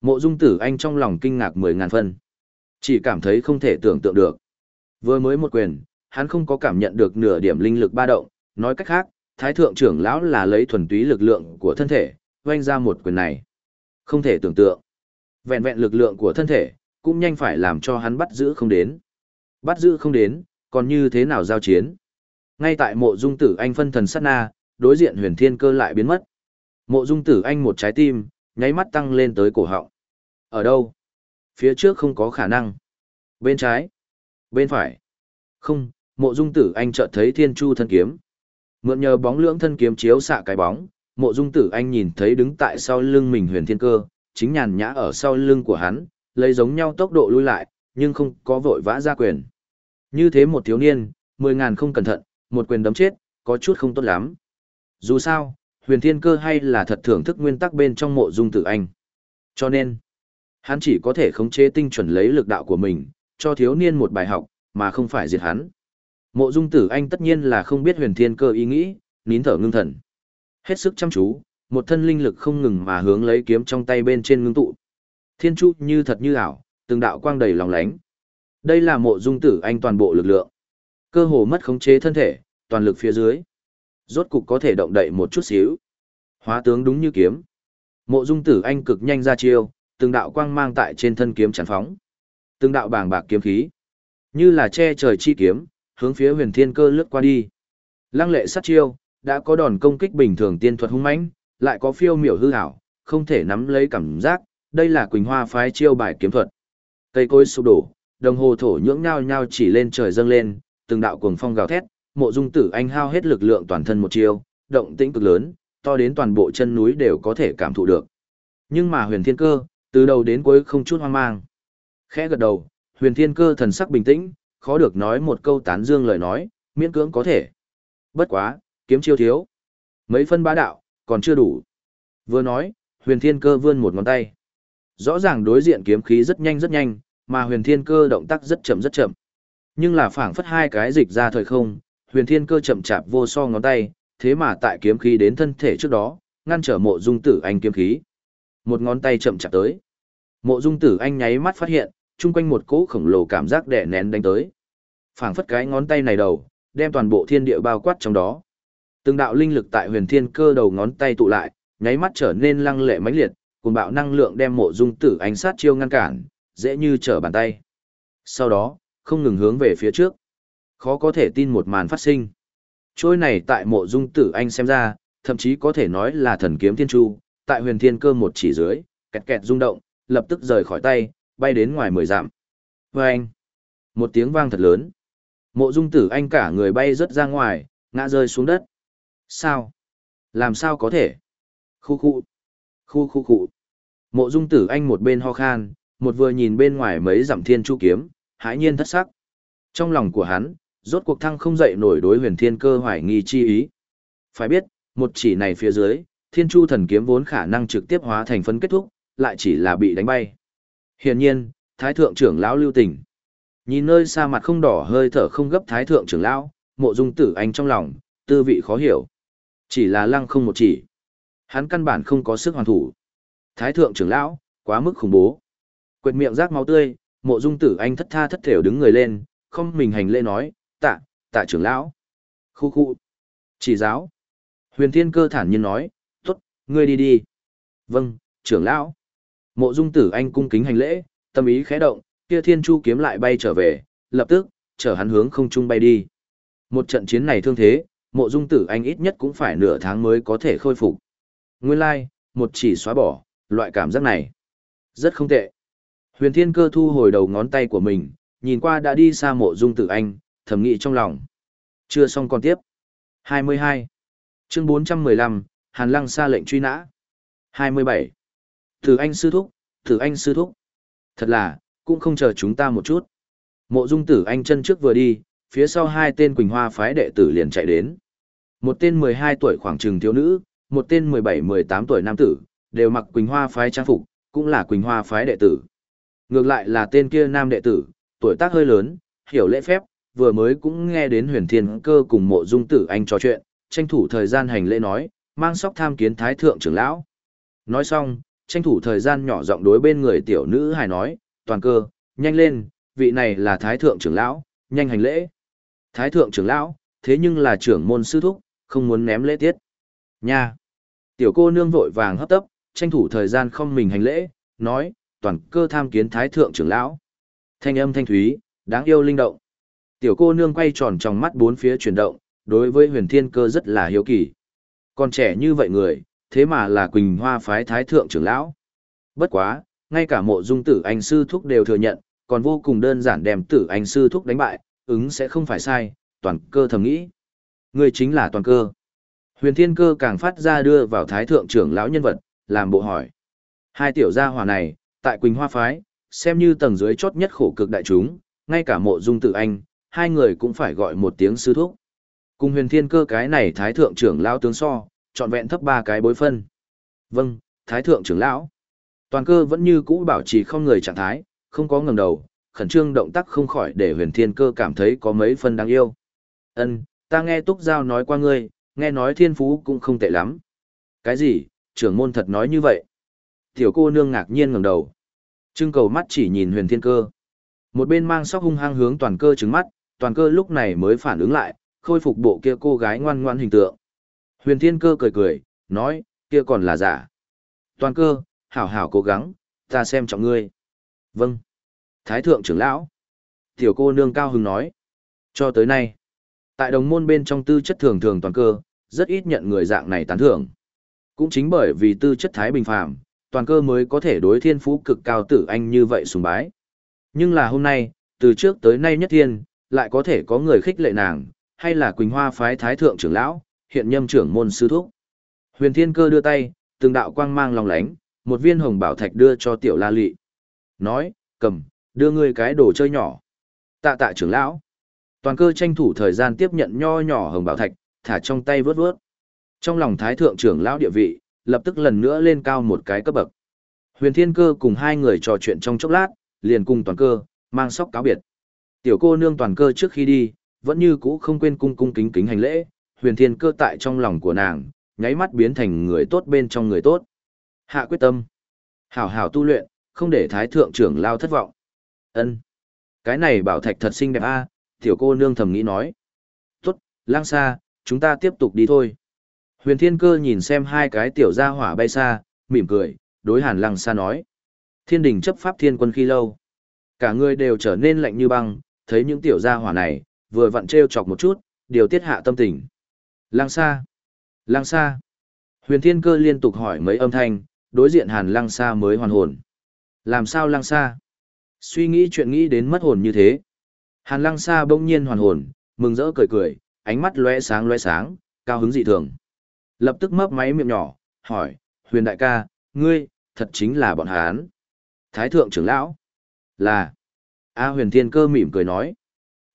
Mộ dung tử anh trong lòng kinh ngạc mười ngàn phân. Chỉ cảm thấy không thể tưởng tượng được. Vừa mới một quyền, hắn không có cảm nhận được nửa điểm linh lực ba động, nói cách khác, thái thượng trưởng lão là lấy thuần túy lực lượng của thân thể, oanh ra một quyền này. Không thể tưởng tượng. Vẹn vẹn lực lượng của thân thể, cũng nhanh phải làm cho hắn bắt giữ không đến. Bắt giữ không đến, còn như thế nào giao chiến? Ngay tại mộ dung tử anh phân thần sát na, đối diện huyền thiên cơ lại biến mất. Mộ dung tử anh một trái tim, nháy mắt tăng lên tới cổ họng. Ở đâu? Phía trước không có khả năng. Bên trái? Bên phải? Không, mộ dung tử anh chợt thấy thiên chu thân kiếm. Mượn nhờ bóng lưỡng thân kiếm chiếu xạ cái bóng, mộ dung tử anh nhìn thấy đứng tại sau lưng mình huyền thiên cơ, chính nhàn nhã ở sau lưng của hắn, lấy giống nhau tốc độ lui lại, nhưng không có vội vã ra quyền. Như thế một thiếu niên, mười ngàn không cẩn thận, một quyền đấm chết, có chút không tốt lắm. Dù sao, huyền thiên cơ hay là thật thưởng thức nguyên tắc bên trong mộ dung tử anh. Cho nên, hắn chỉ có thể khống chế tinh chuẩn lấy lực đạo của mình, cho thiếu niên một bài học, mà không phải diệt hắn. Mộ dung tử anh tất nhiên là không biết huyền thiên cơ ý nghĩ, nín thở ngưng thần. Hết sức chăm chú, một thân linh lực không ngừng mà hướng lấy kiếm trong tay bên trên ngưng tụ. Thiên chu như thật như ảo, từng đạo quang đầy lòng lánh. Đây là mộ dung tử anh toàn bộ lực lượng. Cơ hồ mất khống chế thân thể, toàn lực phía dưới. Rốt cục có thể động đậy một chút xíu. Hóa tướng đúng như kiếm. Mộ dung tử anh cực nhanh ra chiêu, từng đạo quang mang tại trên thân kiếm tràn phóng. Từng đạo bàng bạc kiếm khí. Như là che trời chi kiếm, hướng phía huyền thiên cơ lướt qua đi. Lăng lệ sát chiêu, đã có đòn công kích bình thường tiên thuật hung mãnh, lại có phiêu miểu hư ảo, không thể nắm lấy cảm giác, đây là Quỳnh Hoa phái chiêu bài kiếm thuật. Cây cối sụp đổ, đồng hồ thổ nhưỡng nhao nhao chỉ lên trời dâng lên, từng đạo cuồng phong gào thét, Mộ Dung Tử Anh hao hết lực lượng toàn thân một chiêu, động tĩnh cực lớn, to đến toàn bộ chân núi đều có thể cảm thụ được. Nhưng mà Huyền Thiên Cơ, từ đầu đến cuối không chút hoang mang. Khẽ gật đầu, Huyền Thiên Cơ thần sắc bình tĩnh, khó được nói một câu tán dương lời nói, miễn cưỡng có thể. Bất quá, kiếm chiêu thiếu. Mấy phân bá đạo, còn chưa đủ. Vừa nói, Huyền Thiên Cơ vươn một ngón tay. Rõ ràng đối diện kiếm khí rất nhanh rất nhanh, mà huyền thiên cơ động tác rất chậm rất chậm. Nhưng là phảng phất hai cái dịch ra thời không, huyền thiên cơ chậm chạp vô so ngón tay, thế mà tại kiếm khí đến thân thể trước đó, ngăn trở mộ dung tử anh kiếm khí. Một ngón tay chậm chạp tới. Mộ dung tử anh nháy mắt phát hiện, chung quanh một cỗ khổng lồ cảm giác đè nén đánh tới. phảng phất cái ngón tay này đầu, đem toàn bộ thiên địa bao quát trong đó. Từng đạo linh lực tại huyền thiên cơ đầu ngón tay tụ lại, nháy mắt trở nên lăng lệ mãnh liệt, cùng bạo năng lượng đem mộ dung tử ánh sát chiêu ngăn cản, dễ như trở bàn tay. Sau đó, không ngừng hướng về phía trước. Khó có thể tin một màn phát sinh. Trôi này tại mộ dung tử anh xem ra, thậm chí có thể nói là thần kiếm thiên chu, tại huyền thiên cơ một chỉ dưới, kẹt kẹt rung động, lập tức rời khỏi tay, bay đến ngoài mười dặm. Và anh, một tiếng vang thật lớn. Mộ dung tử anh cả người bay rớt ra ngoài, ngã rơi xuống đất. Sao? Làm sao có thể? Khu khu. Khu khu khu. Mộ dung tử anh một bên ho khan, một vừa nhìn bên ngoài mấy dặm thiên chu kiếm, hãi nhiên thất sắc. Trong lòng của hắn, rốt cuộc thăng không dậy nổi đối huyền thiên cơ hoài nghi chi ý. Phải biết, một chỉ này phía dưới, thiên chu thần kiếm vốn khả năng trực tiếp hóa thành phân kết thúc, lại chỉ là bị đánh bay. Hiển nhiên, thái thượng trưởng lão lưu tình. Nhìn nơi xa mặt không đỏ hơi thở không gấp thái thượng trưởng lão, mộ dung tử anh trong lòng, tư vị khó hiểu. Chỉ là lăng không một chỉ. Hắn căn bản không có sức hoàn thủ. Thái thượng trưởng lão, quá mức khủng bố. Quệt miệng rác máu tươi, mộ dung tử anh thất tha thất thểu đứng người lên, không mình hành lễ nói, tạ, tạ trưởng lão. Khu khu. Chỉ giáo. Huyền thiên cơ thản nhiên nói, tốt, ngươi đi đi. Vâng, trưởng lão. Mộ dung tử anh cung kính hành lễ, tâm ý khẽ động, kia thiên chu kiếm lại bay trở về, lập tức, chở hắn hướng không trung bay đi. Một trận chiến này thương thế, mộ dung tử anh ít nhất cũng phải nửa tháng mới có thể khôi phục. Nguyên lai, like, một chỉ xóa bỏ, loại cảm giác này. Rất không tệ. Huyền thiên cơ thu hồi đầu ngón tay của mình, nhìn qua đã đi xa mộ dung tử anh, thầm nghĩ trong lòng. Chưa xong còn tiếp. 22. Chương 415, Hàn Lăng xa lệnh truy nã. 27. Tử anh sư thúc, Tử anh sư thúc. Thật là, cũng không chờ chúng ta một chút. Mộ dung tử anh chân trước vừa đi, phía sau hai tên Quỳnh Hoa phái đệ tử liền chạy đến. Một tên 12 tuổi khoảng trừng thiếu nữ, một tên 17-18 tuổi nam tử, đều mặc Quỳnh Hoa phái trang phục, cũng là Quỳnh Hoa phái đệ tử. Ngược lại là tên kia nam đệ tử, tuổi tác hơi lớn, hiểu lễ phép, vừa mới cũng nghe đến huyền thiên cơ cùng mộ dung tử anh trò chuyện, tranh thủ thời gian hành lễ nói, mang sóc tham kiến thái thượng trưởng lão. Nói xong, tranh thủ thời gian nhỏ giọng đối bên người tiểu nữ hài nói, toàn cơ, nhanh lên, vị này là thái thượng trưởng lão, nhanh hành lễ. Thái thượng trưởng lão, thế nhưng là trưởng môn sư thúc, không muốn ném lễ tiết. Nha! Tiểu cô nương vội vàng hấp tấp, tranh thủ thời gian không mình hành lễ, nói, toàn cơ tham kiến thái thượng trưởng lão. Thanh âm thanh thúy, đáng yêu linh động. Tiểu cô nương quay tròn trong mắt bốn phía chuyển động, đối với huyền thiên cơ rất là hiếu kỳ. Còn trẻ như vậy người, thế mà là Quỳnh Hoa phái thái thượng trưởng lão. Bất quá, ngay cả mộ dung tử anh sư thúc đều thừa nhận, còn vô cùng đơn giản đem tử anh sư thúc đánh bại, ứng sẽ không phải sai, toàn cơ thầm nghĩ. Người chính là toàn cơ. Huyền thiên cơ càng phát ra đưa vào thái thượng trưởng lão nhân vật, làm bộ hỏi. Hai tiểu gia hỏa này, tại Quỳnh Hoa Phái, xem như tầng dưới chót nhất khổ cực đại chúng, ngay cả mộ dung tử anh, hai người cũng phải gọi một tiếng sư thúc. Cùng huyền thiên cơ cái này thái thượng trưởng lão tướng so, trọn vẹn thấp ba cái bối phân. Vâng, thái thượng trưởng lão. Toàn cơ vẫn như cũ bảo trì không người trạng thái, không có ngẩng đầu, khẩn trương động tác không khỏi để huyền thiên cơ cảm thấy có mấy phân đáng yêu. Ân, ta nghe túc giao nói qua ngươi, nghe nói thiên phú cũng không tệ lắm. Cái gì, trưởng môn thật nói như vậy? Tiểu cô nương ngạc nhiên ngẩng đầu. Trưng cầu mắt chỉ nhìn huyền thiên cơ. Một bên mang sóc hung hăng hướng toàn cơ trứng mắt, toàn cơ lúc này mới phản ứng lại, khôi phục bộ kia cô gái ngoan ngoan hình tượng. Huyền thiên cơ cười cười, nói, kia còn là giả. Toàn cơ, hảo hảo cố gắng, ta xem trọng ngươi. Vâng. Thái thượng trưởng lão. Tiểu cô nương cao hứng nói. Cho tới nay, tại đồng môn bên trong tư chất thường thường toàn cơ, rất ít nhận người dạng này tán thưởng. Cũng chính bởi vì tư chất thái bình phàm, toàn cơ mới có thể đối thiên phú cực cao tử anh như vậy sùng bái. Nhưng là hôm nay, từ trước tới nay nhất thiên, lại có thể có người khích lệ nàng, hay là Quỳnh Hoa phái thái thượng trưởng lão, hiện nhâm trưởng môn sư thúc. Huyền Thiên Cơ đưa tay, từng đạo quang mang long lánh, một viên hồng bảo thạch đưa cho tiểu La Lị. Nói, cầm, đưa ngươi cái đồ chơi nhỏ. Tạ tạ trưởng lão. Toàn cơ tranh thủ thời gian tiếp nhận nho nhỏ hồng bảo thạch, thả trong tay vớt vớt. Trong lòng thái thượng trưởng lão địa vị, lập tức lần nữa lên cao một cái cấp bậc. Huyền Thiên Cơ cùng hai người trò chuyện trong chốc lát, liền cùng toàn cơ, mang sóc cáo biệt. Tiểu cô nương toàn cơ trước khi đi, vẫn như cũ không quên cung cung kính kính hành lễ, huyền thiên cơ tại trong lòng của nàng, nháy mắt biến thành người tốt bên trong người tốt. Hạ quyết tâm. Hảo hảo tu luyện, không để thái thượng trưởng lao thất vọng. ân Cái này bảo thạch thật xinh đẹp a tiểu cô nương thầm nghĩ nói. Tốt, lang xa, chúng ta tiếp tục đi thôi. Huyền Thiên Cơ nhìn xem hai cái tiểu gia hỏa bay xa, mỉm cười, đối Hàn Lăng Sa nói. Thiên đình chấp pháp thiên quân khi lâu. Cả người đều trở nên lạnh như băng, thấy những tiểu gia hỏa này, vừa vặn trêu chọc một chút, điều tiết hạ tâm tình. Lăng Sa! Lăng Sa! Huyền Thiên Cơ liên tục hỏi mấy âm thanh, đối diện Hàn Lăng Sa mới hoàn hồn. Làm sao Lăng Sa? Suy nghĩ chuyện nghĩ đến mất hồn như thế. Hàn Lăng Sa bỗng nhiên hoàn hồn, mừng rỡ cười cười, ánh mắt lóe sáng lóe sáng, cao hứng dị thường. Lập tức mấp máy miệng nhỏ, hỏi, huyền đại ca, ngươi, thật chính là bọn hán. Thái thượng trưởng lão, là, A huyền thiên cơ mỉm cười nói.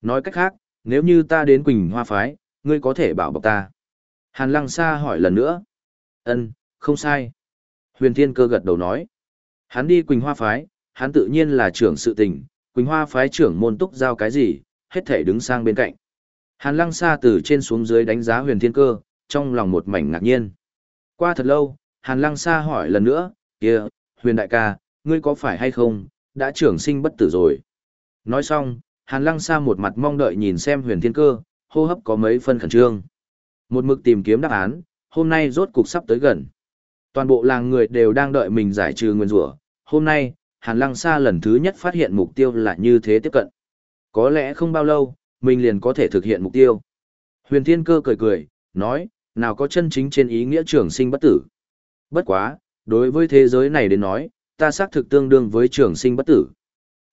Nói cách khác, nếu như ta đến Quỳnh Hoa Phái, ngươi có thể bảo bọc ta. Hàn Lăng Sa hỏi lần nữa. Ân, không sai. Huyền thiên cơ gật đầu nói. Hắn đi Quỳnh Hoa Phái, hắn tự nhiên là trưởng sự tình, Quỳnh Hoa Phái trưởng môn túc giao cái gì, hết thể đứng sang bên cạnh. Hàn Lăng Sa từ trên xuống dưới đánh giá huyền thiên cơ, trong lòng một mảnh ngạc nhiên. Qua thật lâu, Hàn Lăng Sa hỏi lần nữa, kia, huyền đại ca, ngươi có phải hay không, đã trưởng sinh bất tử rồi. Nói xong, Hàn Lăng Sa một mặt mong đợi nhìn xem huyền thiên cơ, hô hấp có mấy phân khẩn trương. Một mực tìm kiếm đáp án, hôm nay rốt cục sắp tới gần. Toàn bộ làng người đều đang đợi mình giải trừ nguyên rủa. Hôm nay, Hàn Lăng Sa lần thứ nhất phát hiện mục tiêu là như thế tiếp cận. Có lẽ không bao lâu, mình liền có thể thực hiện mục tiêu. Huyền Thiên Cơ cười cười, nói, nào có chân chính trên ý nghĩa trường sinh bất tử. Bất quá, đối với thế giới này đến nói, ta xác thực tương đương với trường sinh bất tử.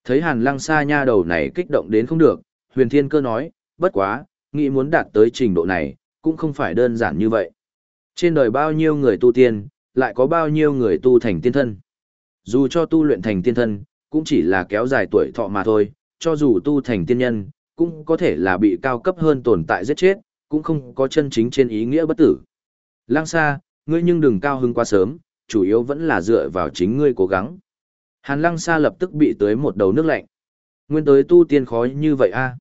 Thấy Hàn Lăng Sa nha đầu này kích động đến không được, Huyền Thiên Cơ nói, bất quá, nghĩ muốn đạt tới trình độ này, cũng không phải đơn giản như vậy. Trên đời bao nhiêu người tu tiên, lại có bao nhiêu người tu thành tiên thân. Dù cho tu luyện thành tiên thân, cũng chỉ là kéo dài tuổi thọ mà thôi, cho dù tu thành tiên nhân, cũng có thể là bị cao cấp hơn tồn tại giết chết, cũng không có chân chính trên ý nghĩa bất tử. Lang Sa, ngươi nhưng đừng cao hứng quá sớm, chủ yếu vẫn là dựa vào chính ngươi cố gắng. Hàn Lăng Sa lập tức bị tới một đầu nước lạnh. Nguyên tới tu tiên khói như vậy a.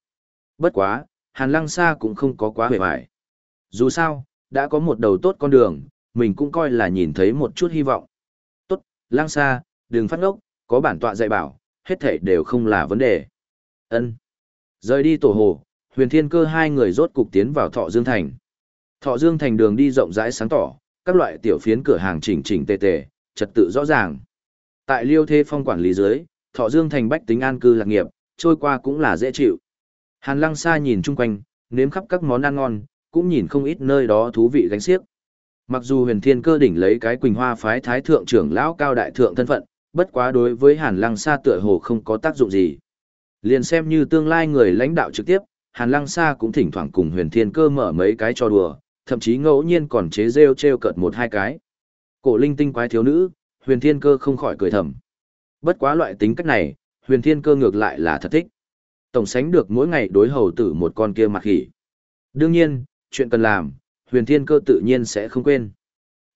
Bất quá, Hàn Lăng Sa cũng không có quá hề hoài. Dù sao, đã có một đầu tốt con đường, mình cũng coi là nhìn thấy một chút hy vọng. Tốt, Lăng Sa, đừng phát ngốc, có bản tọa dạy bảo, hết thảy đều không là vấn đề. Ân. Rời đi tổ hồ, huyền thiên cơ hai người rốt cục tiến vào Thọ Dương Thành. Thọ Dương Thành đường đi rộng rãi sáng tỏ, các loại tiểu phiến cửa hàng chỉnh chỉnh tề tề, trật tự rõ ràng. Tại Liêu Thế Phong quản lý dưới, Thọ Dương Thành bách tính an cư lạc nghiệp, trôi qua cũng là dễ chịu. Hàn Lăng Sa nhìn chung quanh, nếm khắp các món ăn ngon, cũng nhìn không ít nơi đó thú vị gánh xiếc. Mặc dù huyền thiên cơ đỉnh lấy cái quỳnh hoa phái thái thượng trưởng lão cao đại thượng thân phận, bất quá đối với Hàn Lăng Sa tựa hồ không có tác dụng gì. Liền xem như tương lai người lãnh đạo trực tiếp, Hàn Lăng Sa cũng thỉnh thoảng cùng huyền thiên cơ mở mấy cái trò đùa, thậm chí ngẫu nhiên còn chế rêu trêu cợt một hai cái. Cổ linh tinh quái thiếu nữ, huyền thiên cơ không khỏi cười thầm. Bất quá loại tính cách này, huyền thiên cơ ngược lại là thật thích. Tổng sánh được mỗi ngày đối hầu tử một con kia mặt khỉ. Đương nhiên, chuyện cần làm, huyền thiên cơ tự nhiên sẽ không quên.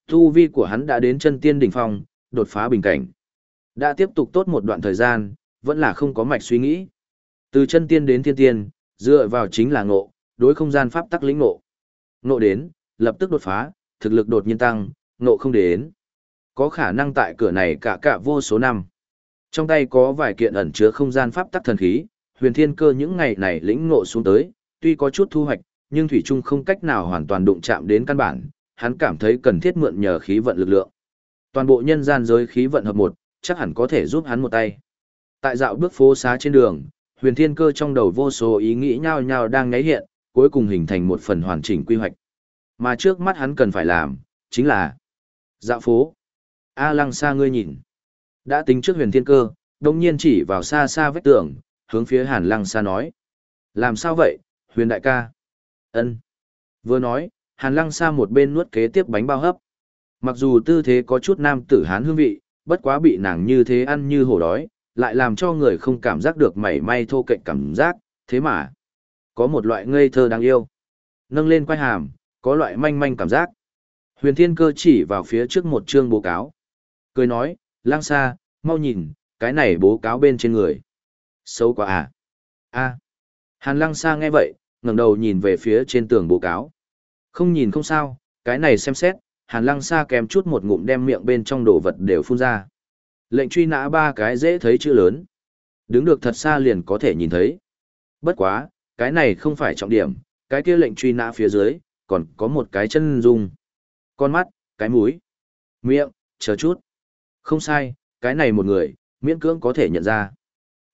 Tu vi của hắn đã đến chân tiên đỉnh phong, đột phá bình cảnh. Đã tiếp tục tốt một đoạn thời gian, vẫn là không có mạch suy nghĩ. Từ chân tiên đến thiên tiên, dựa vào chính là ngộ, đối không gian pháp tắc lĩnh ngộ. Ngộ đến, lập tức đột phá, thực lực đột nhiên tăng, ngộ không đến. Có khả năng tại cửa này cả cả vô số năm. Trong tay có vài kiện ẩn chứa không gian pháp tắc thần khí, huyền thiên cơ những ngày này lĩnh ngộ xuống tới, tuy có chút thu hoạch, nhưng Thủy Trung không cách nào hoàn toàn đụng chạm đến căn bản, hắn cảm thấy cần thiết mượn nhờ khí vận lực lượng. Toàn bộ nhân gian giới khí vận hợp một, chắc hẳn có thể giúp hắn một tay. Tại dạo bước phố xá trên đường, huyền thiên cơ trong đầu vô số ý nghĩ nhao nhao đang ngáy hiện, cuối cùng hình thành một phần hoàn chỉnh quy hoạch. Mà trước mắt hắn cần phải làm, chính là dạo phố. A lăng xa ngươi nhìn. Đã tính trước huyền thiên cơ, đồng nhiên chỉ vào xa xa vách tường, hướng phía hàn lăng xa nói. Làm sao vậy, huyền đại ca? ân Vừa nói, hàn lăng xa một bên nuốt kế tiếp bánh bao hấp. Mặc dù tư thế có chút nam tử hán hương vị, bất quá bị nàng như thế ăn như hổ đói, lại làm cho người không cảm giác được mảy may thô cạnh cảm giác, thế mà, có một loại ngây thơ đáng yêu. Nâng lên quay hàm, có loại manh manh cảm giác. Huyền Thiên Cơ chỉ vào phía trước một chương bố cáo. Cười nói, lang xa, mau nhìn, cái này bố cáo bên trên người. Xấu quá à? a Hàn lang xa nghe vậy, ngẩng đầu nhìn về phía trên tường bố cáo. Không nhìn không sao, cái này xem xét, hàn lăng xa kèm chút một ngụm đem miệng bên trong đồ vật đều phun ra. Lệnh truy nã ba cái dễ thấy chữ lớn. Đứng được thật xa liền có thể nhìn thấy. Bất quá, cái này không phải trọng điểm, cái kia lệnh truy nã phía dưới, còn có một cái chân dung. Con mắt, cái mũi, miệng, chờ chút. Không sai, cái này một người, miễn cưỡng có thể nhận ra.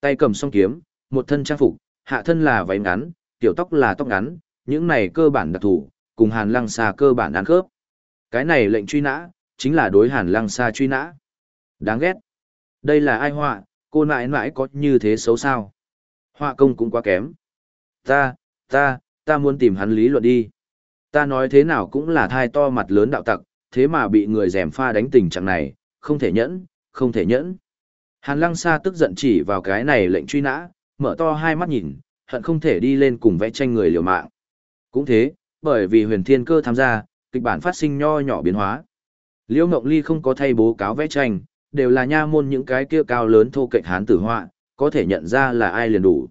Tay cầm song kiếm, một thân trang phục, hạ thân là váy ngắn, tiểu tóc là tóc ngắn, những này cơ bản đặc thủ, cùng Hàn Lăng Sa cơ bản ăn khớp. Cái này lệnh truy nã, chính là đối Hàn Lăng Sa truy nã. Đáng ghét. Đây là ai họa, cô nãi nãi có như thế xấu sao? Họa công cũng quá kém. Ta, ta, ta muốn tìm hắn lý luận đi. Ta nói thế nào cũng là thai to mặt lớn đạo tặc, thế mà bị người dèm pha đánh tình trạng này, không thể nhẫn, không thể nhẫn. Hàn Lăng Sa tức giận chỉ vào cái này lệnh truy nã, mở to hai mắt nhìn, hận không thể đi lên cùng vẽ tranh người liều mạng. Cũng thế, bởi vì huyền thiên cơ tham gia, kịch bản phát sinh nho nhỏ biến hóa. Liễu Ngộng Ly không có thay bố cáo vẽ tranh, đều là nha môn những cái kia cao lớn thô kệch hán tử họa, có thể nhận ra là ai liền đủ.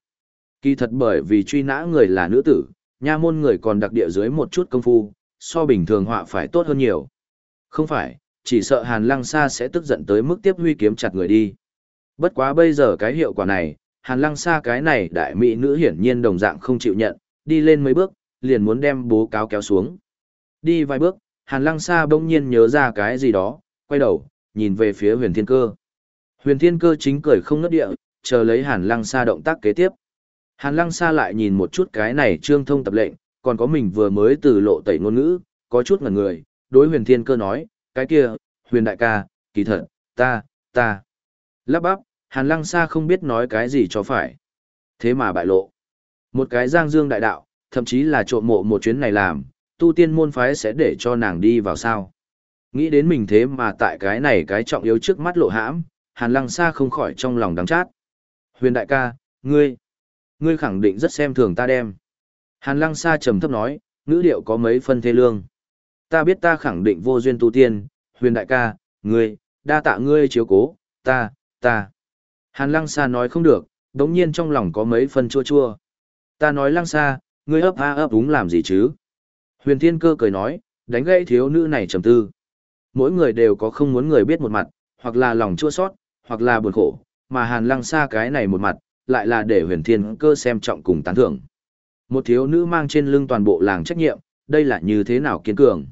Kỳ thật bởi vì truy nã người là nữ tử, nha môn người còn đặc địa dưới một chút công phu, so bình thường họa phải tốt hơn nhiều. Không phải, chỉ sợ Hàn Lăng Sa sẽ tức giận tới mức tiếp huy kiếm chặt người đi. Bất quá bây giờ cái hiệu quả này, Hàn Lăng Sa cái này đại mỹ nữ hiển nhiên đồng dạng không chịu nhận, đi lên mấy bước, liền muốn đem bố cáo kéo xuống. Đi vài bước, Hàn Lăng Sa bỗng nhiên nhớ ra cái gì đó, quay đầu, nhìn về phía huyền thiên cơ. Huyền thiên cơ chính cười không nứt địa, chờ lấy Hàn Lăng Sa động tác kế tiếp. Hàn Lăng Sa lại nhìn một chút cái này trương thông tập lệnh, còn có mình vừa mới từ lộ tẩy ngôn ngữ, có chút ngần người, đối huyền thiên cơ nói, cái kia, huyền đại ca, kỳ thật, ta, ta. Lắp bắp, Hàn Lăng Sa không biết nói cái gì cho phải. Thế mà bại lộ. Một cái giang dương đại đạo, thậm chí là trộm mộ một chuyến này làm, tu tiên môn phái sẽ để cho nàng đi vào sao. Nghĩ đến mình thế mà tại cái này cái trọng yếu trước mắt lộ hãm, Hàn Lăng Sa không khỏi trong lòng đắng chát. Huyền đại ca, ngươi, ngươi khẳng định rất xem thường ta đem. Hàn Lăng Sa trầm thấp nói, ngữ điệu có mấy phân thê lương. Ta biết ta khẳng định vô duyên tu tiên, huyền đại ca, ngươi, đa tạ ngươi chiếu cố, ta, ta. Hàn Lăng Sa nói không được, đống nhiên trong lòng có mấy phân chua chua. Ta nói Lăng Sa, ngươi ấp a ấp đúng làm gì chứ? Huyền Thiên Cơ cười nói, đánh gãy thiếu nữ này trầm tư. Mỗi người đều có không muốn người biết một mặt, hoặc là lòng chua sót, hoặc là buồn khổ, mà Hàn Lăng Sa cái này một mặt, lại là để Huyền Thiên Cơ xem trọng cùng tán thưởng. Một thiếu nữ mang trên lưng toàn bộ làng trách nhiệm, đây là như thế nào kiên cường.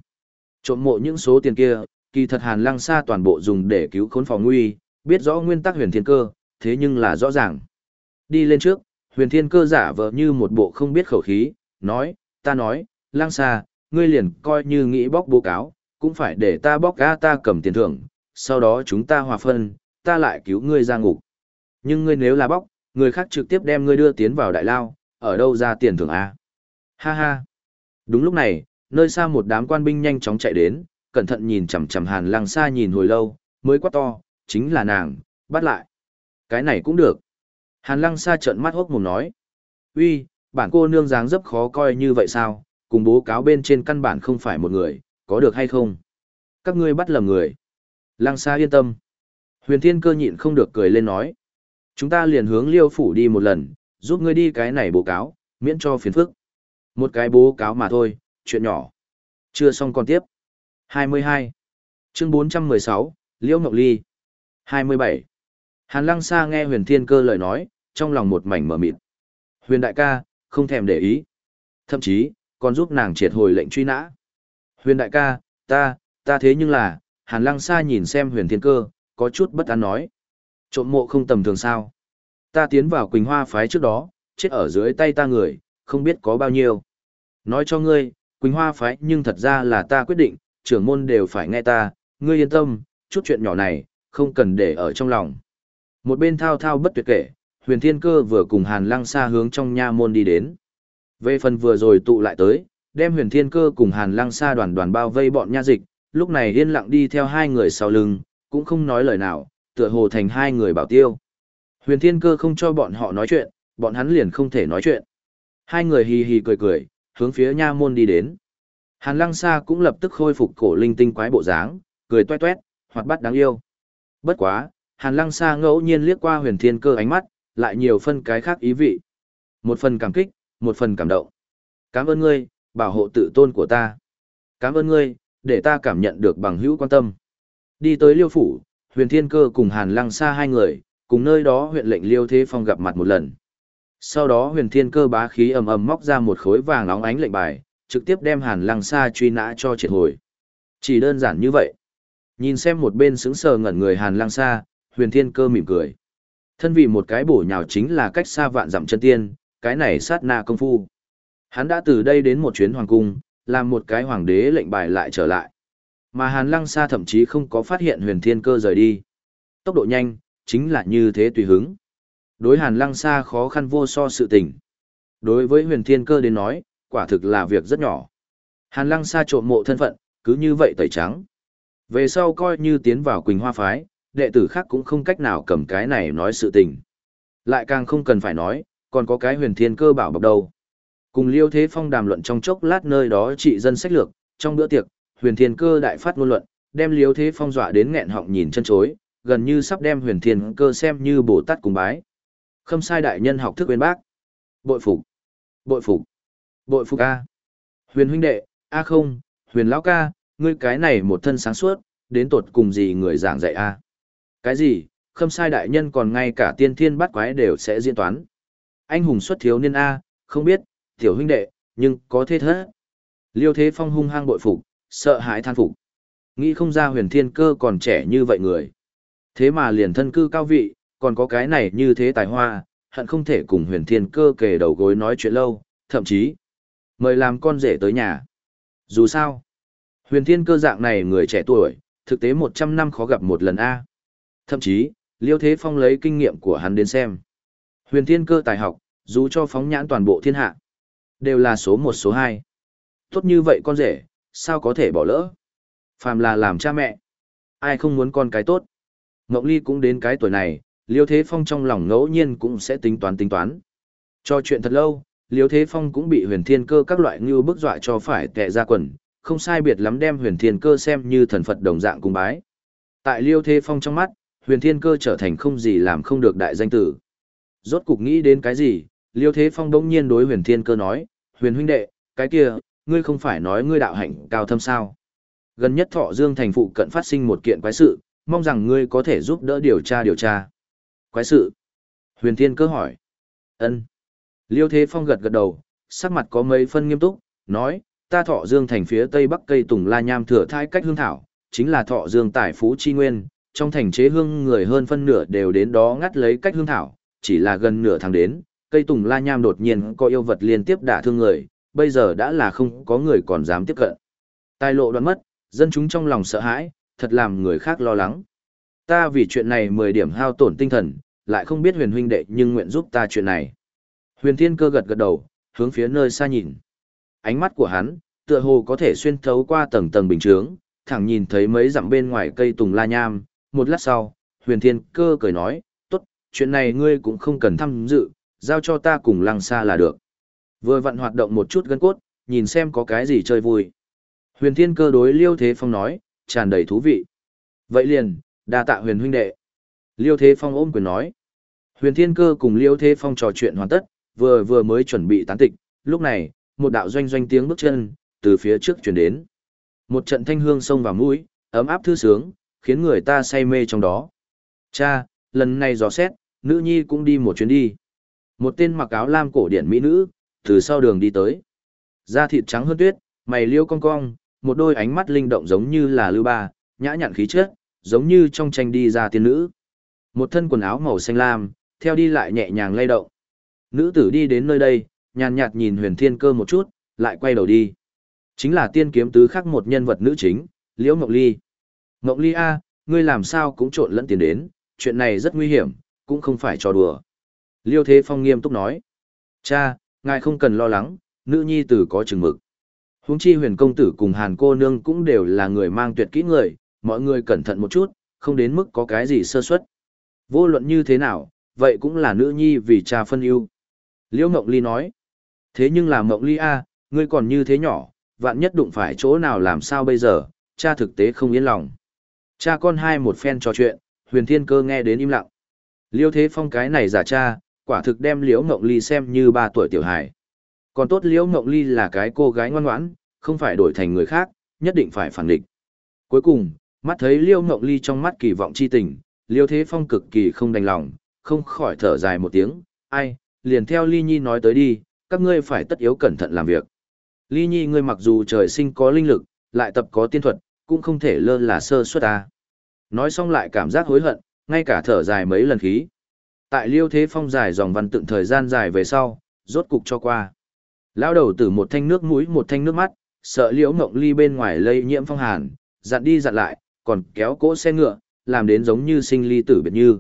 Trộm mộ những số tiền kia, kỳ thật Hàn Lăng Sa toàn bộ dùng để cứu khốn phòng nguy, biết rõ nguyên tắc Huyền Thiên Cơ, thế nhưng là rõ ràng. Đi lên trước, Huyền Thiên Cơ giả vờ như một bộ không biết khẩu khí, nói, ta nói, Lăng Sa, ngươi liền coi như nghĩ bóc bố cáo, cũng phải để ta bóc gã ta cầm tiền thưởng, sau đó chúng ta hòa phân, ta lại cứu ngươi ra ngục. Nhưng ngươi nếu là bóc, người khác trực tiếp đem ngươi đưa tiến vào đại lao, ở đâu ra tiền thưởng a? Ha ha. Đúng lúc này, nơi xa một đám quan binh nhanh chóng chạy đến, cẩn thận nhìn chằm chằm Hàn Lăng Sa nhìn hồi lâu, mới quát to, chính là nàng, bắt lại. Cái này cũng được. Hàn Lăng Sa trợn mắt hốc mồm nói, "Uy, bản cô nương dáng dấp khó coi như vậy sao? Cùng bố cáo bên trên căn bản không phải một người, có được hay không? Các ngươi bắt lầm người." Lăng Sa yên tâm. Huyền Thiên Cơ nhịn không được cười lên nói, "Chúng ta liền hướng Liêu phủ đi một lần, giúp ngươi đi cái này bố cáo, miễn cho phiền phức. Một cái bố cáo mà thôi, chuyện nhỏ. Chưa xong còn tiếp. 22. Chương 416, Liễu Ngọc Ly. 27. Hàn Lăng Sa nghe huyền thiên cơ lời nói, trong lòng một mảnh mở mịt. Huyền đại ca, không thèm để ý. Thậm chí, còn giúp nàng triệt hồi lệnh truy nã. Huyền đại ca, ta, ta thế nhưng là, Hàn Lăng Sa nhìn xem huyền thiên cơ, có chút bất an nói. Trộm mộ không tầm thường sao. Ta tiến vào Quỳnh Hoa phái trước đó, chết ở dưới tay ta người, không biết có bao nhiêu. Nói cho ngươi, Quỳnh Hoa phái nhưng thật ra là ta quyết định, trưởng môn đều phải nghe ta, ngươi yên tâm, chút chuyện nhỏ này, không cần để ở trong lòng. Một bên thao thao bất tuyệt kể, huyền thiên cơ vừa cùng hàn lăng Sa hướng trong nha môn đi đến. Về phần vừa rồi tụ lại tới, đem huyền thiên cơ cùng hàn lăng xa đoàn đoàn bao vây bọn nha dịch, lúc này yên lặng đi theo hai người sau lưng, cũng không nói lời nào, tựa hồ thành hai người bảo tiêu. Huyền thiên cơ không cho bọn họ nói chuyện, bọn hắn liền không thể nói chuyện. Hai người hì hì cười cười, hướng phía nha môn đi đến. Hàn lăng xa cũng lập tức khôi phục cổ linh tinh quái bộ dáng, cười toét toét, hoạt bát đáng yêu. Bất quá, Hàn lăng xa ngẫu nhiên liếc qua huyền thiên cơ ánh mắt, lại nhiều phân cái khác ý vị. Một phần cảm kích, một phần cảm động. Cảm ơn ngươi, bảo hộ tự tôn của ta. Cảm ơn ngươi, để ta cảm nhận được bằng hữu quan tâm. Đi tới liêu phủ, huyền thiên cơ cùng hàn lăng Sa hai người, cùng nơi đó huyện lệnh liêu thế phong gặp mặt một lần. Sau đó huyền thiên cơ bá khí ầm ầm móc ra một khối vàng óng ánh lệnh bài, trực tiếp đem Hàn Lăng Sa truy nã cho triệt hồi. Chỉ đơn giản như vậy. Nhìn xem một bên sững sờ ngẩn người Hàn Lăng Sa, Huyền Thiên Cơ mỉm cười. Thân vì một cái bổ nhào chính là cách xa vạn dặm chân tiên, cái này sát na công phu. Hắn đã từ đây đến một chuyến hoàng cung, làm một cái hoàng đế lệnh bài lại trở lại. Mà Hàn Lăng Sa thậm chí không có phát hiện huyền thiên cơ rời đi. Tốc độ nhanh, chính là như thế tùy hứng. Đối Hàn Lăng Sa khó khăn vô so sự tình. Đối với huyền thiên cơ đến nói, quả thực là việc rất nhỏ. Hàn Lăng Sa trộm mộ thân phận, cứ như vậy tẩy trắng. Về sau coi như tiến vào Quỳnh Hoa Phái, đệ tử khác cũng không cách nào cầm cái này nói sự tình. Lại càng không cần phải nói, còn có cái huyền thiên cơ bảo bọc đầu. Cùng Liêu Thế Phong đàm luận trong chốc lát nơi đó trị dân sách lược, trong bữa tiệc, huyền thiên cơ đại phát ngôn luận, đem Liêu Thế Phong dọa đến nghẹn họng nhìn chân chối, gần như sắp đem huyền thiên cơ xem như bồ tát cùng bái. Khâm sai đại nhân học thức bên bác. Bội phục. Bội phục. Bội phục A. Huyền huynh đệ, A không, huyền lão ca, ngươi cái này một thân sáng suốt, đến tột cùng gì người giảng dạy A. Cái gì, khâm sai đại nhân còn ngay cả tiên thiên bắt quái đều sẽ diễn toán. Anh hùng xuất thiếu niên A, không biết, tiểu huynh đệ, nhưng có thế thế. Liêu Thế Phong hung hăng bội phục, sợ hãi than phục. Nghĩ không ra huyền thiên cơ còn trẻ như vậy người. Thế mà liền thân cư cao vị, còn có cái này như thế tài hoa, hận không thể cùng huyền thiên cơ kề đầu gối nói chuyện lâu, thậm chí mời làm con rể tới nhà. Dù sao, huyền thiên cơ dạng này người trẻ tuổi, thực tế 100 năm khó gặp một lần A. Thậm chí, Liêu Thế Phong lấy kinh nghiệm của hắn đến xem. Huyền thiên cơ tài học, dù cho phóng nhãn toàn bộ thiên hạ, đều là số một số hai. Tốt như vậy con rể, sao có thể bỏ lỡ? Phàm là làm cha mẹ, ai không muốn con cái tốt. Ngọc Ly cũng đến cái tuổi này, Liêu Thế Phong trong lòng ngẫu nhiên cũng sẽ tính toán tính toán. Cho chuyện thật lâu, Liêu Thế Phong cũng bị huyền thiên cơ các loại như bức dọa cho phải tệ ra quần, không sai biệt lắm đem huyền thiên cơ xem như thần Phật đồng dạng cung bái. Tại Liêu Thế Phong trong mắt, huyền thiên cơ trở thành không gì làm không được đại danh tử. Rốt cục nghĩ đến cái gì, Liêu Thế Phong bỗng nhiên đối huyền thiên cơ nói, huyền huynh đệ, cái kia, ngươi không phải nói ngươi đạo hạnh cao thâm sao. Gần nhất thọ dương thành phụ cận phát sinh một kiện quái sự, mong rằng ngươi có thể giúp đỡ điều tra điều tra. Quái sự? Huyền thiên cơ hỏi. ân Liêu Thế Phong gật gật đầu, sắc mặt có mấy phân nghiêm túc, nói, ta thọ dương thành phía tây bắc cây tùng la nham thừa thai cách hương thảo, chính là thọ dương tài phú chi nguyên, trong thành chế hương người hơn phân nửa đều đến đó ngắt lấy cách hương thảo, chỉ là gần nửa tháng đến, cây tùng la nham đột nhiên có yêu vật liên tiếp đả thương người, bây giờ đã là không có người còn dám tiếp cận. Tài lộ đoán mất, dân chúng trong lòng sợ hãi, thật làm người khác lo lắng. Ta vì chuyện này 10 điểm hao tổn tinh thần, lại không biết huyền huynh đệ nhưng nguyện giúp ta chuyện này. Huyền thiên cơ gật gật đầu, hướng phía nơi xa nhìn. Ánh mắt của hắn, tựa hồ có thể xuyên thấu qua tầng tầng bình chướng, thẳng nhìn thấy mấy dặm bên ngoài cây tùng la nham. Một lát sau, huyền thiên cơ cười nói, tốt, chuyện này ngươi cũng không cần tham dự, giao cho ta cùng lăng xa là được. Vừa vặn hoạt động một chút gân cốt, nhìn xem có cái gì chơi vui. Huyền thiên cơ đối Liêu Thế Phong nói, tràn đầy thú vị. Vậy liền, đa tạ huyền huynh đệ. Liêu Thế Phong ôm quyền nói. Huyền thiên cơ cùng Liêu Thế Phong trò chuyện hoàn tất, vừa vừa mới chuẩn bị tán tịch. Lúc này, một đạo doanh doanh tiếng bước chân, từ phía trước chuyển đến. Một trận thanh hương sông vào mũi, ấm áp thư sướng, khiến người ta say mê trong đó. Cha, lần này gió xét, nữ nhi cũng đi một chuyến đi. Một tên mặc áo lam cổ điển mỹ nữ, từ sau đường đi tới. Da thịt trắng hơn tuyết, mày liêu cong cong, một đôi ánh mắt linh động giống như là lưu ba, nhã nhặn khí chất, giống như trong tranh đi ra tiên nữ. Một thân quần áo màu xanh lam, theo đi lại nhẹ nhàng lay động. Nữ tử đi đến nơi đây, nhàn nhạt nhìn huyền thiên cơ một chút, lại quay đầu đi. Chính là tiên kiếm tứ khắc một nhân vật nữ chính, Liễu Ngọc Ly. Ngọc Ly A, ngươi làm sao cũng trộn lẫn tiền đến, chuyện này rất nguy hiểm, cũng không phải trò đùa. Liêu Thế Phong nghiêm túc nói. Cha, ngài không cần lo lắng, nữ nhi tử có chừng mực. Huống chi huyền công tử cùng hàn cô nương cũng đều là người mang tuyệt kỹ người, mọi người cẩn thận một chút, không đến mức có cái gì sơ suất. Vô luận như thế nào, vậy cũng là nữ nhi vì cha phân ưu. Liễu Mộng Ly nói. Thế nhưng là Mộng Ly A, ngươi còn như thế nhỏ, vạn nhất đụng phải chỗ nào làm sao bây giờ, cha thực tế không yên lòng. Cha con hai một phen trò chuyện, huyền thiên cơ nghe đến im lặng. Liêu Thế Phong cái này giả cha, quả thực đem Liễu Ngộng Ly xem như ba tuổi tiểu hài. Còn tốt Liễu Ngộng Ly là cái cô gái ngoan ngoãn, không phải đổi thành người khác, nhất định phải phản địch. Cuối cùng, mắt thấy Liễu Ngộng Ly trong mắt kỳ vọng chi tình, Liễu Thế Phong cực kỳ không đành lòng, không khỏi thở dài một tiếng, ai, liền theo Ly Nhi nói tới đi, các ngươi phải tất yếu cẩn thận làm việc. Ly Nhi ngươi mặc dù trời sinh có linh lực, lại tập có tiên thuật, cũng không thể lơ là sơ suất ta. Nói xong lại cảm giác hối hận, ngay cả thở dài mấy lần khí. Tại Liêu Thế Phong dài dòng văn tượng thời gian dài về sau, rốt cục cho qua. Lao đầu tử một thanh nước mũi một thanh nước mắt, sợ liễu ngộng ly bên ngoài lây nhiễm phong hàn, dặn đi dặn lại, còn kéo cỗ xe ngựa, làm đến giống như sinh ly tử biệt như.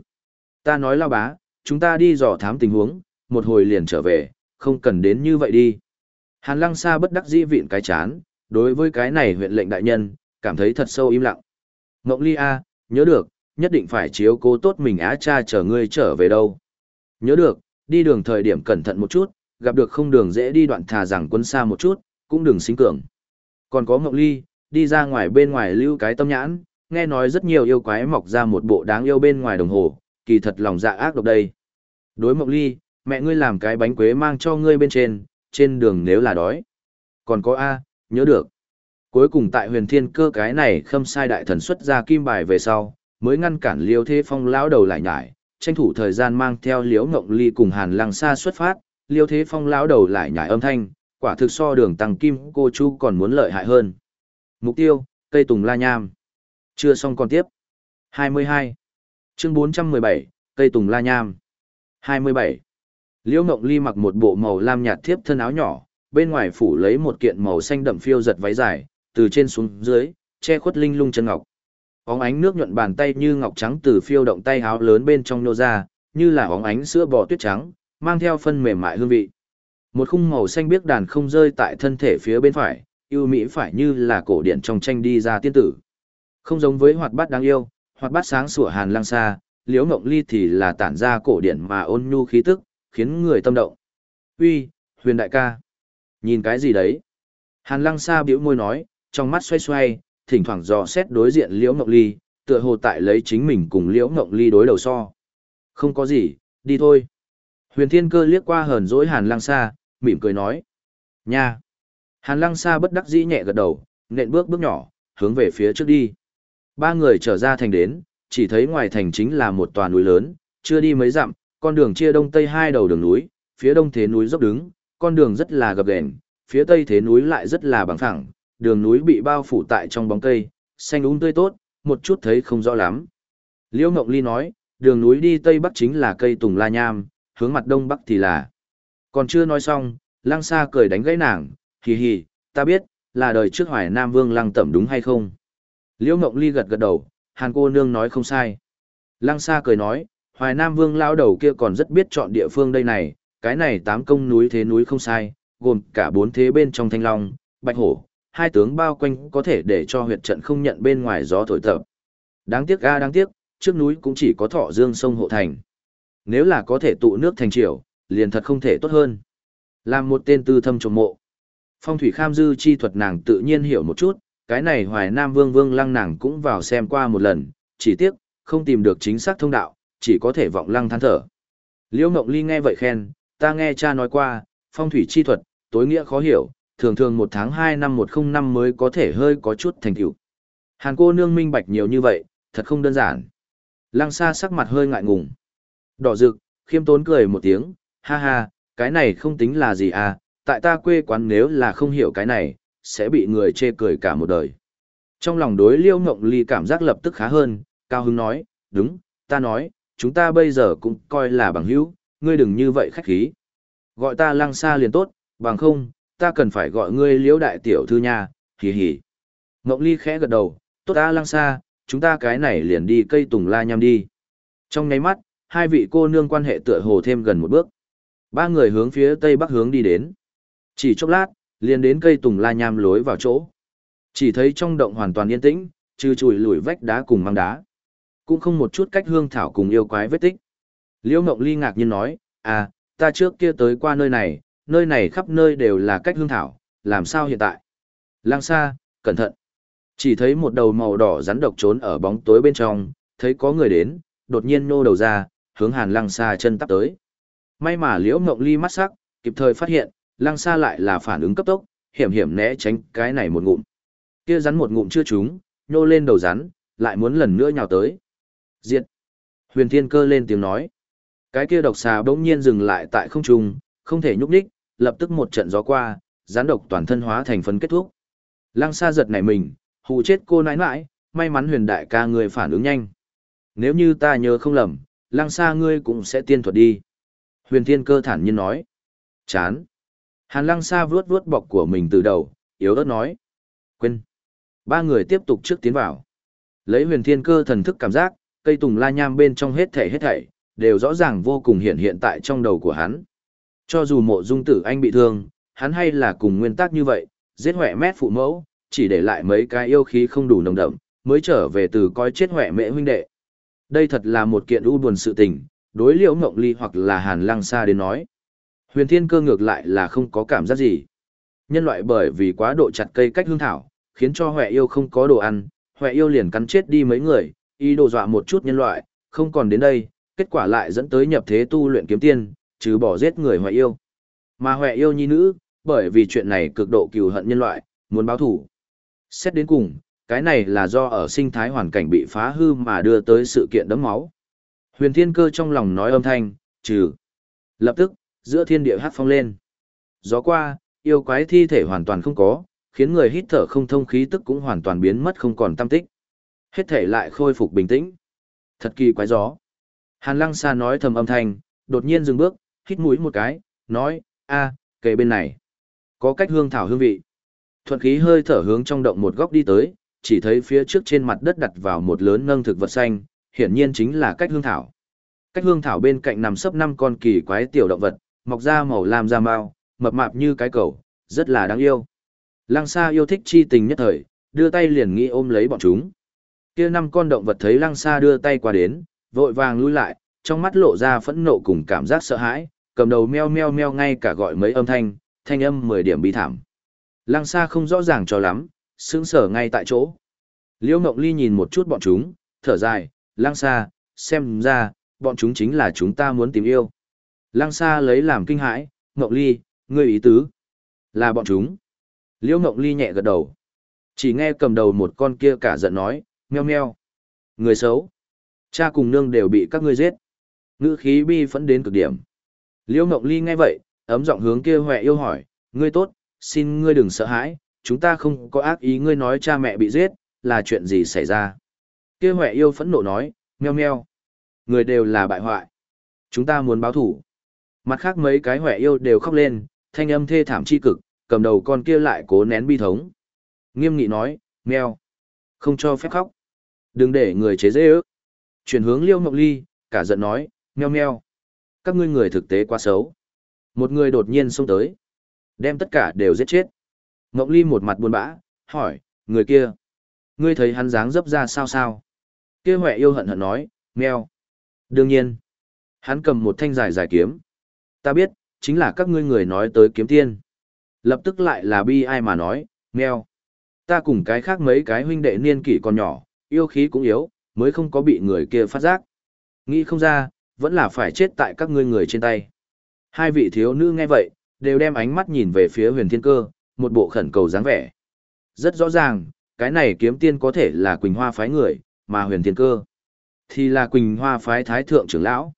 Ta nói lao bá, chúng ta đi dò thám tình huống, một hồi liền trở về, không cần đến như vậy đi. Hàn lăng xa bất đắc dĩ vịn cái chán, đối với cái này huyện lệnh đại nhân, cảm thấy thật sâu im lặng. Ngộng ly A, nhớ được, nhất định phải chiếu cố tốt mình á cha chờ ngươi trở về đâu. Nhớ được, đi đường thời điểm cẩn thận một chút, gặp được không đường dễ đi đoạn thà rằng quân xa một chút, cũng đừng sinh cường. Còn có Ngọc Ly, đi ra ngoài bên ngoài lưu cái tâm nhãn, nghe nói rất nhiều yêu quái mọc ra một bộ đáng yêu bên ngoài đồng hồ, kỳ thật lòng dạ ác độc đây. Đối Ngọc Ly, mẹ ngươi làm cái bánh quế mang cho ngươi bên trên, trên đường nếu là đói. Còn có A, nhớ được. Cuối cùng tại huyền thiên cơ cái này khâm sai đại thần xuất ra kim bài về sau, mới ngăn cản liêu thế phong lão đầu lại nhải, tranh thủ thời gian mang theo liễu ngộng ly cùng hàn lăng xa xuất phát, liêu thế phong lão đầu lại nhải âm thanh, quả thực so đường tăng kim cô chu còn muốn lợi hại hơn. Mục tiêu, cây tùng la nham. Chưa xong còn tiếp. 22. Chương 417, cây tùng la nham. 27. Liễu Ngộng Ly mặc một bộ màu lam nhạt thiếp thân áo nhỏ, bên ngoài phủ lấy một kiện màu xanh đậm phiêu giật váy dài, từ trên xuống dưới, che khuất linh lung chân ngọc. Óng ánh nước nhuận bàn tay như ngọc trắng từ phiêu động tay háo lớn bên trong nô ra, như là óng ánh sữa bò tuyết trắng, mang theo phân mềm mại hương vị. Một khung màu xanh biếc đàn không rơi tại thân thể phía bên phải, yêu mỹ phải như là cổ điển trong tranh đi ra tiên tử. Không giống với hoạt bát đáng yêu, hoạt bát sáng sủa hàn lang xa, liễu ngộng ly thì là tản ra cổ điển mà ôn nhu khí tức, khiến người tâm động. Uy, huyền đại ca. Nhìn cái gì đấy? Hàn Lang xa biểu môi nói, trong mắt xoay xoay, thỉnh thoảng dò xét đối diện liễu ngọc ly, tựa hồ tại lấy chính mình cùng liễu ngọc ly đối đầu so. Không có gì, đi thôi. Huyền thiên cơ liếc qua hờn dỗi hàn lăng sa, mỉm cười nói. Nha! Hàn lăng sa bất đắc dĩ nhẹ gật đầu, nện bước bước nhỏ, hướng về phía trước đi. Ba người trở ra thành đến, chỉ thấy ngoài thành chính là một tòa núi lớn, chưa đi mấy dặm, con đường chia đông tây hai đầu đường núi, phía đông thế núi dốc đứng, con đường rất là gập ghềnh, phía tây thế núi lại rất là bằng phẳng, đường núi bị bao phủ tại trong bóng cây, xanh úng um tươi tốt, một chút thấy không rõ lắm. Liễu Ngọc Ly nói, đường núi đi tây bắc chính là cây tùng la nham, hướng mặt đông bắc thì là. Còn chưa nói xong, Lăng Sa cười đánh gãy nàng, hì hì, ta biết, là đời trước Hoài Nam Vương Lăng Tẩm đúng hay không? Liễu Ngọc Ly gật gật đầu, Hàn cô nương nói không sai. Lăng Sa cười nói, Hoài Nam Vương lão đầu kia còn rất biết chọn địa phương đây này, cái này tám công núi thế núi không sai, gồm cả bốn thế bên trong thanh long, bạch hổ, hai tướng bao quanh có thể để cho huyệt trận không nhận bên ngoài gió thổi tập. Đáng tiếc ga đáng tiếc, trước núi cũng chỉ có thọ dương sông hộ thành. Nếu là có thể tụ nước thành triều, liền thật không thể tốt hơn. Làm một tên tư thâm trồng mộ. Phong thủy kham dư chi thuật nàng tự nhiên hiểu một chút, cái này hoài nam vương vương lăng nàng cũng vào xem qua một lần, chỉ tiếc, không tìm được chính xác thông đạo, chỉ có thể vọng lăng than thở. Liễu Mộng Ly nghe vậy khen, ta nghe cha nói qua, phong thủy chi thuật, tối nghĩa khó hiểu, thường thường một tháng hai năm một không năm mới có thể hơi có chút thành tựu. Hàn cô nương minh bạch nhiều như vậy, thật không đơn giản. Lăng xa sắc mặt hơi ngại ngùng. Đỏ rực, khiêm tốn cười một tiếng, ha ha, cái này không tính là gì à, tại ta quê quán nếu là không hiểu cái này, sẽ bị người chê cười cả một đời. Trong lòng đối liêu ngộng ly cảm giác lập tức khá hơn, Cao Hưng nói, đúng, ta nói, chúng ta bây giờ cũng coi là bằng hữu, ngươi đừng như vậy khách khí. Gọi ta lăng xa liền tốt, bằng không, ta cần phải gọi ngươi liễu đại tiểu thư nha, hì hì. Ngộng ly khẽ gật đầu, tốt ta lăng xa, chúng ta cái này liền đi cây tùng la nham đi. Trong nháy mắt, hai vị cô nương quan hệ tựa hồ thêm gần một bước. Ba người hướng phía tây bắc hướng đi đến. Chỉ chốc lát, liền đến cây tùng la nham lối vào chỗ. Chỉ thấy trong động hoàn toàn yên tĩnh, trừ chùi lùi vách đá cùng mang đá. Cũng không một chút cách hương thảo cùng yêu quái vết tích. Liễu Ngộng Ly ngạc nhiên nói, à, ta trước kia tới qua nơi này, nơi này khắp nơi đều là cách hương thảo, làm sao hiện tại? Lang xa, cẩn thận. Chỉ thấy một đầu màu đỏ rắn độc trốn ở bóng tối bên trong, thấy có người đến, đột nhiên nô đầu ra, hướng hàn lăng xa chân tắp tới. May mà liễu mộng ly mắt sắc, kịp thời phát hiện, lăng xa lại là phản ứng cấp tốc, hiểm hiểm né tránh cái này một ngụm. Kia rắn một ngụm chưa trúng, nô lên đầu rắn, lại muốn lần nữa nhào tới. Diệt. Huyền Thiên Cơ lên tiếng nói. Cái kia độc xà bỗng nhiên dừng lại tại không trung, không thể nhúc nhích, lập tức một trận gió qua, gián độc toàn thân hóa thành phấn kết thúc. Lăng Sa giật nảy mình, hù chết cô nãi nãi, may mắn huyền đại ca người phản ứng nhanh. Nếu như ta nhớ không lầm, Lăng Sa ngươi cũng sẽ tiên thuật đi. Huyền Thiên Cơ thản nhiên nói. Chán. Hàn Lăng Sa vuốt vuốt bọc của mình từ đầu, yếu ớt nói. Quên. Ba người tiếp tục trước tiến vào. Lấy huyền thiên cơ thần thức cảm giác, cây tùng la nham bên trong hết thảy hết thảy, đều rõ ràng vô cùng hiện hiện tại trong đầu của hắn. Cho dù mộ dung tử anh bị thương, hắn hay là cùng nguyên tắc như vậy, giết hỏe mét phụ mẫu, chỉ để lại mấy cái yêu khí không đủ nồng đậm, mới trở về từ coi chết hỏe mẹ huynh đệ. Đây thật là một kiện u buồn sự tình, đối liễu ngộng ly hoặc là hàn lăng xa đến nói. Huyền thiên cơ ngược lại là không có cảm giác gì. Nhân loại bởi vì quá độ chặt cây cách hương thảo, khiến cho hỏe yêu không có đồ ăn, hỏe yêu liền cắn chết đi mấy người, ý đồ dọa một chút nhân loại, không còn đến đây, kết quả lại dẫn tới nhập thế tu luyện kiếm tiên, chứ bỏ giết người hoại yêu. Mà hoại yêu nhi nữ, bởi vì chuyện này cực độ cừu hận nhân loại, muốn báo thủ. Xét đến cùng, cái này là do ở sinh thái hoàn cảnh bị phá hư mà đưa tới sự kiện đấm máu. Huyền thiên cơ trong lòng nói âm thanh, trừ. Lập tức, giữa thiên địa hát phong lên. Gió qua, yêu quái thi thể hoàn toàn không có, khiến người hít thở không thông khí tức cũng hoàn toàn biến mất không còn tâm tích. Hết thể lại khôi phục bình tĩnh. Thật kỳ quái gió. Hàn Lăng Sa nói thầm âm thanh, đột nhiên dừng bước, hít mũi một cái, nói, a, kề bên này. Có cách hương thảo hương vị. Thuận khí hơi thở hướng trong động một góc đi tới, chỉ thấy phía trước trên mặt đất đặt vào một lớn nâng thực vật xanh, hiển nhiên chính là cách hương thảo. Cách hương thảo bên cạnh nằm sấp năm con kỳ quái tiểu động vật, mọc ra màu lam da mao, mập mạp như cái cầu, rất là đáng yêu. Lăng Sa yêu thích chi tình nhất thời, đưa tay liền nghĩ ôm lấy bọn chúng. Kia năm con động vật thấy Lăng Sa đưa tay qua đến, vội vàng lui lại, trong mắt lộ ra phẫn nộ cùng cảm giác sợ hãi, cầm đầu meo meo meo ngay cả gọi mấy âm thanh, thanh âm 10 điểm bi thảm. Lăng Sa không rõ ràng cho lắm, sững sờ ngay tại chỗ. Liễu ngọc Ly nhìn một chút bọn chúng, thở dài, Lăng Sa, xem ra, bọn chúng chính là chúng ta muốn tìm yêu. Lăng Sa lấy làm kinh hãi, ngọc Ly, ngươi ý tứ, là bọn chúng. Liễu ngọc Ly nhẹ gật đầu. Chỉ nghe cầm đầu một con kia cả giận nói, meo meo. Người xấu. Cha cùng nương đều bị các ngươi giết. Ngữ khí bi phẫn đến cực điểm. Liễu Ngọc Ly nghe vậy, ấm giọng hướng kia Huệ yêu hỏi, ngươi tốt, xin ngươi đừng sợ hãi, chúng ta không có ác ý ngươi nói cha mẹ bị giết, là chuyện gì xảy ra. Kia Huệ yêu phẫn nộ nói, meo meo. Người đều là bại hoại. Chúng ta muốn báo thủ. Mặt khác mấy cái Huệ yêu đều khóc lên, thanh âm thê thảm chi cực, cầm đầu con kia lại cố nén bi thống. Nghiêm nghị nói, meo, không cho phép khóc. Đừng để người chế dễ ước. Chuyển hướng liêu Ngọc ly, cả giận nói, meo meo. Các ngươi người thực tế quá xấu. Một người đột nhiên xông tới. Đem tất cả đều giết chết. Mộng ly một mặt buồn bã, hỏi, người kia. Ngươi thấy hắn dáng dấp ra sao sao? Kia huệ yêu hận hận nói, meo. Đương nhiên. Hắn cầm một thanh dài dài kiếm. Ta biết, chính là các ngươi người nói tới kiếm tiên. Lập tức lại là bi ai mà nói, meo. Ta cùng cái khác mấy cái huynh đệ niên kỷ còn nhỏ, yêu khí cũng yếu, mới không có bị người kia phát giác. Nghĩ không ra, vẫn là phải chết tại các ngươi người trên tay. Hai vị thiếu nữ nghe vậy, đều đem ánh mắt nhìn về phía huyền thiên cơ, một bộ khẩn cầu dáng vẻ. Rất rõ ràng, cái này kiếm tiên có thể là Quỳnh Hoa phái người, mà huyền thiên cơ thì là Quỳnh Hoa phái thái thượng trưởng lão.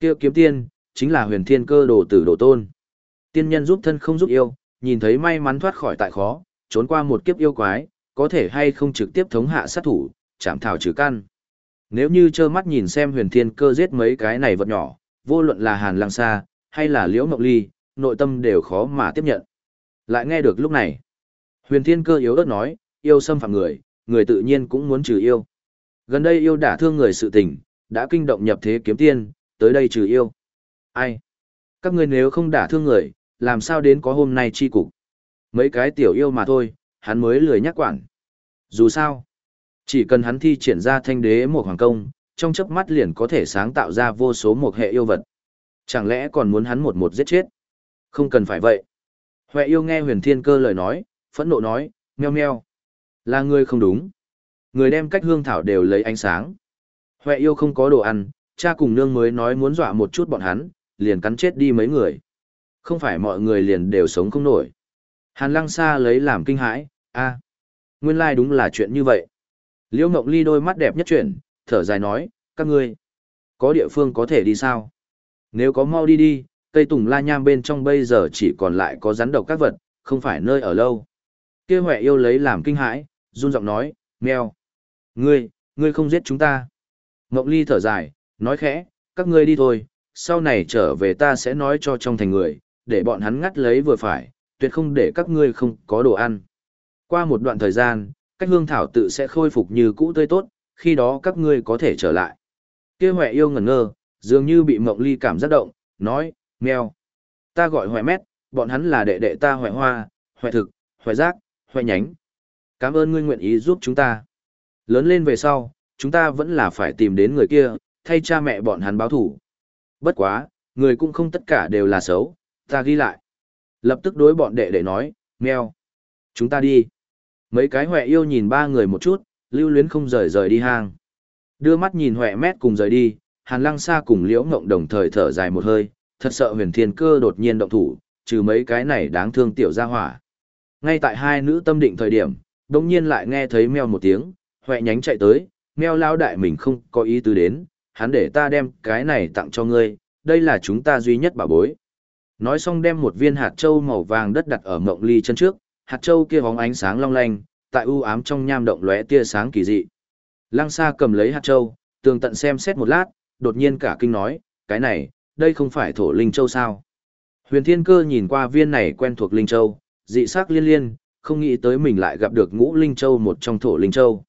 Kia kiếm tiên chính là huyền thiên cơ đồ tử đồ tôn. Tiên nhân giúp thân không giúp yêu, nhìn thấy may mắn thoát khỏi tại khó, trốn qua một kiếp yêu quái, có thể hay không trực tiếp thống hạ sát thủ, chạm thảo trừ căn. Nếu như trơ mắt nhìn xem huyền thiên cơ giết mấy cái này vật nhỏ, vô luận là hàn lăng Sa hay là liễu mộng ly, nội tâm đều khó mà tiếp nhận. Lại nghe được lúc này, huyền thiên cơ yếu ớt nói, yêu xâm phạm người, người tự nhiên cũng muốn trừ yêu. Gần đây yêu đả thương người sự tình, đã kinh động nhập thế kiếm tiên, tới đây trừ yêu. Ai? Các ngươi nếu không đả thương người, làm sao đến có hôm nay chi cục. Mấy cái tiểu yêu mà thôi, hắn mới lười nhắc quản. Dù sao, chỉ cần hắn thi triển ra thanh đế một hoàng công, trong chớp mắt liền có thể sáng tạo ra vô số một hệ yêu vật. Chẳng lẽ còn muốn hắn một một giết chết? Không cần phải vậy. Huệ yêu nghe huyền thiên cơ lời nói, phẫn nộ nói, meo meo. Là ngươi không đúng. Người đem cách hương thảo đều lấy ánh sáng. Huệ yêu không có đồ ăn, cha cùng nương mới nói muốn dọa một chút bọn hắn, liền cắn chết đi mấy người. Không phải mọi người liền đều sống không nổi. Hàn lăng xa lấy làm kinh hãi, a nguyên lai like đúng là chuyện như vậy. Liễu Ngộng Ly đôi mắt đẹp nhất chuyển, thở dài nói, các ngươi, có địa phương có thể đi sao? Nếu có mau đi đi, Tây tùng la nham bên trong bây giờ chỉ còn lại có rắn độc các vật, không phải nơi ở lâu. Kia Huệ yêu lấy làm kinh hãi, run giọng nói, mèo. Ngươi, ngươi không giết chúng ta. Ngọc Ly thở dài, nói khẽ, các ngươi đi thôi, sau này trở về ta sẽ nói cho trong thành người, để bọn hắn ngắt lấy vừa phải, tuyệt không để các ngươi không có đồ ăn. Qua một đoạn thời gian, cách hương thảo tự sẽ khôi phục như cũ tươi tốt, khi đó các ngươi có thể trở lại. Kia Huệ yêu ngẩn ngơ, dường như bị Mộng Ly cảm giác động, nói, mèo. Ta gọi Huệ mét, bọn hắn là đệ đệ ta Huệ hoa, Huệ thực, Huệ giác, Huệ nhánh. Cảm ơn ngươi nguyện ý giúp chúng ta. Lớn lên về sau, chúng ta vẫn là phải tìm đến người kia, thay cha mẹ bọn hắn báo thủ. Bất quá, người cũng không tất cả đều là xấu, ta ghi lại. Lập tức đối bọn đệ đệ nói, mèo. Chúng ta đi. Mấy cái Huệ yêu nhìn ba người một chút, lưu luyến không rời rời đi hang. Đưa mắt nhìn Huệ mét cùng rời đi, Hàn Lăng xa cùng Liễu Ngộng đồng thời thở dài một hơi, thật sợ huyền thiên cơ đột nhiên động thủ, trừ mấy cái này đáng thương tiểu gia hỏa. Ngay tại hai nữ tâm định thời điểm, đồng nhiên lại nghe thấy meo một tiếng, Huệ nhánh chạy tới, meo lao đại mình không có ý tứ đến, hắn để ta đem cái này tặng cho ngươi, đây là chúng ta duy nhất bảo bối. Nói xong đem một viên hạt châu màu vàng đất đặt ở mộng ly chân trước, hạt châu kia bóng ánh sáng long lanh, tại u ám trong nham động lóe tia sáng kỳ dị. Lăng Sa cầm lấy hạt châu, tường tận xem xét một lát, đột nhiên cả kinh nói, cái này, đây không phải thổ linh châu sao? Huyền Thiên Cơ nhìn qua viên này quen thuộc linh châu, dị sắc liên liên, không nghĩ tới mình lại gặp được ngũ linh châu một trong thổ linh châu.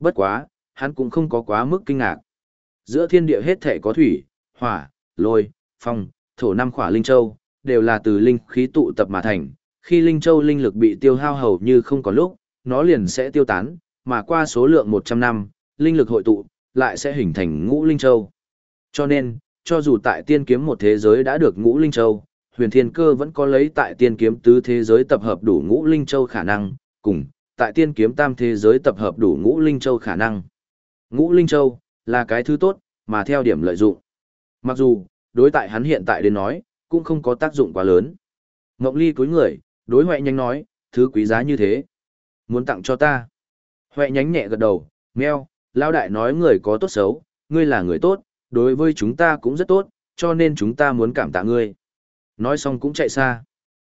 Bất quá, hắn cũng không có quá mức kinh ngạc. Giữa thiên địa hết thể có thủy, hỏa, lôi, phong, thổ năm khỏa linh châu, đều là từ linh khí tụ tập mà thành. Khi linh châu linh lực bị tiêu hao hầu như không còn lúc, nó liền sẽ tiêu tán, mà qua số lượng 100 năm, linh lực hội tụ, lại sẽ hình thành ngũ linh châu. Cho nên, cho dù tại tiên kiếm một thế giới đã được ngũ linh châu, huyền thiên cơ vẫn có lấy tại tiên kiếm tứ thế giới tập hợp đủ ngũ linh châu khả năng, cùng, tại tiên kiếm tam thế giới tập hợp đủ ngũ linh châu khả năng. Ngũ linh châu, là cái thứ tốt, mà theo điểm lợi dụng. Mặc dù, đối tại hắn hiện tại đến nói, cũng không có tác dụng quá lớn. Ngọc Ly cúi người, đối Huệ Nhánh nói, thứ quý giá như thế. Muốn tặng cho ta. Huệ Nhánh nhẹ gật đầu, meo, lao đại nói người có tốt xấu, ngươi là người tốt, đối với chúng ta cũng rất tốt, cho nên chúng ta muốn cảm tạ ngươi. Nói xong cũng chạy xa.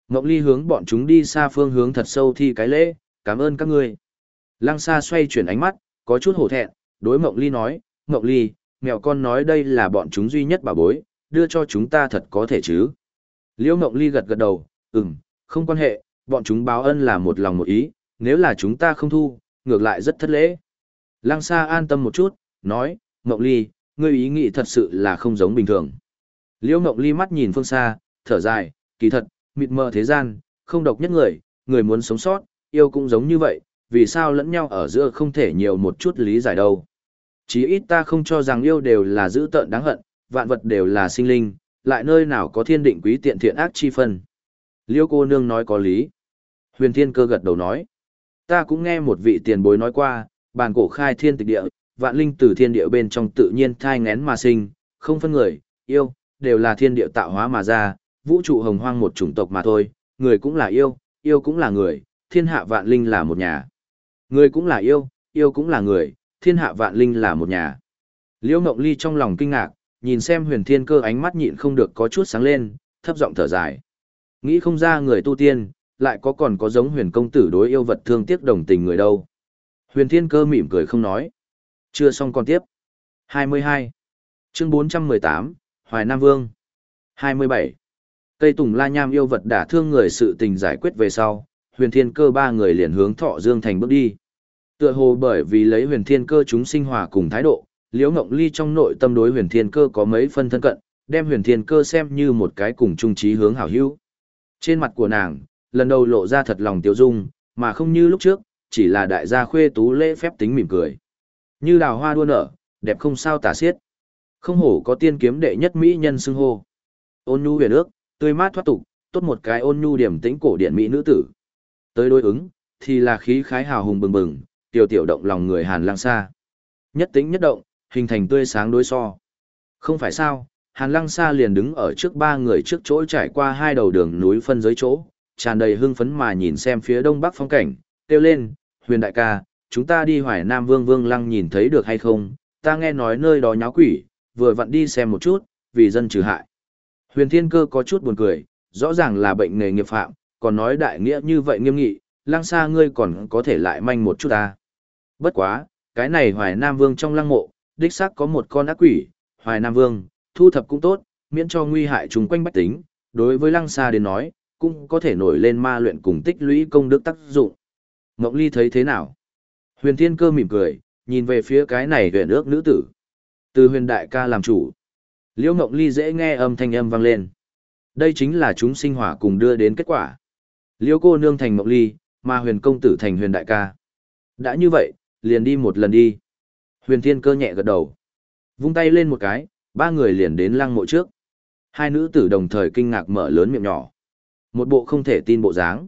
Ngọc Ly hướng bọn chúng đi xa phương hướng thật sâu thi cái lễ, cảm ơn các ngươi. Lăng Sa xoay chuyển ánh mắt, có chút hổ thẹn, đối Ngọc Ly nói, Ngọc Ly, mèo con nói đây là bọn chúng duy nhất bà bối, đưa cho chúng ta thật có thể chứ. Liễu Ngọc Ly gật gật đầu, ừm, không quan hệ, bọn chúng báo ân là một lòng một ý, nếu là chúng ta không thu, ngược lại rất thất lễ. Lăng Sa an tâm một chút, nói, Ngọc Ly, ngươi ý nghĩ thật sự là không giống bình thường. Liễu Ngọc Ly mắt nhìn phương xa, thở dài, kỳ thật, mịt mờ thế gian, không độc nhất người, người muốn sống sót, yêu cũng giống như vậy, vì sao lẫn nhau ở giữa không thể nhiều một chút lý giải đâu. Chí ít ta không cho rằng yêu đều là dữ tợn đáng hận, vạn vật đều là sinh linh, lại nơi nào có thiên định quý tiện thiện ác chi phân. Liêu cô nương nói có lý. Huyền thiên cơ gật đầu nói. Ta cũng nghe một vị tiền bối nói qua, bàn cổ khai thiên tịch địa, vạn linh từ thiên địa bên trong tự nhiên thai ngén mà sinh, không phân người, yêu, đều là thiên địa tạo hóa mà ra, vũ trụ hồng hoang một chủng tộc mà thôi, người cũng là yêu, yêu cũng là người, thiên hạ vạn linh là một nhà. Người cũng là yêu, yêu cũng là người, thiên hạ vạn linh là một nhà. Liễu Ngộng Ly trong lòng kinh ngạc, nhìn xem huyền thiên cơ ánh mắt nhịn không được có chút sáng lên, thấp giọng thở dài. Nghĩ không ra người tu tiên, lại có còn có giống huyền công tử đối yêu vật thương tiếc đồng tình người đâu. Huyền thiên cơ mỉm cười không nói. Chưa xong còn tiếp. 22. Chương 418, Hoài Nam Vương. 27. Cây tùng la nham yêu vật đả thương người sự tình giải quyết về sau, huyền thiên cơ ba người liền hướng thọ dương thành bước đi. Tựa hồ bởi vì lấy huyền thiên cơ chúng sinh hòa cùng thái độ, liễu ngộng ly trong nội tâm đối huyền thiên cơ có mấy phân thân cận, đem huyền thiên cơ xem như một cái cùng trung trí hướng hảo hữu. Trên mặt của nàng, lần đầu lộ ra thật lòng tiêu dung, mà không như lúc trước, chỉ là đại gia khuê tú lễ phép tính mỉm cười. Như đào hoa đua nở, đẹp không sao tả xiết. Không hổ có tiên kiếm đệ nhất mỹ nhân xưng hô. Ôn nhu huyền ước, tươi mát thoát tục, tốt một cái ôn nhu điểm tĩnh cổ điển mỹ nữ tử. Tới đối ứng, thì là khí khái hào hùng bừng bừng, tiểu tiểu động lòng người Hàn lang xa Nhất tĩnh nhất động, hình thành tươi sáng đối so. Không phải sao, Hàn Lăng Sa liền đứng ở trước ba người trước chỗ trải qua hai đầu đường núi phân giới chỗ, tràn đầy hưng phấn mà nhìn xem phía đông bắc phong cảnh, kêu lên, huyền đại ca, chúng ta đi hoài Nam Vương Vương Lăng nhìn thấy được hay không, ta nghe nói nơi đó nháo quỷ, vừa vặn đi xem một chút, vì dân trừ hại. Huyền Thiên Cơ có chút buồn cười, rõ ràng là bệnh nghề nghiệp phạm, còn nói đại nghĩa như vậy nghiêm nghị, lăng Sa ngươi còn có thể lại manh một chút ta. Bất quá, cái này Hoài Nam Vương trong lăng mộ, đích xác có một con ác quỷ, Hoài Nam Vương, thu thập cũng tốt, miễn cho nguy hại chúng quanh bách tính, đối với lăng xa đến nói, cũng có thể nổi lên ma luyện cùng tích lũy công đức tác dụng. Ngọc Ly thấy thế nào? Huyền Thiên Cơ mỉm cười, nhìn về phía cái này huyền ước nữ tử. Từ huyền đại ca làm chủ. Liễu Ngọc Ly dễ nghe âm thanh âm vang lên. Đây chính là chúng sinh hỏa cùng đưa đến kết quả. Liễu cô nương thành Ngọc Ly, mà huyền công tử thành huyền đại ca. Đã như vậy, liền đi một lần đi. Huyền Thiên Cơ nhẹ gật đầu. Vung tay lên một cái, ba người liền đến lăng mộ trước. Hai nữ tử đồng thời kinh ngạc mở lớn miệng nhỏ. Một bộ không thể tin bộ dáng.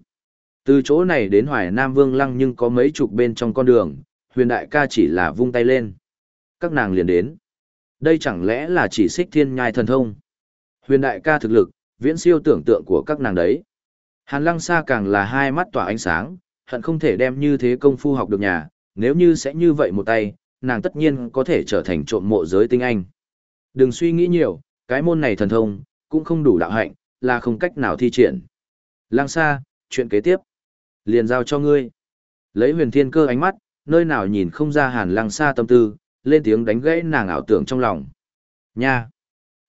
Từ chỗ này đến Hoài Nam Vương Lăng nhưng có mấy chục bên trong con đường, huyền đại ca chỉ là vung tay lên. Các nàng liền đến. Đây chẳng lẽ là chỉ xích thiên nhai thần thông. Huyền đại ca thực lực, viễn siêu tưởng tượng của các nàng đấy. Hàn lăng xa càng là hai mắt tỏa ánh sáng, hận không thể đem như thế công phu học được nhà, nếu như sẽ như vậy một tay, nàng tất nhiên có thể trở thành trộm mộ giới tinh anh. Đừng suy nghĩ nhiều, cái môn này thần thông, cũng không đủ đạo hạnh, là không cách nào thi triển. Lăng xa, chuyện kế tiếp. Liền giao cho ngươi. Lấy huyền thiên cơ ánh mắt, nơi nào nhìn không ra hàn lăng xa tâm tư, lên tiếng đánh gãy nàng ảo tưởng trong lòng. Nha!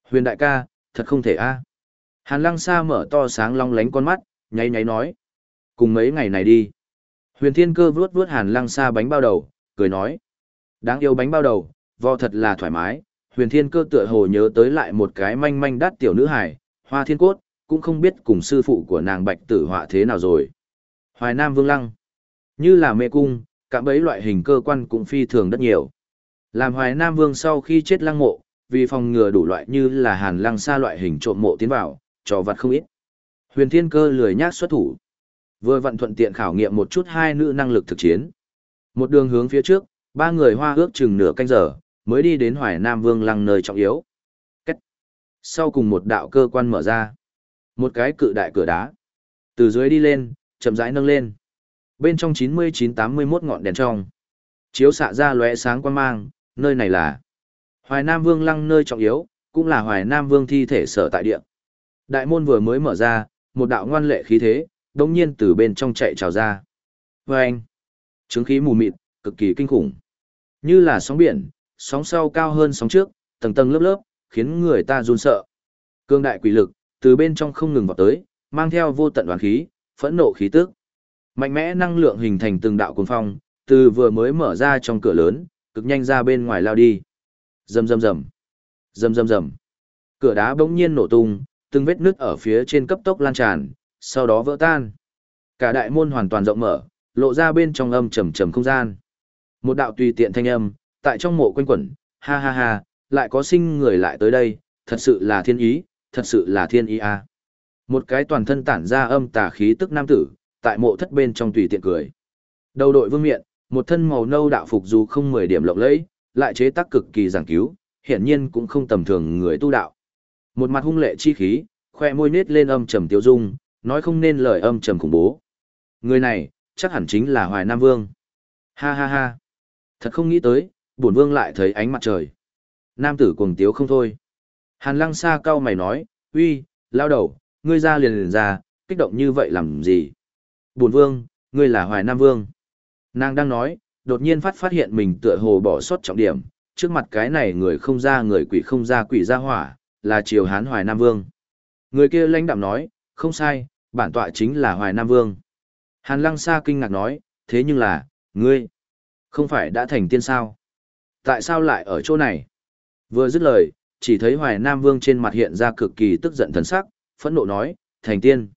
Huyền đại ca, thật không thể a. À. Hàn lăng xa mở to sáng long lánh con mắt, nháy nháy nói. Cùng mấy ngày này đi. Huyền thiên cơ vuốt vuốt hàn lăng xa bánh bao đầu, cười nói. Đáng yêu bánh bao đầu, vò thật là thoải mái. Huyền thiên cơ tựa hồ nhớ tới lại một cái manh manh đắt tiểu nữ hải, hoa thiên cốt, cũng không biết cùng sư phụ của nàng bạch tử họa thế nào rồi. Hoài Nam Vương Lăng. Như là mê cung, cả bấy loại hình cơ quan cũng phi thường rất nhiều. Làm Hoài Nam Vương sau khi chết lăng mộ, vì phòng ngừa đủ loại như là hàn lăng xa loại hình trộm mộ tiến vào, trò vặt không ít. Huyền Thiên Cơ lười nhác xuất thủ. Vừa vận thuận tiện khảo nghiệm một chút hai nữ năng lực thực chiến. Một đường hướng phía trước, ba người hoa ước chừng nửa canh giờ, mới đi đến Hoài Nam Vương lăng nơi trọng yếu. Cách. Sau cùng một đạo cơ quan mở ra. Một cái cự đại cửa đá. Từ dưới đi lên, chậm rãi nâng lên. Bên trong 99-81 ngọn đèn trong. Chiếu xạ ra lóe sáng quan mang, nơi này là Hoài Nam Vương lăng nơi trọng yếu, cũng là Hoài Nam Vương thi thể sở tại địa. Đại môn vừa mới mở ra, một đạo ngoan lệ khí thế, đống nhiên từ bên trong chạy trào ra. Vâng! Trứng chứng khí mù mịt, cực kỳ kinh khủng. Như là sóng biển, sóng sau cao hơn sóng trước, tầng tầng lớp lớp, khiến người ta run sợ. Cương đại quỷ lực, từ bên trong không ngừng vào tới, mang theo vô tận đoàn khí, phẫn nộ khí tức. Mạnh mẽ năng lượng hình thành từng đạo cuồng phong, từ vừa mới mở ra trong cửa lớn, cực nhanh ra bên ngoài lao đi. Rầm rầm rầm. Rầm rầm rầm. Cửa đá bỗng nhiên nổ tung, từng vết nứt ở phía trên cấp tốc lan tràn, sau đó vỡ tan. Cả đại môn hoàn toàn rộng mở, lộ ra bên trong âm trầm trầm không gian. Một đạo tùy tiện thanh âm, tại trong mộ quanh quẩn, ha ha ha, lại có sinh người lại tới đây, thật sự là thiên ý, thật sự là thiên ý a. Một cái toàn thân tản ra âm tà khí tức nam tử, tại mộ thất bên trong tùy tiện cười. Đầu đội vương miện, một thân màu nâu đạo phục dù không mười điểm lộng lẫy, lại chế tác cực kỳ giảng cứu, hiển nhiên cũng không tầm thường người tu đạo. Một mặt hung lệ chi khí, khoe môi nết lên âm trầm tiêu dung, nói không nên lời âm trầm khủng bố. Người này, chắc hẳn chính là Hoài Nam Vương. Ha ha ha. Thật không nghĩ tới, bổn vương lại thấy ánh mặt trời. Nam tử cuồng tiếu không thôi. Hàn lăng xa cao mày nói, uy, lao đầu, ngươi ra liền liền ra, kích động như vậy làm gì? Bổn vương, ngươi là Hoài Nam Vương. Nàng đang nói, đột nhiên phát phát hiện mình tựa hồ bỏ sót trọng điểm, trước mặt cái này người không ra người quỷ không ra quỷ ra hỏa, là triều hán Hoài Nam Vương. Người kia lãnh đạm nói, không sai, bản tọa chính là Hoài Nam Vương. Hàn Lăng Sa kinh ngạc nói, thế nhưng là, ngươi, không phải đã thành tiên sao? Tại sao lại ở chỗ này? Vừa dứt lời, chỉ thấy Hoài Nam Vương trên mặt hiện ra cực kỳ tức giận thần sắc, phẫn nộ nói, thành tiên.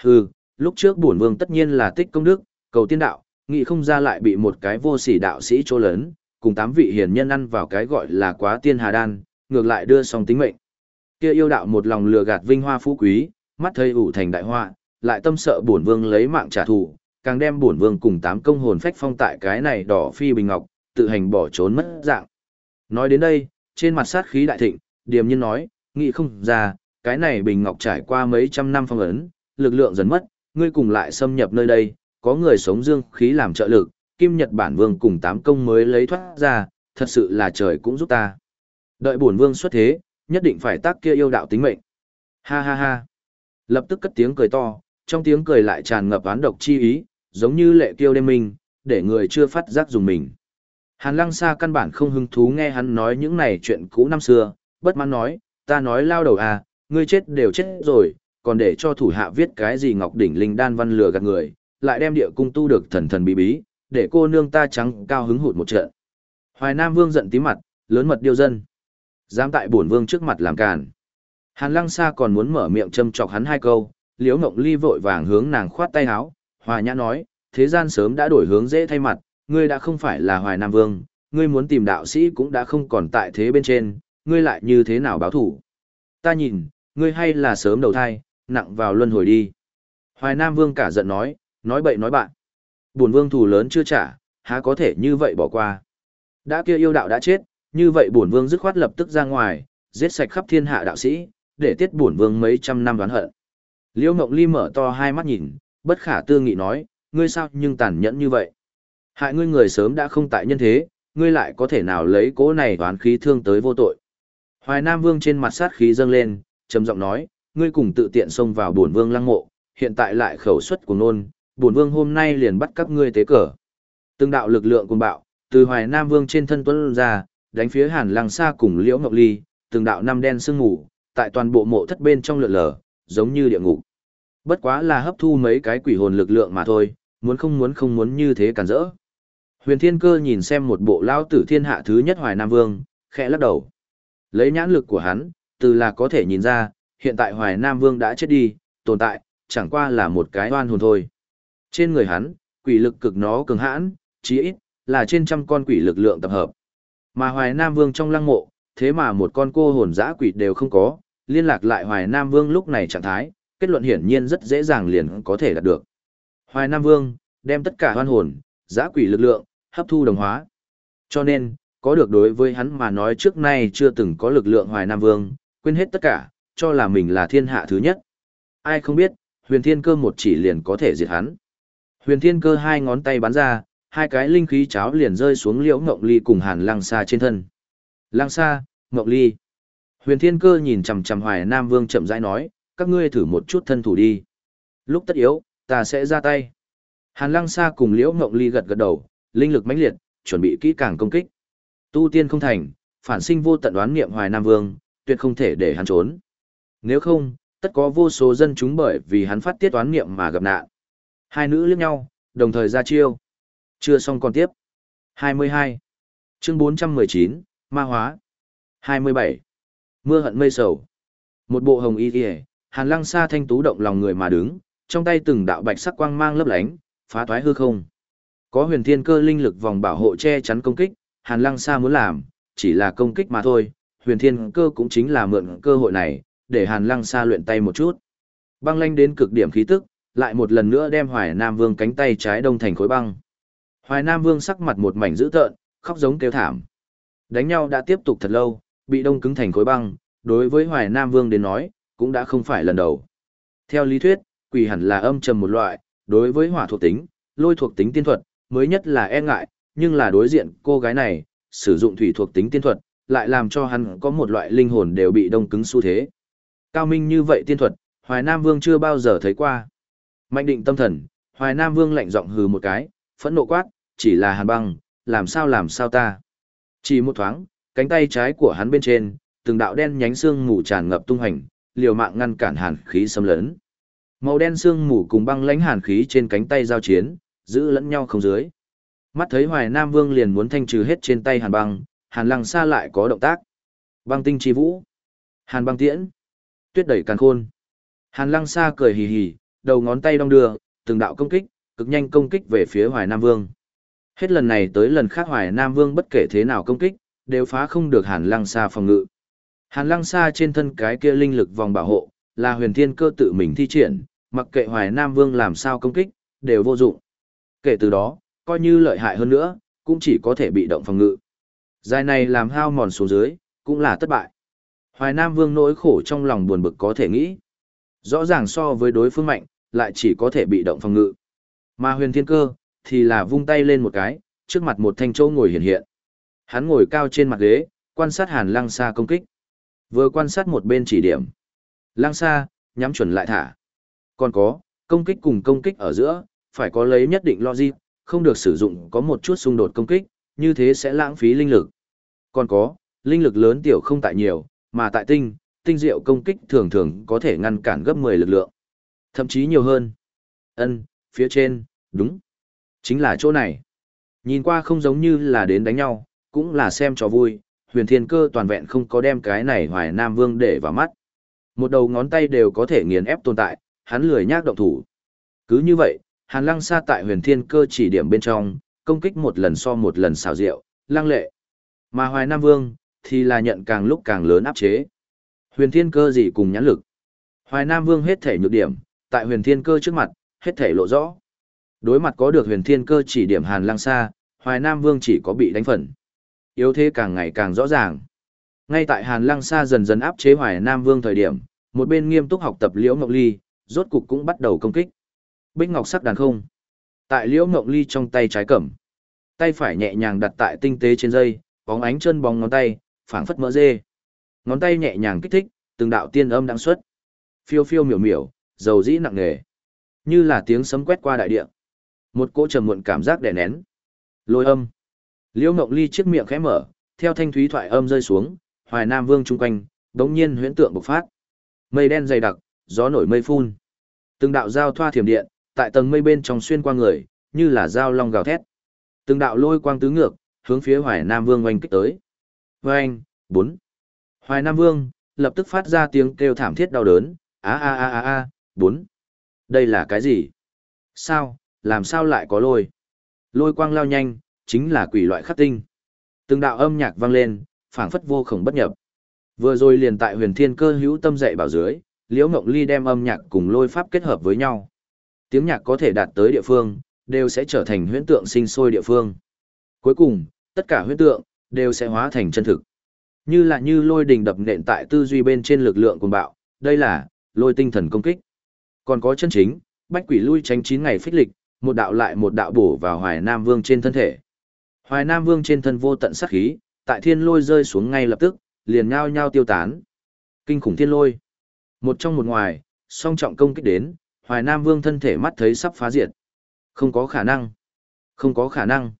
Hừ, lúc trước bổn vương tất nhiên là tích công đức, cầu tiên đạo, nghị không ra lại bị một cái vô sỉ đạo sĩ chỗ lớn, cùng tám vị hiền nhân ăn vào cái gọi là quá tiên hà đan, ngược lại đưa xong tính mệnh. Kia yêu đạo một lòng lừa gạt vinh hoa phú quý, mắt thấy ủ thành đại họa, lại tâm sợ bổn vương lấy mạng trả thù, càng đem bổn vương cùng tám công hồn phách phong tại cái này đỏ phi bình ngọc, tự hành bỏ trốn mất dạng. Nói đến đây, trên mặt sát khí đại thịnh, điềm nhiên nói, nghĩ không ra, cái này bình ngọc trải qua mấy trăm năm phong ấn, lực lượng dần mất, ngươi cùng lại xâm nhập nơi đây, có người sống dương khí làm trợ lực, Kim Nhật Bản Vương cùng tám công mới lấy thoát ra, thật sự là trời cũng giúp ta. Đợi bổn vương xuất thế, nhất định phải tác kia yêu đạo tính mệnh. Ha ha ha. Lập tức cất tiếng cười to, trong tiếng cười lại tràn ngập án độc chi ý, giống như lệ kiêu đêm minh, để người chưa phát giác dùng mình. Hàn Lăng Sa căn bản không hứng thú nghe hắn nói những này chuyện cũ năm xưa, bất mãn nói, ta nói lao đầu à, ngươi chết đều chết rồi, còn để cho thủ hạ viết cái gì Ngọc Đỉnh Linh Đan văn lừa gạt người, lại đem địa cung tu được thần thần bí bí, để cô nương ta trắng cao hứng hụt một trận. Hoài Nam Vương giận tí mặt, lớn mật điêu dân. Dám tại bổn vương trước mặt làm càn. Hàn Lăng Sa còn muốn mở miệng châm chọc hắn hai câu, Liễu Ngộng Ly vội vàng hướng nàng khoát tay áo, Hòa Nhã nói, thế gian sớm đã đổi hướng dễ thay mặt, ngươi đã không phải là Hoài Nam Vương, ngươi muốn tìm đạo sĩ cũng đã không còn tại thế bên trên, ngươi lại như thế nào báo thủ. Ta nhìn, ngươi hay là sớm đầu thai, nặng vào luân hồi đi. Hoài Nam Vương cả giận nói, nói bậy nói bạn. Buồn vương thù lớn chưa trả, há có thể như vậy bỏ qua. Đã kia yêu đạo đã chết, như vậy bổn vương dứt khoát lập tức ra ngoài, giết sạch khắp thiên hạ đạo sĩ, để tiết bổn vương mấy trăm năm đoán hận. Liễu Ngộng Ly mở to hai mắt nhìn, bất khả tư nghị nói, ngươi sao nhưng tàn nhẫn như vậy. Hại ngươi người sớm đã không tại nhân thế, ngươi lại có thể nào lấy cố này đoán khí thương tới vô tội. Hoài Nam Vương trên mặt sát khí dâng lên, trầm giọng nói, ngươi cùng tự tiện xông vào bổn vương lăng mộ, hiện tại lại khẩu xuất của nôn, bổn vương hôm nay liền bắt các ngươi tế cờ. Từng đạo lực lượng cùng bạo, từ Hoài Nam Vương trên thân tuấn ra, đánh phía Hàn Lăng Sa cùng Liễu Ngọc Ly, từng đạo năm đen sương ngủ, tại toàn bộ mộ thất bên trong lượn lờ, giống như địa ngục. Bất quá là hấp thu mấy cái quỷ hồn lực lượng mà thôi, muốn không muốn không muốn như thế cản rỡ. Huyền Thiên Cơ nhìn xem một bộ lao tử thiên hạ thứ nhất Hoài Nam Vương, khẽ lắc đầu. Lấy nhãn lực của hắn, từ là có thể nhìn ra, hiện tại Hoài Nam Vương đã chết đi, tồn tại, chẳng qua là một cái oan hồn thôi. Trên người hắn, quỷ lực cực nó cường hãn, chí ít, là trên trăm con quỷ lực lượng tập hợp. Mà Hoài Nam Vương trong lăng mộ, thế mà một con cô hồn dã quỷ đều không có, liên lạc lại Hoài Nam Vương lúc này trạng thái, kết luận hiển nhiên rất dễ dàng liền có thể đạt được. Hoài Nam Vương, đem tất cả oan hồn, giã quỷ lực lượng, hấp thu đồng hóa. Cho nên, có được đối với hắn mà nói trước nay chưa từng có lực lượng Hoài Nam Vương, quên hết tất cả, cho là mình là thiên hạ thứ nhất. Ai không biết, huyền thiên cơ một chỉ liền có thể diệt hắn. Huyền thiên cơ hai ngón tay bắn ra, hai cái linh khí cháo liền rơi xuống liễu ngộng ly cùng hàn lăng xa trên thân. Lăng xa, ngộng ly. Huyền thiên cơ nhìn chằm chằm hoài nam vương chậm rãi nói, các ngươi thử một chút thân thủ đi. Lúc tất yếu, ta sẽ ra tay. Hàn lăng Sa cùng liễu ngộng ly gật gật đầu, linh lực mãnh liệt, chuẩn bị kỹ càng công kích. Tu tiên không thành, phản sinh vô tận đoán niệm hoài nam vương, tuyệt không thể để hắn trốn. Nếu không, tất có vô số dân chúng bởi vì hắn phát tiết đoán niệm mà gặp nạn. Hai nữ liếc nhau, đồng thời ra chiêu. Chưa xong còn tiếp. 22. Chương 419, Ma Hóa. 27. Mưa hận mây sầu. Một bộ hồng y kìa, hàn lăng xa thanh tú động lòng người mà đứng, trong tay từng đạo bạch sắc quang mang lấp lánh, phá thoái hư không. Có huyền thiên cơ linh lực vòng bảo hộ che chắn công kích, hàn lăng sa muốn làm, chỉ là công kích mà thôi, huyền thiên cơ cũng chính là mượn cơ hội này, để hàn lăng sa luyện tay một chút. Băng lanh đến cực điểm khí tức, lại một lần nữa đem hoài nam vương cánh tay trái đông thành khối băng. Hoài Nam Vương sắc mặt một mảnh dữ tợn, khóc giống kêu thảm. Đánh nhau đã tiếp tục thật lâu, bị đông cứng thành khối băng, đối với Hoài Nam Vương đến nói, cũng đã không phải lần đầu. Theo lý thuyết, quỷ hẳn là âm trầm một loại, đối với hỏa thuộc tính, lôi thuộc tính tiên thuật, mới nhất là e ngại, nhưng là đối diện cô gái này, sử dụng thủy thuộc tính tiên thuật, lại làm cho hắn có một loại linh hồn đều bị đông cứng xu thế. Cao minh như vậy tiên thuật, Hoài Nam Vương chưa bao giờ thấy qua. Mạnh định tâm thần, Hoài Nam Vương lạnh giọng hừ một cái, phẫn nộ quát, chỉ là hàn băng, làm sao làm sao ta. Chỉ một thoáng, cánh tay trái của hắn bên trên, từng đạo đen nhánh xương mù tràn ngập tung hành, liều mạng ngăn cản hàn khí xâm lấn. Màu đen xương mù cùng băng lãnh hàn khí trên cánh tay giao chiến, giữ lẫn nhau không dưới. Mắt thấy Hoài Nam Vương liền muốn thanh trừ hết trên tay hàn băng, hàn lăng xa lại có động tác. Băng tinh chi vũ. Hàn băng tiễn. Tuyết đẩy càn khôn. Hàn lăng xa cười hì hì, đầu ngón tay đong đưa, từng đạo công kích, cực nhanh công kích về phía Hoài Nam Vương. Hết lần này tới lần khác Hoài Nam Vương bất kể thế nào công kích, đều phá không được Hàn Lăng Sa phòng ngự. Hàn Lăng Sa trên thân cái kia linh lực vòng bảo hộ, là huyền thiên cơ tự mình thi triển, mặc kệ Hoài Nam Vương làm sao công kích, đều vô dụng. Kể từ đó, coi như lợi hại hơn nữa, cũng chỉ có thể bị động phòng ngự. Dài này làm hao mòn xuống dưới, cũng là thất bại. Hoài Nam Vương nỗi khổ trong lòng buồn bực có thể nghĩ. Rõ ràng so với đối phương mạnh, lại chỉ có thể bị động phòng ngự. Mà huyền thiên cơ, thì là vung tay lên một cái, trước mặt một thanh châu ngồi hiện hiện. Hắn ngồi cao trên mặt ghế, quan sát Hàn Lăng xa công kích. Vừa quan sát một bên chỉ điểm. Lang xa nhắm chuẩn lại thả. Còn có, Công kích cùng công kích ở giữa, phải có lấy nhất định logic, không được sử dụng có một chút xung đột công kích, như thế sẽ lãng phí linh lực. Còn có, linh lực lớn tiểu không tại nhiều, mà tại tinh, tinh diệu công kích thường thường có thể ngăn cản gấp 10 lực lượng. Thậm chí nhiều hơn. Ân, phía trên, đúng. Chính là chỗ này. Nhìn qua không giống như là đến đánh nhau, cũng là xem cho vui, huyền thiên cơ toàn vẹn không có đem cái này hoài nam vương để vào mắt. Một đầu ngón tay đều có thể nghiền ép tồn tại, hắn lười nhác động thủ. Cứ như vậy, hàn lăng Sa tại huyền thiên cơ chỉ điểm bên trong, công kích một lần so một lần xào rượu, lăng lệ. Mà hoài nam vương, thì là nhận càng lúc càng lớn áp chế. Huyền thiên cơ gì cùng nhãn lực. Hoài nam vương hết thể nhược điểm, tại huyền thiên cơ trước mặt, hết thể lộ rõ. Đối mặt có được huyền thiên cơ chỉ điểm hàn lăng Sa, hoài nam vương chỉ có bị đánh phần. Yếu thế càng ngày càng rõ ràng. Ngay tại hàn lăng xa dần dần áp chế hoài nam vương thời điểm, một bên nghiêm túc học tập liễu ngọc ly, rốt cục cũng bắt đầu công kích. Bích ngọc sắc đàn không. Tại liễu ngọc ly trong tay trái cầm. Tay phải nhẹ nhàng đặt tại tinh tế trên dây, bóng ánh chân bóng ngón tay, phảng phất mỡ dê. Ngón tay nhẹ nhàng kích thích, từng đạo tiên âm đang xuất. Phiêu phiêu miểu miểu, dầu dĩ nặng nề. Như là tiếng sấm quét qua đại địa. Một cỗ trầm muộn cảm giác đè nén. Lôi âm. Liễu Ngọc Ly chiếc miệng khẽ mở, theo thanh thúy thoại âm rơi xuống, Hoài Nam Vương trung quanh, đống nhiên huyễn tượng bộc phát. Mây đen dày đặc, gió nổi mây phun. Từng đạo giao thoa thiểm điện, tại tầng mây bên trong xuyên qua người, như là dao long gào thét. Từng đạo lôi quang tứ ngược, hướng phía Hoài Nam Vương oanh kích tới. Oanh, bốn. Hoài Nam Vương lập tức phát ra tiếng kêu thảm thiết đau đớn, a a a a a, bốn. Đây là cái gì? Sao, làm sao lại có lôi? Lôi quang lao nhanh, chính là quỷ loại khắc tinh. Từng đạo âm nhạc vang lên, phảng phất vô khổng bất nhập. Vừa rồi liền tại huyền thiên cơ hữu tâm dạy bảo dưới, Liễu Ngộng Ly đem âm nhạc cùng lôi pháp kết hợp với nhau. Tiếng nhạc có thể đạt tới địa phương, đều sẽ trở thành huyễn tượng sinh sôi địa phương. Cuối cùng, tất cả huyễn tượng, đều sẽ hóa thành chân thực. Như là như lôi đình đập nện tại tư duy bên trên lực lượng cuồng bạo, đây là lôi tinh thần công kích. Còn có chân chính, bách quỷ lui tránh 9 ngày phích lịch, một đạo lại một đạo bổ vào Hoài Nam Vương trên thân thể. Hoài Nam Vương trên thân vô tận sát khí, tại thiên lôi rơi xuống ngay lập tức, liền nhao nhao tiêu tán. Kinh khủng thiên lôi. Một trong một ngoài, song trọng công kích đến, Hoài Nam Vương thân thể mắt thấy sắp phá diệt. Không có khả năng. Không có khả năng.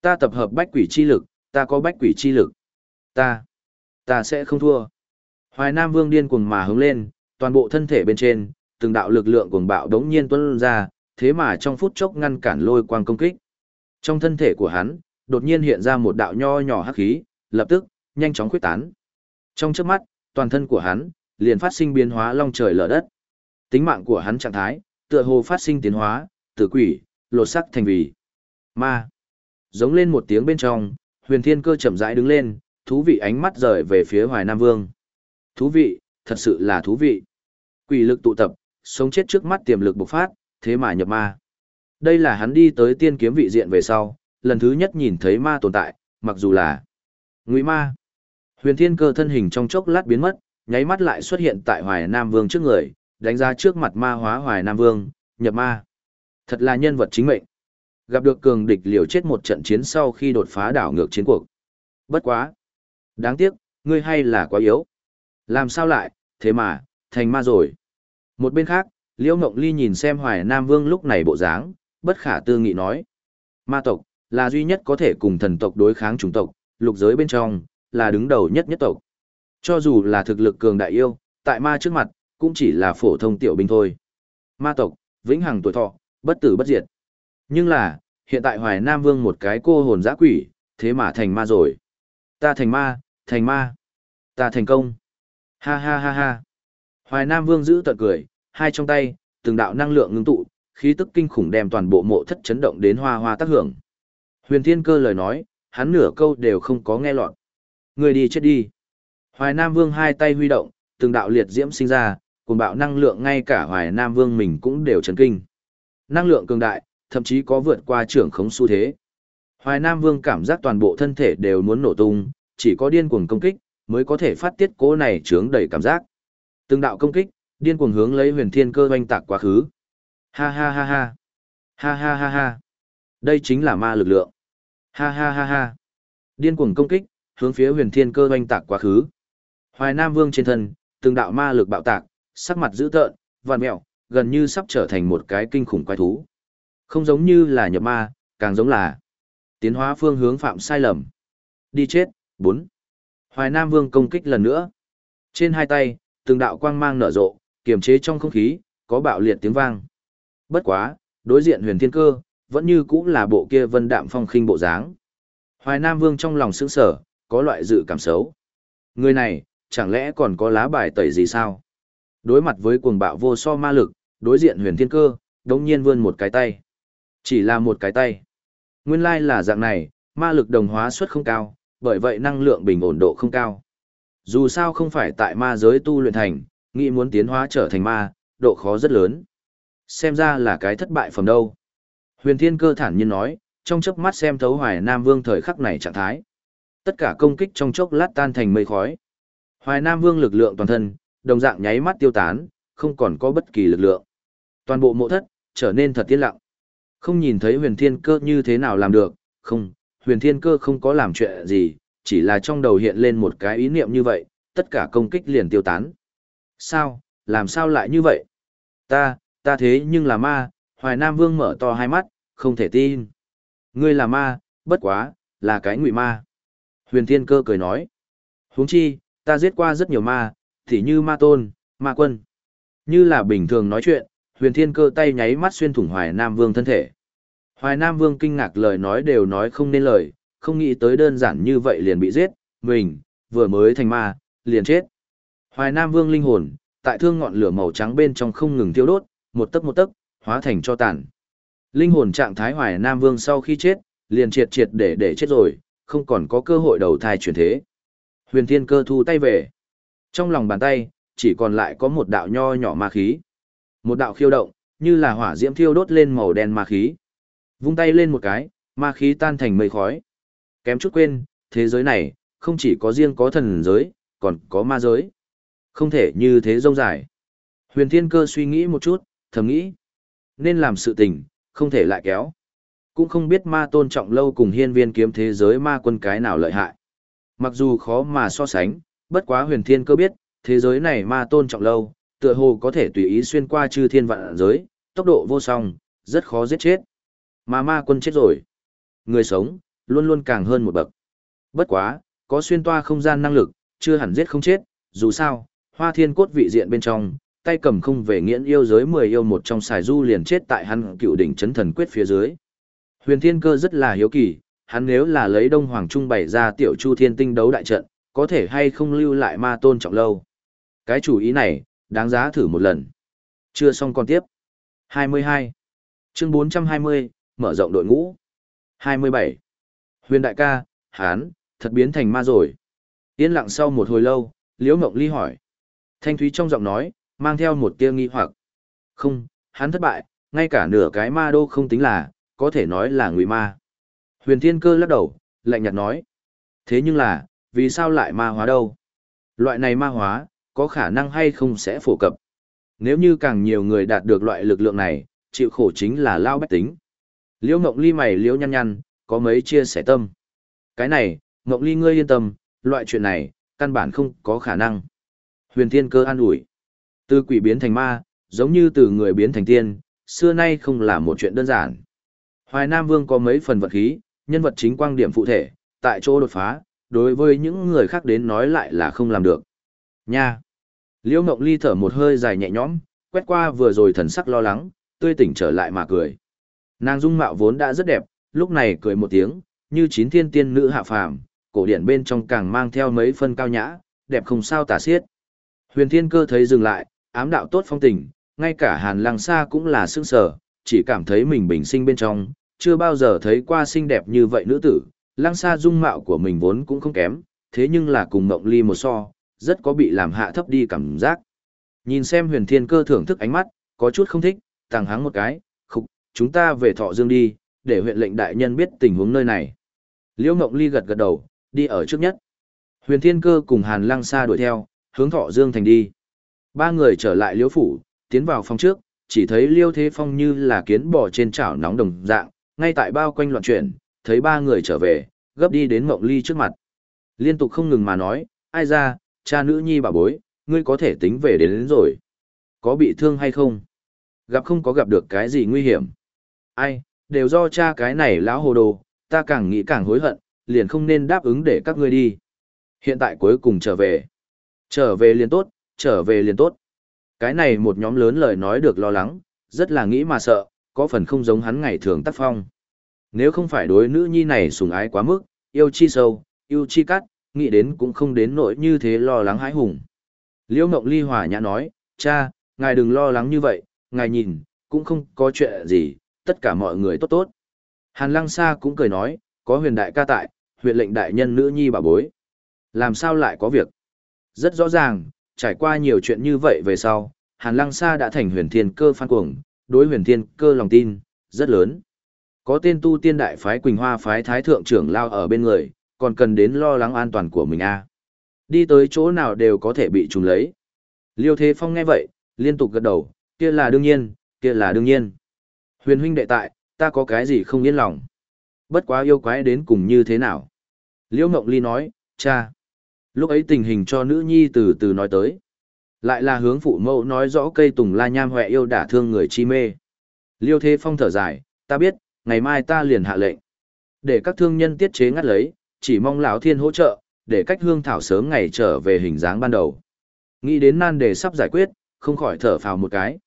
Ta tập hợp bách quỷ chi lực, ta có bách quỷ chi lực. Ta, ta sẽ không thua. Hoài Nam Vương điên cuồng mà hướng lên, toàn bộ thân thể bên trên, từng đạo lực lượng cuồng bạo đống nhiên tuôn ra, thế mà trong phút chốc ngăn cản lôi quang công kích. Trong thân thể của hắn, đột nhiên hiện ra một đạo nho nhỏ hắc khí, lập tức, nhanh chóng khuếch tán. Trong chớp mắt, toàn thân của hắn liền phát sinh biến hóa long trời lở đất. Tính mạng của hắn trạng thái, tựa hồ phát sinh tiến hóa, từ quỷ, lột sắc thành vì ma. Giống lên một tiếng bên trong, huyền thiên cơ chậm rãi đứng lên, thú vị ánh mắt rời về phía Hoài Nam Vương. Thú vị, thật sự là thú vị. Quỷ lực tụ tập, sống chết trước mắt tiềm lực bộc phát, thế mà nhập ma. Đây là hắn đi tới tiên kiếm vị diện về sau, lần thứ nhất nhìn thấy ma tồn tại, mặc dù là ngụy ma. Huyền Thiên Cơ thân hình trong chốc lát biến mất, nháy mắt lại xuất hiện tại Hoài Nam Vương trước người, đánh ra trước mặt ma hóa Hoài Nam Vương, nhập ma. Thật là nhân vật chính mệnh. Gặp được cường địch liều chết một trận chiến sau khi đột phá đảo ngược chiến cuộc. Bất quá. Đáng tiếc, ngươi hay là quá yếu. Làm sao lại, thế mà, thành ma rồi. Một bên khác, Liễu Ngộng Ly nhìn xem Hoài Nam Vương lúc này bộ dáng, bất khả tư nghị nói. Ma tộc, là duy nhất có thể cùng thần tộc đối kháng chủng tộc, lục giới bên trong, là đứng đầu nhất nhất tộc. Cho dù là thực lực cường đại yêu, tại ma trước mặt, cũng chỉ là phổ thông tiểu binh thôi. Ma tộc, vĩnh hằng tuổi thọ, bất tử bất diệt. Nhưng là, hiện tại Hoài Nam Vương một cái cô hồn dã quỷ, thế mà thành ma rồi. Ta thành ma, thành ma. Ta thành công. Ha ha ha ha. Hoài Nam Vương giữ tận cười, hai trong tay, từng đạo năng lượng ngưng tụ, khí tức kinh khủng đem toàn bộ mộ thất chấn động đến hoa hoa tác hưởng. Huyền Thiên Cơ lời nói, hắn nửa câu đều không có nghe lọt. Người đi chết đi. Hoài Nam Vương hai tay huy động, từng đạo liệt diễm sinh ra, cùng bạo năng lượng ngay cả Hoài Nam Vương mình cũng đều chấn kinh. Năng lượng cường đại, thậm chí có vượt qua trưởng khống xu thế. Hoài Nam Vương cảm giác toàn bộ thân thể đều muốn nổ tung, chỉ có điên cuồng công kích mới có thể phát tiết cố này chướng đầy cảm giác. Từng đạo công kích, điên cuồng hướng lấy Huyền Thiên Cơ oanh tạc quá khứ. Ha ha ha ha. Ha ha ha ha. Đây chính là ma lực lượng. Ha ha ha ha. Điên cuồng công kích, hướng phía huyền thiên cơ oanh tạc quá khứ. Hoài Nam Vương trên thân, từng đạo ma lực bạo tạc, sắc mặt dữ tợn, vằn mẹo, gần như sắp trở thành một cái kinh khủng quái thú. Không giống như là nhập ma, càng giống là tiến hóa phương hướng phạm sai lầm. Đi chết, 4. Hoài Nam Vương công kích lần nữa. Trên hai tay, từng đạo quang mang nở rộ, kiềm chế trong không khí, có bạo liệt tiếng vang. Bất quá, đối diện huyền thiên cơ, vẫn như cũng là bộ kia vân đạm phong khinh bộ dáng. Hoài Nam Vương trong lòng sững sở, có loại dự cảm xấu. Người này, chẳng lẽ còn có lá bài tẩy gì sao? Đối mặt với cuồng bạo vô so ma lực, đối diện huyền thiên cơ, đống nhiên vươn một cái tay. Chỉ là một cái tay. Nguyên lai là dạng này, ma lực đồng hóa suất không cao, bởi vậy năng lượng bình ổn độ không cao. Dù sao không phải tại ma giới tu luyện thành, nghĩ muốn tiến hóa trở thành ma, độ khó rất lớn. Xem ra là cái thất bại phẩm đâu. Huyền Thiên Cơ thản nhiên nói, trong chớp mắt xem thấu Hoài Nam Vương thời khắc này trạng thái. Tất cả công kích trong chốc lát tan thành mây khói. Hoài Nam Vương lực lượng toàn thân, đồng dạng nháy mắt tiêu tán, không còn có bất kỳ lực lượng. Toàn bộ mộ thất, trở nên thật yên lặng. Không nhìn thấy huyền thiên cơ như thế nào làm được, không, huyền thiên cơ không có làm chuyện gì, chỉ là trong đầu hiện lên một cái ý niệm như vậy, tất cả công kích liền tiêu tán. Sao, làm sao lại như vậy? Ta, ta thế nhưng là ma, Hoài Nam Vương mở to hai mắt, không thể tin. Ngươi là ma, bất quá, là cái ngụy ma. Huyền Thiên Cơ cười nói. huống chi, ta giết qua rất nhiều ma, thì như ma tôn, ma quân. Như là bình thường nói chuyện, huyền thiên cơ tay nháy mắt xuyên thủng Hoài Nam Vương thân thể. Hoài Nam Vương kinh ngạc lời nói đều nói không nên lời, không nghĩ tới đơn giản như vậy liền bị giết, mình, vừa mới thành ma, liền chết. Hoài Nam Vương linh hồn, tại thương ngọn lửa màu trắng bên trong không ngừng thiêu đốt, một tấc một tấc, hóa thành cho tàn. Linh hồn trạng thái Hoài Nam Vương sau khi chết, liền triệt triệt để để chết rồi, không còn có cơ hội đầu thai chuyển thế. Huyền Thiên Cơ thu tay về. Trong lòng bàn tay, chỉ còn lại có một đạo nho nhỏ ma khí. Một đạo khiêu động, như là hỏa diễm thiêu đốt lên màu đen ma khí. Vung tay lên một cái, ma khí tan thành mây khói. Kém chút quên, thế giới này, không chỉ có riêng có thần giới, còn có ma giới. Không thể như thế rông dài. Huyền Thiên Cơ suy nghĩ một chút, thầm nghĩ. Nên làm sự tình, không thể lại kéo. Cũng không biết ma tôn trọng lâu cùng hiên viên kiếm thế giới ma quân cái nào lợi hại. Mặc dù khó mà so sánh, bất quá huyền thiên cơ biết, thế giới này ma tôn trọng lâu, tựa hồ có thể tùy ý xuyên qua chư thiên vạn giới, tốc độ vô song, rất khó giết chết. Mà ma quân chết rồi. Người sống, luôn luôn càng hơn một bậc. Bất quá, có xuyên toa không gian năng lực, chưa hẳn giết không chết, dù sao, hoa thiên cốt vị diện bên trong, tay cầm không về nghiễn yêu giới mười yêu một trong xài du liền chết tại hắn cựu đỉnh chấn thần quyết phía dưới. Huyền thiên cơ rất là hiếu kỳ, hắn nếu là lấy đông hoàng trung bày ra tiểu chu thiên tinh đấu đại trận, có thể hay không lưu lại ma tôn trọng lâu. Cái chủ ý này, đáng giá thử một lần. Chưa xong còn tiếp. 22. Chương 420, mở rộng đội ngũ. 27. Huyền đại ca, hán, thật biến thành ma rồi. Yên lặng sau một hồi lâu, Liễu Ngộng Ly hỏi. Thanh Thúy trong giọng nói, mang theo một tia nghi hoặc. Không, hắn thất bại, ngay cả nửa cái ma đô không tính là, có thể nói là ngụy ma. Huyền Thiên Cơ lắc đầu, lạnh nhạt nói. Thế nhưng là, vì sao lại ma hóa đâu? Loại này ma hóa, có khả năng hay không sẽ phổ cập. Nếu như càng nhiều người đạt được loại lực lượng này, chịu khổ chính là lao bách tính. Liễu Ngộng Ly mày liễu nhăn nhăn, có mấy chia sẻ tâm. Cái này, Ngộng Ly ngươi yên tâm, loại chuyện này, căn bản không có khả năng. Huyền Thiên Cơ an ủi. Từ quỷ biến thành ma, giống như từ người biến thành tiên, xưa nay không là một chuyện đơn giản. Hoài Nam Vương có mấy phần vật khí, nhân vật chính quang điểm phụ thể, tại chỗ đột phá, đối với những người khác đến nói lại là không làm được. Nha! Liễu Ngộng Ly thở một hơi dài nhẹ nhõm, quét qua vừa rồi thần sắc lo lắng, tươi tỉnh trở lại mà cười. Nàng dung mạo vốn đã rất đẹp, lúc này cười một tiếng, như chín thiên tiên nữ hạ phàm, cổ điển bên trong càng mang theo mấy phân cao nhã, đẹp không sao tả xiết. Huyền Thiên Cơ thấy dừng lại, ám đạo tốt phong tình, ngay cả Hàn Lăng Sa cũng là sững sờ, chỉ cảm thấy mình bình sinh bên trong, chưa bao giờ thấy qua xinh đẹp như vậy nữ tử, Lăng Sa dung mạo của mình vốn cũng không kém, thế nhưng là cùng Ngộng Ly một so, rất có bị làm hạ thấp đi cảm giác. Nhìn xem huyền thiên cơ thưởng thức ánh mắt, có chút không thích, tàng hắng một cái, khục, chúng ta về thọ dương đi, để huyện lệnh đại nhân biết tình huống nơi này. Liễu Ngộng Ly gật gật đầu, đi ở trước nhất. Huyền thiên cơ cùng Hàn Lăng Sa đuổi theo, hướng thọ dương thành đi. Ba người trở lại liễu phủ, tiến vào phòng trước, chỉ thấy liêu thế phong như là kiến bò trên chảo nóng đồng dạng, ngay tại bao quanh loạn chuyển, thấy ba người trở về, gấp đi đến Mộng Ly trước mặt. Liên tục không ngừng mà nói, ai ra, cha nữ nhi bà bối, ngươi có thể tính về đến, đến rồi. Có bị thương hay không? gặp không có gặp được cái gì nguy hiểm. Ai, đều do cha cái này lão hồ đồ, ta càng nghĩ càng hối hận, liền không nên đáp ứng để các ngươi đi. Hiện tại cuối cùng trở về. Trở về liền tốt, trở về liền tốt. Cái này một nhóm lớn lời nói được lo lắng, rất là nghĩ mà sợ, có phần không giống hắn ngày thường tác phong. Nếu không phải đối nữ nhi này sủng ái quá mức, yêu chi sâu, yêu chi cắt, nghĩ đến cũng không đến nỗi như thế lo lắng hãi hùng. Liễu Ngộng Ly hòa nhã nói, cha, ngài đừng lo lắng như vậy, ngài nhìn, cũng không có chuyện gì, tất cả mọi người tốt tốt. Hàn Lăng Sa cũng cười nói, có huyền đại ca tại, huyện lệnh đại nhân nữ nhi bà bối. Làm sao lại có việc? Rất rõ ràng, trải qua nhiều chuyện như vậy về sau, Hàn Lăng Sa đã thành huyền thiên cơ phan cuồng, đối huyền thiên cơ lòng tin, rất lớn. Có tên tu tiên đại phái Quỳnh Hoa phái Thái Thượng trưởng lao ở bên người, còn cần đến lo lắng an toàn của mình a à. Đi tới chỗ nào đều có thể bị trùng lấy. Liêu Thế Phong nghe vậy, liên tục gật đầu, kia là đương nhiên, kia là đương nhiên. Huyền huynh đệ tại, ta có cái gì không yên lòng. Bất quá yêu quái đến cùng như thế nào. Liễu Ngộng Ly nói, cha. Lúc ấy tình hình cho nữ nhi từ từ nói tới. Lại là hướng phụ mẫu nói rõ cây tùng la nham hòe yêu đả thương người chi mê. Liêu Thế Phong thở dài, ta biết, ngày mai ta liền hạ lệnh. Để các thương nhân tiết chế ngắt lấy, chỉ mong lão thiên hỗ trợ, để cách hương thảo sớm ngày trở về hình dáng ban đầu. Nghĩ đến nan đề sắp giải quyết, không khỏi thở phào một cái.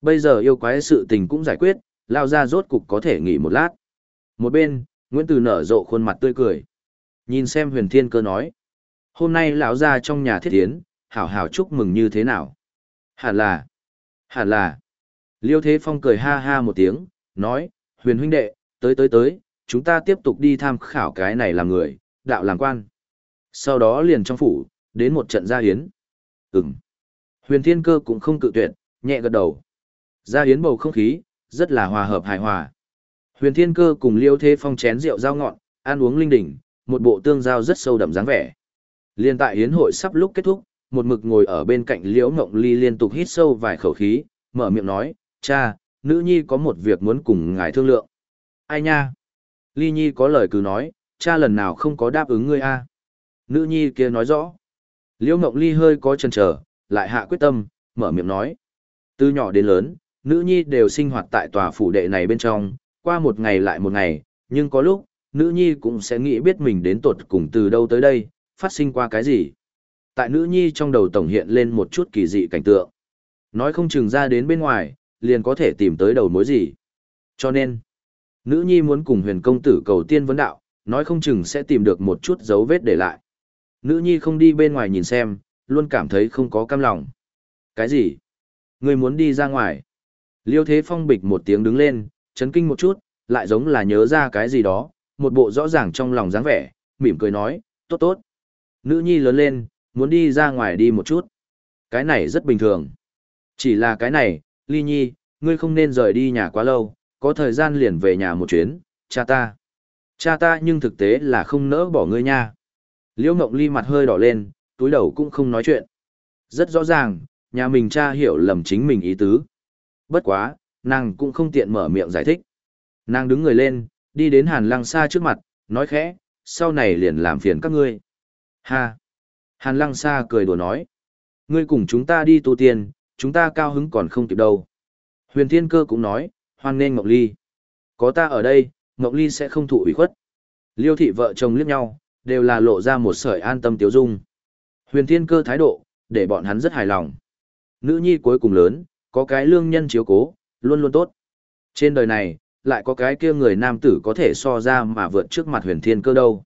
Bây giờ yêu quái sự tình cũng giải quyết, lao ra rốt cục có thể nghỉ một lát. Một bên, Nguyễn Từ nở rộ khuôn mặt tươi cười. Nhìn xem huyền thiên cơ nói. Hôm nay lão ra trong nhà thiết tiến, hảo hảo chúc mừng như thế nào. Hẳn là, hẳn là. Liêu Thế Phong cười ha ha một tiếng, nói, huyền huynh đệ, tới tới tới, chúng ta tiếp tục đi tham khảo cái này làm người, đạo làm quan. Sau đó liền trong phủ, đến một trận gia hiến. Ừm. Huyền Thiên Cơ cũng không cự tuyệt, nhẹ gật đầu. Gia hiến bầu không khí, rất là hòa hợp hài hòa. Huyền Thiên Cơ cùng Liêu Thế Phong chén rượu dao ngọn, ăn uống linh đỉnh, một bộ tương giao rất sâu đậm dáng vẻ. Liên tại hiến hội sắp lúc kết thúc, một mực ngồi ở bên cạnh Liễu Ngộng Ly liên tục hít sâu vài khẩu khí, mở miệng nói, cha, nữ nhi có một việc muốn cùng ngài thương lượng. Ai nha? Ly nhi có lời cứ nói, cha lần nào không có đáp ứng ngươi a Nữ nhi kia nói rõ. Liễu Ngộng Ly hơi có chần chờ, lại hạ quyết tâm, mở miệng nói. Từ nhỏ đến lớn, nữ nhi đều sinh hoạt tại tòa phủ đệ này bên trong, qua một ngày lại một ngày, nhưng có lúc, nữ nhi cũng sẽ nghĩ biết mình đến tuột cùng từ đâu tới đây, phát sinh qua cái gì. Tại nữ nhi trong đầu tổng hiện lên một chút kỳ dị cảnh tượng. Nói không chừng ra đến bên ngoài, liền có thể tìm tới đầu mối gì. Cho nên, nữ nhi muốn cùng huyền công tử cầu tiên vấn đạo, nói không chừng sẽ tìm được một chút dấu vết để lại. Nữ nhi không đi bên ngoài nhìn xem, luôn cảm thấy không có cam lòng. Cái gì? Người muốn đi ra ngoài? Liêu Thế Phong bịch một tiếng đứng lên, chấn kinh một chút, lại giống là nhớ ra cái gì đó, một bộ rõ ràng trong lòng dáng vẻ, mỉm cười nói, tốt tốt. Nữ nhi lớn lên, muốn đi ra ngoài đi một chút. Cái này rất bình thường. Chỉ là cái này, ly nhi, ngươi không nên rời đi nhà quá lâu, có thời gian liền về nhà một chuyến, cha ta. Cha ta nhưng thực tế là không nỡ bỏ ngươi nha. Liễu Ngộng Ly mặt hơi đỏ lên, túi đầu cũng không nói chuyện. Rất rõ ràng, nhà mình cha hiểu lầm chính mình ý tứ. Bất quá, nàng cũng không tiện mở miệng giải thích. Nàng đứng người lên, đi đến Hàn Lăng Sa trước mặt, nói khẽ, sau này liền làm phiền các ngươi. Ha! Hàn Lăng Sa cười đùa nói. Ngươi cùng chúng ta đi tu tiên, chúng ta cao hứng còn không kịp đâu. Huyền Thiên Cơ cũng nói, hoan nên Ngọc Ly. Có ta ở đây, Ngọc Ly sẽ không thụ ủy khuất. Liêu thị vợ chồng liếc nhau, đều là lộ ra một sợi an tâm tiếu dung. Huyền Thiên Cơ thái độ, để bọn hắn rất hài lòng. Nữ nhi cuối cùng lớn, có cái lương nhân chiếu cố, luôn luôn tốt. Trên đời này, lại có cái kia người nam tử có thể so ra mà vượt trước mặt huyền thiên cơ đâu.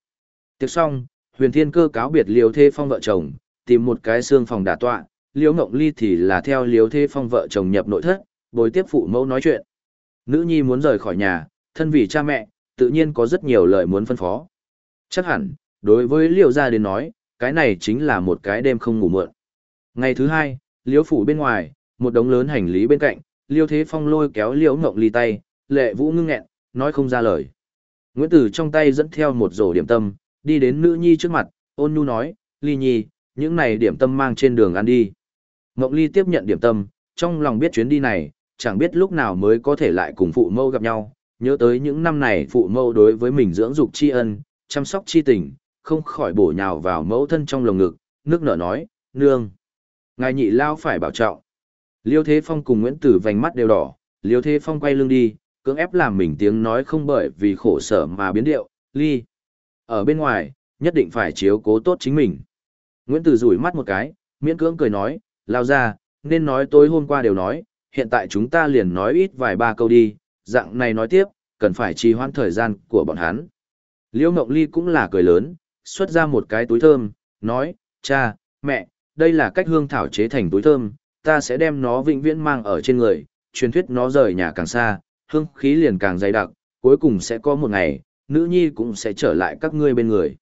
Tiếp xong, huyền thiên cơ cáo biệt liều thê phong vợ chồng, tìm một cái xương phòng đả tọa, liễu ngộng ly thì là theo liều thê phong vợ chồng nhập nội thất, bồi tiếp phụ mẫu nói chuyện. Nữ nhi muốn rời khỏi nhà, thân vì cha mẹ, tự nhiên có rất nhiều lời muốn phân phó. Chắc hẳn, đối với liều gia đến nói, cái này chính là một cái đêm không ngủ mượn. Ngày thứ hai, liễu phủ bên ngoài, một đống lớn hành lý bên cạnh, liêu thế phong lôi kéo liễu ngộng ly tay, lệ vũ ngưng nghẹn, nói không ra lời. Nguyễn Tử trong tay dẫn theo một rổ điểm tâm, đi đến nữ nhi trước mặt, ôn nhu nói, ly nhi, những này điểm tâm mang trên đường ăn đi. Ngọc Ly tiếp nhận điểm tâm, trong lòng biết chuyến đi này, chẳng biết lúc nào mới có thể lại cùng phụ mâu gặp nhau, nhớ tới những năm này phụ mâu đối với mình dưỡng dục tri ân, chăm sóc tri tình, không khỏi bổ nhào vào mẫu thân trong lồng ngực, nước nở nói, nương. Ngài nhị lao phải bảo trọng. Liêu Thế Phong cùng Nguyễn Tử vành mắt đều đỏ, Liêu Thế Phong quay lưng đi, cưỡng ép làm mình tiếng nói không bởi vì khổ sở mà biến điệu, ly. Ở bên ngoài, nhất định phải chiếu cố tốt chính mình. Nguyễn Tử rủi mắt một cái, miễn cưỡng cười nói, lao ra, nên nói tối hôm qua đều nói, hiện tại chúng ta liền nói ít vài ba câu đi, dạng này nói tiếp, cần phải trì hoãn thời gian của bọn hắn. Liêu Ngọc Ly cũng là cười lớn, xuất ra một cái túi thơm, nói, cha, mẹ, đây là cách hương thảo chế thành túi thơm, ta sẽ đem nó vĩnh viễn mang ở trên người, truyền thuyết nó rời nhà càng xa, hương khí liền càng dày đặc, cuối cùng sẽ có một ngày, nữ nhi cũng sẽ trở lại các ngươi bên người.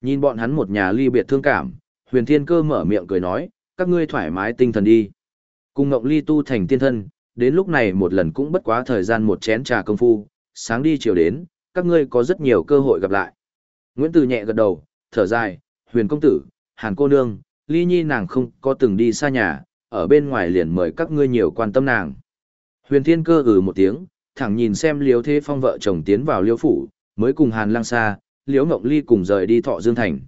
Nhìn bọn hắn một nhà ly biệt thương cảm, huyền thiên cơ mở miệng cười nói, các ngươi thoải mái tinh thần đi. Cùng Ngọc Ly tu thành tiên thân, đến lúc này một lần cũng bất quá thời gian một chén trà công phu, sáng đi chiều đến, các ngươi có rất nhiều cơ hội gặp lại. Nguyễn Từ nhẹ gật đầu, thở dài, huyền công tử, hàn cô nương, ly nhi nàng không có từng đi xa nhà, ở bên ngoài liền mời các ngươi nhiều quan tâm nàng. Huyền thiên cơ ừ một tiếng, thẳng nhìn xem liếu thế phong vợ chồng tiến vào liêu phủ, mới cùng hàn lang xa, Liễu ngọc ly cùng rời đi thọ dương thành.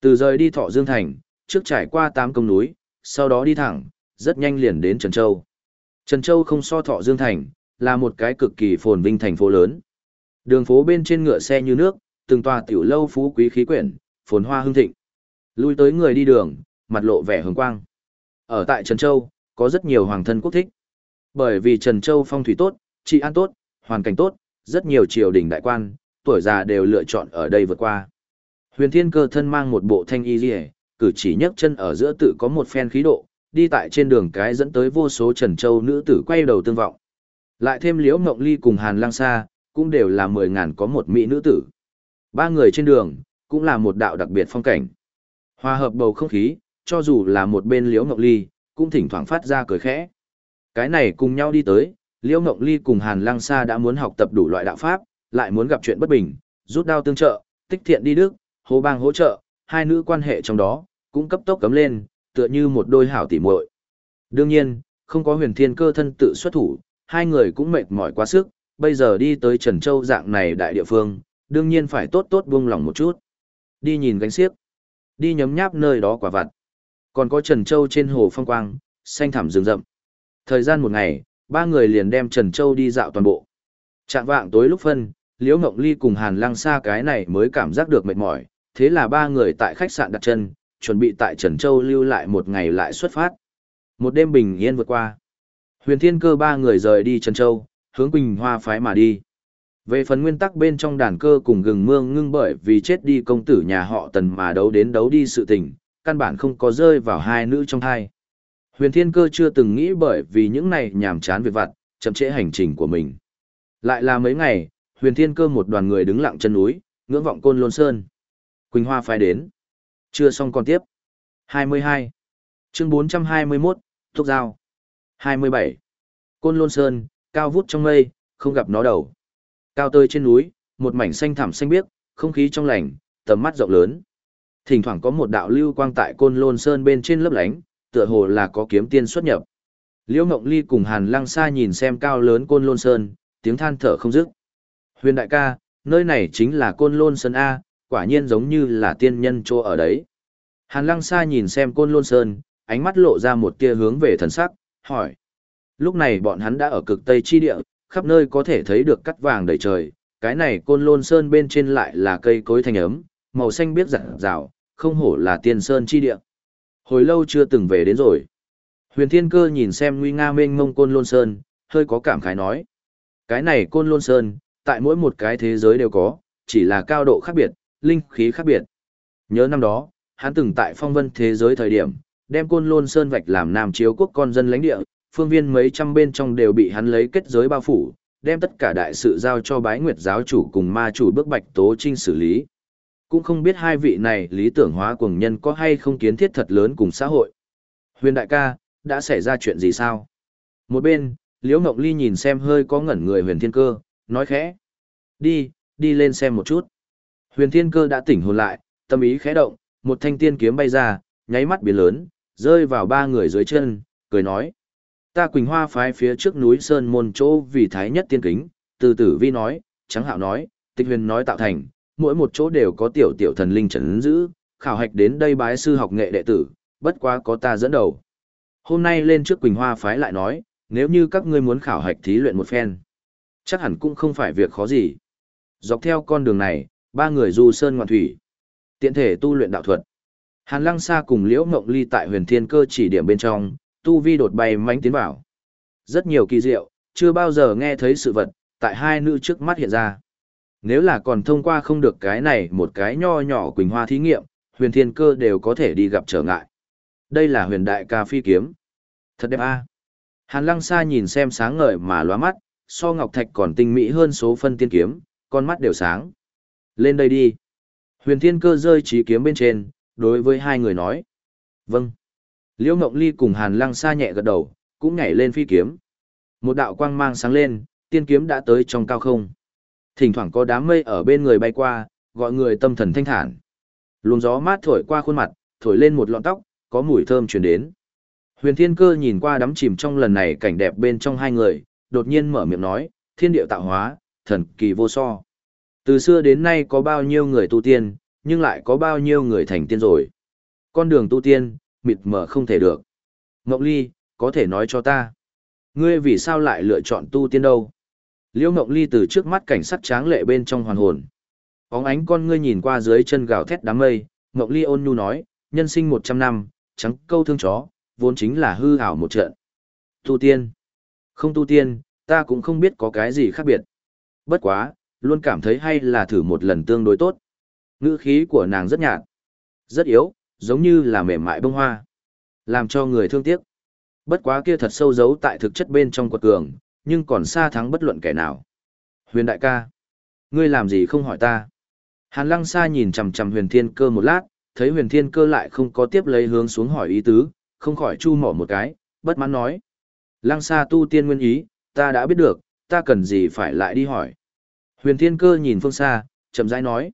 Từ rời đi thọ dương thành, trước trải qua tám công núi, sau đó đi thẳng, rất nhanh liền đến Trần Châu. Trần Châu không so thọ dương thành, là một cái cực kỳ phồn vinh thành phố lớn. Đường phố bên trên ngựa xe như nước, từng tòa tiểu lâu phú quý khí quyển, phồn hoa hương thịnh. Lui tới người đi đường, mặt lộ vẻ hồng quang. Ở tại Trần Châu, có rất nhiều hoàng thân quốc thích. Bởi vì Trần Châu phong thủy tốt, trị an tốt, hoàn cảnh tốt, rất nhiều triều đình đại quan, tuổi già đều lựa chọn ở đây vượt qua. Huyền Thiên Cơ thân mang một bộ thanh y liễu, cử chỉ nhấc chân ở giữa tự có một phen khí độ, đi tại trên đường cái dẫn tới vô số Trần Châu nữ tử quay đầu tương vọng. Lại thêm Liễu Mộng Ly cùng Hàn Lang Sa, cũng đều là mười ngàn có một mỹ nữ tử. Ba người trên đường, cũng là một đạo đặc biệt phong cảnh. Hòa hợp bầu không khí, cho dù là một bên Liễu Mộng Ly, cũng thỉnh thoảng phát ra cười khẽ. Cái này cùng nhau đi tới, Liễu Mộng Ly cùng Hàn Lăng Sa đã muốn học tập đủ loại đạo pháp, lại muốn gặp chuyện bất bình, rút đao tương trợ, tích thiện đi đức, hồ bang hỗ trợ, hai nữ quan hệ trong đó, cũng cấp tốc cấm lên, tựa như một đôi hảo tỉ muội. Đương nhiên, không có huyền thiên cơ thân tự xuất thủ, hai người cũng mệt mỏi quá sức, bây giờ đi tới Trần Châu dạng này đại địa phương, đương nhiên phải tốt tốt buông lòng một chút. Đi nhìn gánh xiếc, đi nhấm nháp nơi đó quả vặt. Còn có Trần Châu trên hồ phong quang, xanh thẳm rừng rậm. Thời gian một ngày, ba người liền đem Trần Châu đi dạo toàn bộ. Trạng vạng tối lúc phân, Liễu Ngộng Ly cùng Hàn Lăng Sa cái này mới cảm giác được mệt mỏi, thế là ba người tại khách sạn đặt chân, chuẩn bị tại Trần Châu lưu lại một ngày lại xuất phát. Một đêm bình yên vượt qua. Huyền Thiên Cơ ba người rời đi Trần Châu, hướng Quỳnh Hoa phái mà đi. Về phần nguyên tắc bên trong đàn cơ cùng gừng mương ngưng bởi vì chết đi công tử nhà họ tần mà đấu đến đấu đi sự tình, căn bản không có rơi vào hai nữ trong hai. Huyền Thiên Cơ chưa từng nghĩ bởi vì những này nhàm chán việc vặt, chậm trễ hành trình của mình. Lại là mấy ngày, Huyền Thiên Cơ một đoàn người đứng lặng chân núi, ngưỡng vọng côn lôn sơn. Quỳnh Hoa phái đến. Chưa xong còn tiếp. 22. Chương 421, Thúc Giao. 27. Côn Lôn Sơn, cao vút trong mây, không gặp nó đầu. Cao tơi trên núi, một mảnh xanh thảm xanh biếc, không khí trong lành, tầm mắt rộng lớn. Thỉnh thoảng có một đạo lưu quang tại Côn Lôn Sơn bên trên lớp lánh, tựa hồ là có kiếm tiên xuất nhập. Liễu Ngộng Ly cùng Hàn Lăng Sa nhìn xem cao lớn Côn Lôn Sơn, tiếng than thở không dứt. Huyền đại ca, nơi này chính là Côn Lôn Sơn a, quả nhiên giống như là tiên nhân chỗ ở đấy. Hàn Lăng Sa nhìn xem Côn Lôn Sơn, ánh mắt lộ ra một tia hướng về thần sắc, hỏi. Lúc này bọn hắn đã ở cực Tây chi địa, khắp nơi có thể thấy được cắt vàng đầy trời, cái này Côn Lôn Sơn bên trên lại là cây cối thanh ấm, màu xanh biết rạng rào, không hổ là tiên sơn chi địa. Hồi lâu chưa từng về đến rồi. Huyền Thiên Cơ nhìn xem nguy nga mênh mông Côn Lôn Sơn, hơi có cảm khái nói. Cái này Côn Lôn Sơn, tại mỗi một cái thế giới đều có, chỉ là cao độ khác biệt, linh khí khác biệt. Nhớ năm đó, hắn từng tại phong vân thế giới thời điểm, đem côn lôn sơn vạch làm nam chiếu quốc con dân lãnh địa, phương viên mấy trăm bên trong đều bị hắn lấy kết giới bao phủ, đem tất cả đại sự giao cho bái nguyệt giáo chủ cùng ma chủ bước bạch tố trinh xử lý. Cũng không biết hai vị này lý tưởng hóa cùng nhân có hay không kiến thiết thật lớn cùng xã hội. Huyền đại ca, đã xảy ra chuyện gì sao? Một bên, Liễu Ngọc Ly nhìn xem hơi có ngẩn người huyền thiên cơ, nói khẽ. Đi, đi lên xem một chút. Huyền Thiên Cơ đã tỉnh hồn lại, tâm ý khẽ động, một thanh tiên kiếm bay ra, nháy mắt biến lớn, rơi vào ba người dưới chân, cười nói: "Ta Quỳnh Hoa phái phía trước núi sơn môn chỗ vì thái nhất tiên kính." Từ Tử Vi nói, Trắng Hạo nói, Tịch Huyền nói tạo thành, mỗi một chỗ đều có tiểu tiểu thần linh trấn giữ, khảo hạch đến đây bái sư học nghệ đệ tử, bất quá có ta dẫn đầu. Hôm nay lên trước Quỳnh Hoa phái lại nói, nếu như các ngươi muốn khảo hạch thí luyện một phen, chắc hẳn cũng không phải việc khó gì. Dọc theo con đường này, ba người du sơn ngoạn thủy, tiện thể tu luyện đạo thuật. Hàn Lăng Sa cùng Liễu Ngộng Ly tại huyền thiên cơ chỉ điểm bên trong, tu vi đột bay mãnh tiến vào. Rất nhiều kỳ diệu, chưa bao giờ nghe thấy sự vật, tại hai nữ trước mắt hiện ra. Nếu là còn thông qua không được cái này một cái nho nhỏ quỳnh hoa thí nghiệm, huyền thiên cơ đều có thể đi gặp trở ngại. Đây là huyền đại ca phi kiếm. Thật đẹp a. Hàn lăng sa nhìn xem sáng ngời mà lóa mắt, so ngọc thạch còn tinh mỹ hơn số phân tiên kiếm, con mắt đều sáng. Lên đây đi. Huyền thiên cơ rơi trí kiếm bên trên, đối với hai người nói. Vâng. Liễu Ngộng Ly cùng Hàn Lăng Sa nhẹ gật đầu, cũng nhảy lên phi kiếm. Một đạo quang mang sáng lên, tiên kiếm đã tới trong cao không. Thỉnh thoảng có đám mây ở bên người bay qua, gọi người tâm thần thanh thản. Luồng gió mát thổi qua khuôn mặt, thổi lên một lọn tóc, có mùi thơm truyền đến. Huyền Thiên Cơ nhìn qua đắm chìm trong lần này cảnh đẹp bên trong hai người, đột nhiên mở miệng nói, thiên điệu tạo hóa, thần kỳ vô so. Từ xưa đến nay có bao nhiêu người tu tiên, nhưng lại có bao nhiêu người thành tiên rồi. Con đường tu tiên, mịt mờ không thể được. Ngọc Ly, có thể nói cho ta. Ngươi vì sao lại lựa chọn tu tiên đâu? Liễu Ngọc Ly từ trước mắt cảnh sắc tráng lệ bên trong hoàn hồn. Bóng ánh con ngươi nhìn qua dưới chân gào thét đám mây, Ngọc Ly ôn nhu nói, nhân sinh 100 năm, trắng câu thương chó, vốn chính là hư ảo một trận. Tu tiên. Không tu tiên, ta cũng không biết có cái gì khác biệt. Bất quá, luôn cảm thấy hay là thử một lần tương đối tốt. Ngữ khí của nàng rất nhạt, rất yếu, giống như là mềm mại bông hoa. Làm cho người thương tiếc. Bất quá kia thật sâu giấu tại thực chất bên trong quật cường, nhưng còn xa thắng bất luận kẻ nào. Huyền đại ca, ngươi làm gì không hỏi ta? Hàn lăng xa nhìn chằm chằm huyền thiên cơ một lát, thấy huyền thiên cơ lại không có tiếp lấy hướng xuống hỏi ý tứ, không khỏi chu mỏ một cái, bất mãn nói. Lăng xa tu tiên nguyên ý, ta đã biết được, ta cần gì phải lại đi hỏi. Huyền thiên cơ nhìn phương xa, chậm rãi nói.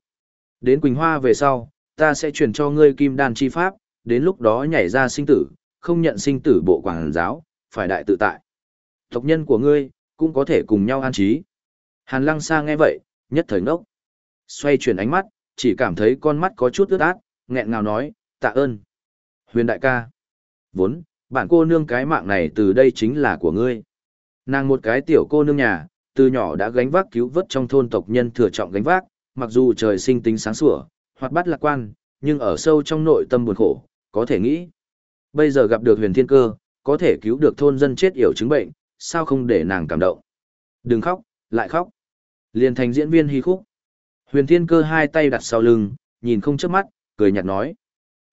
Đến Quỳnh Hoa về sau, ta sẽ truyền cho ngươi kim đan chi pháp, đến lúc đó nhảy ra sinh tử, không nhận sinh tử bộ quảng giáo, phải đại tự tại. Tộc nhân của ngươi, cũng có thể cùng nhau an trí. Hàn lăng xa nghe vậy, nhất thời ngốc. Xoay chuyển ánh mắt, chỉ cảm thấy con mắt có chút ướt át, nghẹn ngào nói, tạ ơn. Huyền đại ca. Vốn, bản cô nương cái mạng này từ đây chính là của ngươi. Nàng một cái tiểu cô nương nhà, từ nhỏ đã gánh vác cứu vớt trong thôn tộc nhân thừa trọng gánh vác, mặc dù trời sinh tính sáng sủa, hoạt bát lạc quan, nhưng ở sâu trong nội tâm buồn khổ, có thể nghĩ. Bây giờ gặp được huyền thiên cơ, có thể cứu được thôn dân chết yểu chứng bệnh, sao không để nàng cảm động. Đừng khóc, lại khóc. Liền thành diễn viên hy khúc. Huyền thiên cơ hai tay đặt sau lưng, nhìn không chớp mắt, cười nhạt nói.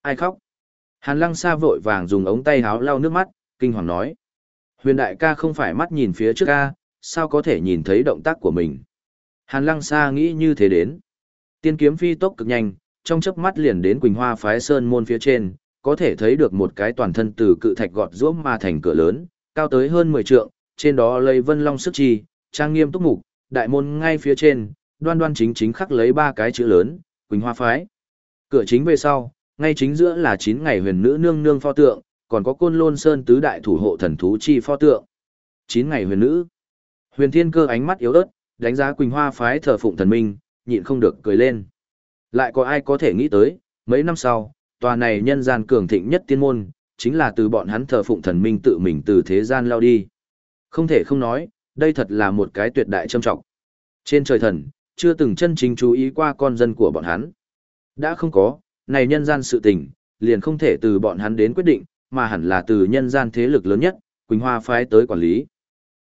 Ai khóc? Hàn lăng xa vội vàng dùng ống tay háo lau nước mắt, kinh hoàng nói. Huyền đại ca không phải mắt nhìn phía trước ca, sao có thể nhìn thấy động tác của mình. Hàn lăng xa nghĩ như thế đến. Tiên kiếm phi tốc cực nhanh, trong chớp mắt liền đến Quỳnh Hoa phái sơn môn phía trên, có thể thấy được một cái toàn thân từ cự thạch gọt rũa mà thành cửa lớn, cao tới hơn 10 trượng, trên đó lấy vân long sức chi, trang nghiêm túc mục, đại môn ngay phía trên, đoan đoan chính chính khắc lấy ba cái chữ lớn, Quỳnh Hoa phái. Cửa chính về sau, ngay chính giữa là chín ngày huyền nữ nương nương pho tượng, còn có côn lôn sơn tứ đại thủ hộ thần thú chi pho tượng. Chín ngày huyền nữ. Huyền Thiên Cơ ánh mắt yếu ớt, đánh giá Quỳnh Hoa phái thờ phụng thần minh, nhịn không được cười lên. Lại có ai có thể nghĩ tới, mấy năm sau, tòa này nhân gian cường thịnh nhất tiên môn, chính là từ bọn hắn thờ phụng thần minh tự mình từ thế gian lao đi. Không thể không nói, đây thật là một cái tuyệt đại trâm trọng. Trên trời thần, chưa từng chân chính chú ý qua con dân của bọn hắn. Đã không có, này nhân gian sự tình, liền không thể từ bọn hắn đến quyết định, mà hẳn là từ nhân gian thế lực lớn nhất, Quỳnh Hoa phái tới quản lý.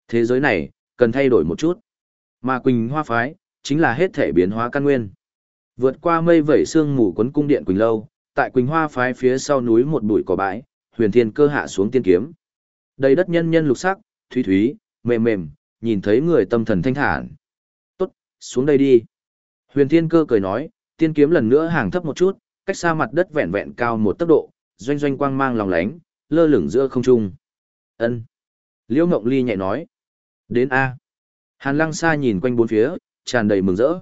Thế giới này, cần thay đổi một chút. Mà Quỳnh Hoa phái, chính là hết thể biến hóa căn nguyên. Vượt qua mây vẩy sương mù quấn cung điện Quỳnh Lâu, tại Quỳnh Hoa phái phía sau núi một bụi cỏ bãi, huyền thiên cơ hạ xuống tiên kiếm. Đầy đất nhân nhân lục sắc, thúy thúy, mềm mềm, nhìn thấy người tâm thần thanh thản. Tốt, xuống đây đi. Huyền thiên cơ cười nói, tiên kiếm lần nữa hàng thấp một chút, cách xa mặt đất vẹn vẹn cao một tốc độ, doanh doanh quang mang lòng lánh, lơ lửng giữa không trung. Ân. Liễu Ngộng Ly nhẹ nói. Đến A. Hàn Lăng Sa nhìn quanh bốn phía, tràn đầy mừng rỡ.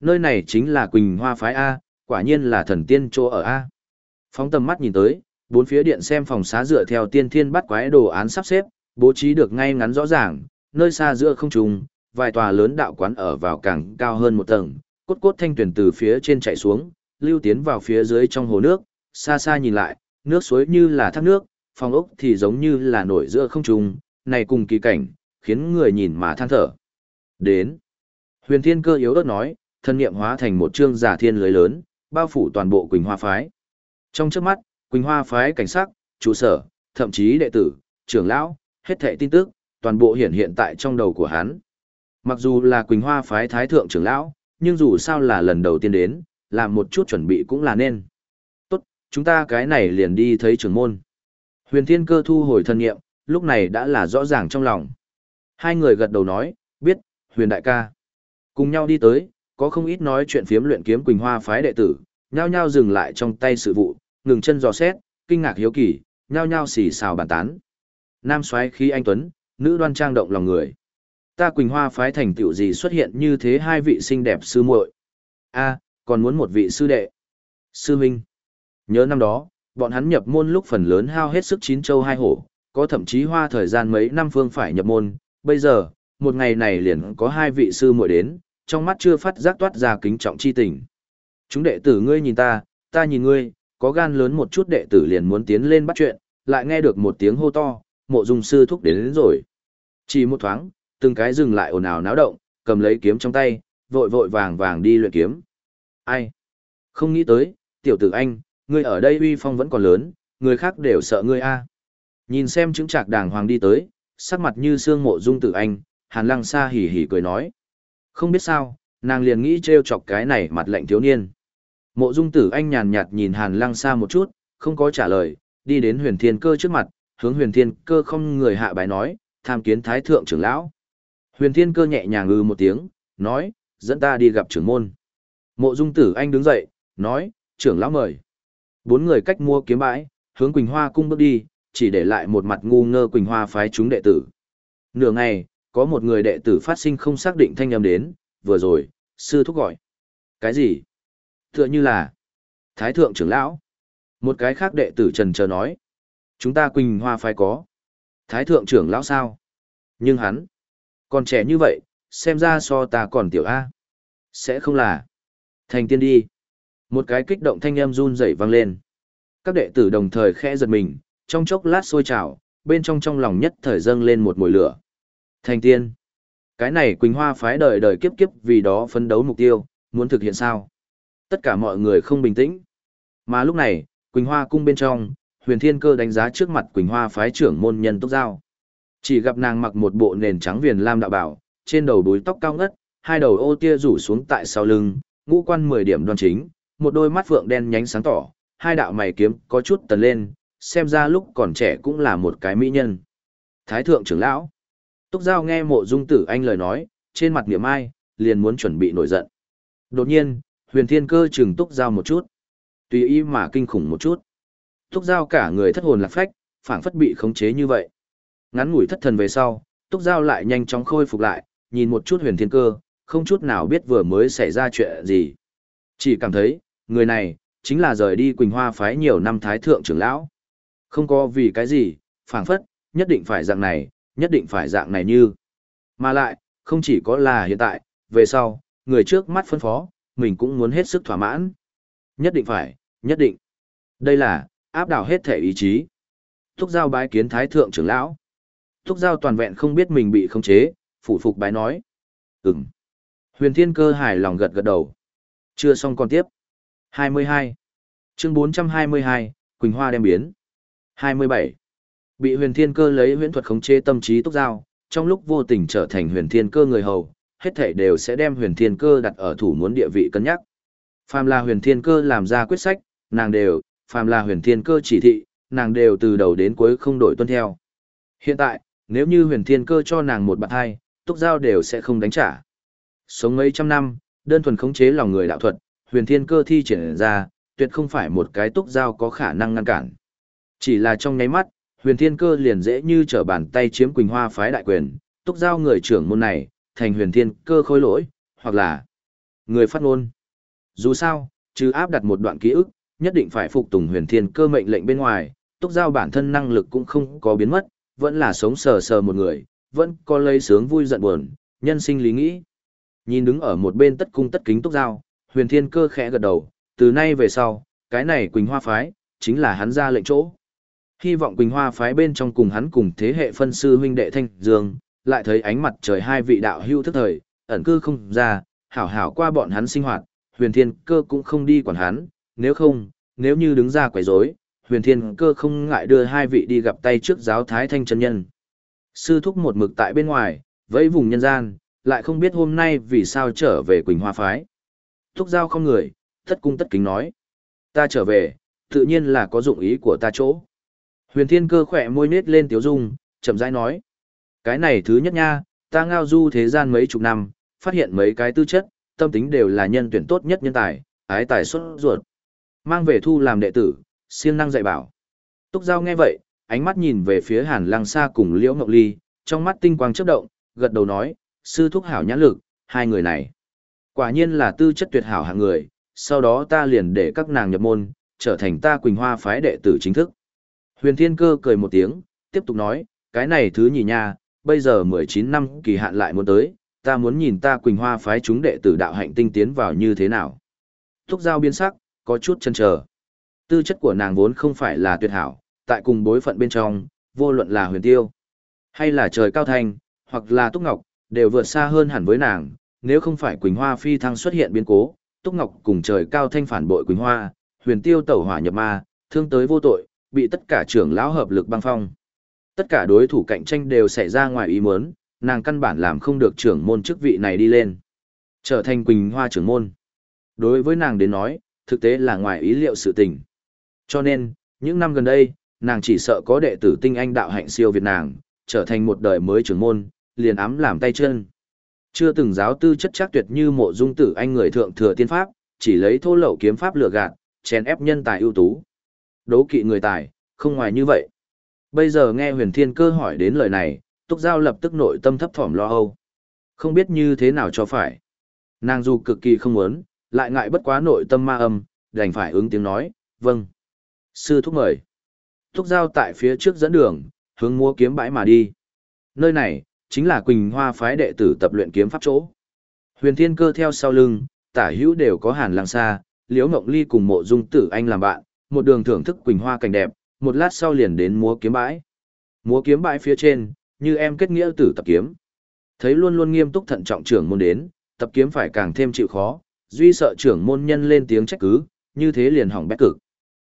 Nơi này chính là Quỳnh Hoa Phái A, quả nhiên là thần tiên chỗ ở A. Phóng tầm mắt nhìn tới, bốn phía điện xem phòng xá dựa theo tiên thiên bắt quái đồ án sắp xếp, bố trí được ngay ngắn rõ ràng, nơi xa giữa không trung, vài tòa lớn đạo quán ở vào càng cao hơn một tầng, cốt cốt thanh tuyển từ phía trên chạy xuống, lưu tiến vào phía dưới trong hồ nước, xa xa nhìn lại, nước suối như là thác nước, phong ốc thì giống như là nổi giữa không trung, này cùng kỳ cảnh, khiến người nhìn mà than thở. Đến. Huyền Thiên Cơ yếu ớt nói, thân niệm hóa thành một trương giả thiên lưới lớn, bao phủ toàn bộ Quỳnh Hoa phái. Trong trước mắt, Quỳnh Hoa phái cảnh sát, trụ sở, thậm chí đệ tử, trưởng lão, hết thảy tin tức, toàn bộ hiện hiện tại trong đầu của hắn. Mặc dù là Quỳnh Hoa phái thái thượng trưởng lão, nhưng dù sao là lần đầu tiên đến, làm một chút chuẩn bị cũng là nên. Tốt, chúng ta cái này liền đi thấy trưởng môn. Huyền Thiên Cơ thu hồi thân nghiệm, lúc này đã là rõ ràng trong lòng. Hai người gật đầu nói, biết, Huyền Đại ca. Cùng nhau đi tới, có không ít nói chuyện phiếm luyện kiếm Quỳnh Hoa phái đệ tử, nhao nhao dừng lại trong tay sự vụ, ngừng chân dò xét, kinh ngạc hiếu kỳ, nhao nhao xì xào bàn tán. Nam soái khí anh tuấn, nữ đoan trang động lòng người. Ta Quỳnh Hoa phái thành tựu gì xuất hiện như thế hai vị xinh đẹp sư muội. A, còn muốn một vị sư đệ. Sư minh Nhớ năm đó, bọn hắn nhập môn lúc phần lớn hao hết sức chín châu hai hổ, có thậm chí hoa thời gian mấy năm phương phải nhập môn, bây giờ, một ngày này liền có hai vị sư muội đến, trong mắt chưa phát giác toát ra kính trọng chi tình. Chúng đệ tử ngươi nhìn ta, ta nhìn ngươi, có gan lớn một chút đệ tử liền muốn tiến lên bắt chuyện, lại nghe được một tiếng hô to, mộ dung sư thúc đến, đến rồi. Chỉ một thoáng, từng cái dừng lại ồn ào náo động, cầm lấy kiếm trong tay, vội vội vàng vàng đi luyện kiếm. Ai? Không nghĩ tới, tiểu tử anh, ngươi ở đây uy phong vẫn còn lớn, người khác đều sợ ngươi a. Nhìn xem chứng trạc đàng hoàng đi tới, sắc mặt như xương mộ dung tử anh, hàn lăng xa hỉ hỉ cười nói. Không biết sao, nàng liền nghĩ trêu chọc cái này mặt lạnh thiếu niên. Mộ dung tử anh nhàn nhạt nhìn hàn lăng xa một chút, không có trả lời, đi đến huyền thiên cơ trước mặt, hướng huyền thiên cơ không người hạ bài nói, tham kiến thái thượng trưởng lão. Huyền thiên cơ nhẹ nhàng ngư một tiếng, nói, dẫn ta đi gặp trưởng môn. Mộ dung tử anh đứng dậy, nói, trưởng lão mời. Bốn người cách mua kiếm bãi, hướng Quỳnh Hoa cung bước đi, chỉ để lại một mặt ngu ngơ Quỳnh Hoa phái chúng đệ tử. Nửa ngày, có một người đệ tử phát sinh không xác định thanh âm đến, vừa rồi, sư thúc gọi. Cái gì? Tựa như là Thái thượng trưởng lão. Một cái khác đệ tử trần chờ nói. Chúng ta Quỳnh Hoa phái có. Thái thượng trưởng lão sao? Nhưng hắn, còn trẻ như vậy, xem ra so ta còn tiểu A. Sẽ không là. Thành tiên đi. Một cái kích động thanh âm run rẩy vang lên. Các đệ tử đồng thời khẽ giật mình, trong chốc lát sôi trào, bên trong trong lòng nhất thời dâng lên một mùi lửa. Thành tiên. Cái này Quỳnh Hoa phái đời đời kiếp kiếp vì đó phấn đấu mục tiêu, muốn thực hiện sao? Tất cả mọi người không bình tĩnh. Mà lúc này, Quỳnh Hoa cung bên trong, Huyền Thiên Cơ đánh giá trước mặt Quỳnh Hoa phái trưởng môn nhân Túc Giao. Chỉ gặp nàng mặc một bộ nền trắng viền lam đạo bảo, trên đầu đuôi tóc cao ngất, hai đầu ô tia rủ xuống tại sau lưng, ngũ quan 10 điểm đoan chính, một đôi mắt phượng đen nhánh sáng tỏ, hai đạo mày kiếm có chút tần lên, xem ra lúc còn trẻ cũng là một cái mỹ nhân. Thái thượng trưởng lão. Túc Giao nghe mộ dung tử anh lời nói, trên mặt niệm ai, liền muốn chuẩn bị nổi giận. Đột nhiên, huyền thiên cơ chừng Túc Giao một chút. Tùy ý mà kinh khủng một chút. Túc Giao cả người thất hồn lạc phách, phảng phất bị khống chế như vậy. Ngắn ngủi thất thần về sau, Túc Giao lại nhanh chóng khôi phục lại, nhìn một chút huyền thiên cơ, không chút nào biết vừa mới xảy ra chuyện gì. Chỉ cảm thấy, người này, chính là rời đi Quỳnh Hoa phái nhiều năm thái thượng trưởng lão. Không có vì cái gì, phảng phất, nhất định phải dạng này, nhất định phải dạng này như. Mà lại, không chỉ có là hiện tại, về sau, người trước mắt phân phó, mình cũng muốn hết sức thỏa mãn. Nhất định phải, nhất định. Đây là, áp đảo hết thể ý chí. Thúc giao bái kiến thái thượng trưởng lão. Thúc giao toàn vẹn không biết mình bị khống chế, phủ phục bái nói. Ừm. Huyền thiên cơ hài lòng gật gật đầu. Chưa xong còn tiếp. 22. Chương 422, Quỳnh Hoa đem biến. 27. Bị huyền thiên cơ lấy huyễn thuật khống chế tâm trí túc giao, trong lúc vô tình trở thành huyền thiên cơ người hầu, hết thảy đều sẽ đem huyền thiên cơ đặt ở thủ muốn địa vị cân nhắc. Phàm là huyền thiên cơ làm ra quyết sách, nàng đều, phàm là huyền thiên cơ chỉ thị, nàng đều từ đầu đến cuối không đổi tuân theo. Hiện tại, nếu như huyền thiên cơ cho nàng một bạt hai, túc giao đều sẽ không đánh trả. Sống mấy trăm năm, đơn thuần khống chế lòng người đạo thuật, huyền thiên cơ thi triển ra, tuyệt không phải một cái túc giao có khả năng ngăn cản. Chỉ là trong nháy mắt, huyền thiên cơ liền dễ như trở bàn tay chiếm quỳnh hoa phái đại quyền, túc giao người trưởng môn này, thành huyền thiên cơ khôi lỗi, hoặc là người phát ngôn. Dù sao, trừ áp đặt một đoạn ký ức, nhất định phải phục tùng huyền thiên cơ mệnh lệnh bên ngoài, túc giao bản thân năng lực cũng không có biến mất, vẫn là sống sờ sờ một người, vẫn có lấy sướng vui giận buồn, nhân sinh lý nghĩ. Nhìn đứng ở một bên tất cung tất kính túc giao, huyền thiên cơ khẽ gật đầu, từ nay về sau, cái này Quỳnh Hoa Phái, chính là hắn ra lệnh chỗ. Hy vọng Quỳnh Hoa phái bên trong cùng hắn cùng thế hệ phân sư huynh đệ Thanh Dương, lại thấy ánh mặt trời hai vị đạo hưu thức thời, ẩn cư không ra, hảo hảo qua bọn hắn sinh hoạt, huyền thiên cơ cũng không đi quản hắn, nếu không, nếu như đứng ra quấy rối, huyền thiên cơ không ngại đưa hai vị đi gặp tay trước giáo thái thanh chân nhân. Sư thúc một mực tại bên ngoài, vẫy vùng nhân gian, lại không biết hôm nay vì sao trở về Quỳnh Hoa Phái. Thúc giao không người, thất cung tất kính nói. Ta trở về, tự nhiên là có dụng ý của ta chỗ. Huyền thiên cơ khỏe môi nết lên tiếu dung, chậm rãi nói. Cái này thứ nhất nha, ta ngao du thế gian mấy chục năm, phát hiện mấy cái tư chất, tâm tính đều là nhân tuyển tốt nhất nhân tài, ái tài xuất ruột. Mang về thu làm đệ tử, siêng năng dạy bảo. Túc Giao nghe vậy, ánh mắt nhìn về phía Hàn Lăng Sa cùng Liễu Ngọc Ly, trong mắt tinh quang chớp động, gật đầu nói, sư thúc hảo nhãn lực, hai người này. Quả nhiên là tư chất tuyệt hảo hạng người, sau đó ta liền để các nàng nhập môn, trở thành ta Quỳnh Hoa phái đệ tử chính thức. Huyền Thiên Cơ cười một tiếng, tiếp tục nói, cái này thứ nhì nha, bây giờ 19 năm kỳ hạn lại muốn tới, ta muốn nhìn ta Quỳnh Hoa phái chúng đệ tử đạo hạnh tinh tiến vào như thế nào. Thúc giao biến sắc, có chút chân chờ. Tư chất của nàng vốn không phải là tuyệt hảo, tại cùng bối phận bên trong, vô luận là huyền tiêu, hay là trời cao thanh, hoặc là Túc Ngọc, đều vượt xa hơn hẳn với nàng, nếu không phải Quỳnh Hoa phi thăng xuất hiện biến cố, Túc Ngọc cùng trời cao thanh phản bội Quỳnh Hoa, huyền tiêu tẩu hỏa nhập ma, thương tới vô tội, bị tất cả trưởng lão hợp lực băng phong. Tất cả đối thủ cạnh tranh đều xảy ra ngoài ý muốn, nàng căn bản làm không được trưởng môn chức vị này đi lên. Trở thành Quỳnh Hoa trưởng môn. Đối với nàng đến nói, thực tế là ngoài ý liệu sự tình. Cho nên, những năm gần đây, nàng chỉ sợ có đệ tử tinh anh đạo hạnh siêu Việt nàng, trở thành một đời mới trưởng môn, liền ám làm tay chân. Chưa từng giáo tư chất chắc tuyệt như mộ dung tử anh người thượng thừa tiên pháp, chỉ lấy thô lậu kiếm pháp lừa gạt, chèn ép nhân tài ưu tú. Đố kỵ người tài, không ngoài như vậy. Bây giờ nghe huyền thiên cơ hỏi đến lời này, túc giao lập tức nội tâm thấp thỏm lo âu. Không biết như thế nào cho phải. Nàng dù cực kỳ không muốn, lại ngại bất quá nội tâm ma âm, đành phải ứng tiếng nói, vâng. Sư thúc mời. Thúc giao tại phía trước dẫn đường, hướng mua kiếm bãi mà đi. Nơi này, chính là Quỳnh Hoa phái đệ tử tập luyện kiếm pháp chỗ. Huyền Thiên Cơ theo sau lưng, tả hữu đều có Hàn Lăng Sa, Liễu Ngộng Ly cùng Mộ Dung Tử Anh làm bạn, một đường thưởng thức Quỳnh Hoa cảnh đẹp, một lát sau liền đến múa kiếm bãi. Múa kiếm bãi phía trên, như em kết nghĩa tử tập kiếm. Thấy luôn luôn nghiêm túc thận trọng trưởng môn đến, tập kiếm phải càng thêm chịu khó, duy sợ trưởng môn nhân lên tiếng trách cứ, như thế liền hỏng bét cực.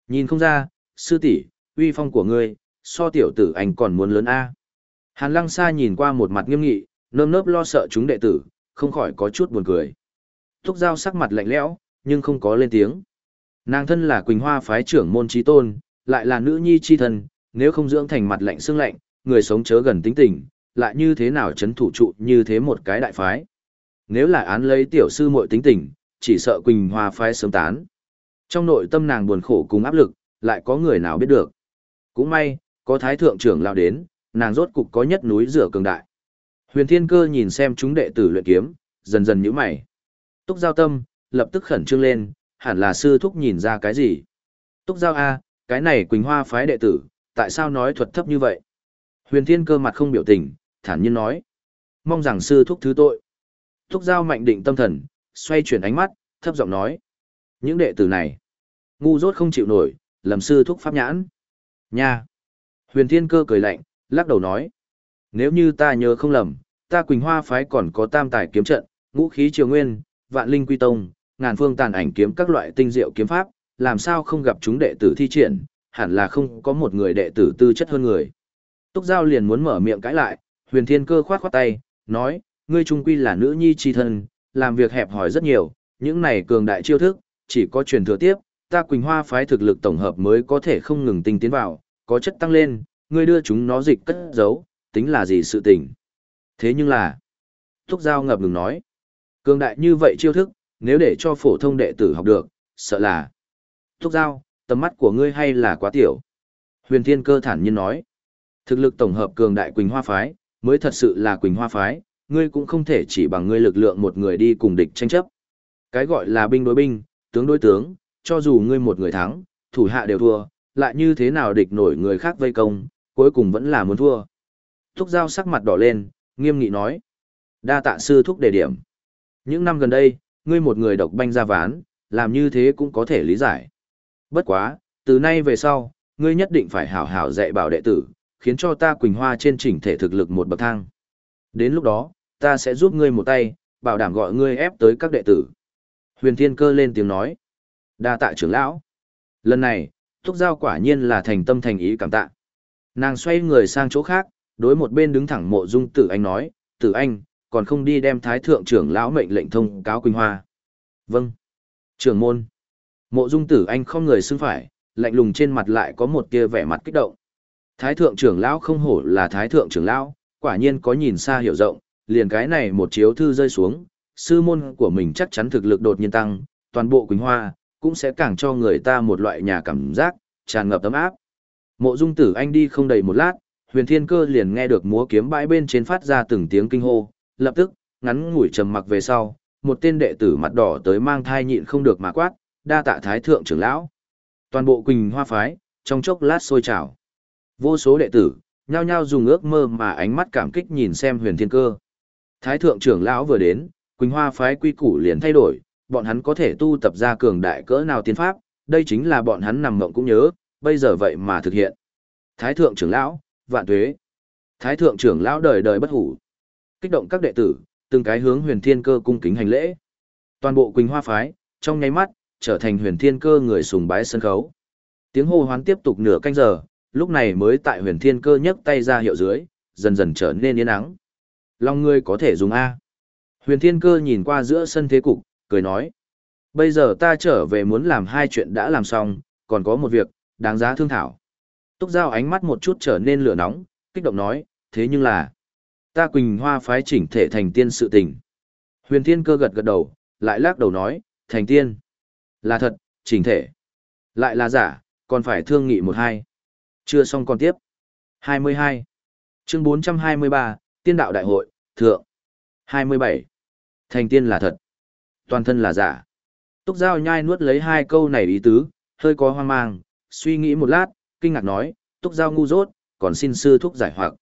Nhìn không ra, sư tỷ, uy phong của ngươi, so tiểu tử anh còn muốn lớn a. Hàn Lăng Sa nhìn qua một mặt nghiêm nghị, nơm nớp lo sợ chúng đệ tử, không khỏi có chút buồn cười. Thúc Giao sắc mặt lạnh lẽo, nhưng không có lên tiếng. Nàng thân là Quỳnh Hoa phái trưởng môn trí tôn, lại là nữ nhi chi thân, nếu không dưỡng thành mặt lạnh xương lạnh, người sống chớ gần tính tình, lại như thế nào chấn thủ trụ như thế một cái đại phái. Nếu là án lấy tiểu sư muội tính tình, chỉ sợ Quỳnh Hoa phái sớm tán. Trong nội tâm nàng buồn khổ cùng áp lực, lại có người nào biết được. Cũng may, có thái thượng trưởng lao đến, nàng rốt cục có nhất núi rửa cường đại. Huyền Thiên Cơ nhìn xem chúng đệ tử luyện kiếm, dần dần nhíu mày. Túc Giao Tâm lập tức khẩn trương lên, hẳn là sư thúc nhìn ra cái gì. Túc Giao a, cái này Quỳnh Hoa phái đệ tử, tại sao nói thuật thấp như vậy? Huyền Thiên Cơ mặt không biểu tình, thản nhiên nói, mong rằng sư thúc thứ tội. Túc Giao mạnh định tâm thần, xoay chuyển ánh mắt, thấp giọng nói, những đệ tử này, ngu dốt không chịu nổi, lầm sư thúc pháp nhãn. Nha. Huyền Thiên Cơ cười lạnh, lắc đầu nói. Nếu như ta nhớ không lầm, ta Quỳnh Hoa phái còn có tam tài kiếm trận, ngũ khí triều nguyên, vạn linh quy tông, ngàn phương tàn ảnh kiếm các loại tinh diệu kiếm pháp, làm sao không gặp chúng đệ tử thi triển, hẳn là không có một người đệ tử tư chất hơn người. Túc Giao liền muốn mở miệng cãi lại, huyền thiên cơ khoát khoát tay, nói, ngươi trung quy là nữ nhi chi thân, làm việc hẹp hỏi rất nhiều, những này cường đại chiêu thức, chỉ có truyền thừa tiếp, ta Quỳnh Hoa phái thực lực tổng hợp mới có thể không ngừng tinh tiến vào, có chất tăng lên, ngươi đưa chúng nó dịch cất giấu, tính là gì sự tình. Thế nhưng là, Thúc Giao ngập ngừng nói, cường đại như vậy chiêu thức, nếu để cho phổ thông đệ tử học được, sợ là. Thúc Giao, tầm mắt của ngươi hay là quá tiểu. Huyền Thiên Cơ thản nhiên nói, thực lực tổng hợp cường đại Quỳnh Hoa phái, mới thật sự là Quỳnh Hoa phái, ngươi cũng không thể chỉ bằng ngươi lực lượng một người đi cùng địch tranh chấp. Cái gọi là binh đối binh, tướng đối tướng, cho dù ngươi một người thắng, thủ hạ đều thua, lại như thế nào địch nổi người khác vây công, cuối cùng vẫn là muốn thua. Thúc Giao sắc mặt đỏ lên, nghiêm nghị nói. Đa tạ sư thúc đề điểm. Những năm gần đây, ngươi một người độc banh ra ván, làm như thế cũng có thể lý giải. Bất quá, từ nay về sau, ngươi nhất định phải hảo hảo dạy bảo đệ tử, khiến cho ta Quỳnh Hoa trên chỉnh thể thực lực một bậc thang. Đến lúc đó, ta sẽ giúp ngươi một tay, bảo đảm gọi ngươi ép tới các đệ tử. Huyền Thiên Cơ lên tiếng nói. Đa tạ trưởng lão. Lần này, Thúc Giao quả nhiên là thành tâm thành ý cảm tạ. Nàng xoay người sang chỗ khác, đối một bên đứng thẳng mộ dung tử anh nói, tử anh, còn không đi đem thái thượng trưởng lão mệnh lệnh thông cáo Quỳnh Hoa. Vâng. Trưởng môn. Mộ dung tử anh không người xưng phải, lạnh lùng trên mặt lại có một kia vẻ mặt kích động. Thái thượng trưởng lão không hổ là thái thượng trưởng lão, quả nhiên có nhìn xa hiểu rộng, liền cái này một chiếu thư rơi xuống, sư môn của mình chắc chắn thực lực đột nhiên tăng, toàn bộ Quỳnh Hoa, cũng sẽ càng cho người ta một loại nhà cảm giác, tràn ngập tấm áp. Mộ dung tử anh đi không đầy một lát, huyền thiên cơ liền nghe được múa kiếm bãi bên trên phát ra từng tiếng kinh hô, lập tức, ngắn ngủi trầm mặc về sau, một tên đệ tử mặt đỏ tới mang thai nhịn không được mà quát, đa tạ thái thượng trưởng lão. Toàn bộ Quỳnh Hoa phái, trong chốc lát sôi trào. Vô số đệ tử, nhao nhao dùng ước mơ mà ánh mắt cảm kích nhìn xem huyền thiên cơ. Thái thượng trưởng lão vừa đến, Quỳnh Hoa phái quy củ liền thay đổi, bọn hắn có thể tu tập ra cường đại cỡ nào tiên pháp, đây chính là bọn hắn nằm mộng cũng nhớ, bây giờ vậy mà thực hiện. Thái thượng trưởng lão, vạn tuế. Thái thượng trưởng lão đời đời bất hủ. Kích động các đệ tử, từng cái hướng huyền thiên cơ cung kính hành lễ. Toàn bộ Quỳnh Hoa phái, trong nháy mắt, trở thành huyền thiên cơ người sùng bái sân khấu. Tiếng hô hoán tiếp tục nửa canh giờ, lúc này mới tại huyền thiên cơ nhấc tay ra hiệu dưới, dần dần trở nên yên ắng. Long ngươi có thể dùng A. Huyền thiên cơ nhìn qua giữa sân thế cục, cười nói. Bây giờ ta trở về muốn làm hai chuyện đã làm xong, còn có một việc, đáng giá thương thảo. Túc Giao ánh mắt một chút trở nên lửa nóng, kích động nói, thế nhưng là, ta Quỳnh Hoa phái chỉnh thể thành tiên sự tình. Huyền Thiên Cơ gật gật đầu, lại lắc đầu nói, thành tiên. Là thật, chỉnh thể. Lại là giả, còn phải thương nghị một hai. Chưa xong còn tiếp. 22. Chương 423, Tiên đạo đại hội, thượng. 27. Thành tiên là thật. Toàn thân là giả. Túc Giao nhai nuốt lấy hai câu này ý tứ, hơi có hoang mang, suy nghĩ một lát, kinh ngạc nói, Túc Giao ngu dốt, còn xin sư thúc giải hoặc.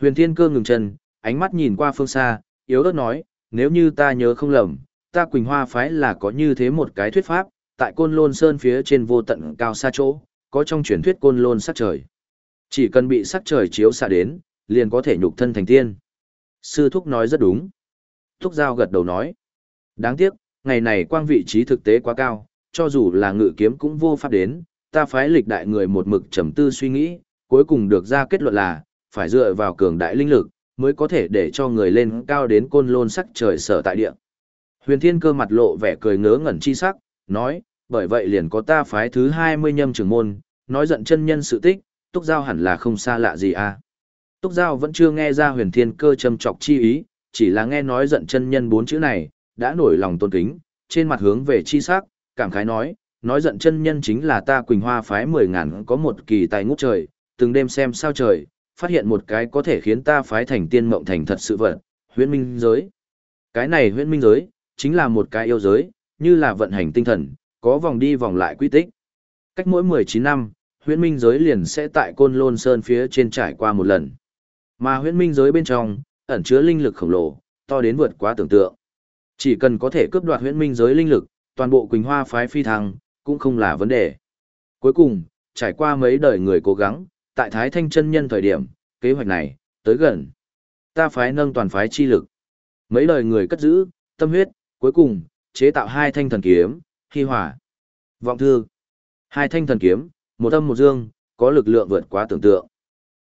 Huyền Thiên Cơ ngừng chân, ánh mắt nhìn qua phương xa, yếu ớt nói, nếu như ta nhớ không lầm, ta Quỳnh Hoa phái là có như thế một cái thuyết pháp, tại Côn Lôn Sơn phía trên vô tận cao xa chỗ, có trong truyền thuyết Côn Lôn sắc trời. Chỉ cần bị sắc trời chiếu xạ đến, liền có thể nhục thân thành tiên. Sư thúc nói rất đúng. Thúc Giao gật đầu nói. Đáng tiếc, ngày này quang vị trí thực tế quá cao, cho dù là ngự kiếm cũng vô pháp đến, ta phái lịch đại người một mực trầm tư suy nghĩ, cuối cùng được ra kết luận là, phải dựa vào cường đại linh lực, mới có thể để cho người lên cao đến côn lôn sắc trời sở tại địa. Huyền Thiên Cơ mặt lộ vẻ cười ngớ ngẩn chi sắc, nói, bởi vậy liền có ta phái thứ 20 nhâm trưởng môn, nói giận chân nhân sự tích, Túc Giao hẳn là không xa lạ gì à. Túc Giao vẫn chưa nghe ra huyền thiên cơ châm trọc chi ý, chỉ là nghe nói giận chân nhân bốn chữ này, đã nổi lòng tôn kính, trên mặt hướng về chi sắc, cảm khái nói, nói giận chân nhân chính là ta Quỳnh Hoa phái mười ngàn có một kỳ tài ngút trời, từng đêm xem sao trời, phát hiện một cái có thể khiến ta phái thành tiên mộng thành thật sự vật, huyễn minh giới. Cái này huyễn minh giới, chính là một cái yêu giới, như là vận hành tinh thần, có vòng đi vòng lại quy tích. Cách mỗi 19 năm, huyễn minh giới liền sẽ tại côn lôn sơn phía trên trải qua một lần. Mà huyễn minh giới bên trong, ẩn chứa linh lực khổng lồ, to đến vượt quá tưởng tượng. Chỉ cần có thể cướp đoạt huyễn minh giới linh lực, toàn bộ Quỳnh Hoa phái phi thăng, cũng không là vấn đề. Cuối cùng, trải qua mấy đời người cố gắng, tại Thái Thanh chân nhân thời điểm, kế hoạch này, tới gần. Ta phái nâng toàn phái chi lực. Mấy đời người cất giữ, tâm huyết, cuối cùng, chế tạo hai thanh thần kiếm, hy hỏa. Vọng thư. Hai thanh thần kiếm, một âm một dương, có lực lượng vượt quá tưởng tượng.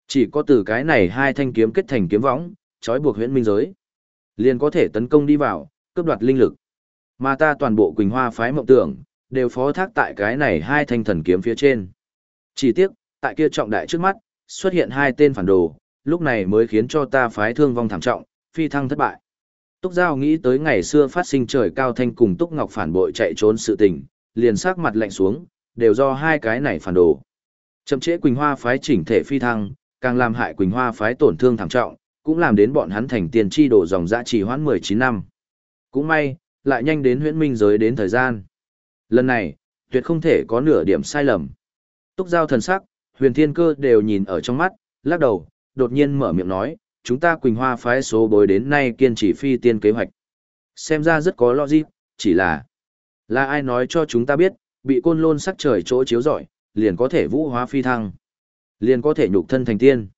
Chỉ có từ cái này hai thanh kiếm kết thành kiếm võng, trói buộc huyễn minh giới. Liền có thể tấn công đi vào, cướp đoạt linh lực. Mà ta toàn bộ Quỳnh Hoa phái mộng tưởng, đều phó thác tại cái này hai thanh thần kiếm phía trên. Chỉ tiếc, tại kia trọng đại trước mắt, xuất hiện hai tên phản đồ, lúc này mới khiến cho ta phái thương vong thảm trọng, phi thăng thất bại. Túc Giao nghĩ tới ngày xưa phát sinh trời cao thanh cùng Túc Ngọc phản bội chạy trốn sự tình, liền sắc mặt lạnh xuống, đều do hai cái này phản đồ. Chậm trễ Quỳnh Hoa phái chỉnh thể phi thăng, càng làm hại Quỳnh Hoa phái tổn thương thảm trọng, cũng làm đến bọn hắn thành tiền chi đổ dòng dã trì hoãn 19 năm. Cũng may, lại nhanh đến huyễn minh giới đến thời gian. Lần này, tuyệt không thể có nửa điểm sai lầm. Túc giao thần sắc, huyền thiên cơ đều nhìn ở trong mắt, lắc đầu, đột nhiên mở miệng nói, chúng ta Quỳnh Hoa phái số bối đến nay kiên trì phi tiên kế hoạch. Xem ra rất có logic, chỉ là là ai nói cho chúng ta biết, bị côn lôn sắc trời chỗ chiếu rọi, liền có thể vũ hóa phi thăng, liền có thể nhục thân thành tiên.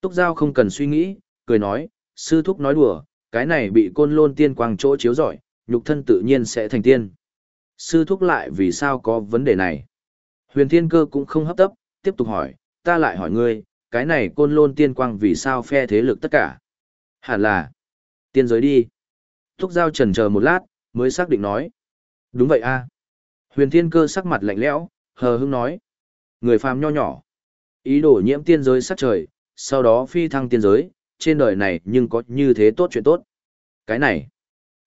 Túc Giao không cần suy nghĩ, cười nói, sư thúc nói đùa, cái này bị côn lôn tiên quang chỗ chiếu rọi, nhục thân tự nhiên sẽ thành tiên. Sư thúc lại vì sao có vấn đề này? Huyền Thiên Cơ cũng không hấp tấp, tiếp tục hỏi, ta lại hỏi ngươi, cái này côn lôn tiên quang vì sao phe thế lực tất cả? Hẳn là tiên giới đi. Thúc Giao trần chờ một lát, mới xác định nói. Đúng vậy a. Huyền Thiên Cơ sắc mặt lạnh lẽo, hờ hững nói. Người phàm nho nhỏ. Ý đồ nhiễm tiên giới sát trời, sau đó phi thăng tiên giới, trên đời này nhưng có như thế tốt chuyện tốt. Cái này.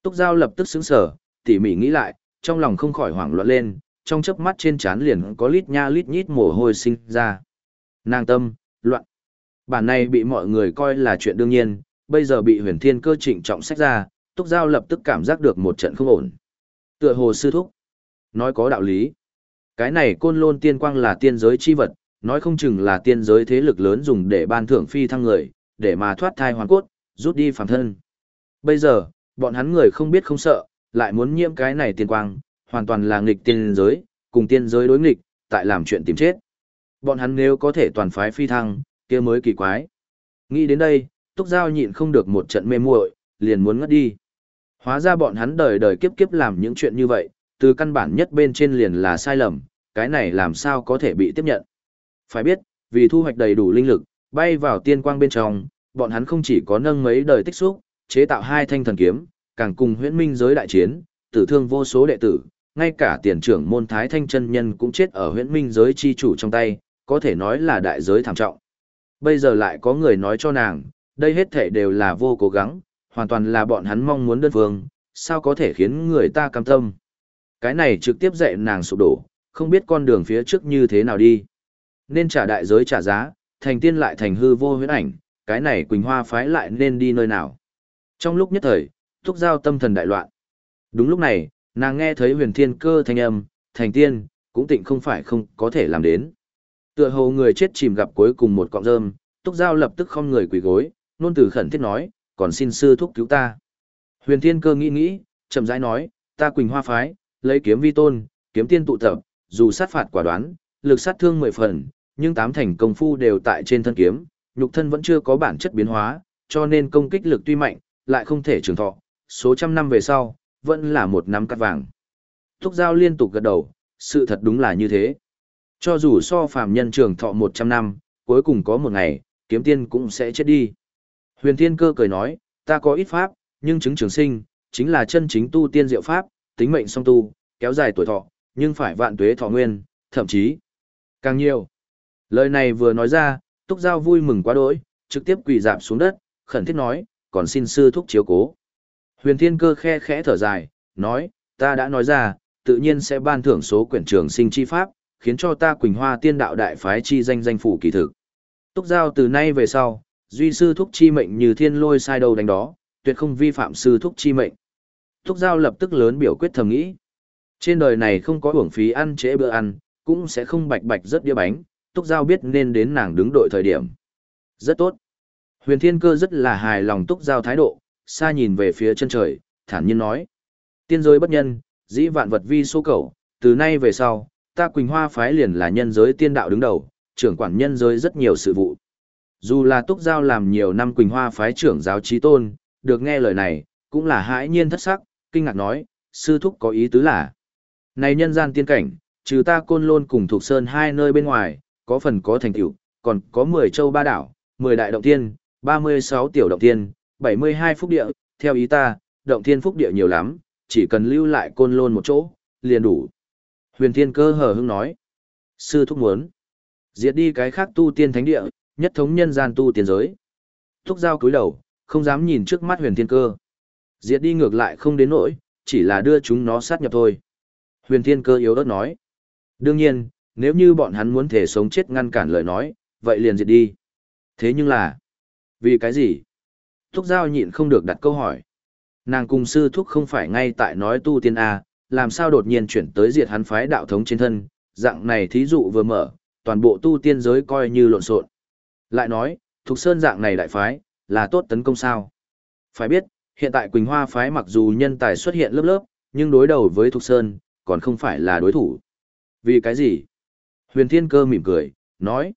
Túc Giao lập tức sững sở, tỉ mỉ nghĩ lại, trong lòng không khỏi hoảng loạn lên, trong chớp mắt trên trán liền có lít nha lít nhít mồ hôi sinh ra. Nàng tâm, loạn. Bản này bị mọi người coi là chuyện đương nhiên, bây giờ bị huyền thiên cơ trịnh trọng sách ra, Túc Giao lập tức cảm giác được một trận không ổn. Tựa hồ sư thúc. Nói có đạo lý. Cái này côn lôn tiên quang là tiên giới chi vật, nói không chừng là tiên giới thế lực lớn dùng để ban thưởng phi thăng người, để mà thoát thai hoàn cốt, rút đi phàm thân. Bây giờ, bọn hắn người không biết không sợ, lại muốn nhiễm cái này tiên quang, hoàn toàn là nghịch tiên giới, cùng tiên giới đối nghịch, tại làm chuyện tìm chết. Bọn hắn nếu có thể toàn phái phi thăng, kia mới kỳ quái. Nghĩ đến đây, Túc Giao nhịn không được một trận mê muội, liền muốn ngất đi. Hóa ra bọn hắn đời đời kiếp kiếp làm những chuyện như vậy, từ căn bản nhất bên trên liền là sai lầm, cái này làm sao có thể bị tiếp nhận. Phải biết, vì thu hoạch đầy đủ linh lực, bay vào tiên quang bên trong, bọn hắn không chỉ có nâng mấy đời tích xúc, chế tạo hai thanh thần kiếm, càng cùng huyễn minh giới đại chiến, tử thương vô số đệ tử, ngay cả tiền trưởng môn thái thanh chân nhân cũng chết ở huyễn minh giới chi chủ trong tay, có thể nói là đại giới thảm trọng. Bây giờ lại có người nói cho nàng, đây hết thể đều là vô cố gắng, hoàn toàn là bọn hắn mong muốn đơn phương, sao có thể khiến người ta cam tâm. Cái này trực tiếp dạy nàng sụp đổ, không biết con đường phía trước như thế nào đi. Nên trả đại giới trả giá, thành tiên lại thành hư vô huyễn ảnh, cái này Quỳnh Hoa phái lại nên đi nơi nào. Trong lúc nhất thời, thúc giao tâm thần đại loạn. Đúng lúc này, nàng nghe thấy huyền thiên cơ thanh âm, thành tiên, cũng tịnh không phải không có thể làm đến. Tựa hồ người chết chìm gặp cuối cùng một cọng rơm, túc giao lập tức không người quỳ gối, nôn từ khẩn thiết nói, còn xin sư thúc cứu ta. Huyền thiên cơ nghĩ nghĩ, chậm rãi nói, ta quỳnh hoa phái, lấy kiếm vi tôn, kiếm tiên tụ tập, dù sát phạt quả đoán, lực sát thương mười phần, nhưng tám thành công phu đều tại trên thân kiếm, nhục thân vẫn chưa có bản chất biến hóa, cho nên công kích lực tuy mạnh, lại không thể trường thọ, số trăm năm về sau, vẫn là một năm cắt vàng. Thúc giao liên tục gật đầu, sự thật đúng là như thế. Cho dù so phàm nhân trường thọ 100 năm, cuối cùng có một ngày, kiếm tiên cũng sẽ chết đi. Huyền Thiên Cơ cười nói, ta có ít pháp, nhưng chứng trường sinh, chính là chân chính tu tiên diệu pháp, tính mệnh song tu, kéo dài tuổi thọ, nhưng phải vạn tuế thọ nguyên, thậm chí càng nhiều. Lời này vừa nói ra, Túc Giao vui mừng quá đỗi, trực tiếp quỳ dạp xuống đất, khẩn thiết nói, còn xin sư thúc chiếu cố. Huyền Thiên Cơ khe khẽ thở dài, nói, ta đã nói ra, tự nhiên sẽ ban thưởng số quyển trường sinh chi pháp, khiến cho ta Quỳnh Hoa Tiên Đạo đại phái chi danh danh phủ kỳ thực. Túc Giao từ nay về sau, duy sư thúc chi mệnh như thiên lôi sai đầu đánh đó, tuyệt không vi phạm sư thúc chi mệnh. Túc Giao lập tức lớn biểu quyết thầm nghĩ. Trên đời này không có hưởng phí ăn trễ bữa ăn, cũng sẽ không bạch bạch rất đĩa bánh, Túc Giao biết nên đến nàng đứng đội thời điểm. Rất tốt. Huyền Thiên Cơ rất là hài lòng Túc Giao thái độ, xa nhìn về phía chân trời, thản nhiên nói. Tiên giới bất nhân, dĩ vạn vật vi số cầu, từ nay về sau, ta Quỳnh Hoa phái liền là nhân giới tiên đạo đứng đầu, trưởng quản nhân giới rất nhiều sự vụ. Dù là Túc Giao làm nhiều năm Quỳnh Hoa phái trưởng giáo trí tôn, được nghe lời này, cũng là hãi nhiên thất sắc, kinh ngạc nói, sư thúc có ý tứ là. Này nhân gian tiên cảnh, trừ ta côn lôn cùng thuộc sơn hai nơi bên ngoài, có phần có thành tựu, còn có 10 châu ba đảo, 10 đại động tiên, 36 tiểu động tiên, 72 phúc địa, theo ý ta, động thiên phúc địa nhiều lắm, chỉ cần lưu lại côn lôn một chỗ, liền đủ. Huyền Thiên Cơ hờ hững nói, sư thúc muốn, diệt đi cái khác tu tiên thánh địa, nhất thống nhân gian tu tiên giới. Thúc giao cúi đầu, không dám nhìn trước mắt huyền thiên cơ. Diệt đi ngược lại không đến nỗi, chỉ là đưa chúng nó sát nhập thôi. Huyền thiên cơ yếu ớt nói. Đương nhiên, nếu như bọn hắn muốn thể sống chết ngăn cản lời nói, vậy liền diệt đi. Thế nhưng là, vì cái gì? Thúc giao nhịn không được đặt câu hỏi. Nàng cùng sư thúc không phải ngay tại nói tu tiên A, làm sao đột nhiên chuyển tới diệt hắn phái đạo thống trên thân, dạng này thí dụ vừa mở, toàn bộ tu tiên giới coi như lộn xộn. Lại nói, Thục Sơn dạng này đại phái, là tốt tấn công sao? Phải biết, hiện tại Quỳnh Hoa phái mặc dù nhân tài xuất hiện lớp lớp, nhưng đối đầu với Thục Sơn, còn không phải là đối thủ. Vì cái gì? Huyền Thiên Cơ mỉm cười, nói.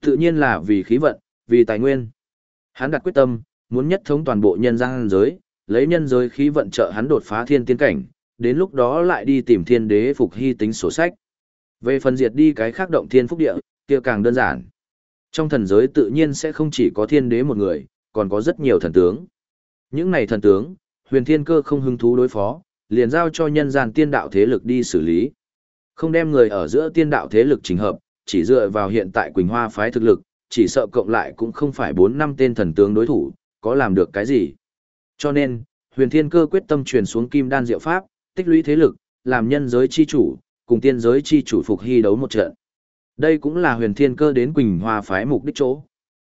Tự nhiên là vì khí vận, vì tài nguyên. Hắn đặt quyết tâm, muốn nhất thống toàn bộ nhân gian giới, lấy nhân giới khí vận trợ hắn đột phá thiên tiên cảnh, đến lúc đó lại đi tìm thiên đế phục hy tính sổ sách. Về phần diệt đi cái khác động thiên phúc địa, kia càng đơn giản. Trong thần giới tự nhiên sẽ không chỉ có thiên đế một người, còn có rất nhiều thần tướng. Những này thần tướng, huyền thiên cơ không hứng thú đối phó, liền giao cho nhân gian tiên đạo thế lực đi xử lý. Không đem người ở giữa tiên đạo thế lực trình hợp, chỉ dựa vào hiện tại Quỳnh Hoa phái thực lực, chỉ sợ cộng lại cũng không phải 4 năm tên thần tướng đối thủ, có làm được cái gì. Cho nên, huyền thiên cơ quyết tâm truyền xuống kim đan diệu pháp, tích lũy thế lực, làm nhân giới chi chủ, cùng tiên giới chi chủ phục hy đấu một trận. Đây cũng là huyền thiên cơ đến Quỳnh Hoa phái mục đích chỗ.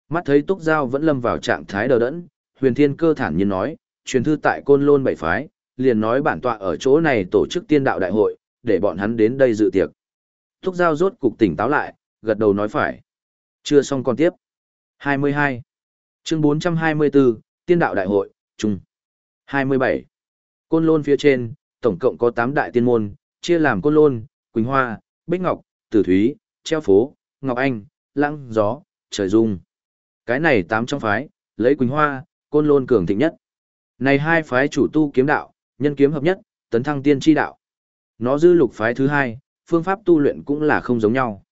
Mắt thấy Túc Giao vẫn lâm vào trạng thái đờ đẫn, huyền thiên cơ thản nhiên nói, truyền thư tại côn lôn bảy phái, liền nói bản tọa ở chỗ này tổ chức tiên đạo đại hội, để bọn hắn đến đây dự tiệc. Túc Giao rốt cục tỉnh táo lại, gật đầu nói phải. Chưa xong còn tiếp. 22. Chương 424, Tiên đạo đại hội, Trung. 27. Côn lôn phía trên, tổng cộng có 8 đại tiên môn, chia làm Côn lôn, Quỳnh Hoa, Bích Ngọc, Tử Thúy, Treo Phố, Ngọc Anh, Lăng Gió, Trời Dung. Cái này 8 trong phái, lấy Quỳnh Hoa, Côn lôn cường thịnh nhất. Này hai phái chủ tu kiếm đạo, nhân kiếm hợp nhất, tấn thăng tiên tri đạo. Nó dư lục phái thứ hai, phương pháp tu luyện cũng là không giống nhau.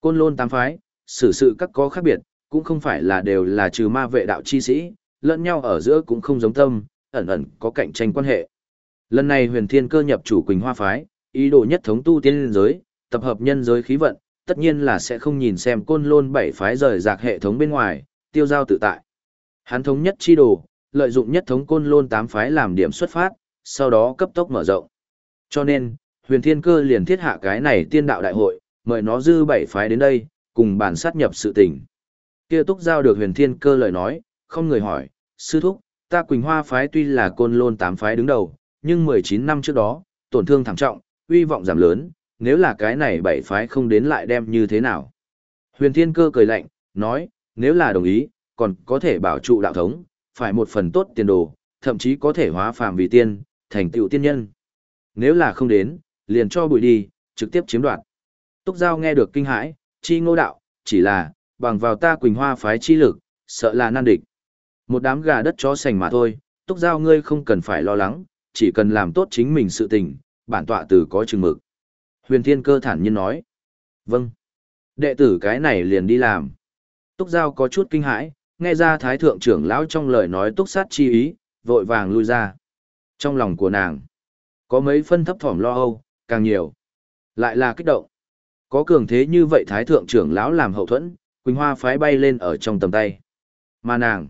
Côn lôn tám phái, xử sự các có khác biệt, cũng không phải là đều là trừ ma vệ đạo chi sĩ, lẫn nhau ở giữa cũng không giống tâm, ẩn ẩn có cạnh tranh quan hệ. Lần này huyền thiên cơ nhập chủ Quỳnh Hoa Phái, ý đồ nhất thống tu tiên giới, tập hợp nhân giới khí vận, tất nhiên là sẽ không nhìn xem côn lôn bảy phái rời rạc hệ thống bên ngoài, tiêu giao tự tại. Hắn thống nhất chi đồ, lợi dụng nhất thống côn lôn tám phái làm điểm xuất phát, sau đó cấp tốc mở rộng. Cho nên, huyền thiên cơ liền thiết hạ cái này tiên đạo đại hội, mời nó dư bảy phái đến đây, cùng bàn sát nhập sự tình. Kia túc giao được huyền thiên cơ lời nói, không người hỏi, sư thúc, ta Quỳnh Hoa phái tuy là côn lôn tám phái đứng đầu, nhưng 19 năm trước đó, tổn thương thảm trọng, uy vọng giảm lớn, nếu là cái này bảy phái không đến lại đem như thế nào. Huyền thiên cơ cười lạnh, nói, nếu là đồng ý, còn có thể bảo trụ đạo thống, phải một phần tốt tiền đồ, thậm chí có thể hóa phàm vì tiên, thành tựu tiên nhân. Nếu là không đến, liền cho bụi đi, trực tiếp chiếm đoạt. Túc Giao nghe được kinh hãi, chi ngô đạo, chỉ là, bằng vào ta Quỳnh Hoa phái chi lực, sợ là nan địch. Một đám gà đất chó sành mà thôi, Túc Giao ngươi không cần phải lo lắng, chỉ cần làm tốt chính mình sự tình, bản tọa tử có chừng mực. Huyền Thiên Cơ thản nhiên nói. Vâng. Đệ tử cái này liền đi làm. Túc Giao có chút kinh hãi, nghe ra Thái Thượng trưởng lão trong lời nói túc sát chi ý, vội vàng lui ra. Trong lòng của nàng, có mấy phân thấp thỏm lo âu, càng nhiều. Lại là kích động. Có cường thế như vậy Thái Thượng trưởng lão làm hậu thuẫn, Quỳnh Hoa phái bay lên ở trong tầm tay. Mà nàng,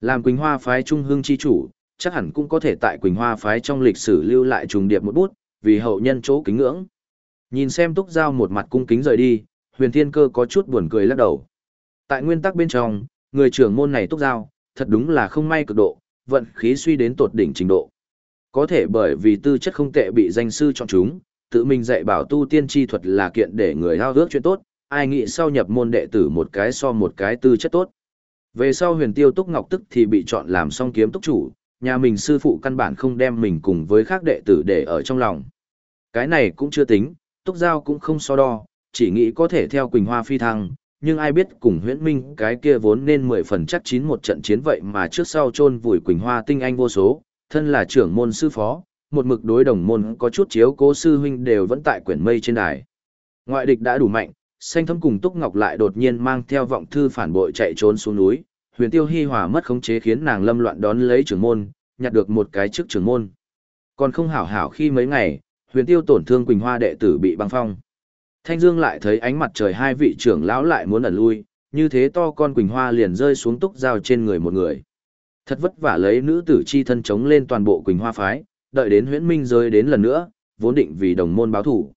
làm Quỳnh Hoa phái trung hương chi chủ, chắc hẳn cũng có thể tại Quỳnh Hoa phái trong lịch sử lưu lại trùng điệp một bút, vì hậu nhân chỗ kính ngưỡng. Nhìn xem Túc Giao một mặt cung kính rời đi, Huyền Thiên Cơ có chút buồn cười lắc đầu. Tại nguyên tắc bên trong, người trưởng môn này Túc Giao, thật đúng là không may cực độ, vận khí suy đến tột đỉnh trình độ. Có thể bởi vì tư chất không tệ bị danh sư chọn chúng, tự mình dạy bảo tu tiên chi thuật là kiện để người hao ước chuyện tốt, ai nghĩ sau nhập môn đệ tử một cái so một cái tư chất tốt. Về sau huyền tiêu túc ngọc tức thì bị chọn làm song kiếm túc chủ, nhà mình sư phụ căn bản không đem mình cùng với khác đệ tử để ở trong lòng. Cái này cũng chưa tính, túc giao cũng không so đo, chỉ nghĩ có thể theo Quỳnh Hoa phi thăng, nhưng ai biết cùng huyễn minh cái kia vốn nên mười phần chắc chín một trận chiến vậy mà trước sau chôn vùi Quỳnh Hoa tinh anh vô số, thân là trưởng môn sư phó, một mực đối đồng môn có chút chiếu cố sư huynh đều vẫn tại quyển mây trên đài. Ngoại địch đã đủ mạnh, xanh thâm cùng Túc Ngọc lại đột nhiên mang theo vọng thư phản bội chạy trốn xuống núi, huyền tiêu hi hòa mất khống chế khiến nàng lâm loạn đón lấy trưởng môn, nhặt được một cái chức trưởng môn. Còn không hảo hảo khi mấy ngày, huyền tiêu tổn thương Quỳnh Hoa đệ tử bị băng phong. Thanh Dương lại thấy ánh mặt trời hai vị trưởng lão lại muốn ẩn lui, như thế to con Quỳnh Hoa liền rơi xuống túc giao trên người một người. Thật vất vả lấy nữ tử chi thân chống lên toàn bộ Quỳnh Hoa phái, đợi đến huyễn minh rơi đến lần nữa, vốn định vì đồng môn báo thủ.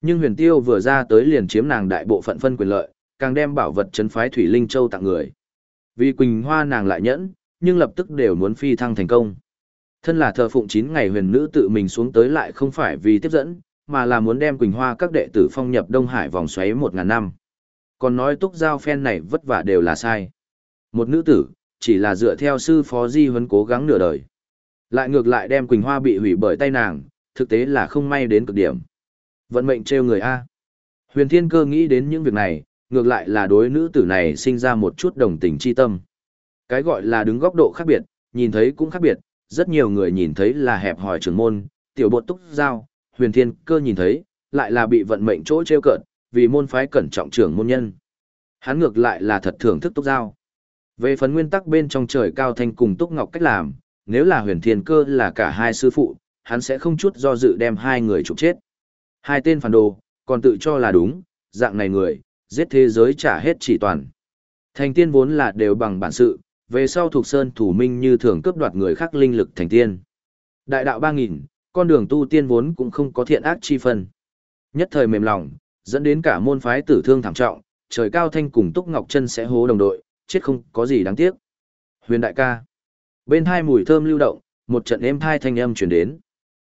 Nhưng huyền tiêu vừa ra tới liền chiếm nàng đại bộ phận phân quyền lợi, càng đem bảo vật chấn phái Thủy Linh Châu tặng người. Vì Quỳnh Hoa nàng lại nhẫn, nhưng lập tức đều muốn phi thăng thành công. Thân là thờ phụng 9 ngày huyền nữ tự mình xuống tới lại không phải vì tiếp dẫn, mà là muốn đem Quỳnh Hoa các đệ tử phong nhập Đông Hải vòng xoáy 1.000 năm. Còn nói túc giao phen này vất vả đều là sai. Một nữ tử, chỉ là dựa theo sư phó di huấn cố gắng nửa đời. Lại ngược lại đem Quỳnh Hoa bị hủy bởi tay nàng, thực tế là không may đến cực điểm. Vận mệnh trêu người A. Huyền Thiên Cơ nghĩ đến những việc này, ngược lại là đối nữ tử này sinh ra một chút đồng tình chi tâm. Cái gọi là đứng góc độ khác biệt, nhìn thấy cũng khác biệt, rất nhiều người nhìn thấy là hẹp hòi trưởng môn, tiểu bột túc giao, Huyền Thiên Cơ nhìn thấy, lại là bị vận mệnh chỗ trêu cợt, vì môn phái cẩn trọng trưởng môn nhân. Hắn ngược lại là thật thưởng thức túc giao. Về phần nguyên tắc bên trong trời cao thanh cùng túc ngọc cách làm, nếu là huyền thiên cơ là cả hai sư phụ, hắn sẽ không chút do dự đem hai người trục chết. Hai tên phản đồ, còn tự cho là đúng, dạng này người, giết thế giới trả hết chỉ toàn. Thành tiên vốn là đều bằng bản sự, về sau thuộc sơn thủ minh như thường cướp đoạt người khác linh lực thành tiên. Đại đạo 3000, con đường tu tiên vốn cũng không có thiện ác chi phân. Nhất thời mềm lòng, dẫn đến cả môn phái tử thương thảm trọng, trời cao thanh cùng Túc Ngọc Chân sẽ hố đồng đội, chết không có gì đáng tiếc. Huyền đại ca. Bên hai mùi thơm lưu động, một trận êm thai thanh âm truyền đến.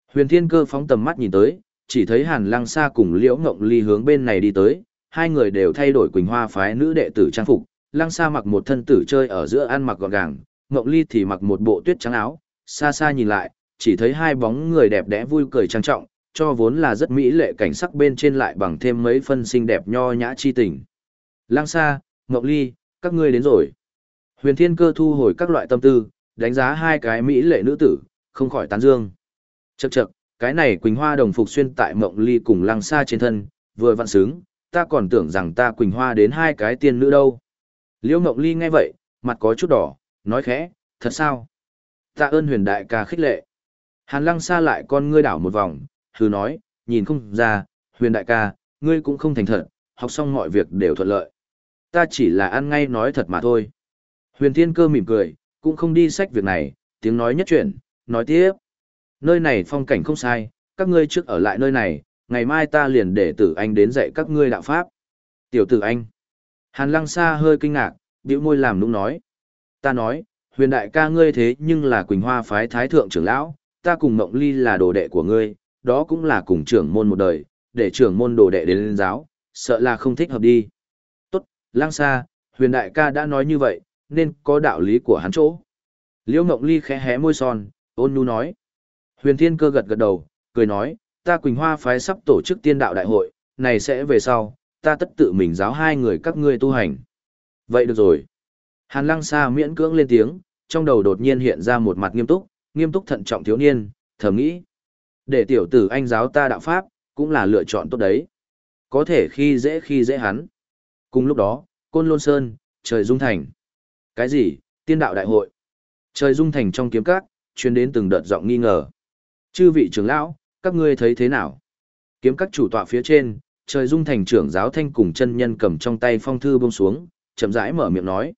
Huyền Thiên Cơ phóng tầm mắt nhìn tới, chỉ thấy Hàn Lăng Sa cùng Liễu Ngộng Ly hướng bên này đi tới, hai người đều thay đổi Quỳnh Hoa phái nữ đệ tử trang phục, Lăng Sa mặc một thân tử chơi ở giữa ăn mặc gọn gàng, Ngộng Ly thì mặc một bộ tuyết trắng áo, xa xa nhìn lại, chỉ thấy hai bóng người đẹp đẽ vui cười trang trọng, cho vốn là rất mỹ lệ cảnh sắc bên trên lại bằng thêm mấy phân xinh đẹp nho nhã chi tình. Lăng Sa, Ngộng Ly, các ngươi đến rồi. Huyền Thiên Cơ thu hồi các loại tâm tư, đánh giá hai cái mỹ lệ nữ tử, không khỏi tán dương. Chậc chậc, cái này Quỳnh Hoa đồng phục xuyên tại Mộng Ly cùng Lăng Sa trên thân, vừa vặn sướng, ta còn tưởng rằng ta Quỳnh Hoa đến hai cái tiên nữ đâu. Liễu Mộng Ly nghe vậy, mặt có chút đỏ, nói khẽ, thật sao? Ta ơn huyền đại ca khích lệ. Hàn Lăng Sa lại con ngươi đảo một vòng, hừ nói, nhìn không ra, huyền đại ca, ngươi cũng không thành thật, học xong mọi việc đều thuận lợi. Ta chỉ là ăn ngay nói thật mà thôi. Huyền Thiên Cơ mỉm cười, cũng không đi sách việc này, tiếng nói nhất chuyển, nói tiếp. Nơi này phong cảnh không sai, các ngươi trước ở lại nơi này, ngày mai ta liền để tử anh đến dạy các ngươi đạo pháp. Tiểu tử anh. Hàn lăng xa hơi kinh ngạc, bĩu môi làm nũng nói. Ta nói, huyền đại ca ngươi thế nhưng là Quỳnh Hoa phái thái thượng trưởng lão, ta cùng Mộng Ly là đồ đệ của ngươi, đó cũng là cùng trưởng môn một đời, để trưởng môn đồ đệ đến lên giáo, sợ là không thích hợp đi. Tốt, lăng xa, huyền đại ca đã nói như vậy, nên có đạo lý của hắn chỗ. Liễu Mộng Ly khẽ hé môi son, ôn nhu nói. Huyền Thiên Cơ gật gật đầu, cười nói, ta Quỳnh Hoa phái sắp tổ chức tiên đạo đại hội, này sẽ về sau, ta tất tự mình giáo hai người các ngươi tu hành. Vậy được rồi. Hàn Lăng Sa miễn cưỡng lên tiếng, trong đầu đột nhiên hiện ra một mặt nghiêm túc, nghiêm túc thận trọng thiếu niên, thầm nghĩ. Để tiểu tử anh giáo ta đạo pháp, cũng là lựa chọn tốt đấy. Có thể khi dễ khi dễ hắn. Cùng lúc đó, Côn Lôn Sơn, trời dung thành. Cái gì, tiên đạo đại hội? Trời dung thành trong kiếm các, chuyên đến từng đợt giọng nghi ngờ. Chư vị trưởng lão, các ngươi thấy thế nào? Kiếm các chủ tọa phía trên, trời dung thành trưởng giáo thanh cùng chân nhân cầm trong tay phong thư buông xuống, chậm rãi mở miệng nói.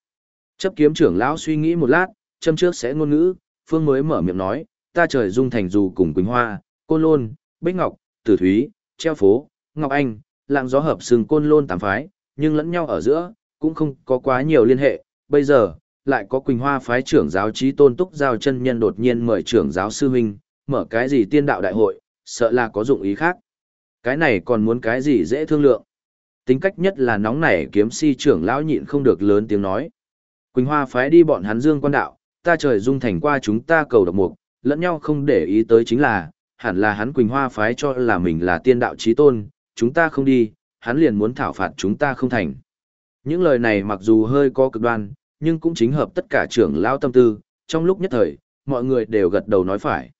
Chấp kiếm trưởng lão suy nghĩ một lát, châm trước sẽ ngôn ngữ, phương mới mở miệng nói, ta trời dung thành dù cùng Quỳnh Hoa, Côn Lôn, Bích Ngọc, Tử Thúy, Treo Phố, Ngọc Anh, lạng gió hợp sừng Côn Lôn tám phái, nhưng lẫn nhau ở giữa, cũng không có quá nhiều liên hệ, bây giờ, lại có Quỳnh Hoa phái trưởng giáo trí tôn túc giao chân nhân đột nhiên mời trưởng giáo sư huynh, mở cái gì tiên đạo đại hội, sợ là có dụng ý khác. Cái này còn muốn cái gì dễ thương lượng. Tính cách nhất là nóng nảy kiếm si trưởng lão nhịn không được lớn tiếng nói. Quỳnh Hoa phái đi bọn hắn dương quan đạo, ta trời dung thành qua chúng ta cầu độc mục, lẫn nhau không để ý tới chính là, hẳn là hắn Quỳnh Hoa phái cho là mình là tiên đạo trí tôn, chúng ta không đi, hắn liền muốn thảo phạt chúng ta không thành. Những lời này mặc dù hơi có cực đoan, nhưng cũng chính hợp tất cả trưởng lão tâm tư, trong lúc nhất thời, mọi người đều gật đầu nói phải.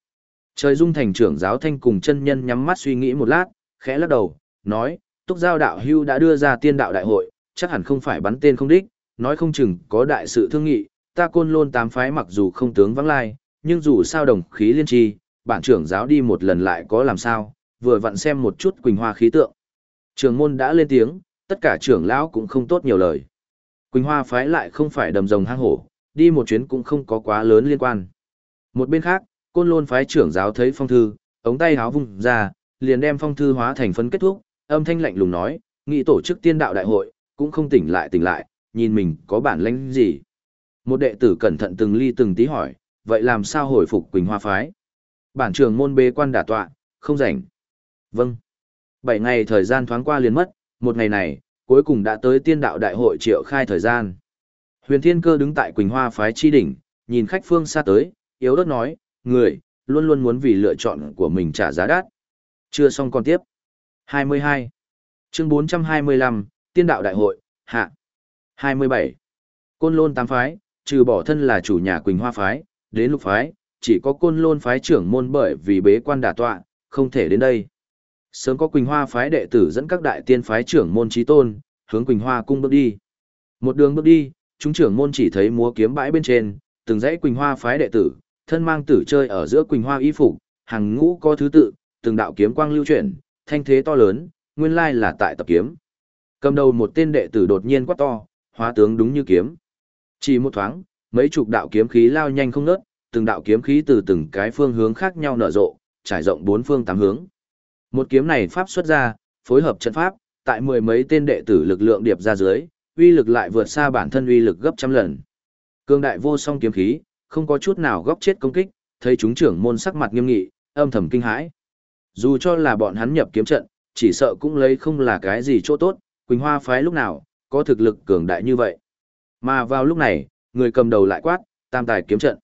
Trời dung thành trưởng giáo thanh cùng chân nhân nhắm mắt suy nghĩ một lát, khẽ lắc đầu, nói, túc giao đạo hưu đã đưa ra tiên đạo đại hội, chắc hẳn không phải bắn tên không đích, nói không chừng có đại sự thương nghị, ta côn lôn tám phái mặc dù không tướng vắng lai, nhưng dù sao đồng khí liên tri, bản trưởng giáo đi một lần lại có làm sao, vừa vặn xem một chút quỳnh hoa khí tượng. Trường môn đã lên tiếng, tất cả trưởng lão cũng không tốt nhiều lời. Quỳnh Hoa phái lại không phải đầm rồng hang hổ, đi một chuyến cũng không có quá lớn liên quan. Một bên khác, côn lôn phái trưởng giáo thấy phong thư, ống tay háo vung ra, liền đem phong thư hóa thành phấn kết thúc, âm thanh lạnh lùng nói, nghị tổ chức tiên đạo đại hội, cũng không tỉnh lại tỉnh lại, nhìn mình có bản lãnh gì. Một đệ tử cẩn thận từng ly từng tí hỏi, vậy làm sao hồi phục Quỳnh Hoa phái? Bản trường môn bế quan đả tọa, không rảnh. Vâng. Bảy ngày thời gian thoáng qua liền mất, một ngày này, cuối cùng đã tới tiên đạo đại hội triệu khai thời gian. Huyền Thiên Cơ đứng tại Quỳnh Hoa phái chi đỉnh, nhìn khách phương xa tới, yếu ớt nói, người, luôn luôn muốn vì lựa chọn của mình trả giá đắt. Chưa xong còn tiếp. 22. Chương 425, Tiên đạo đại hội, hạ. 27. Côn Lôn tám phái, trừ bỏ thân là chủ nhà Quỳnh Hoa phái, đến lục phái, chỉ có Côn Lôn phái trưởng môn bởi vì bế quan đả tọa, không thể đến đây. Sớm có Quỳnh Hoa phái đệ tử dẫn các đại tiên phái trưởng môn chí tôn, hướng Quỳnh Hoa cung bước đi. Một đường bước đi, chúng trưởng môn chỉ thấy múa kiếm bãi bên trên, từng dãy Quỳnh Hoa phái đệ tử, thân mang tử chơi ở giữa Quỳnh Hoa y phục, hàng ngũ có thứ tự, từng đạo kiếm quang lưu chuyển, thanh thế to lớn, nguyên lai là tại tập kiếm. Cầm đầu một tên đệ tử đột nhiên quát to, hóa tướng đúng như kiếm. Chỉ một thoáng, mấy chục đạo kiếm khí lao nhanh không ngớt, từng đạo kiếm khí từ từng cái phương hướng khác nhau nở rộ, trải rộng bốn phương tám hướng. Một kiếm này pháp xuất ra, phối hợp trận pháp, tại mười mấy tên đệ tử lực lượng điệp ra dưới, uy lực lại vượt xa bản thân uy lực gấp trăm lần. Cương đại vô song kiếm khí, không có chút nào góc chết công kích, thấy chúng trưởng môn sắc mặt nghiêm nghị, âm thầm kinh hãi. Dù cho là bọn hắn nhập kiếm trận, chỉ sợ cũng lấy không là cái gì chỗ tốt, Quỳnh Hoa phái lúc nào, có thực lực cường đại như vậy. Mà vào lúc này, người cầm đầu lại quát, tam tài kiếm trận.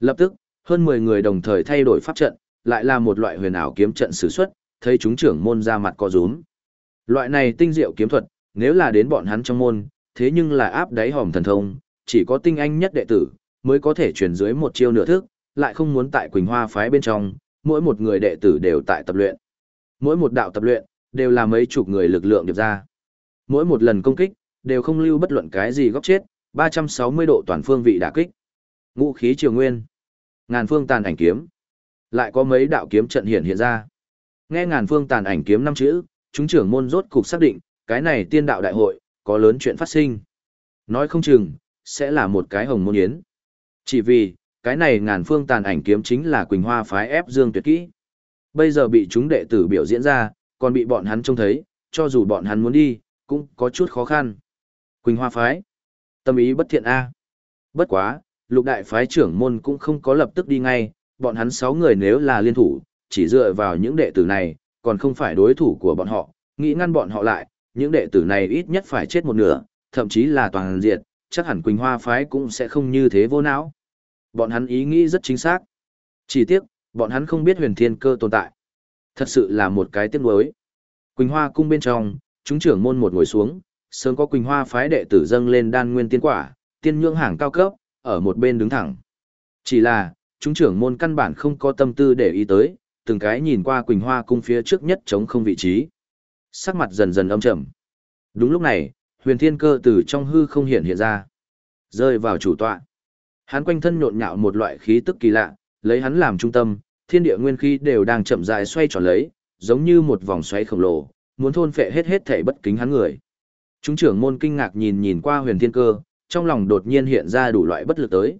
Lập tức, hơn 10 người đồng thời thay đổi pháp trận, lại là một loại huyền ảo kiếm trận sử xuất, thấy chúng trưởng môn ra mặt co rúm. Loại này tinh diệu kiếm thuật, nếu là đến bọn hắn trong môn, thế nhưng là áp đáy hòm thần thông, chỉ có tinh anh nhất đệ tử, mới có thể chuyển dưới một chiêu nửa thức, lại không muốn tại Quỳnh Hoa phái bên trong, mỗi một người đệ tử đều tại tập luyện. Mỗi một đạo tập luyện, đều là mấy chục người lực lượng điệp ra. Mỗi một lần công kích, đều không lưu bất luận cái gì góc chết, 360 độ toàn phương vị đả kích. Ngũ khí triều nguyên, ngàn phương tàn ảnh kiếm. Lại có mấy đạo kiếm trận hiện hiện ra. Nghe ngàn phương tàn ảnh kiếm năm chữ, chúng trưởng môn rốt cục xác định, cái này tiên đạo đại hội, có lớn chuyện phát sinh. Nói không chừng, sẽ là một cái hồng môn yến. Chỉ vì, cái này ngàn phương tàn ảnh kiếm chính là Quỳnh Hoa phái ép Dương Tuyệt Kỹ. Bây giờ bị chúng đệ tử biểu diễn ra, còn bị bọn hắn trông thấy, cho dù bọn hắn muốn đi, cũng có chút khó khăn. Quỳnh Hoa phái, tâm ý bất thiện a. Bất quá, lục đại phái trưởng môn cũng không có lập tức đi ngay, bọn hắn sáu người nếu là liên thủ, chỉ dựa vào những đệ tử này, còn không phải đối thủ của bọn họ, nghĩ ngăn bọn họ lại, những đệ tử này ít nhất phải chết một nửa, thậm chí là toàn diệt, chắc hẳn Quỳnh Hoa phái cũng sẽ không như thế vô não. Bọn hắn ý nghĩ rất chính xác. Chỉ tiếc, bọn hắn không biết huyền thiên cơ tồn tại. Thật sự là một cái tiếc nuối. Quỳnh Hoa cung bên trong, chúng trưởng môn một ngồi xuống, sớm có Quỳnh Hoa phái đệ tử dâng lên đan nguyên tiên quả, tiên nhượng hàng cao cấp, ở một bên đứng thẳng. Chỉ là, chúng trưởng môn căn bản không có tâm tư để ý tới, từng cái nhìn qua Quỳnh Hoa cung phía trước nhất chống không vị trí. Sắc mặt dần dần âm trầm. Đúng lúc này, huyền thiên cơ từ trong hư không hiện hiện ra. Rơi vào chủ tọa. Hắn quanh thân nhộn nhạo một loại khí tức kỳ lạ, lấy hắn làm trung tâm, thiên địa nguyên khí đều đang chậm rãi xoay tròn lấy, giống như một vòng xoáy khổng lồ, muốn thôn phệ hết hết thể bất kính hắn người. Chúng trưởng môn kinh ngạc nhìn nhìn qua huyền thiên cơ, trong lòng đột nhiên hiện ra đủ loại bất lực tới.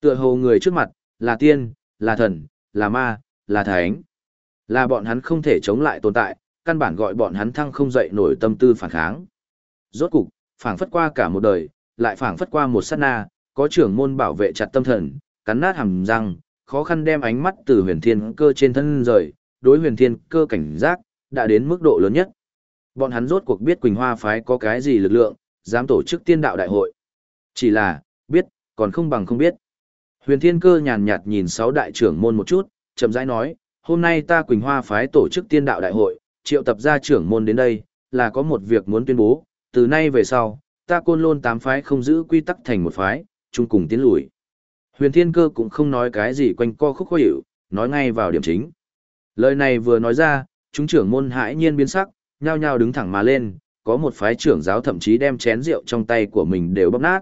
Tựa hồ người trước mặt, là tiên, là thần, là ma, là thánh. Là bọn hắn không thể chống lại tồn tại, căn bản gọi bọn hắn thăng không dậy nổi tâm tư phản kháng. Rốt cục, phảng phất qua cả một đời, lại phảng phất qua một sát na, có trưởng môn bảo vệ chặt tâm thần, cắn nát hàm răng, khó khăn đem ánh mắt từ huyền thiên cơ trên thân rời, đối huyền thiên cơ cảnh giác, đã đến mức độ lớn nhất. Bọn hắn rốt cuộc biết Quỳnh Hoa phái có cái gì lực lượng, dám tổ chức tiên đạo đại hội. Chỉ là, biết, còn không bằng không biết. Huyền thiên cơ nhàn nhạt nhìn sáu đại trưởng môn một chút, chậm rãi nói, hôm nay ta Quỳnh Hoa phái tổ chức tiên đạo đại hội, triệu tập gia trưởng môn đến đây, là có một việc muốn tuyên bố, từ nay về sau, ta côn lôn tám phái không giữ quy tắc thành một phái, chung cùng tiến lùi. Huyền Thiên Cơ cũng không nói cái gì quanh co khúc khó hiểu, nói ngay vào điểm chính. Lời này vừa nói ra, chúng trưởng môn hãi nhiên biến sắc, nhao nhao đứng thẳng mà lên, có một phái trưởng giáo thậm chí đem chén rượu trong tay của mình đều bóp nát.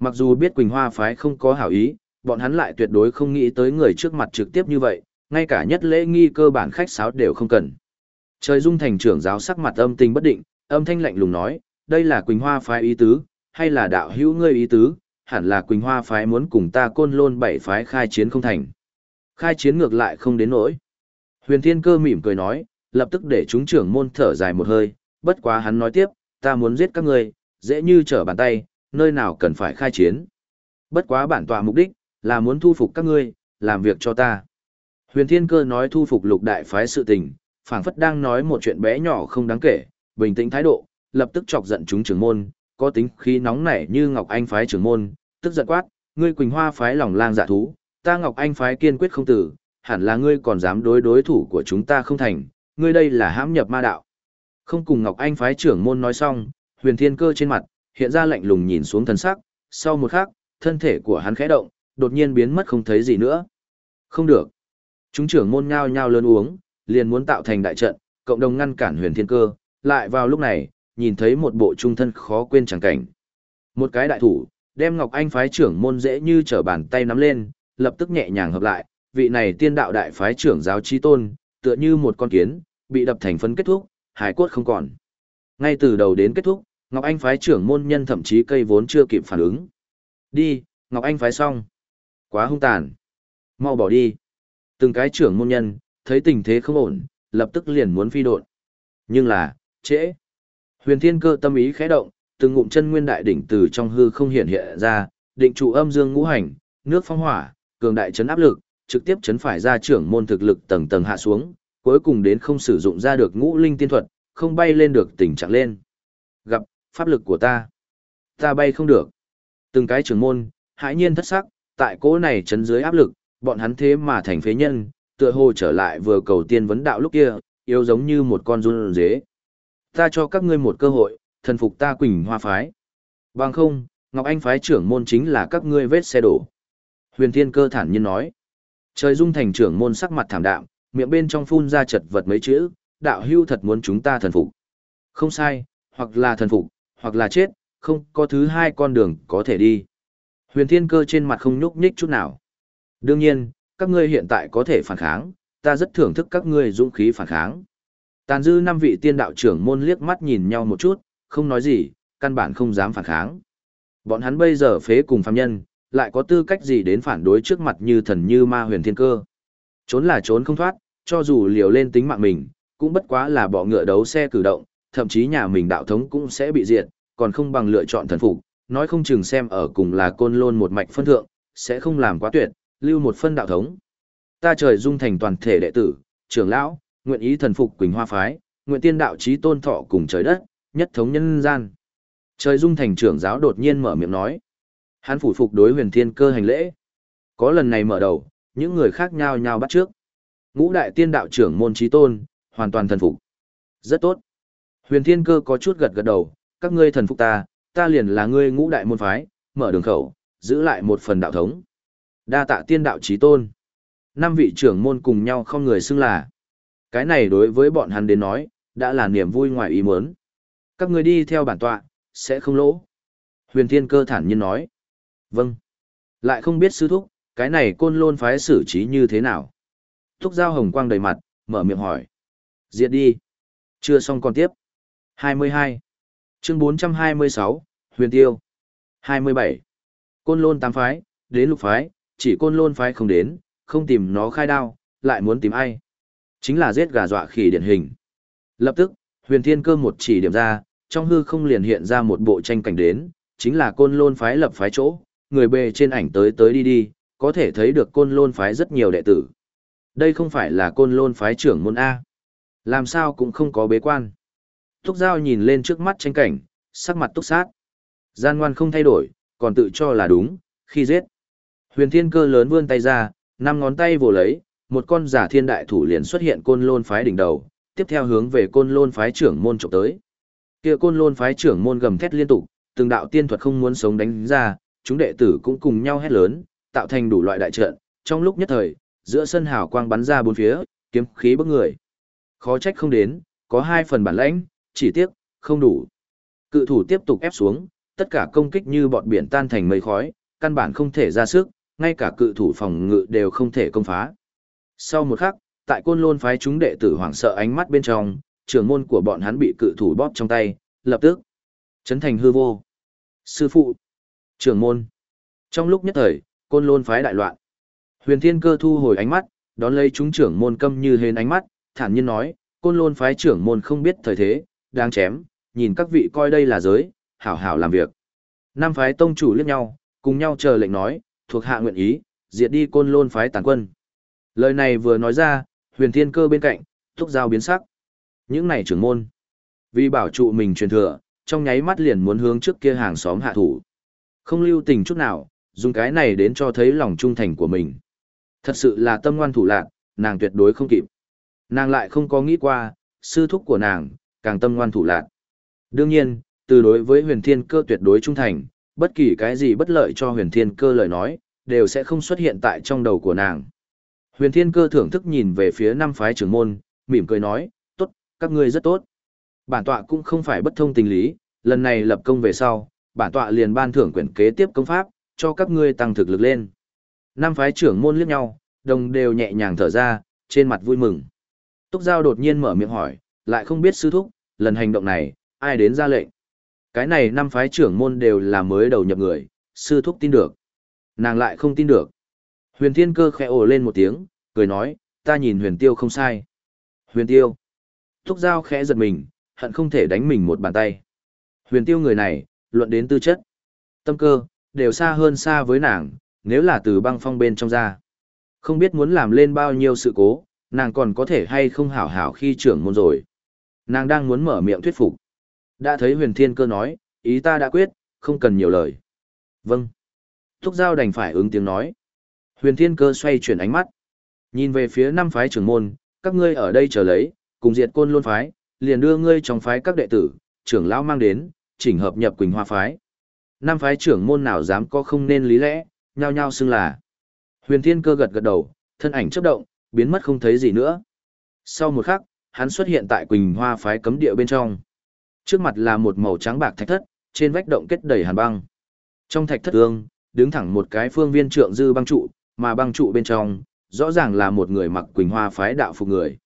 Mặc dù biết Quỳnh Hoa phái không có hảo ý, bọn hắn lại tuyệt đối không nghĩ tới người trước mặt trực tiếp như vậy, ngay cả nhất lễ nghi cơ bản khách sáo đều không cần. Trời dung thành trưởng giáo sắc mặt âm tình bất định, âm thanh lạnh lùng nói, đây là Quỳnh Hoa phái ý tứ, hay là đạo hữu ngươi ý tứ, hẳn là Quỳnh Hoa phái muốn cùng ta côn lôn bảy phái khai chiến không thành. Khai chiến ngược lại không đến nỗi. Huyền Thiên Cơ mỉm cười nói, lập tức để chúng trưởng môn thở dài một hơi, bất quá hắn nói tiếp, ta muốn giết các ngươi, dễ như trở bàn tay, nơi nào cần phải khai chiến. Bất quá bản tọa mục đích, là muốn thu phục các ngươi, làm việc cho ta. Huyền Thiên Cơ nói thu phục lục đại phái sự tình, phảng phất đang nói một chuyện bé nhỏ không đáng kể, bình tĩnh thái độ, lập tức chọc giận chúng trưởng môn, có tính khí nóng nảy như Ngọc Anh phái trưởng môn, tức giận quát, ngươi Quỳnh Hoa phái lòng lang dạ thú, ta Ngọc Anh phái kiên quyết không tử, hẳn là ngươi còn dám đối đối thủ của chúng ta không thành, ngươi đây là hãm nhập ma đạo. Không cùng Ngọc Anh phái trưởng môn nói xong, huyền thiên cơ trên mặt, hiện ra lạnh lùng nhìn xuống thần sắc, sau một khắc, thân thể của hắn khẽ động, đột nhiên biến mất không thấy gì nữa. Không được. Chúng trưởng môn nhao nhao lớn uống, liền muốn tạo thành đại trận, cộng đồng ngăn cản huyền thiên cơ, lại vào lúc này, nhìn thấy một bộ trung thân khó quên chẳng cảnh. Một cái đại thủ, đem Ngọc Anh phái trưởng môn dễ như trở bàn tay nắm lên, lập tức nhẹ nhàng hợp lại, vị này tiên đạo đại phái trưởng giáo chi tôn, tựa như một con kiến, bị đập thành phân kết thúc, hải cốt không còn. Ngay từ đầu đến kết thúc, Ngọc Anh phái trưởng môn nhân thậm chí cây vốn chưa kịp phản ứng. Đi, Ngọc Anh phái xong. Quá hung tàn. Mau bỏ đi. Từng cái trưởng môn nhân, thấy tình thế không ổn, lập tức liền muốn phi độn. Nhưng là, trễ. Huyền thiên cơ tâm ý khẽ động, từng ngụm chân nguyên đại đỉnh từ trong hư không hiện hiện ra, định trụ âm dương ngũ hành, nước phong hỏa, cường đại chấn áp lực, trực tiếp chấn phải ra trưởng môn thực lực tầng tầng hạ xuống, cuối cùng đến không sử dụng ra được ngũ linh tiên thuật, không bay lên được tình trạng lên. Gặp, pháp lực của ta. Ta bay không được. Từng cái trưởng môn, hãi nhiên thất sắc, tại cỗ này chấn dưới áp lực, bọn hắn thế mà thành phế nhân, tựa hồ trở lại vừa cầu tiên vấn đạo lúc kia, yếu giống như một con run rế. Ta cho các ngươi một cơ hội, thần phục ta Quỳnh Hoa phái. Bằng không, Ngọc Anh phái trưởng môn chính là các ngươi vết xe đổ. Huyền Thiên Cơ thản nhiên nói. Trời dung thành trưởng môn sắc mặt thảm đạm, miệng bên trong phun ra chật vật mấy chữ, đạo hưu thật muốn chúng ta thần phục. Không sai, hoặc là thần phục, hoặc là chết, không có thứ hai con đường có thể đi. Huyền Thiên Cơ trên mặt không nhúc nhích chút nào. Đương nhiên, các ngươi hiện tại có thể phản kháng, ta rất thưởng thức các ngươi dũng khí phản kháng. Tàn dư năm vị tiên đạo trưởng môn liếc mắt nhìn nhau một chút, không nói gì, căn bản không dám phản kháng. Bọn hắn bây giờ phế cùng phàm nhân, lại có tư cách gì đến phản đối trước mặt như thần như ma huyền thiên cơ. Trốn là trốn không thoát, cho dù liều lên tính mạng mình, cũng bất quá là bỏ ngựa đấu xe cử động, thậm chí nhà mình đạo thống cũng sẽ bị diệt, còn không bằng lựa chọn thần phục, nói không chừng xem ở cùng là côn lôn một mạch phân thượng, sẽ không làm quá tuyệt, lưu một phân đạo thống. Ta trời dung thành toàn thể đệ tử, trưởng lão, nguyện ý thần phục Quỳnh Hoa phái, nguyện tiên đạo chí tôn thọ cùng trời đất, nhất thống nhân gian. Trời dung thành trưởng giáo đột nhiên mở miệng nói. Hắn phủ phục đối huyền thiên cơ hành lễ. Có lần này mở đầu, những người khác nhao nhao bắt trước. Ngũ đại tiên đạo trưởng môn chí tôn, hoàn toàn thần phục. Rất tốt. Huyền thiên cơ có chút gật gật đầu, các ngươi thần phục ta, ta liền là ngươi ngũ đại môn phái, mở đường khẩu, giữ lại một phần đạo thống. Đa tạ tiên đạo chí tôn. Năm vị trưởng môn cùng nhau không người xưng là. Cái này đối với bọn hắn đến nói, đã là niềm vui ngoài ý muốn. Các người đi theo bản tọa, sẽ không lỗ. Huyền Thiên Cơ thản nhiên nói. Vâng. Lại không biết sư thúc, cái này côn lôn phái xử trí như thế nào? Thúc giao hồng quang đầy mặt, mở miệng hỏi. Diệt đi. Chưa xong còn tiếp. 22. Chương 426, Huyền Tiêu. 27. Côn lôn tám phái, đến lục phái, chỉ côn lôn phái không đến, không tìm nó khai đao, lại muốn tìm ai. Chính là giết gà dọa khỉ điển hình. Lập tức, huyền thiên cơ một chỉ điểm ra, trong hư không liền hiện ra một bộ tranh cảnh đến, chính là côn lôn phái lập phái chỗ, người bề trên ảnh tới tới đi đi, có thể thấy được côn lôn phái rất nhiều đệ tử. Đây không phải là côn lôn phái trưởng môn A. Làm sao cũng không có bế quan. Túc Giao nhìn lên trước mắt tranh cảnh, sắc mặt túc sát. Gian ngoan không thay đổi, còn tự cho là đúng, khi giết. Huyền thiên cơ lớn vươn tay ra, năm ngón tay vồ lấy, một con giả thiên đại thủ liền xuất hiện côn lôn phái đỉnh đầu, tiếp theo hướng về côn lôn phái trưởng môn trộm tới. Kia côn lôn phái trưởng môn gầm thét liên tục, từng đạo tiên thuật không muốn sống đánh ra, chúng đệ tử cũng cùng nhau hét lớn, tạo thành đủ loại đại trận, trong lúc nhất thời, giữa sân hào quang bắn ra bốn phía, kiếm khí bức người. Khó trách không đến, có hai phần bản lãnh, chỉ tiếc, không đủ. Cự thủ tiếp tục ép xuống, tất cả công kích như bọt biển tan thành mây khói, căn bản không thể ra sức, ngay cả cự thủ phòng ngự đều không thể công phá. Sau một khắc, tại côn lôn phái chúng đệ tử hoảng sợ ánh mắt bên trong, trưởng môn của bọn hắn bị cự thủ bóp trong tay, lập tức chấn thành hư vô. Sư phụ, trưởng môn. Trong lúc nhất thời, côn lôn phái đại loạn. Huyền Thiên Cơ thu hồi ánh mắt, đón lấy chúng trưởng môn câm như hên ánh mắt, thản nhiên nói, côn lôn phái trưởng môn không biết thời thế, đang chém, nhìn các vị coi đây là giới, hảo hảo làm việc. Năm phái tông chủ liếc nhau, cùng nhau chờ lệnh nói, thuộc hạ nguyện ý, diệt đi côn lôn phái tàn quân. Lời này vừa nói ra, huyền thiên cơ bên cạnh, thúc giao biến sắc. Những này trưởng môn, vì bảo trụ mình truyền thừa, trong nháy mắt liền muốn hướng trước kia hàng xóm hạ thủ. Không lưu tình chút nào, dùng cái này đến cho thấy lòng trung thành của mình. Thật sự là tâm ngoan thủ lạc, nàng tuyệt đối không kịp. Nàng lại không có nghĩ qua, sư thúc của nàng, càng tâm ngoan thủ lạc. Đương nhiên, từ đối với huyền thiên cơ tuyệt đối trung thành, bất kỳ cái gì bất lợi cho huyền thiên cơ lời nói, đều sẽ không xuất hiện tại trong đầu của nàng. Huyền thiên cơ thưởng thức nhìn về phía năm phái trưởng môn, mỉm cười nói, tốt, các ngươi rất tốt. Bản tọa cũng không phải bất thông tình lý, lần này lập công về sau, bản tọa liền ban thưởng quyển kế tiếp công pháp, cho các ngươi tăng thực lực lên. Năm phái trưởng môn liếc nhau, đồng đều nhẹ nhàng thở ra, trên mặt vui mừng. Túc Giao đột nhiên mở miệng hỏi, lại không biết sư thúc, lần hành động này, ai đến ra lệnh. Cái này năm phái trưởng môn đều là mới đầu nhập người, sư thúc tin được. Nàng lại không tin được. Huyền Thiên Cơ khẽ ồ lên một tiếng, cười nói, ta nhìn huyền tiêu không sai. Huyền tiêu. Thúc Giao khẽ giật mình, hận không thể đánh mình một bàn tay. Huyền tiêu người này, luận đến tư chất. Tâm cơ, đều xa hơn xa với nàng, nếu là từ băng phong bên trong ra. Không biết muốn làm lên bao nhiêu sự cố, nàng còn có thể hay không hảo hảo khi trưởng môn rồi. Nàng đang muốn mở miệng thuyết phục. Đã thấy huyền thiên cơ nói, ý ta đã quyết, không cần nhiều lời. Vâng. Thúc giao đành phải ứng tiếng nói. Huyền thiên cơ xoay chuyển ánh mắt. Nhìn về phía năm phái trưởng môn, các ngươi ở đây chờ lấy, cùng diệt côn luôn phái, liền đưa ngươi trong phái các đệ tử, trưởng lão mang đến, chỉnh hợp nhập Quỳnh Hoa phái. Năm phái trưởng môn nào dám có không nên lý lẽ, nhao nhao xưng là. Huyền Thiên Cơ gật gật đầu, thân ảnh chớp động, biến mất không thấy gì nữa. Sau một khắc, hắn xuất hiện tại Quỳnh Hoa phái cấm địa bên trong. Trước mặt là một màu trắng bạc thạch thất, trên vách động kết đầy hàn băng. Trong thạch thất ương, đứng thẳng một cái phương viên trượng dư băng trụ, mà băng trụ bên trong, rõ ràng là một người mặc Quỳnh Hoa phái đạo phục người.